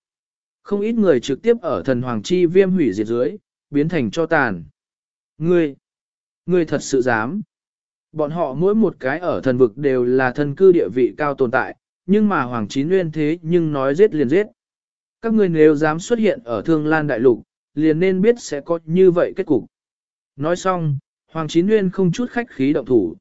Không ít người trực tiếp ở thần hoàng chi viêm hủy diệt dưới, biến thành cho tàn. Ngươi, ngươi thật sự dám. Bọn họ mỗi một cái ở thần vực đều là thân cư địa vị cao tồn tại, nhưng mà Hoàng Chín Nguyên thế nhưng nói giết liền giết. Các ngươi nếu dám xuất hiện ở Thương Lan Đại Lục, liền nên biết sẽ có như vậy kết cục. Nói xong, Hoàng Chín Nguyên không chút khách khí động thủ.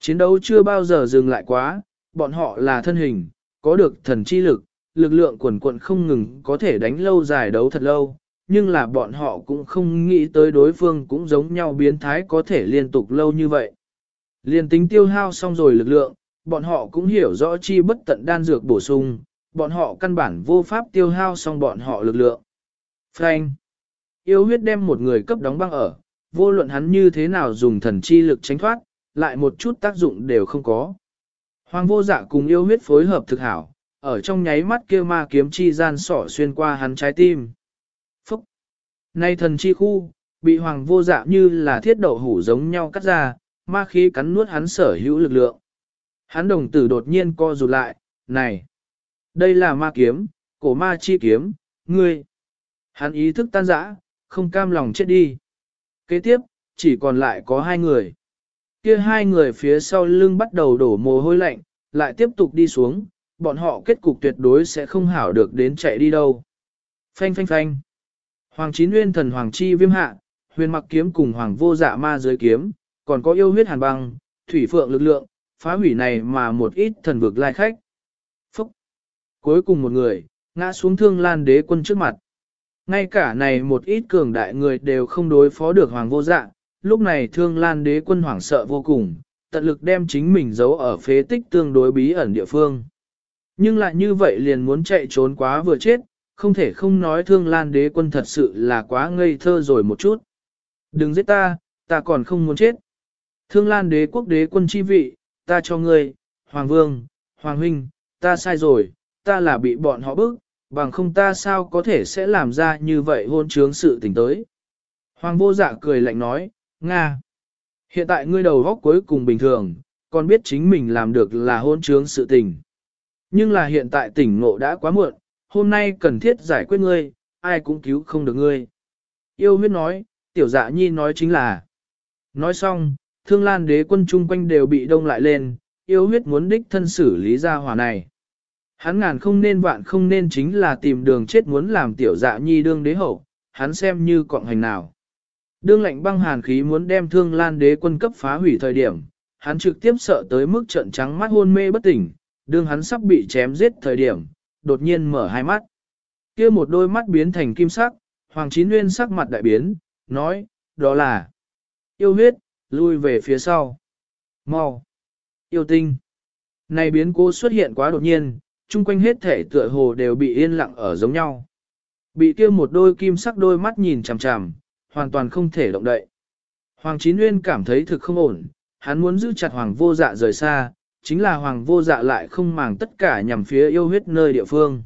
Chiến đấu chưa bao giờ dừng lại quá, bọn họ là thân hình, có được thần chi lực, lực lượng quần quận không ngừng có thể đánh lâu dài đấu thật lâu, nhưng là bọn họ cũng không nghĩ tới đối phương cũng giống nhau biến thái có thể liên tục lâu như vậy. Liên tính tiêu hao xong rồi lực lượng, bọn họ cũng hiểu rõ chi bất tận đan dược bổ sung, bọn họ căn bản vô pháp tiêu hao xong bọn họ lực lượng. Frank. Yêu huyết đem một người cấp đóng băng ở, vô luận hắn như thế nào dùng thần chi lực tránh thoát, lại một chút tác dụng đều không có. Hoàng vô dạ cùng yêu huyết phối hợp thực hảo, ở trong nháy mắt kia ma kiếm chi gian sỏ xuyên qua hắn trái tim. Phúc! Nay thần chi khu, bị hoàng vô dạ như là thiết đậu hủ giống nhau cắt ra, ma khí cắn nuốt hắn sở hữu lực lượng. Hắn đồng tử đột nhiên co rụt lại, này! Đây là ma kiếm, cổ ma chi kiếm, ngươi! Hắn ý thức tan rã, không cam lòng chết đi. Kế tiếp, chỉ còn lại có hai người. Kia hai người phía sau lưng bắt đầu đổ mồ hôi lạnh, lại tiếp tục đi xuống, bọn họ kết cục tuyệt đối sẽ không hảo được đến chạy đi đâu. Phanh phanh phanh. Hoàng chín nguyên thần hoàng chi viêm hạ, huyền mặc kiếm cùng hoàng vô dạ ma dưới kiếm, còn có yêu huyết hàn băng, thủy phượng lực lượng, phá hủy này mà một ít thần vực lai khách. Phúc. Cuối cùng một người, ngã xuống thương lan đế quân trước mặt. Ngay cả này một ít cường đại người đều không đối phó được hoàng vô dạ, lúc này thương lan đế quân hoảng sợ vô cùng, tận lực đem chính mình giấu ở phế tích tương đối bí ẩn địa phương. Nhưng lại như vậy liền muốn chạy trốn quá vừa chết, không thể không nói thương lan đế quân thật sự là quá ngây thơ rồi một chút. Đừng giết ta, ta còn không muốn chết. Thương lan đế quốc đế quân chi vị, ta cho ngươi, Hoàng Vương, Hoàng Huynh, ta sai rồi, ta là bị bọn họ bức, bằng không ta sao có thể sẽ làm ra như vậy hôn trướng sự tình tới. Hoàng vô dạ cười lạnh nói, Nga. Hiện tại ngươi đầu góc cuối cùng bình thường, còn biết chính mình làm được là hôn trướng sự tình. Nhưng là hiện tại tỉnh ngộ đã quá muộn, hôm nay cần thiết giải quyết ngươi, ai cũng cứu không được ngươi. Yêu huyết nói, tiểu dạ nhi nói chính là. Nói xong, thương lan đế quân chung quanh đều bị đông lại lên, yêu huyết muốn đích thân xử lý ra hỏa này. Hắn ngàn không nên vạn không nên chính là tìm đường chết muốn làm tiểu dạ nhi đương đế hậu, hắn xem như cọng hành nào. Đương lệnh băng hàn khí muốn đem thương lan đế quân cấp phá hủy thời điểm, hắn trực tiếp sợ tới mức trận trắng mắt hôn mê bất tỉnh, đương hắn sắp bị chém giết thời điểm, đột nhiên mở hai mắt. kia một đôi mắt biến thành kim sắc, Hoàng Chín Nguyên sắc mặt đại biến, nói, đó là yêu huyết, lui về phía sau. mau Yêu tinh. Này biến cố xuất hiện quá đột nhiên, chung quanh hết thể tựa hồ đều bị yên lặng ở giống nhau. Bị kia một đôi kim sắc đôi mắt nhìn chằm chằm, hoàn toàn không thể động đậy. Hoàng Chín Nguyên cảm thấy thực không ổn, hắn muốn giữ chặt Hoàng vô dạ rời xa, chính là Hoàng vô dạ lại không màng tất cả nhằm phía yêu huyết nơi địa phương.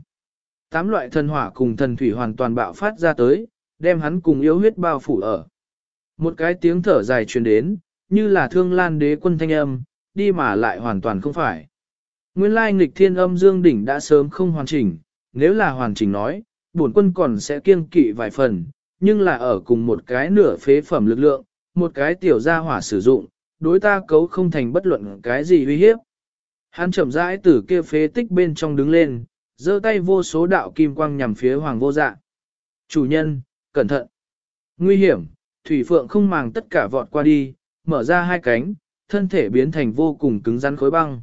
Tám loại thần hỏa cùng thần thủy hoàn toàn bạo phát ra tới, đem hắn cùng yêu huyết bao phủ ở. Một cái tiếng thở dài truyền đến, như là thương lan đế quân thanh âm, đi mà lại hoàn toàn không phải. Nguyên lai nghịch thiên âm dương đỉnh đã sớm không hoàn chỉnh, nếu là hoàn chỉnh nói, bổn quân còn sẽ kiêng kỵ vài phần, nhưng là ở cùng một cái nửa phế phẩm lực lượng, một cái tiểu gia hỏa sử dụng, đối ta cấu không thành bất luận cái gì uy hiếp. Hắn chậm rãi từ kia phế tích bên trong đứng lên, giơ tay vô số đạo kim quang nhằm phía hoàng vô dạ. Chủ nhân, cẩn thận. Nguy hiểm, thủy phượng không màng tất cả vọt qua đi, mở ra hai cánh, thân thể biến thành vô cùng cứng rắn khối băng.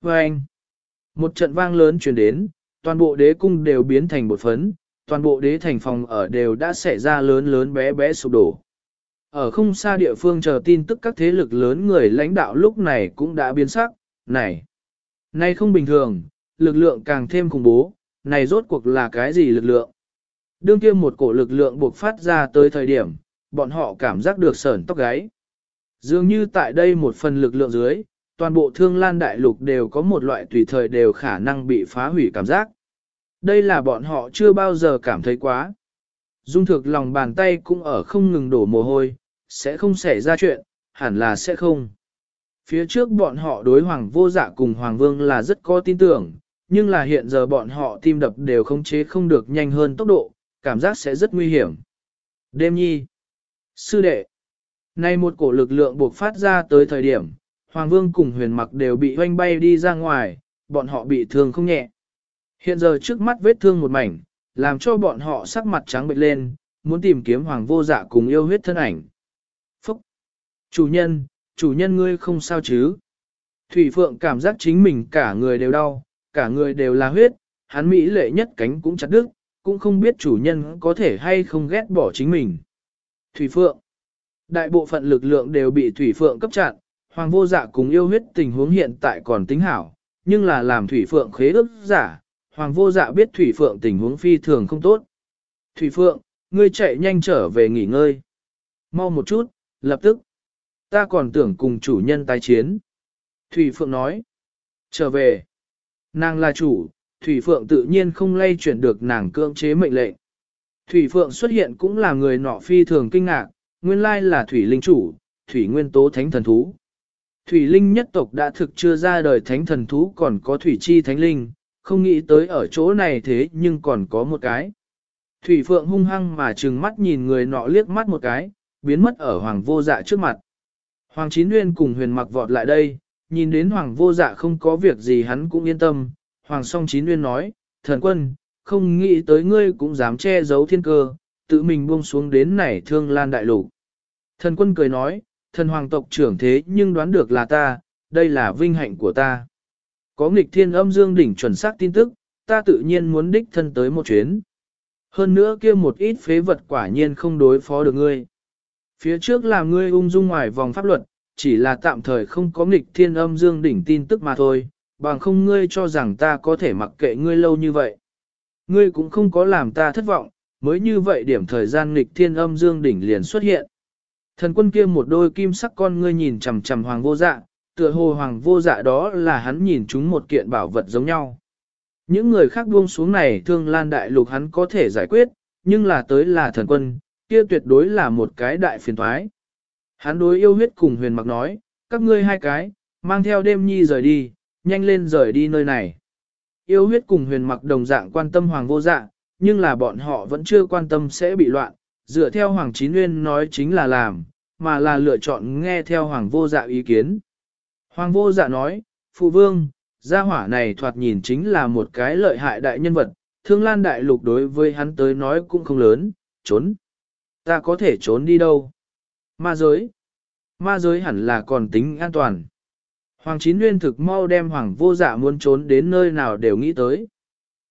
Và anh, một trận vang lớn truyền đến, toàn bộ đế cung đều biến thành bột phấn, toàn bộ đế thành phòng ở đều đã xảy ra lớn lớn bé bé sụp đổ. Ở không xa địa phương chờ tin tức các thế lực lớn người lãnh đạo lúc này cũng đã biến sắc, này, này không bình thường, lực lượng càng thêm khủng bố, này rốt cuộc là cái gì lực lượng? Đương kia một cổ lực lượng buộc phát ra tới thời điểm, bọn họ cảm giác được sởn tóc gáy. Dường như tại đây một phần lực lượng dưới, toàn bộ thương lan đại lục đều có một loại tùy thời đều khả năng bị phá hủy cảm giác. Đây là bọn họ chưa bao giờ cảm thấy quá. Dung thực lòng bàn tay cũng ở không ngừng đổ mồ hôi, sẽ không xảy ra chuyện, hẳn là sẽ không. Phía trước bọn họ đối hoàng vô dạ cùng hoàng vương là rất có tin tưởng, nhưng là hiện giờ bọn họ tim đập đều không chế không được nhanh hơn tốc độ, cảm giác sẽ rất nguy hiểm. Đêm nhi, sư đệ, nay một cổ lực lượng buộc phát ra tới thời điểm, hoàng vương cùng huyền mặc đều bị hoanh bay đi ra ngoài, bọn họ bị thương không nhẹ. Hiện giờ trước mắt vết thương một mảnh, làm cho bọn họ sắc mặt trắng bệnh lên, muốn tìm kiếm hoàng vô dạ cùng yêu huyết thân ảnh. Phúc! Chủ nhân, chủ nhân ngươi không sao chứ? Thủy Phượng cảm giác chính mình cả người đều đau, cả người đều là huyết, hắn mỹ lệ nhất cánh cũng chặt đứt, cũng không biết chủ nhân có thể hay không ghét bỏ chính mình. Thủy Phượng! Đại bộ phận lực lượng đều bị Thủy Phượng cấp chặn, Hoàng vô dạ cùng yêu huyết tình huống hiện tại còn tính hảo, nhưng là làm thủy phượng khế ước giả, hoàng vô dạ biết thủy phượng tình huống phi thường không tốt. Thủy phượng, ngươi chạy nhanh trở về nghỉ ngơi. Mau một chút, lập tức. Ta còn tưởng cùng chủ nhân tái chiến. Thủy phượng nói. Trở về. Nàng là chủ, Thủy phượng tự nhiên không lay chuyển được nàng cưỡng chế mệnh lệnh. Thủy phượng xuất hiện cũng là người nọ phi thường kinh ngạc, nguyên lai là thủy linh chủ, thủy nguyên tố thánh thần thú. Thủy linh nhất tộc đã thực chưa ra đời thánh thần thú còn có thủy chi thánh linh, không nghĩ tới ở chỗ này thế nhưng còn có một cái. Thủy phượng hung hăng mà trừng mắt nhìn người nọ liếc mắt một cái, biến mất ở hoàng vô dạ trước mặt. Hoàng chín nguyên cùng huyền mặc vọt lại đây, nhìn đến hoàng vô dạ không có việc gì hắn cũng yên tâm. Hoàng song chín nguyên nói, thần quân, không nghĩ tới ngươi cũng dám che giấu thiên cơ, tự mình buông xuống đến này thương lan đại lục. Thần quân cười nói, thần hoàng tộc trưởng thế nhưng đoán được là ta, đây là vinh hạnh của ta. Có nghịch thiên âm dương đỉnh chuẩn xác tin tức, ta tự nhiên muốn đích thân tới một chuyến. Hơn nữa kia một ít phế vật quả nhiên không đối phó được ngươi. Phía trước là ngươi ung dung ngoài vòng pháp luật, chỉ là tạm thời không có nghịch thiên âm dương đỉnh tin tức mà thôi, bằng không ngươi cho rằng ta có thể mặc kệ ngươi lâu như vậy. Ngươi cũng không có làm ta thất vọng, mới như vậy điểm thời gian nghịch thiên âm dương đỉnh liền xuất hiện. Thần quân kia một đôi kim sắc con ngươi nhìn chằm chằm hoàng vô dạ, tựa hồ hoàng vô dạ đó là hắn nhìn chúng một kiện bảo vật giống nhau. Những người khác buông xuống này thương lan đại lục hắn có thể giải quyết, nhưng là tới là thần quân, kia tuyệt đối là một cái đại phiền thoái. Hắn đối yêu huyết cùng huyền mặc nói, các ngươi hai cái, mang theo đêm nhi rời đi, nhanh lên rời đi nơi này. Yêu huyết cùng huyền mặc đồng dạng quan tâm hoàng vô dạ, nhưng là bọn họ vẫn chưa quan tâm sẽ bị loạn, dựa theo hoàng chín nguyên nói chính là làm, mà là lựa chọn nghe theo hoàng vô dạ ý kiến. Hoàng vô dạ nói, phụ vương, gia hỏa này thoạt nhìn chính là một cái lợi hại đại nhân vật, thương lan đại lục đối với hắn tới nói cũng không lớn, trốn. Ta có thể trốn đi đâu? Ma giới. Ma giới hẳn là còn tính an toàn. Hoàng chín nguyên thực mau đem hoàng vô dạ muốn trốn đến nơi nào đều nghĩ tới.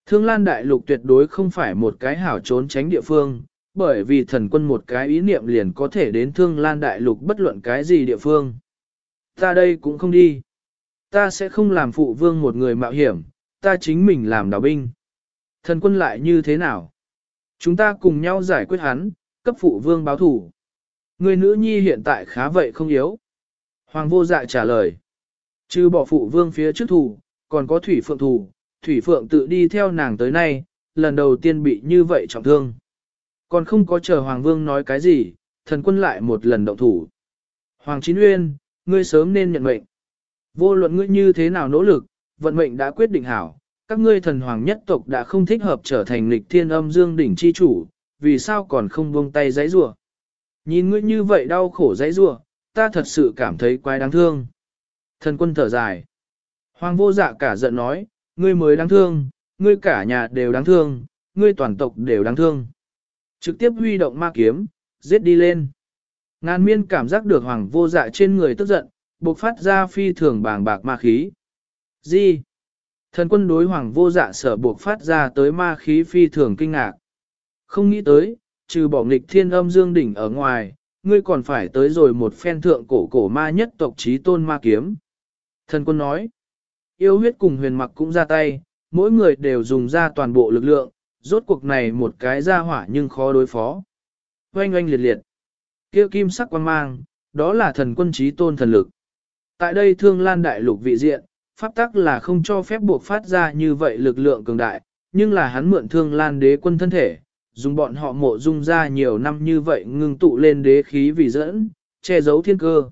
Thương lan đại lục tuyệt đối không phải một cái hảo trốn tránh địa phương, bởi vì thần quân một cái ý niệm liền có thể đến thương lan đại lục bất luận cái gì địa phương. Ta đây cũng không đi. Ta sẽ không làm phụ vương một người mạo hiểm, ta chính mình làm đào binh. Thần quân lại như thế nào? Chúng ta cùng nhau giải quyết hắn, cấp phụ vương báo thủ. Người nữ nhi hiện tại khá vậy không yếu. Hoàng vô dạ trả lời. Chứ bỏ phụ vương phía trước thủ, còn có thủy phượng thủ, thủy phượng tự đi theo nàng tới nay, lần đầu tiên bị như vậy trọng thương. Còn không có chờ Hoàng vương nói cái gì, thần quân lại một lần động thủ. Hoàng Chín Uyên, ngươi sớm nên nhận mệnh. Vô luận ngươi như thế nào nỗ lực, vận mệnh đã quyết định hảo, các ngươi thần hoàng nhất tộc đã không thích hợp trở thành lịch thiên âm dương đỉnh chi chủ, vì sao còn không buông tay giấy rủa? Nhìn ngươi như vậy đau khổ giấy rủa, ta thật sự cảm thấy quái đáng thương. Thần quân thở dài. Hoàng vô dạ cả giận nói, ngươi mới đáng thương, ngươi cả nhà đều đáng thương, ngươi toàn tộc đều đáng thương. Trực tiếp huy động ma kiếm, giết đi lên. Ngàn miên cảm giác được hoàng vô dạ trên người tức giận, bộc phát ra phi thường bàng bạc ma khí. Gì? Thần quân đối hoàng vô dạ sở bộc phát ra tới ma khí phi thường kinh ngạc. Không nghĩ tới, trừ bỏ nghịch thiên âm dương đỉnh ở ngoài, ngươi còn phải tới rồi một phen thượng cổ cổ ma nhất tộc trí tôn ma kiếm. Thần quân nói, yêu huyết cùng huyền mặc cũng ra tay, mỗi người đều dùng ra toàn bộ lực lượng, rốt cuộc này một cái ra hỏa nhưng khó đối phó. Oanh oanh liệt liệt, kia kim sắc quan mang, đó là thần quân trí tôn thần lực. Tại đây thương lan đại lục vị diện, pháp tắc là không cho phép buộc phát ra như vậy lực lượng cường đại, nhưng là hắn mượn thương lan đế quân thân thể, dùng bọn họ mộ dung ra nhiều năm như vậy ngưng tụ lên đế khí vì dẫn, che giấu thiên cơ.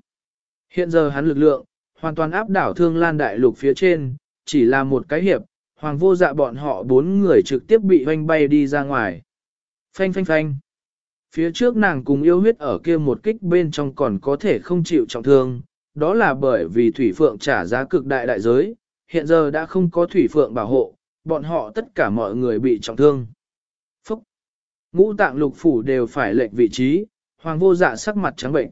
Hiện giờ hắn lực lượng, hoàn toàn áp đảo thương lan đại lục phía trên, chỉ là một cái hiệp, hoàng vô dạ bọn họ bốn người trực tiếp bị hoanh bay đi ra ngoài. Phanh phanh phanh. Phía trước nàng cùng yêu huyết ở kia một kích bên trong còn có thể không chịu trọng thương, đó là bởi vì Thủy Phượng trả giá cực đại đại giới, hiện giờ đã không có Thủy Phượng bảo hộ, bọn họ tất cả mọi người bị trọng thương. Phúc! Ngũ tạng lục phủ đều phải lệch vị trí, hoàng vô dạ sắc mặt trắng bệnh.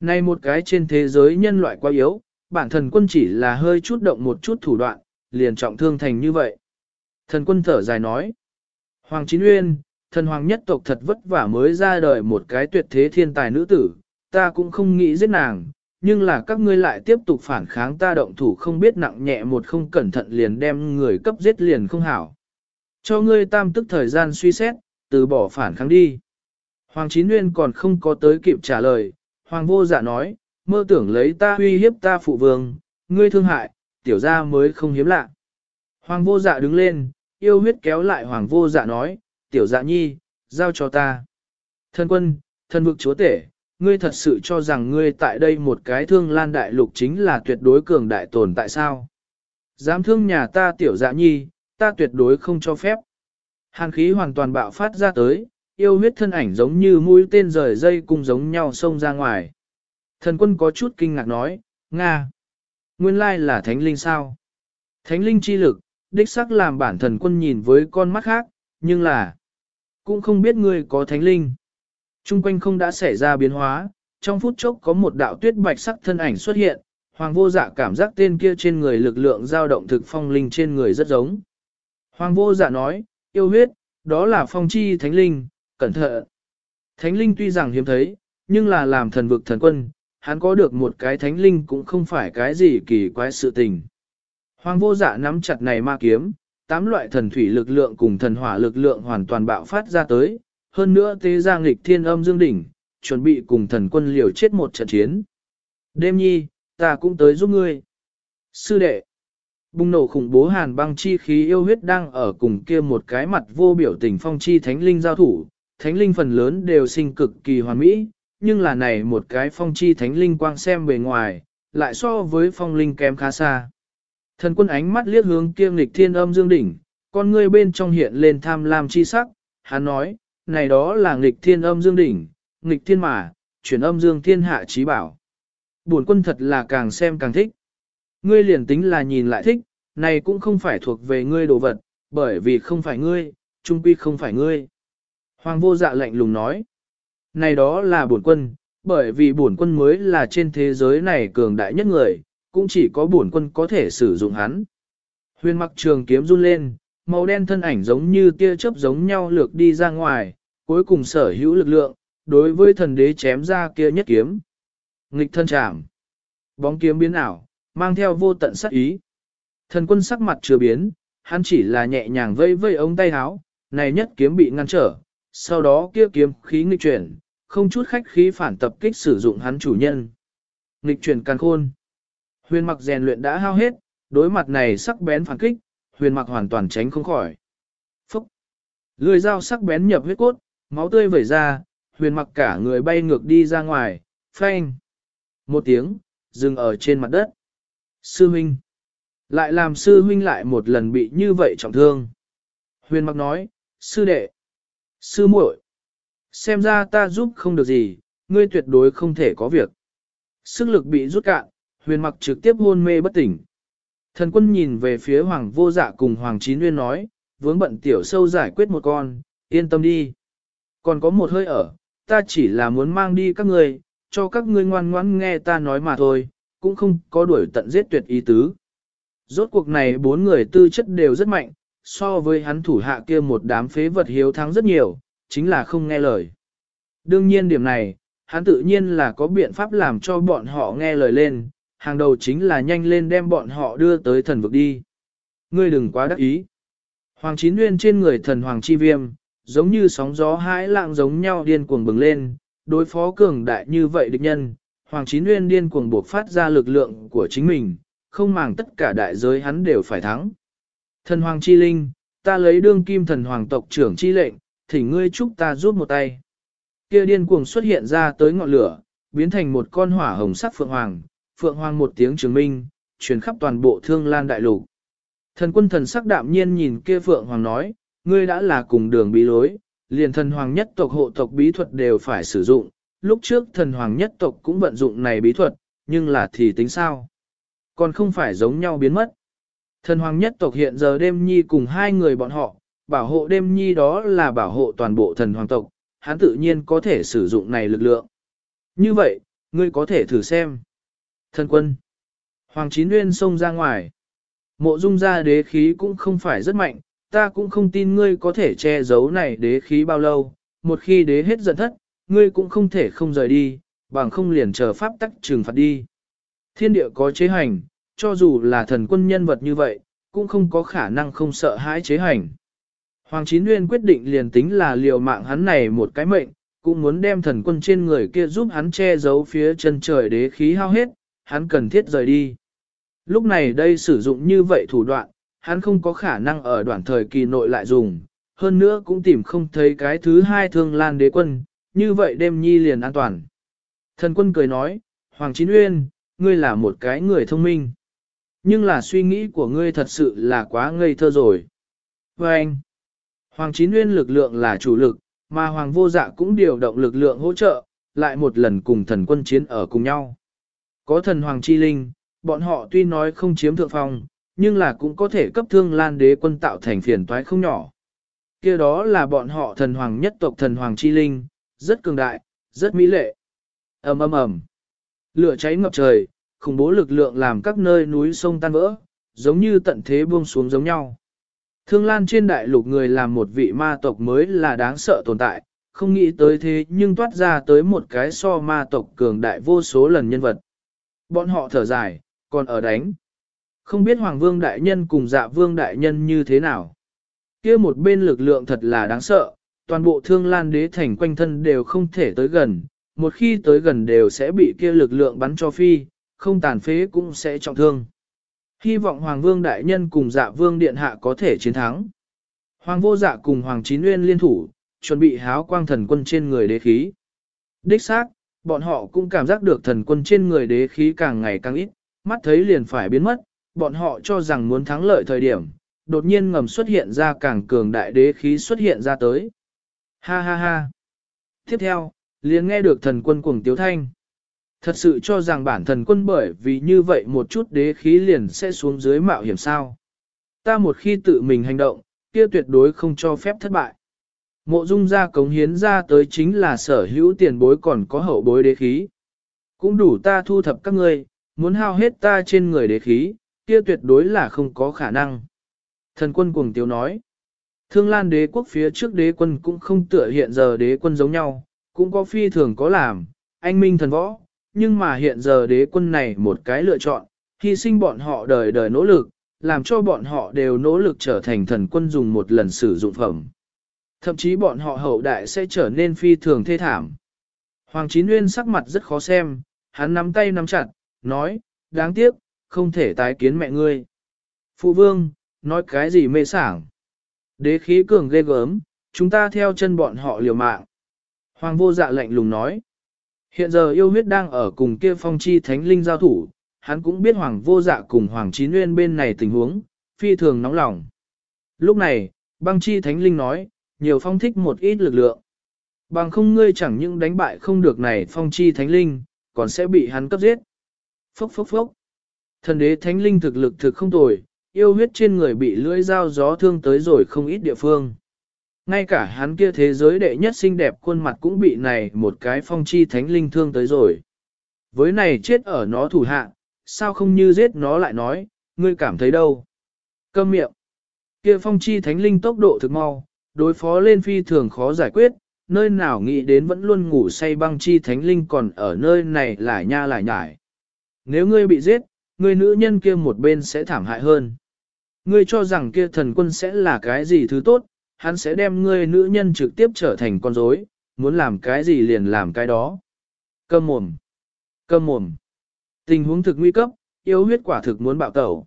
Này một cái trên thế giới nhân loại quá yếu, bản thần quân chỉ là hơi chút động một chút thủ đoạn, liền trọng thương thành như vậy. Thần quân thở dài nói, Hoàng Chín Uyên, thần hoàng nhất tộc thật vất vả mới ra đời một cái tuyệt thế thiên tài nữ tử, ta cũng không nghĩ giết nàng, nhưng là các ngươi lại tiếp tục phản kháng ta động thủ không biết nặng nhẹ một không cẩn thận liền đem người cấp giết liền không hảo. Cho ngươi tam tức thời gian suy xét, từ bỏ phản kháng đi. Hoàng Chín Nguyên còn không có tới kịp trả lời, Hoàng vô dạ nói, mơ tưởng lấy ta uy hiếp ta phụ vương, ngươi thương hại, tiểu gia mới không hiếm lạ. Hoàng vô dạ đứng lên, yêu huyết kéo lại hoàng vô dạ nói, tiểu dạ nhi, giao cho ta. Thân quân, thân vực chúa tể, ngươi thật sự cho rằng ngươi tại đây một cái thương lan đại lục chính là tuyệt đối cường đại tồn tại sao? Dám thương nhà ta tiểu dạ nhi, ta tuyệt đối không cho phép. Hàn khí hoàn toàn bạo phát ra tới, yêu huyết thân ảnh giống như mũi tên rời dây cùng giống nhau xông ra ngoài. Thần quân có chút kinh ngạc nói, Nga, nguyên lai là thánh linh sao? Thánh linh chi lực, đích sắc làm bản thần quân nhìn với con mắt khác, nhưng là, cũng không biết ngươi có thánh linh. Trung quanh không đã xảy ra biến hóa, trong phút chốc có một đạo tuyết bạch sắc thân ảnh xuất hiện, hoàng vô dạ cảm giác tên kia trên người lực lượng dao động thực phong linh trên người rất giống. Hoàng vô dạ nói, yêu huyết, đó là phong chi thánh linh, cẩn thận. Thánh linh tuy rằng hiếm thấy, nhưng là làm thần vực thần quân, hắn có được một cái thánh linh cũng không phải cái gì kỳ quái sự tình. Hoàng vô dạ nắm chặt này ma kiếm, tám loại thần thủy lực lượng cùng thần hỏa lực lượng hoàn toàn bạo phát ra tới, hơn nữa tế ra nghịch thiên âm dương đỉnh, chuẩn bị cùng thần quân liều chết một trận chiến. Đêm nhi, ta cũng tới giúp ngươi. Sư đệ, bùng nổ khủng bố hàn băng chi khí yêu huyết đang ở cùng kia một cái mặt vô biểu tình phong chi thánh linh giao thủ, thánh linh phần lớn đều sinh cực kỳ hoàn mỹ, nhưng là này một cái phong chi thánh linh quang xem bề ngoài, lại so với phong linh kém khá xa. Thần quân ánh mắt liếc hướng kiêm lịch thiên âm dương đỉnh, con ngươi bên trong hiện lên tham lam chi sắc, hắn nói, này đó là nghịch thiên âm dương đỉnh, nghịch thiên mà, chuyển âm dương thiên hạ trí bảo. Buồn quân thật là càng xem càng thích. Ngươi liền tính là nhìn lại thích, này cũng không phải thuộc về ngươi đồ vật, bởi vì không phải ngươi, trung quy không phải ngươi. Hoàng vô dạ lạnh lùng nói, này đó là bổn quân, bởi vì bổn quân mới là trên thế giới này cường đại nhất người, cũng chỉ có bổn quân có thể sử dụng hắn. Huyền mặc trường kiếm run lên, màu đen thân ảnh giống như tia chớp giống nhau lược đi ra ngoài, cuối cùng sở hữu lực lượng, đối với thần đế chém ra kia nhất kiếm. Nghịch thân chạm. Bóng kiếm biến ảo, mang theo vô tận sát ý. Thần quân sắc mặt chưa biến, hắn chỉ là nhẹ nhàng vây vây ống tay áo, này nhất kiếm bị ngăn trở, sau đó kia kiếm khí nghịch chuyển, không chút khách khí phản tập kích sử dụng hắn chủ nhân. Nghịch chuyển càng khôn. Huyền mặc rèn luyện đã hao hết, đối mặt này sắc bén phản kích, huyền mặc hoàn toàn tránh không khỏi. Phúc! Lưỡi dao sắc bén nhập huyết cốt, máu tươi vẩy ra, huyền mặc cả người bay ngược đi ra ngoài, phanh! Một tiếng, dừng ở trên mặt đất. Sư huynh! Lại làm sư huynh lại một lần bị như vậy trọng thương. Huyền mặc nói, sư đệ! Sư muội! Xem ra ta giúp không được gì, ngươi tuyệt đối không thể có việc. Sức lực bị rút cạn, huyền mặc trực tiếp hôn mê bất tỉnh. Thần quân nhìn về phía hoàng vô dạ cùng hoàng chín nguyên nói, vướng bận tiểu sâu giải quyết một con, yên tâm đi. Còn có một hơi ở, ta chỉ là muốn mang đi các ngươi, cho các ngươi ngoan ngoãn nghe ta nói mà thôi, cũng không có đuổi tận giết tuyệt ý tứ. Rốt cuộc này bốn người tư chất đều rất mạnh, so với hắn thủ hạ kia một đám phế vật hiếu thắng rất nhiều, chính là không nghe lời. Đương nhiên điểm này, hắn tự nhiên là có biện pháp làm cho bọn họ nghe lời lên, hàng đầu chính là nhanh lên đem bọn họ đưa tới thần vực đi. Ngươi đừng quá đắc ý. Hoàng chín nguyên trên người thần hoàng chi viêm, giống như sóng gió hãi lạng giống nhau điên cuồng bừng lên, đối phó cường đại như vậy địch nhân, Hoàng chín nguyên điên cuồng buộc phát ra lực lượng của chính mình, không màng tất cả đại giới hắn đều phải thắng. Thần hoàng chi linh, ta lấy đương kim thần hoàng tộc trưởng chi lệnh, thỉnh ngươi chúc ta giúp một tay. Kia điên cuồng xuất hiện ra tới ngọn lửa, biến thành một con hỏa hồng sắc phượng hoàng, phượng hoàng một tiếng chứng minh, truyền khắp toàn bộ thương lan đại lục. Thần quân thần sắc đạm nhiên nhìn kia phượng hoàng nói, ngươi đã là cùng đường bí lối, liền thần hoàng nhất tộc hộ tộc bí thuật đều phải sử dụng, lúc trước thần hoàng nhất tộc cũng vận dụng này bí thuật, nhưng là thì tính sao? Còn không phải giống nhau biến mất. Thần hoàng nhất tộc hiện giờ đêm nhi cùng hai người bọn họ, bảo hộ đêm nhi đó là bảo hộ toàn bộ thần hoàng tộc, hắn tự nhiên có thể sử dụng này lực lượng. Như vậy, ngươi có thể thử xem. Thần quân. Hoàng Chín Nguyên xông ra ngoài. Mộ dung ra đế khí cũng không phải rất mạnh, ta cũng không tin ngươi có thể che giấu này đế khí bao lâu. Một khi đế hết giận thất, ngươi cũng không thể không rời đi, bằng không liền chờ pháp tắc trừng phạt đi. Thiên địa có chế hành, cho dù là thần quân nhân vật như vậy, cũng không có khả năng không sợ hãi chế hành. Hoàng Chín Nguyên quyết định liền tính là liều mạng hắn này một cái mệnh, cũng muốn đem thần quân trên người kia giúp hắn che giấu phía chân trời đế khí hao hết, hắn cần thiết rời đi. Lúc này đây sử dụng như vậy thủ đoạn, hắn không có khả năng ở đoạn thời kỳ nội lại dùng, hơn nữa cũng tìm không thấy cái thứ hai thương lan đế quân, như vậy đêm nhi liền an toàn. Thần quân cười nói, Hoàng Chín Uyên, ngươi là một cái người thông minh. Nhưng là suy nghĩ của ngươi thật sự là quá ngây thơ rồi. Và anh, Hoàng Chín Nguyên lực lượng là chủ lực, mà Hoàng Vô Dạ cũng điều động lực lượng hỗ trợ, lại một lần cùng thần quân chiến ở cùng nhau. Có thần Hoàng Chi Linh, bọn họ tuy nói không chiếm thượng phong, nhưng là cũng có thể cấp thương lan đế quân tạo thành phiền toái không nhỏ. kia đó là bọn họ thần Hoàng nhất tộc thần Hoàng Chi Linh, rất cường đại, rất mỹ lệ. ầm ầm ầm, Lửa cháy ngập trời, khủng bố lực lượng làm các nơi núi sông tan vỡ, giống như tận thế buông xuống giống nhau. Thương Lan trên đại lục người làm một vị ma tộc mới là đáng sợ tồn tại, không nghĩ tới thế nhưng toát ra tới một cái so ma tộc cường đại vô số lần nhân vật. Bọn họ thở dài, còn ở đánh. Không biết Hoàng Vương Đại Nhân cùng Dạ Vương Đại Nhân như thế nào. kia một bên lực lượng thật là đáng sợ, toàn bộ thương lan đế thành quanh thân đều không thể tới gần, một khi tới gần đều sẽ bị kia lực lượng bắn cho phi, không tàn phế cũng sẽ trọng thương. Hy vọng Hoàng Vương Đại Nhân cùng dạ Vương Điện Hạ có thể chiến thắng. Hoàng vô dạ cùng Hoàng Chín Nguyên liên thủ, chuẩn bị háo quang thần quân trên người đế khí. Đích xác, bọn họ cũng cảm giác được thần quân trên người đế khí càng ngày càng ít, mắt thấy liền phải biến mất, bọn họ cho rằng muốn thắng lợi thời điểm, đột nhiên ngầm xuất hiện ra càng cường đại đế khí xuất hiện ra tới. Ha ha ha. Tiếp theo, liền nghe được thần quân cuồng tiếu thanh. Thật sự cho rằng bản thần quân bởi vì như vậy một chút đế khí liền sẽ xuống dưới mạo hiểm sao. Ta một khi tự mình hành động, kia tuyệt đối không cho phép thất bại. Mộ dung ra cống hiến ra tới chính là sở hữu tiền bối còn có hậu bối đế khí. Cũng đủ ta thu thập các ngươi, muốn hao hết ta trên người đế khí, kia tuyệt đối là không có khả năng. Thần quân cuồng tiếu nói. Thương lan đế quốc phía trước đế quân cũng không tựa hiện giờ đế quân giống nhau, cũng có phi thường có làm, anh minh thần võ, nhưng mà hiện giờ đế quân này một cái lựa chọn, hy sinh bọn họ đời đời nỗ lực, làm cho bọn họ đều nỗ lực trở thành thần quân dùng một lần sử dụng phẩm. Thậm chí bọn họ hậu đại sẽ trở nên phi thường thê thảm. Hoàng Chín Nguyên sắc mặt rất khó xem, hắn nắm tay nắm chặt, nói, đáng tiếc, không thể tái kiến mẹ ngươi. Phụ vương, nói cái gì mê sảng. Đế khí cường ghê gớm, chúng ta theo chân bọn họ liều mạng. Hoàng vô dạ lạnh lùng nói. Hiện giờ yêu huyết đang ở cùng kia phong chi thánh linh giao thủ, hắn cũng biết hoàng vô dạ cùng hoàng chín nguyên bên này tình huống, phi thường nóng lòng. Lúc này, băng chi thánh linh nói, nhiều phong thích một ít lực lượng. Bằng không ngươi chẳng những đánh bại không được này phong chi thánh linh, còn sẽ bị hắn cấp giết. Phốc phốc phốc. Thần đế thánh linh thực lực thực không tồi, yêu huyết trên người bị lưỡi dao gió thương tới rồi không ít địa phương. Ngay cả hắn kia thế giới đệ nhất xinh đẹp khuôn mặt cũng bị này một cái phong chi thánh linh thương tới rồi. Với này chết ở nó thủ hạ, sao không như giết nó lại nói, ngươi cảm thấy đâu? Câm miệng. Kia phong chi thánh linh tốc độ thực mau, đối phó lên phi thường khó giải quyết, nơi nào nghĩ đến vẫn luôn ngủ say băng chi thánh linh còn ở nơi này lại nha lại nhải. Nếu ngươi bị giết, ngươi nữ nhân kia một bên sẽ thảm hại hơn. Ngươi cho rằng kia thần quân sẽ là cái gì thứ tốt, hắn sẽ đem ngươi nữ nhân trực tiếp trở thành con rối, muốn làm cái gì liền làm cái đó. Cơm mồm. Cơm mồm. Tình huống thực nguy cấp, yêu huyết quả thực muốn bạo tẩu.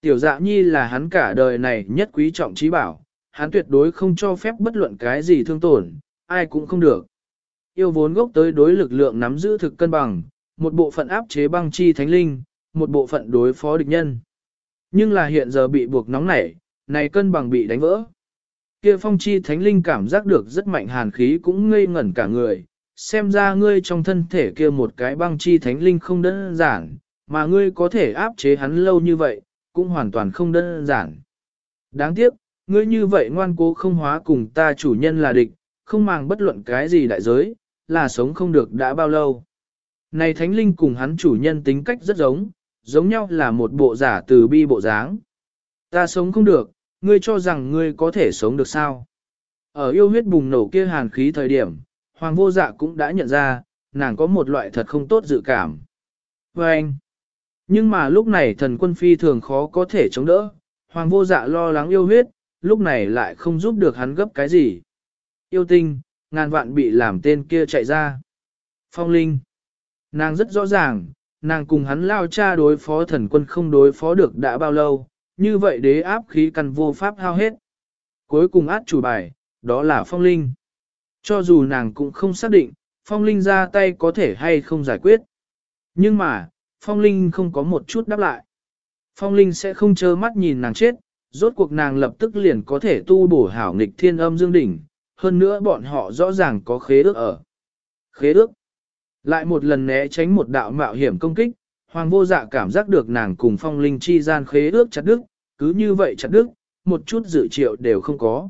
Tiểu dạ nhi là hắn cả đời này nhất quý trọng trí bảo, hắn tuyệt đối không cho phép bất luận cái gì thương tổn, ai cũng không được. Yêu vốn gốc tới đối lực lượng nắm giữ thực cân bằng, một bộ phận áp chế băng chi thánh linh, một bộ phận đối phó địch nhân. Nhưng là hiện giờ bị buộc nóng nảy, này cân bằng bị đánh vỡ. Kia phong chi thánh linh cảm giác được rất mạnh hàn khí cũng ngây ngẩn cả người, xem ra ngươi trong thân thể kia một cái băng chi thánh linh không đơn giản, mà ngươi có thể áp chế hắn lâu như vậy, cũng hoàn toàn không đơn giản. Đáng tiếc, ngươi như vậy ngoan cố không hóa cùng ta chủ nhân là địch, không màng bất luận cái gì đại giới, là sống không được đã bao lâu. Này thánh linh cùng hắn chủ nhân tính cách rất giống, giống nhau là một bộ giả từ bi bộ dáng. Ta sống không được, ngươi cho rằng ngươi có thể sống được sao? Ở yêu huyết bùng nổ kia hàn khí thời điểm, hoàng vô dạ cũng đã nhận ra, nàng có một loại thật không tốt dự cảm. Và anh, Nhưng mà lúc này thần quân phi thường khó có thể chống đỡ, hoàng vô dạ lo lắng yêu huyết, lúc này lại không giúp được hắn gấp cái gì. Yêu tinh, ngàn vạn bị làm tên kia chạy ra. Phong Linh, nàng rất rõ ràng, nàng cùng hắn lao cha đối phó thần quân không đối phó được đã bao lâu, như vậy đế áp khí căn vô pháp hao hết. Cuối cùng át chủ bài, đó là Phong Linh. Cho dù nàng cũng không xác định, Phong Linh ra tay có thể hay không giải quyết. Nhưng mà, Phong Linh không có một chút đáp lại. Phong Linh sẽ không chơ mắt nhìn nàng chết, rốt cuộc nàng lập tức liền có thể tu bổ hảo nghịch thiên âm dương đỉnh, hơn nữa bọn họ rõ ràng có khế ước ở. Khế ước. Lại một lần né tránh một đạo mạo hiểm công kích, Hoàng vô dạ cảm giác được nàng cùng Phong Linh chi gian khế ước chặt đức, cứ như vậy chặt đức, một chút dự triệu đều không có.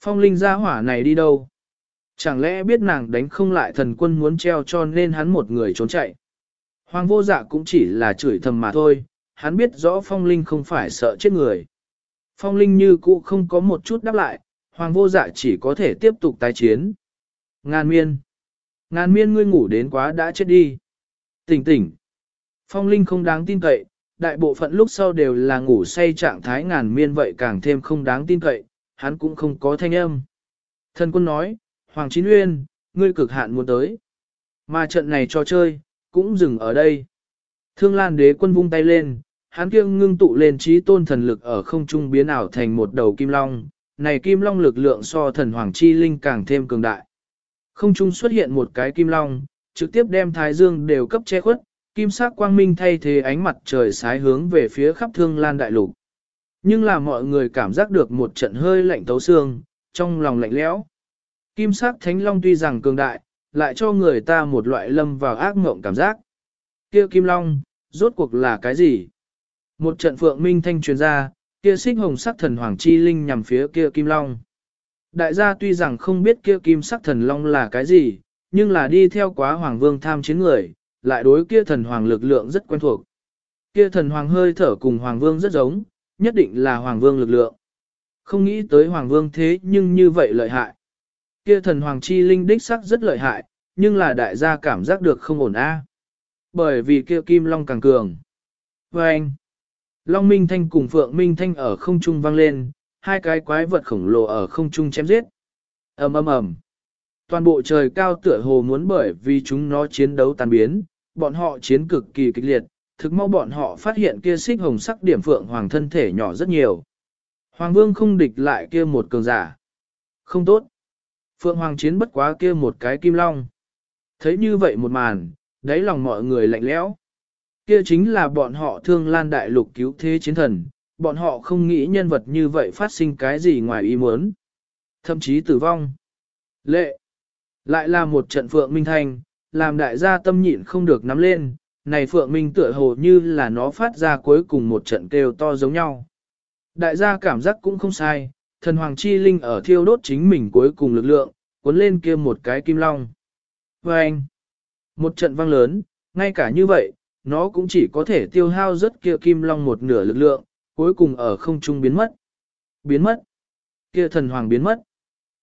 Phong Linh gia hỏa này đi đâu? Chẳng lẽ biết nàng đánh không lại thần quân muốn treo cho nên hắn một người trốn chạy? Hoàng vô dạ cũng chỉ là chửi thầm mà thôi, hắn biết rõ phong linh không phải sợ chết người. Phong linh như cũ không có một chút đáp lại, hoàng vô dạ chỉ có thể tiếp tục tái chiến. Ngàn miên. Ngàn miên ngươi ngủ đến quá đã chết đi. Tỉnh tỉnh. Phong linh không đáng tin cậy, đại bộ phận lúc sau đều là ngủ say trạng thái ngàn miên vậy càng thêm không đáng tin cậy, hắn cũng không có thanh âm. Thần quân nói, Hoàng Chín Uyên, ngươi cực hạn muốn tới. Mà trận này cho chơi, cũng dừng ở đây. Thương Lan đế quân vung tay lên, hắn kiêng ngưng tụ lên trí tôn thần lực ở không trung biến ảo thành một đầu kim long, này kim long lực lượng so thần hoàng chi linh càng thêm cường đại. Không trung xuất hiện một cái kim long, trực tiếp đem thái dương đều cấp che khuất, kim sắc quang minh thay thế ánh mặt trời sái hướng về phía khắp thương lan đại lục. Nhưng là mọi người cảm giác được một trận hơi lạnh tấu xương, trong lòng lạnh lẽo. Kim sắc thánh long tuy rằng cường đại, lại cho người ta một loại lâm vào ác mộng cảm giác. Kia kim long, rốt cuộc là cái gì? Một trận phượng minh thanh truyền ra, kia xích hồng sắc thần hoàng chi linh nhằm phía kia kim long. Đại gia tuy rằng không biết kia kim sắc thần long là cái gì, nhưng là đi theo quá hoàng vương tham chiến người, lại đối kia thần hoàng lực lượng rất quen thuộc. Kia thần hoàng hơi thở cùng hoàng vương rất giống, nhất định là hoàng vương lực lượng. Không nghĩ tới hoàng vương thế nhưng như vậy lợi hại. Kia thần hoàng chi linh đích sắc rất lợi hại, nhưng là đại gia cảm giác được không ổn a. Bởi vì kia kim long càng cường. Và anh, Long Minh Thanh cùng Phượng Minh Thanh ở không trung vang lên, hai cái quái vật khổng lồ ở không trung chém giết. ầm ầm ầm. Toàn bộ trời cao tựa hồ muốn bởi vì chúng nó chiến đấu tan biến, bọn họ chiến cực kỳ kịch liệt, thực mau bọn họ phát hiện kia xích hồng sắc điểm phượng hoàng thân thể nhỏ rất nhiều. Hoàng vương không địch lại kia một cường giả. Không tốt. Phượng hoàng chiến bất quá kia một cái kim long. Thấy như vậy một màn, đáy lòng mọi người lạnh lẽo. Kia chính là bọn họ thương lan đại lục cứu thế chiến thần, bọn họ không nghĩ nhân vật như vậy phát sinh cái gì ngoài ý muốn. Thậm chí tử vong. Lệ. Lại là một trận phượng minh thanh, làm đại gia tâm nhịn không được nắm lên, này phượng minh tựa hồ như là nó phát ra cuối cùng một trận kêu to giống nhau. Đại gia cảm giác cũng không sai, thần hoàng chi linh ở thiêu đốt chính mình cuối cùng lực lượng, cuốn lên kia một cái kim long. Và anh, một trận vang lớn, ngay cả như vậy, nó cũng chỉ có thể tiêu hao rất kia kim long một nửa lực lượng, cuối cùng ở không trung biến mất. Biến mất. Kia thần hoàng biến mất.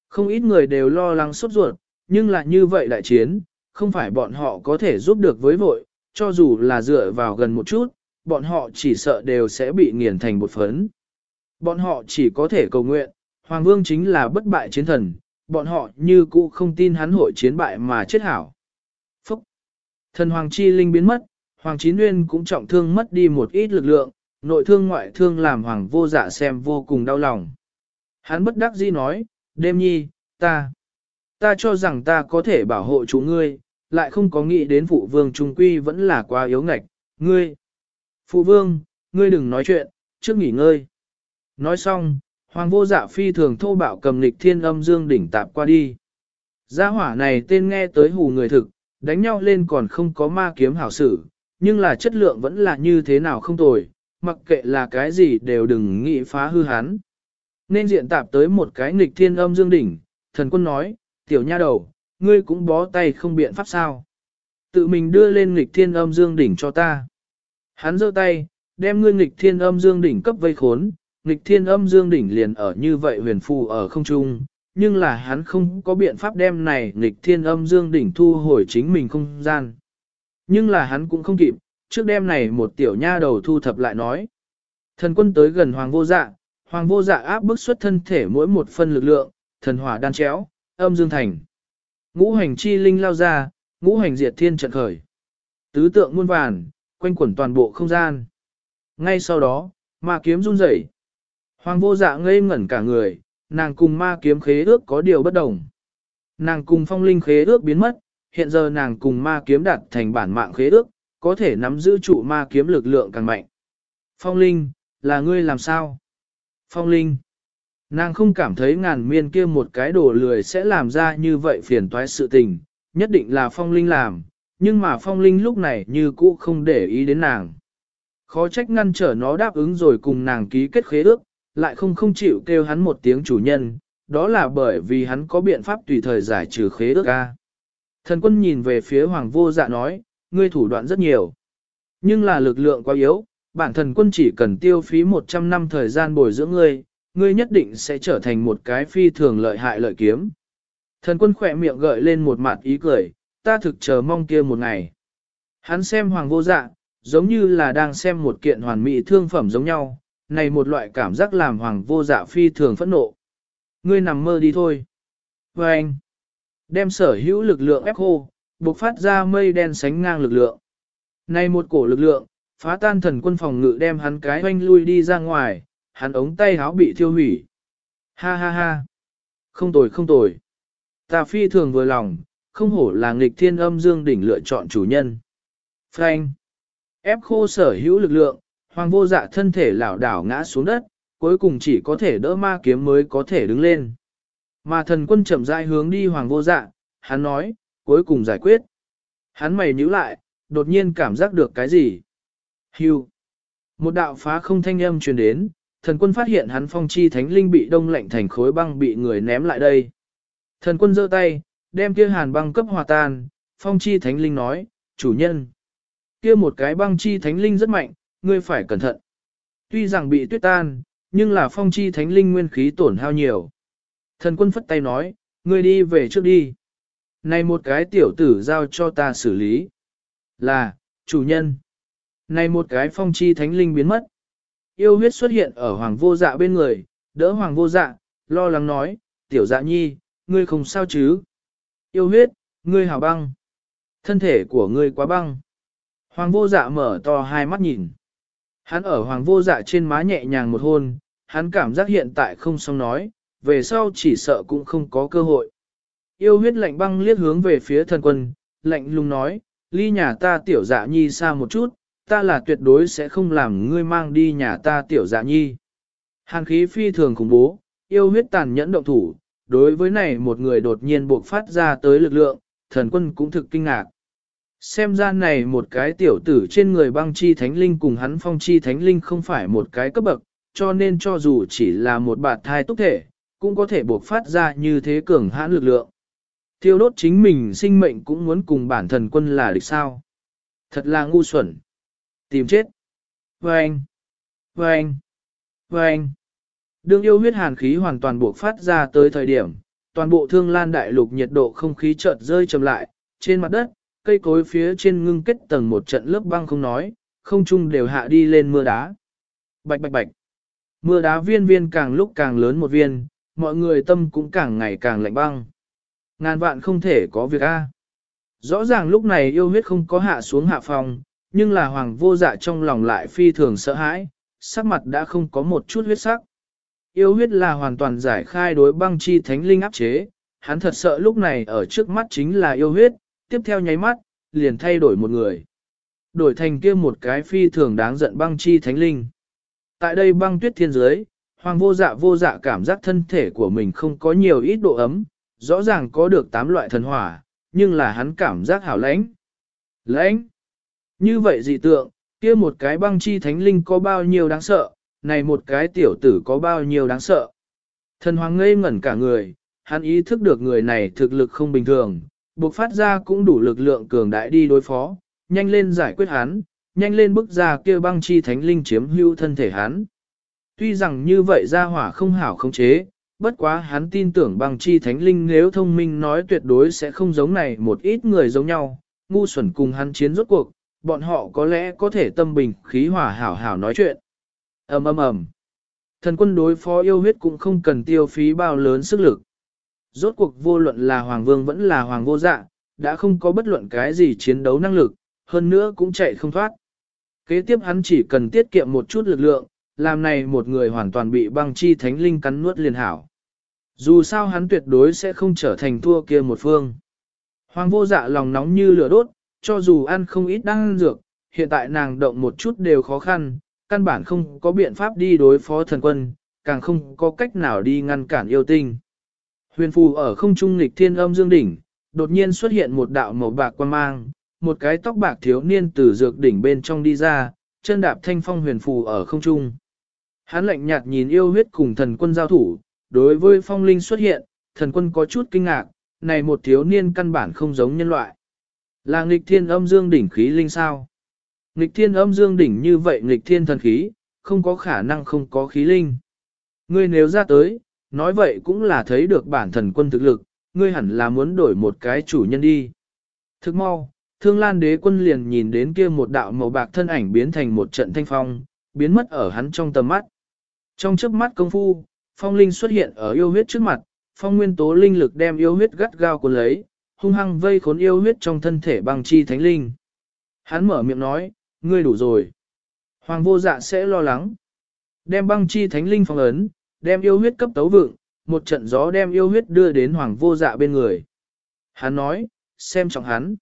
Không ít người đều lo lắng sốt ruột, nhưng là như vậy đại chiến, không phải bọn họ có thể giúp được với vội, cho dù là dựa vào gần một chút, bọn họ chỉ sợ đều sẽ bị nghiền thành một phấn. Bọn họ chỉ có thể cầu nguyện, Hoàng Vương chính là bất bại chiến thần, bọn họ như cũ không tin hắn hội chiến bại mà chết hảo. Phúc! Thần Hoàng Chi Linh biến mất, Hoàng Chín Nguyên cũng trọng thương mất đi một ít lực lượng, nội thương ngoại thương làm Hoàng vô dạ xem vô cùng đau lòng. Hắn bất đắc dĩ nói, đêm nhi, ta, ta cho rằng ta có thể bảo hộ chủ ngươi, lại không có nghĩ đến phụ vương trung quy vẫn là quá yếu ngạch, ngươi. Phụ vương, ngươi đừng nói chuyện, trước nghỉ ngơi. Nói xong, Hoàng vô dạ phi thường thô bạo cầm lịch thiên âm dương đỉnh tạp qua đi. Gia hỏa này tên nghe tới hù người thực, đánh nhau lên còn không có ma kiếm hảo sử, nhưng là chất lượng vẫn là như thế nào không tồi, mặc kệ là cái gì đều đừng nghĩ phá hư hắn. Nên diện tạp tới một cái nghịch thiên âm dương đỉnh, thần quân nói, tiểu nha đầu, ngươi cũng bó tay không biện pháp sao. Tự mình đưa lên nghịch thiên âm dương đỉnh cho ta. Hắn giơ tay, đem ngươi nghịch thiên âm dương đỉnh cấp vây khốn, nghịch thiên âm dương đỉnh liền ở như vậy huyền phù ở không trung, nhưng là hắn không có biện pháp đem này nghịch thiên âm dương đỉnh thu hồi chính mình không gian. Nhưng là hắn cũng không kịp, trước đêm này một tiểu nha đầu thu thập lại nói. Thần quân tới gần hoàng vô dạ, hoàng vô dạ áp bức xuất thân thể mỗi một phân lực lượng, thần hỏa đan chéo, âm dương thành. Ngũ hành chi linh lao ra, ngũ hành diệt thiên trận khởi. Tứ tượng muôn vàn, quanh quẩn toàn bộ không gian. Ngay sau đó, ma kiếm run rẩy. Hoàng vô dạ ngây ngẩn cả người, nàng cùng ma kiếm khế ước có điều bất đồng. Nàng cùng phong linh khế ước biến mất, hiện giờ nàng cùng ma kiếm đạt thành bản mạng khế ước, có thể nắm giữ trụ ma kiếm lực lượng càng mạnh. Phong linh, là ngươi làm sao? Phong linh, nàng không cảm thấy ngàn miên kia một cái đồ lười sẽ làm ra như vậy phiền toái sự tình, nhất định là phong linh làm, nhưng mà phong linh lúc này như cũ không để ý đến nàng. Khó trách ngăn trở nó đáp ứng rồi cùng nàng ký kết khế ước, lại không không chịu kêu hắn một tiếng chủ nhân, đó là bởi vì hắn có biện pháp tùy thời giải trừ khế ước ca. Thần quân nhìn về phía hoàng vô dạ nói, ngươi thủ đoạn rất nhiều. Nhưng là lực lượng quá yếu, bản thần quân chỉ cần tiêu phí 100 năm thời gian bồi dưỡng ngươi, ngươi nhất định sẽ trở thành một cái phi thường lợi hại lợi kiếm. Thần quân khỏe miệng gợi lên một mặt ý cười, ta thực chờ mong kia một ngày. Hắn xem hoàng vô dạ, giống như là đang xem một kiện hoàn mỹ thương phẩm giống nhau, này một loại cảm giác làm hoàng vô dạ phi thường phẫn nộ. Ngươi nằm mơ đi thôi. Và anh, đem sở hữu lực lượng ép khô, bộc phát ra mây đen sánh ngang lực lượng. Này một cổ lực lượng, phá tan thần quân phòng ngự đem hắn cái hoanh lui đi ra ngoài, hắn ống tay háo bị thiêu hủy. Ha ha ha. Không tồi không tồi. Ta phi thường vừa lòng, không hổ là nghịch thiên âm dương đỉnh lựa chọn chủ nhân. Frank. Ép khô sở hữu lực lượng, hoàng vô dạ thân thể lảo đảo ngã xuống đất, cuối cùng chỉ có thể đỡ ma kiếm mới có thể đứng lên. Mà thần quân chậm rãi hướng đi hoàng vô dạ, hắn nói, cuối cùng giải quyết. Hắn mày nhíu lại, đột nhiên cảm giác được cái gì? Hưu. Một đạo phá không thanh âm truyền đến, thần quân phát hiện hắn phong chi thánh linh bị đông lạnh thành khối băng bị người ném lại đây. Thần quân giơ tay, đem kia hàn băng cấp hòa tan, phong chi thánh linh nói, chủ nhân. Kia một cái băng chi thánh linh rất mạnh, ngươi phải cẩn thận. Tuy rằng bị tuyết tan, nhưng là phong chi thánh linh nguyên khí tổn hao nhiều. Thần quân phất tay nói, ngươi đi về trước đi. Này một cái tiểu tử giao cho ta xử lý. Là, chủ nhân. Này một cái phong chi thánh linh biến mất. Yêu huyết xuất hiện ở hoàng vô dạ bên người, đỡ hoàng vô dạ, lo lắng nói, tiểu dạ nhi, ngươi không sao chứ. Yêu huyết, ngươi hào băng. Thân thể của ngươi quá băng. Hoàng vô dạ mở to hai mắt nhìn. Hắn ở hoàng vô dạ trên má nhẹ nhàng một hôn, hắn cảm giác hiện tại không xong nói, về sau chỉ sợ cũng không có cơ hội. Yêu huyết lạnh băng liếc hướng về phía thần quân, lạnh lùng nói, ly nhà ta tiểu dạ nhi xa một chút, ta là tuyệt đối sẽ không làm ngươi mang đi nhà ta tiểu dạ nhi. Hàn khí phi thường khủng bố, yêu huyết tàn nhẫn động thủ, đối với này một người đột nhiên buộc phát ra tới lực lượng, thần quân cũng thực kinh ngạc. Xem ra này một cái tiểu tử trên người băng chi thánh linh cùng hắn phong chi thánh linh không phải một cái cấp bậc, cho nên cho dù chỉ là một bạt thai túc thể, cũng có thể buộc phát ra như thế cường hãn lực lượng. Tiêu đốt chính mình sinh mệnh cũng muốn cùng bản thần quân là địch sao. Thật là ngu xuẩn. Tìm chết. Vâng. Vâng. Vâng. Đương yêu huyết hàn khí hoàn toàn buộc phát ra tới thời điểm, toàn bộ thương lan đại lục nhiệt độ không khí chợt rơi chậm lại, trên mặt đất, cây cối phía trên ngưng kết tầng một trận lớp băng không nói, không trung đều hạ đi lên mưa đá. Bạch bạch bạch. Mưa đá viên viên càng lúc càng lớn một viên, mọi người tâm cũng càng ngày càng lạnh băng. Ngàn vạn không thể có việc A. Rõ ràng lúc này yêu huyết không có hạ xuống hạ phòng, nhưng là hoàng vô dạ trong lòng lại phi thường sợ hãi, sắc mặt đã không có một chút huyết sắc. Yêu huyết là hoàn toàn giải khai đối băng chi thánh linh áp chế, hắn thật sợ lúc này ở trước mắt chính là yêu huyết, tiếp theo nháy mắt, liền thay đổi một người. Đổi thành kia một cái phi thường đáng giận băng chi thánh linh. Tại đây băng tuyết thiên giới, hoàng vô dạ vô dạ cảm giác thân thể của mình không có nhiều ít độ ấm, rõ ràng có được 8 loại thần hỏa, nhưng là hắn cảm giác hảo lãnh. Lãnh! Như vậy dị tượng, kia một cái băng chi thánh linh có bao nhiêu đáng sợ, này một cái tiểu tử có bao nhiêu đáng sợ. Thần hoàng ngây ngẩn cả người, hắn ý thức được người này thực lực không bình thường, buộc phát ra cũng đủ lực lượng cường đại đi đối phó, nhanh lên giải quyết hắn, nhanh lên bức ra kia băng chi thánh linh chiếm hữu thân thể hắn. Tuy rằng như vậy ra hỏa không hảo không chế, bất quá hắn tin tưởng băng chi thánh linh nếu thông minh nói tuyệt đối sẽ không giống này một ít người giống nhau, ngu xuẩn cùng hắn chiến rốt cuộc, bọn họ có lẽ có thể tâm bình khí hòa hảo hảo nói chuyện. ầm ầm ầm. Thần quân đối phó yêu huyết cũng không cần tiêu phí bao lớn sức lực. Rốt cuộc vô luận là Hoàng Vương vẫn là Hoàng Vô Dạ, đã không có bất luận cái gì chiến đấu năng lực, hơn nữa cũng chạy không thoát. Kế tiếp hắn chỉ cần tiết kiệm một chút lực lượng, làm này một người hoàn toàn bị băng chi thánh linh cắn nuốt liền hảo. Dù sao hắn tuyệt đối sẽ không trở thành thua kia một phương. Hoàng vô dạ lòng nóng như lửa đốt, cho dù ăn không ít đan dược, hiện tại nàng động một chút đều khó khăn, căn bản không có biện pháp đi đối phó thần quân, càng không có cách nào đi ngăn cản yêu tinh. Huyền phù ở không trung nghịch thiên âm dương đỉnh, đột nhiên xuất hiện một đạo màu bạc quan mang, một cái tóc bạc thiếu niên từ dược đỉnh bên trong đi ra, chân đạp thanh phong huyền phù ở không trung. Hắn lạnh nhạt nhìn yêu huyết cùng thần quân giao thủ, đối với phong linh xuất hiện, thần quân có chút kinh ngạc, này một thiếu niên căn bản không giống nhân loại. Là nghịch thiên âm dương đỉnh khí linh sao? Nghịch thiên âm dương đỉnh như vậy nghịch thiên thần khí, không có khả năng không có khí linh. Ngươi nếu ra tới, nói vậy cũng là thấy được bản thần quân thực lực, ngươi hẳn là muốn đổi một cái chủ nhân đi. Thức mau, thương lan đế quân liền nhìn đến kia một đạo màu bạc thân ảnh biến thành một trận thanh phong, biến mất ở hắn trong tầm mắt. Trong chớp mắt công phu, phong linh xuất hiện ở yêu huyết trước mặt, phong nguyên tố linh lực đem yêu huyết gắt gao cuốn lấy, hung hăng vây khốn yêu huyết trong thân thể băng chi thánh linh. Hắn mở miệng nói, ngươi đủ rồi. Hoàng vô dạ sẽ lo lắng. Đem băng chi thánh linh phong ấn, đem yêu huyết cấp tấu vượng, một trận gió đem yêu huyết đưa đến hoàng vô dạ bên người. Hắn nói, xem trọng hắn.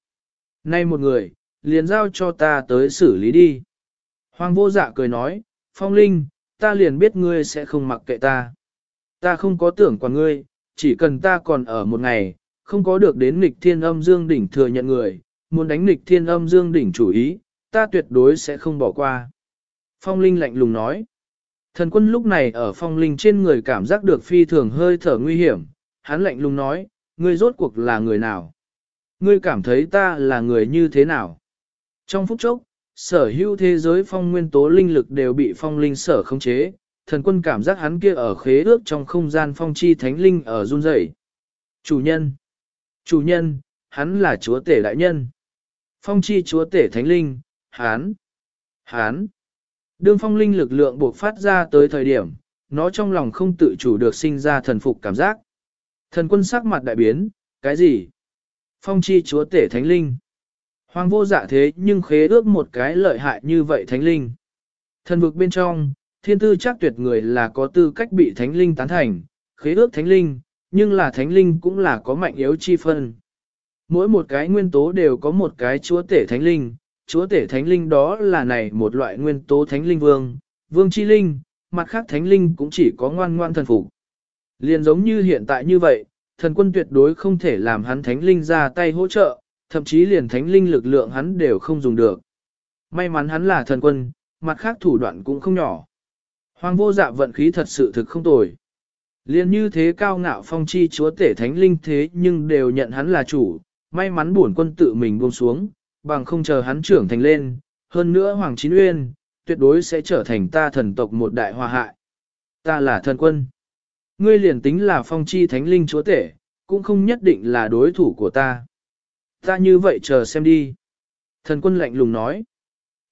Nay một người, liền giao cho ta tới xử lý đi. Hoàng vô dạ cười nói, phong linh, ta liền biết ngươi sẽ không mặc kệ ta. Ta không có tưởng quản ngươi, chỉ cần ta còn ở một ngày, không có được đến nghịch thiên âm dương đỉnh thừa nhận người, muốn đánh nghịch thiên âm dương đỉnh chủ ý, ta tuyệt đối sẽ không bỏ qua. Phong Linh lạnh lùng nói. Thần quân lúc này ở phong linh trên người cảm giác được phi thường hơi thở nguy hiểm, hắn lạnh lùng nói, ngươi rốt cuộc là người nào? Ngươi cảm thấy ta là người như thế nào? Trong phút chốc, sở hữu thế giới phong nguyên tố linh lực đều bị phong linh sở khống chế, thần quân cảm giác hắn kia ở khế ước trong không gian phong chi thánh linh ở run rẩy. Chủ nhân! Chủ nhân, hắn là chúa tể đại nhân. Phong chi chúa tể thánh linh, hắn! Hắn! Đương phong linh lực lượng buộc phát ra tới thời điểm, nó trong lòng không tự chủ được sinh ra thần phục cảm giác. Thần quân sắc mặt đại biến, cái gì? Phong chi chúa tể thánh linh. Hoàng vô dạ thế nhưng khế ước một cái lợi hại như vậy thánh linh. Thần vực bên trong, thiên tư chắc tuyệt người là có tư cách bị thánh linh tán thành, khế ước thánh linh, nhưng là thánh linh cũng là có mạnh yếu chi phân. Mỗi một cái nguyên tố đều có một cái chúa tể thánh linh, chúa tể thánh linh đó là này một loại nguyên tố thánh linh vương, vương chi linh, mặt khác thánh linh cũng chỉ có ngoan ngoan thần phục. Liền giống như hiện tại như vậy, thần quân tuyệt đối không thể làm hắn thánh linh ra tay hỗ trợ, thậm chí liền thánh linh lực lượng hắn đều không dùng được. May mắn hắn là thần quân, mặt khác thủ đoạn cũng không nhỏ. Hoàng vô dạ vận khí thật sự thực không tồi. Liên như thế cao ngạo phong chi chúa tể thánh linh thế nhưng đều nhận hắn là chủ, may mắn buồn quân tự mình buông xuống, bằng không chờ hắn trưởng thành lên, hơn nữa Hoàng Chín Uyên, tuyệt đối sẽ trở thành ta thần tộc một đại hòa hại. Ta là thần quân. Ngươi liền tính là phong chi thánh linh chúa tể, cũng không nhất định là đối thủ của ta. Ta như vậy chờ xem đi. Thần quân lạnh lùng nói.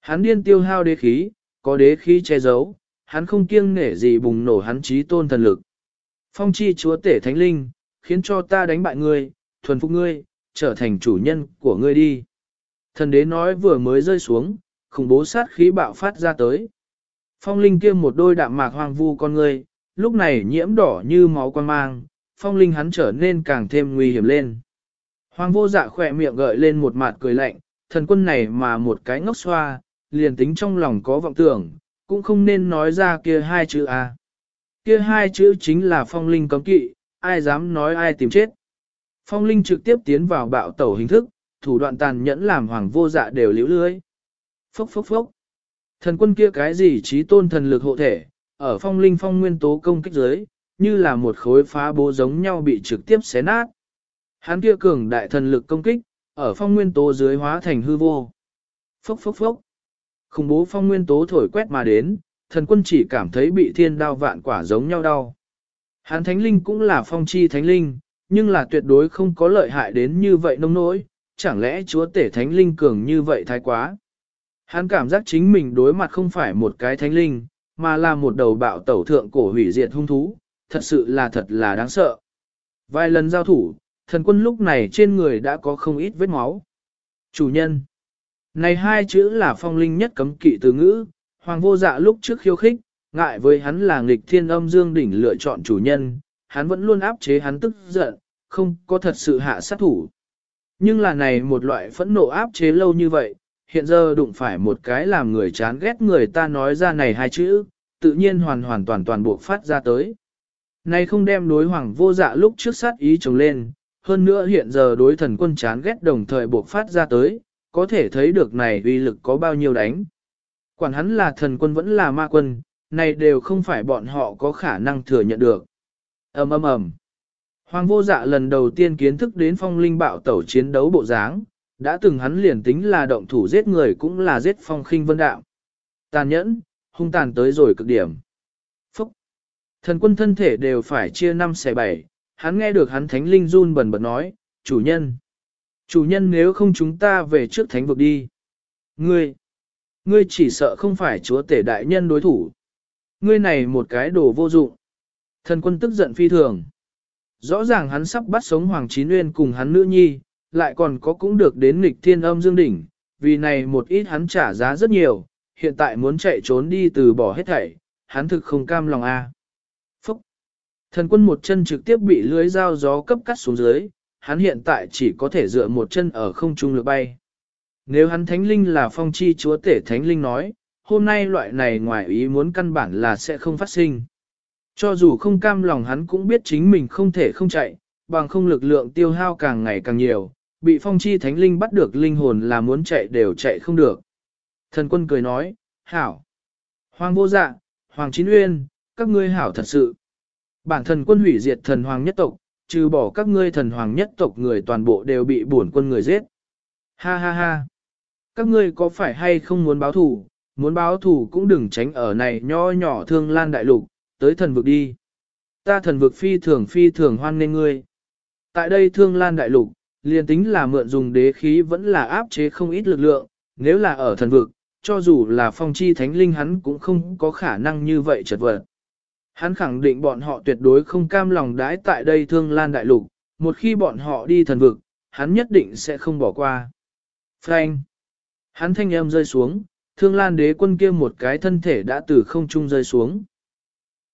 Hắn điên tiêu hao đế khí, có đế khí che giấu, hắn không kiêng nể gì bùng nổ hắn trí tôn thần lực. Phong chi chúa tể thánh linh, khiến cho ta đánh bại ngươi, thuần phục ngươi, trở thành chủ nhân của ngươi đi. Thần đế nói vừa mới rơi xuống, khủng bố sát khí bạo phát ra tới. Phong linh kia một đôi đạm mạc hoang vu con ngươi, lúc này nhiễm đỏ như máu quan mang, phong linh hắn trở nên càng thêm nguy hiểm lên. Hoàng vô dạ khỏe miệng gợi lên một mặt cười lạnh, thần quân này mà một cái ngốc xoa, liền tính trong lòng có vọng tưởng, cũng không nên nói ra kia hai chữ A. Kia hai chữ chính là phong linh cấm kỵ, ai dám nói ai tìm chết. Phong linh trực tiếp tiến vào bạo tẩu hình thức, thủ đoạn tàn nhẫn làm hoàng vô dạ đều liễu lưới. Phốc phốc phốc. Thần quân kia cái gì trí tôn thần lực hộ thể, ở phong linh phong nguyên tố công kích dưới, như là một khối phá bố giống nhau bị trực tiếp xé nát. Hắn kia cường đại thần lực công kích, ở phong nguyên tố dưới hóa thành hư vô. Phốc phốc phốc. Khủng bố phong nguyên tố thổi quét mà đến, thần quân chỉ cảm thấy bị thiên đao vạn quả giống nhau đau. Hắn thánh linh cũng là phong chi thánh linh, nhưng là tuyệt đối không có lợi hại đến như vậy nông nỗi, chẳng lẽ chúa tể thánh linh cường như vậy thái quá. Hắn cảm giác chính mình đối mặt không phải một cái thánh linh, mà là một đầu bạo tẩu thượng cổ hủy diệt hung thú, thật sự là thật là đáng sợ. Vài lần giao thủ, thần quân lúc này trên người đã có không ít vết máu. Chủ nhân. Này hai chữ là phong linh nhất cấm kỵ từ ngữ, hoàng vô dạ lúc trước khiêu khích, ngại với hắn là nghịch thiên âm dương đỉnh lựa chọn chủ nhân, hắn vẫn luôn áp chế hắn tức giận, không có thật sự hạ sát thủ. Nhưng là này một loại phẫn nộ áp chế lâu như vậy, hiện giờ đụng phải một cái làm người chán ghét người ta nói ra này hai chữ, tự nhiên hoàn hoàn toàn toàn buộc phát ra tới. Này không đem đối hoàng vô dạ lúc trước sát ý trồng lên, hơn nữa hiện giờ đối thần quân chán ghét đồng thời buộc phát ra tới, có thể thấy được này uy lực có bao nhiêu đánh. Quản hắn là thần quân vẫn là ma quân, này đều không phải bọn họ có khả năng thừa nhận được. ầm ầm ầm. Hoàng vô dạ lần đầu tiên kiến thức đến phong linh bạo tẩu chiến đấu bộ dáng, đã từng hắn liền tính là động thủ giết người cũng là giết phong khinh vân đạo. Tàn nhẫn, hung tàn tới rồi cực điểm. Phúc! Thần quân thân thể đều phải chia năm xẻ bảy, hắn nghe được hắn thánh linh run bẩn bật nói, chủ nhân. Chủ nhân nếu không chúng ta về trước thánh vực đi. Ngươi! Ngươi chỉ sợ không phải chúa tể đại nhân đối thủ. Ngươi này một cái đồ vô dụng. Thần quân tức giận phi thường. Rõ ràng hắn sắp bắt sống Hoàng Chín Nguyên cùng hắn nữ nhi, lại còn có cũng được đến nghịch thiên âm dương đỉnh, vì này một ít hắn trả giá rất nhiều, hiện tại muốn chạy trốn đi từ bỏ hết thảy, hắn thực không cam lòng a. Phúc! Thần quân một chân trực tiếp bị lưới dao gió cấp cắt xuống dưới, hắn hiện tại chỉ có thể dựa một chân ở không trung lược bay. Nếu hắn thánh linh là phong chi chúa tể thánh linh nói, hôm nay loại này ngoài ý muốn căn bản là sẽ không phát sinh. Cho dù không cam lòng hắn cũng biết chính mình không thể không chạy, bằng không lực lượng tiêu hao càng ngày càng nhiều, bị phong chi thánh linh bắt được linh hồn là muốn chạy đều chạy không được. Thần quân cười nói, hảo. Hoàng vô dạ, Hoàng chín uyên, các ngươi hảo thật sự. Bản thần quân hủy diệt thần hoàng nhất tộc, trừ bỏ các ngươi thần hoàng nhất tộc người toàn bộ đều bị bổn quân người giết. Ha ha ha. Các ngươi có phải hay không muốn báo thù, muốn báo thù cũng đừng tránh ở này nho nhỏ thương lan đại lục, tới thần vực đi. Ta thần vực phi thường phi thường hoan nghênh ngươi. Tại đây thương lan đại lục, liền tính là mượn dùng đế khí vẫn là áp chế không ít lực lượng, nếu là ở thần vực, cho dù là phong chi thánh linh hắn cũng không có khả năng như vậy chật vật. Hắn khẳng định bọn họ tuyệt đối không cam lòng đãi tại đây thương lan đại lục, một khi bọn họ đi thần vực, hắn nhất định sẽ không bỏ qua. Frank! Hắn thanh âm rơi xuống, thương lan đế quân kia một cái thân thể đã từ không trung rơi xuống.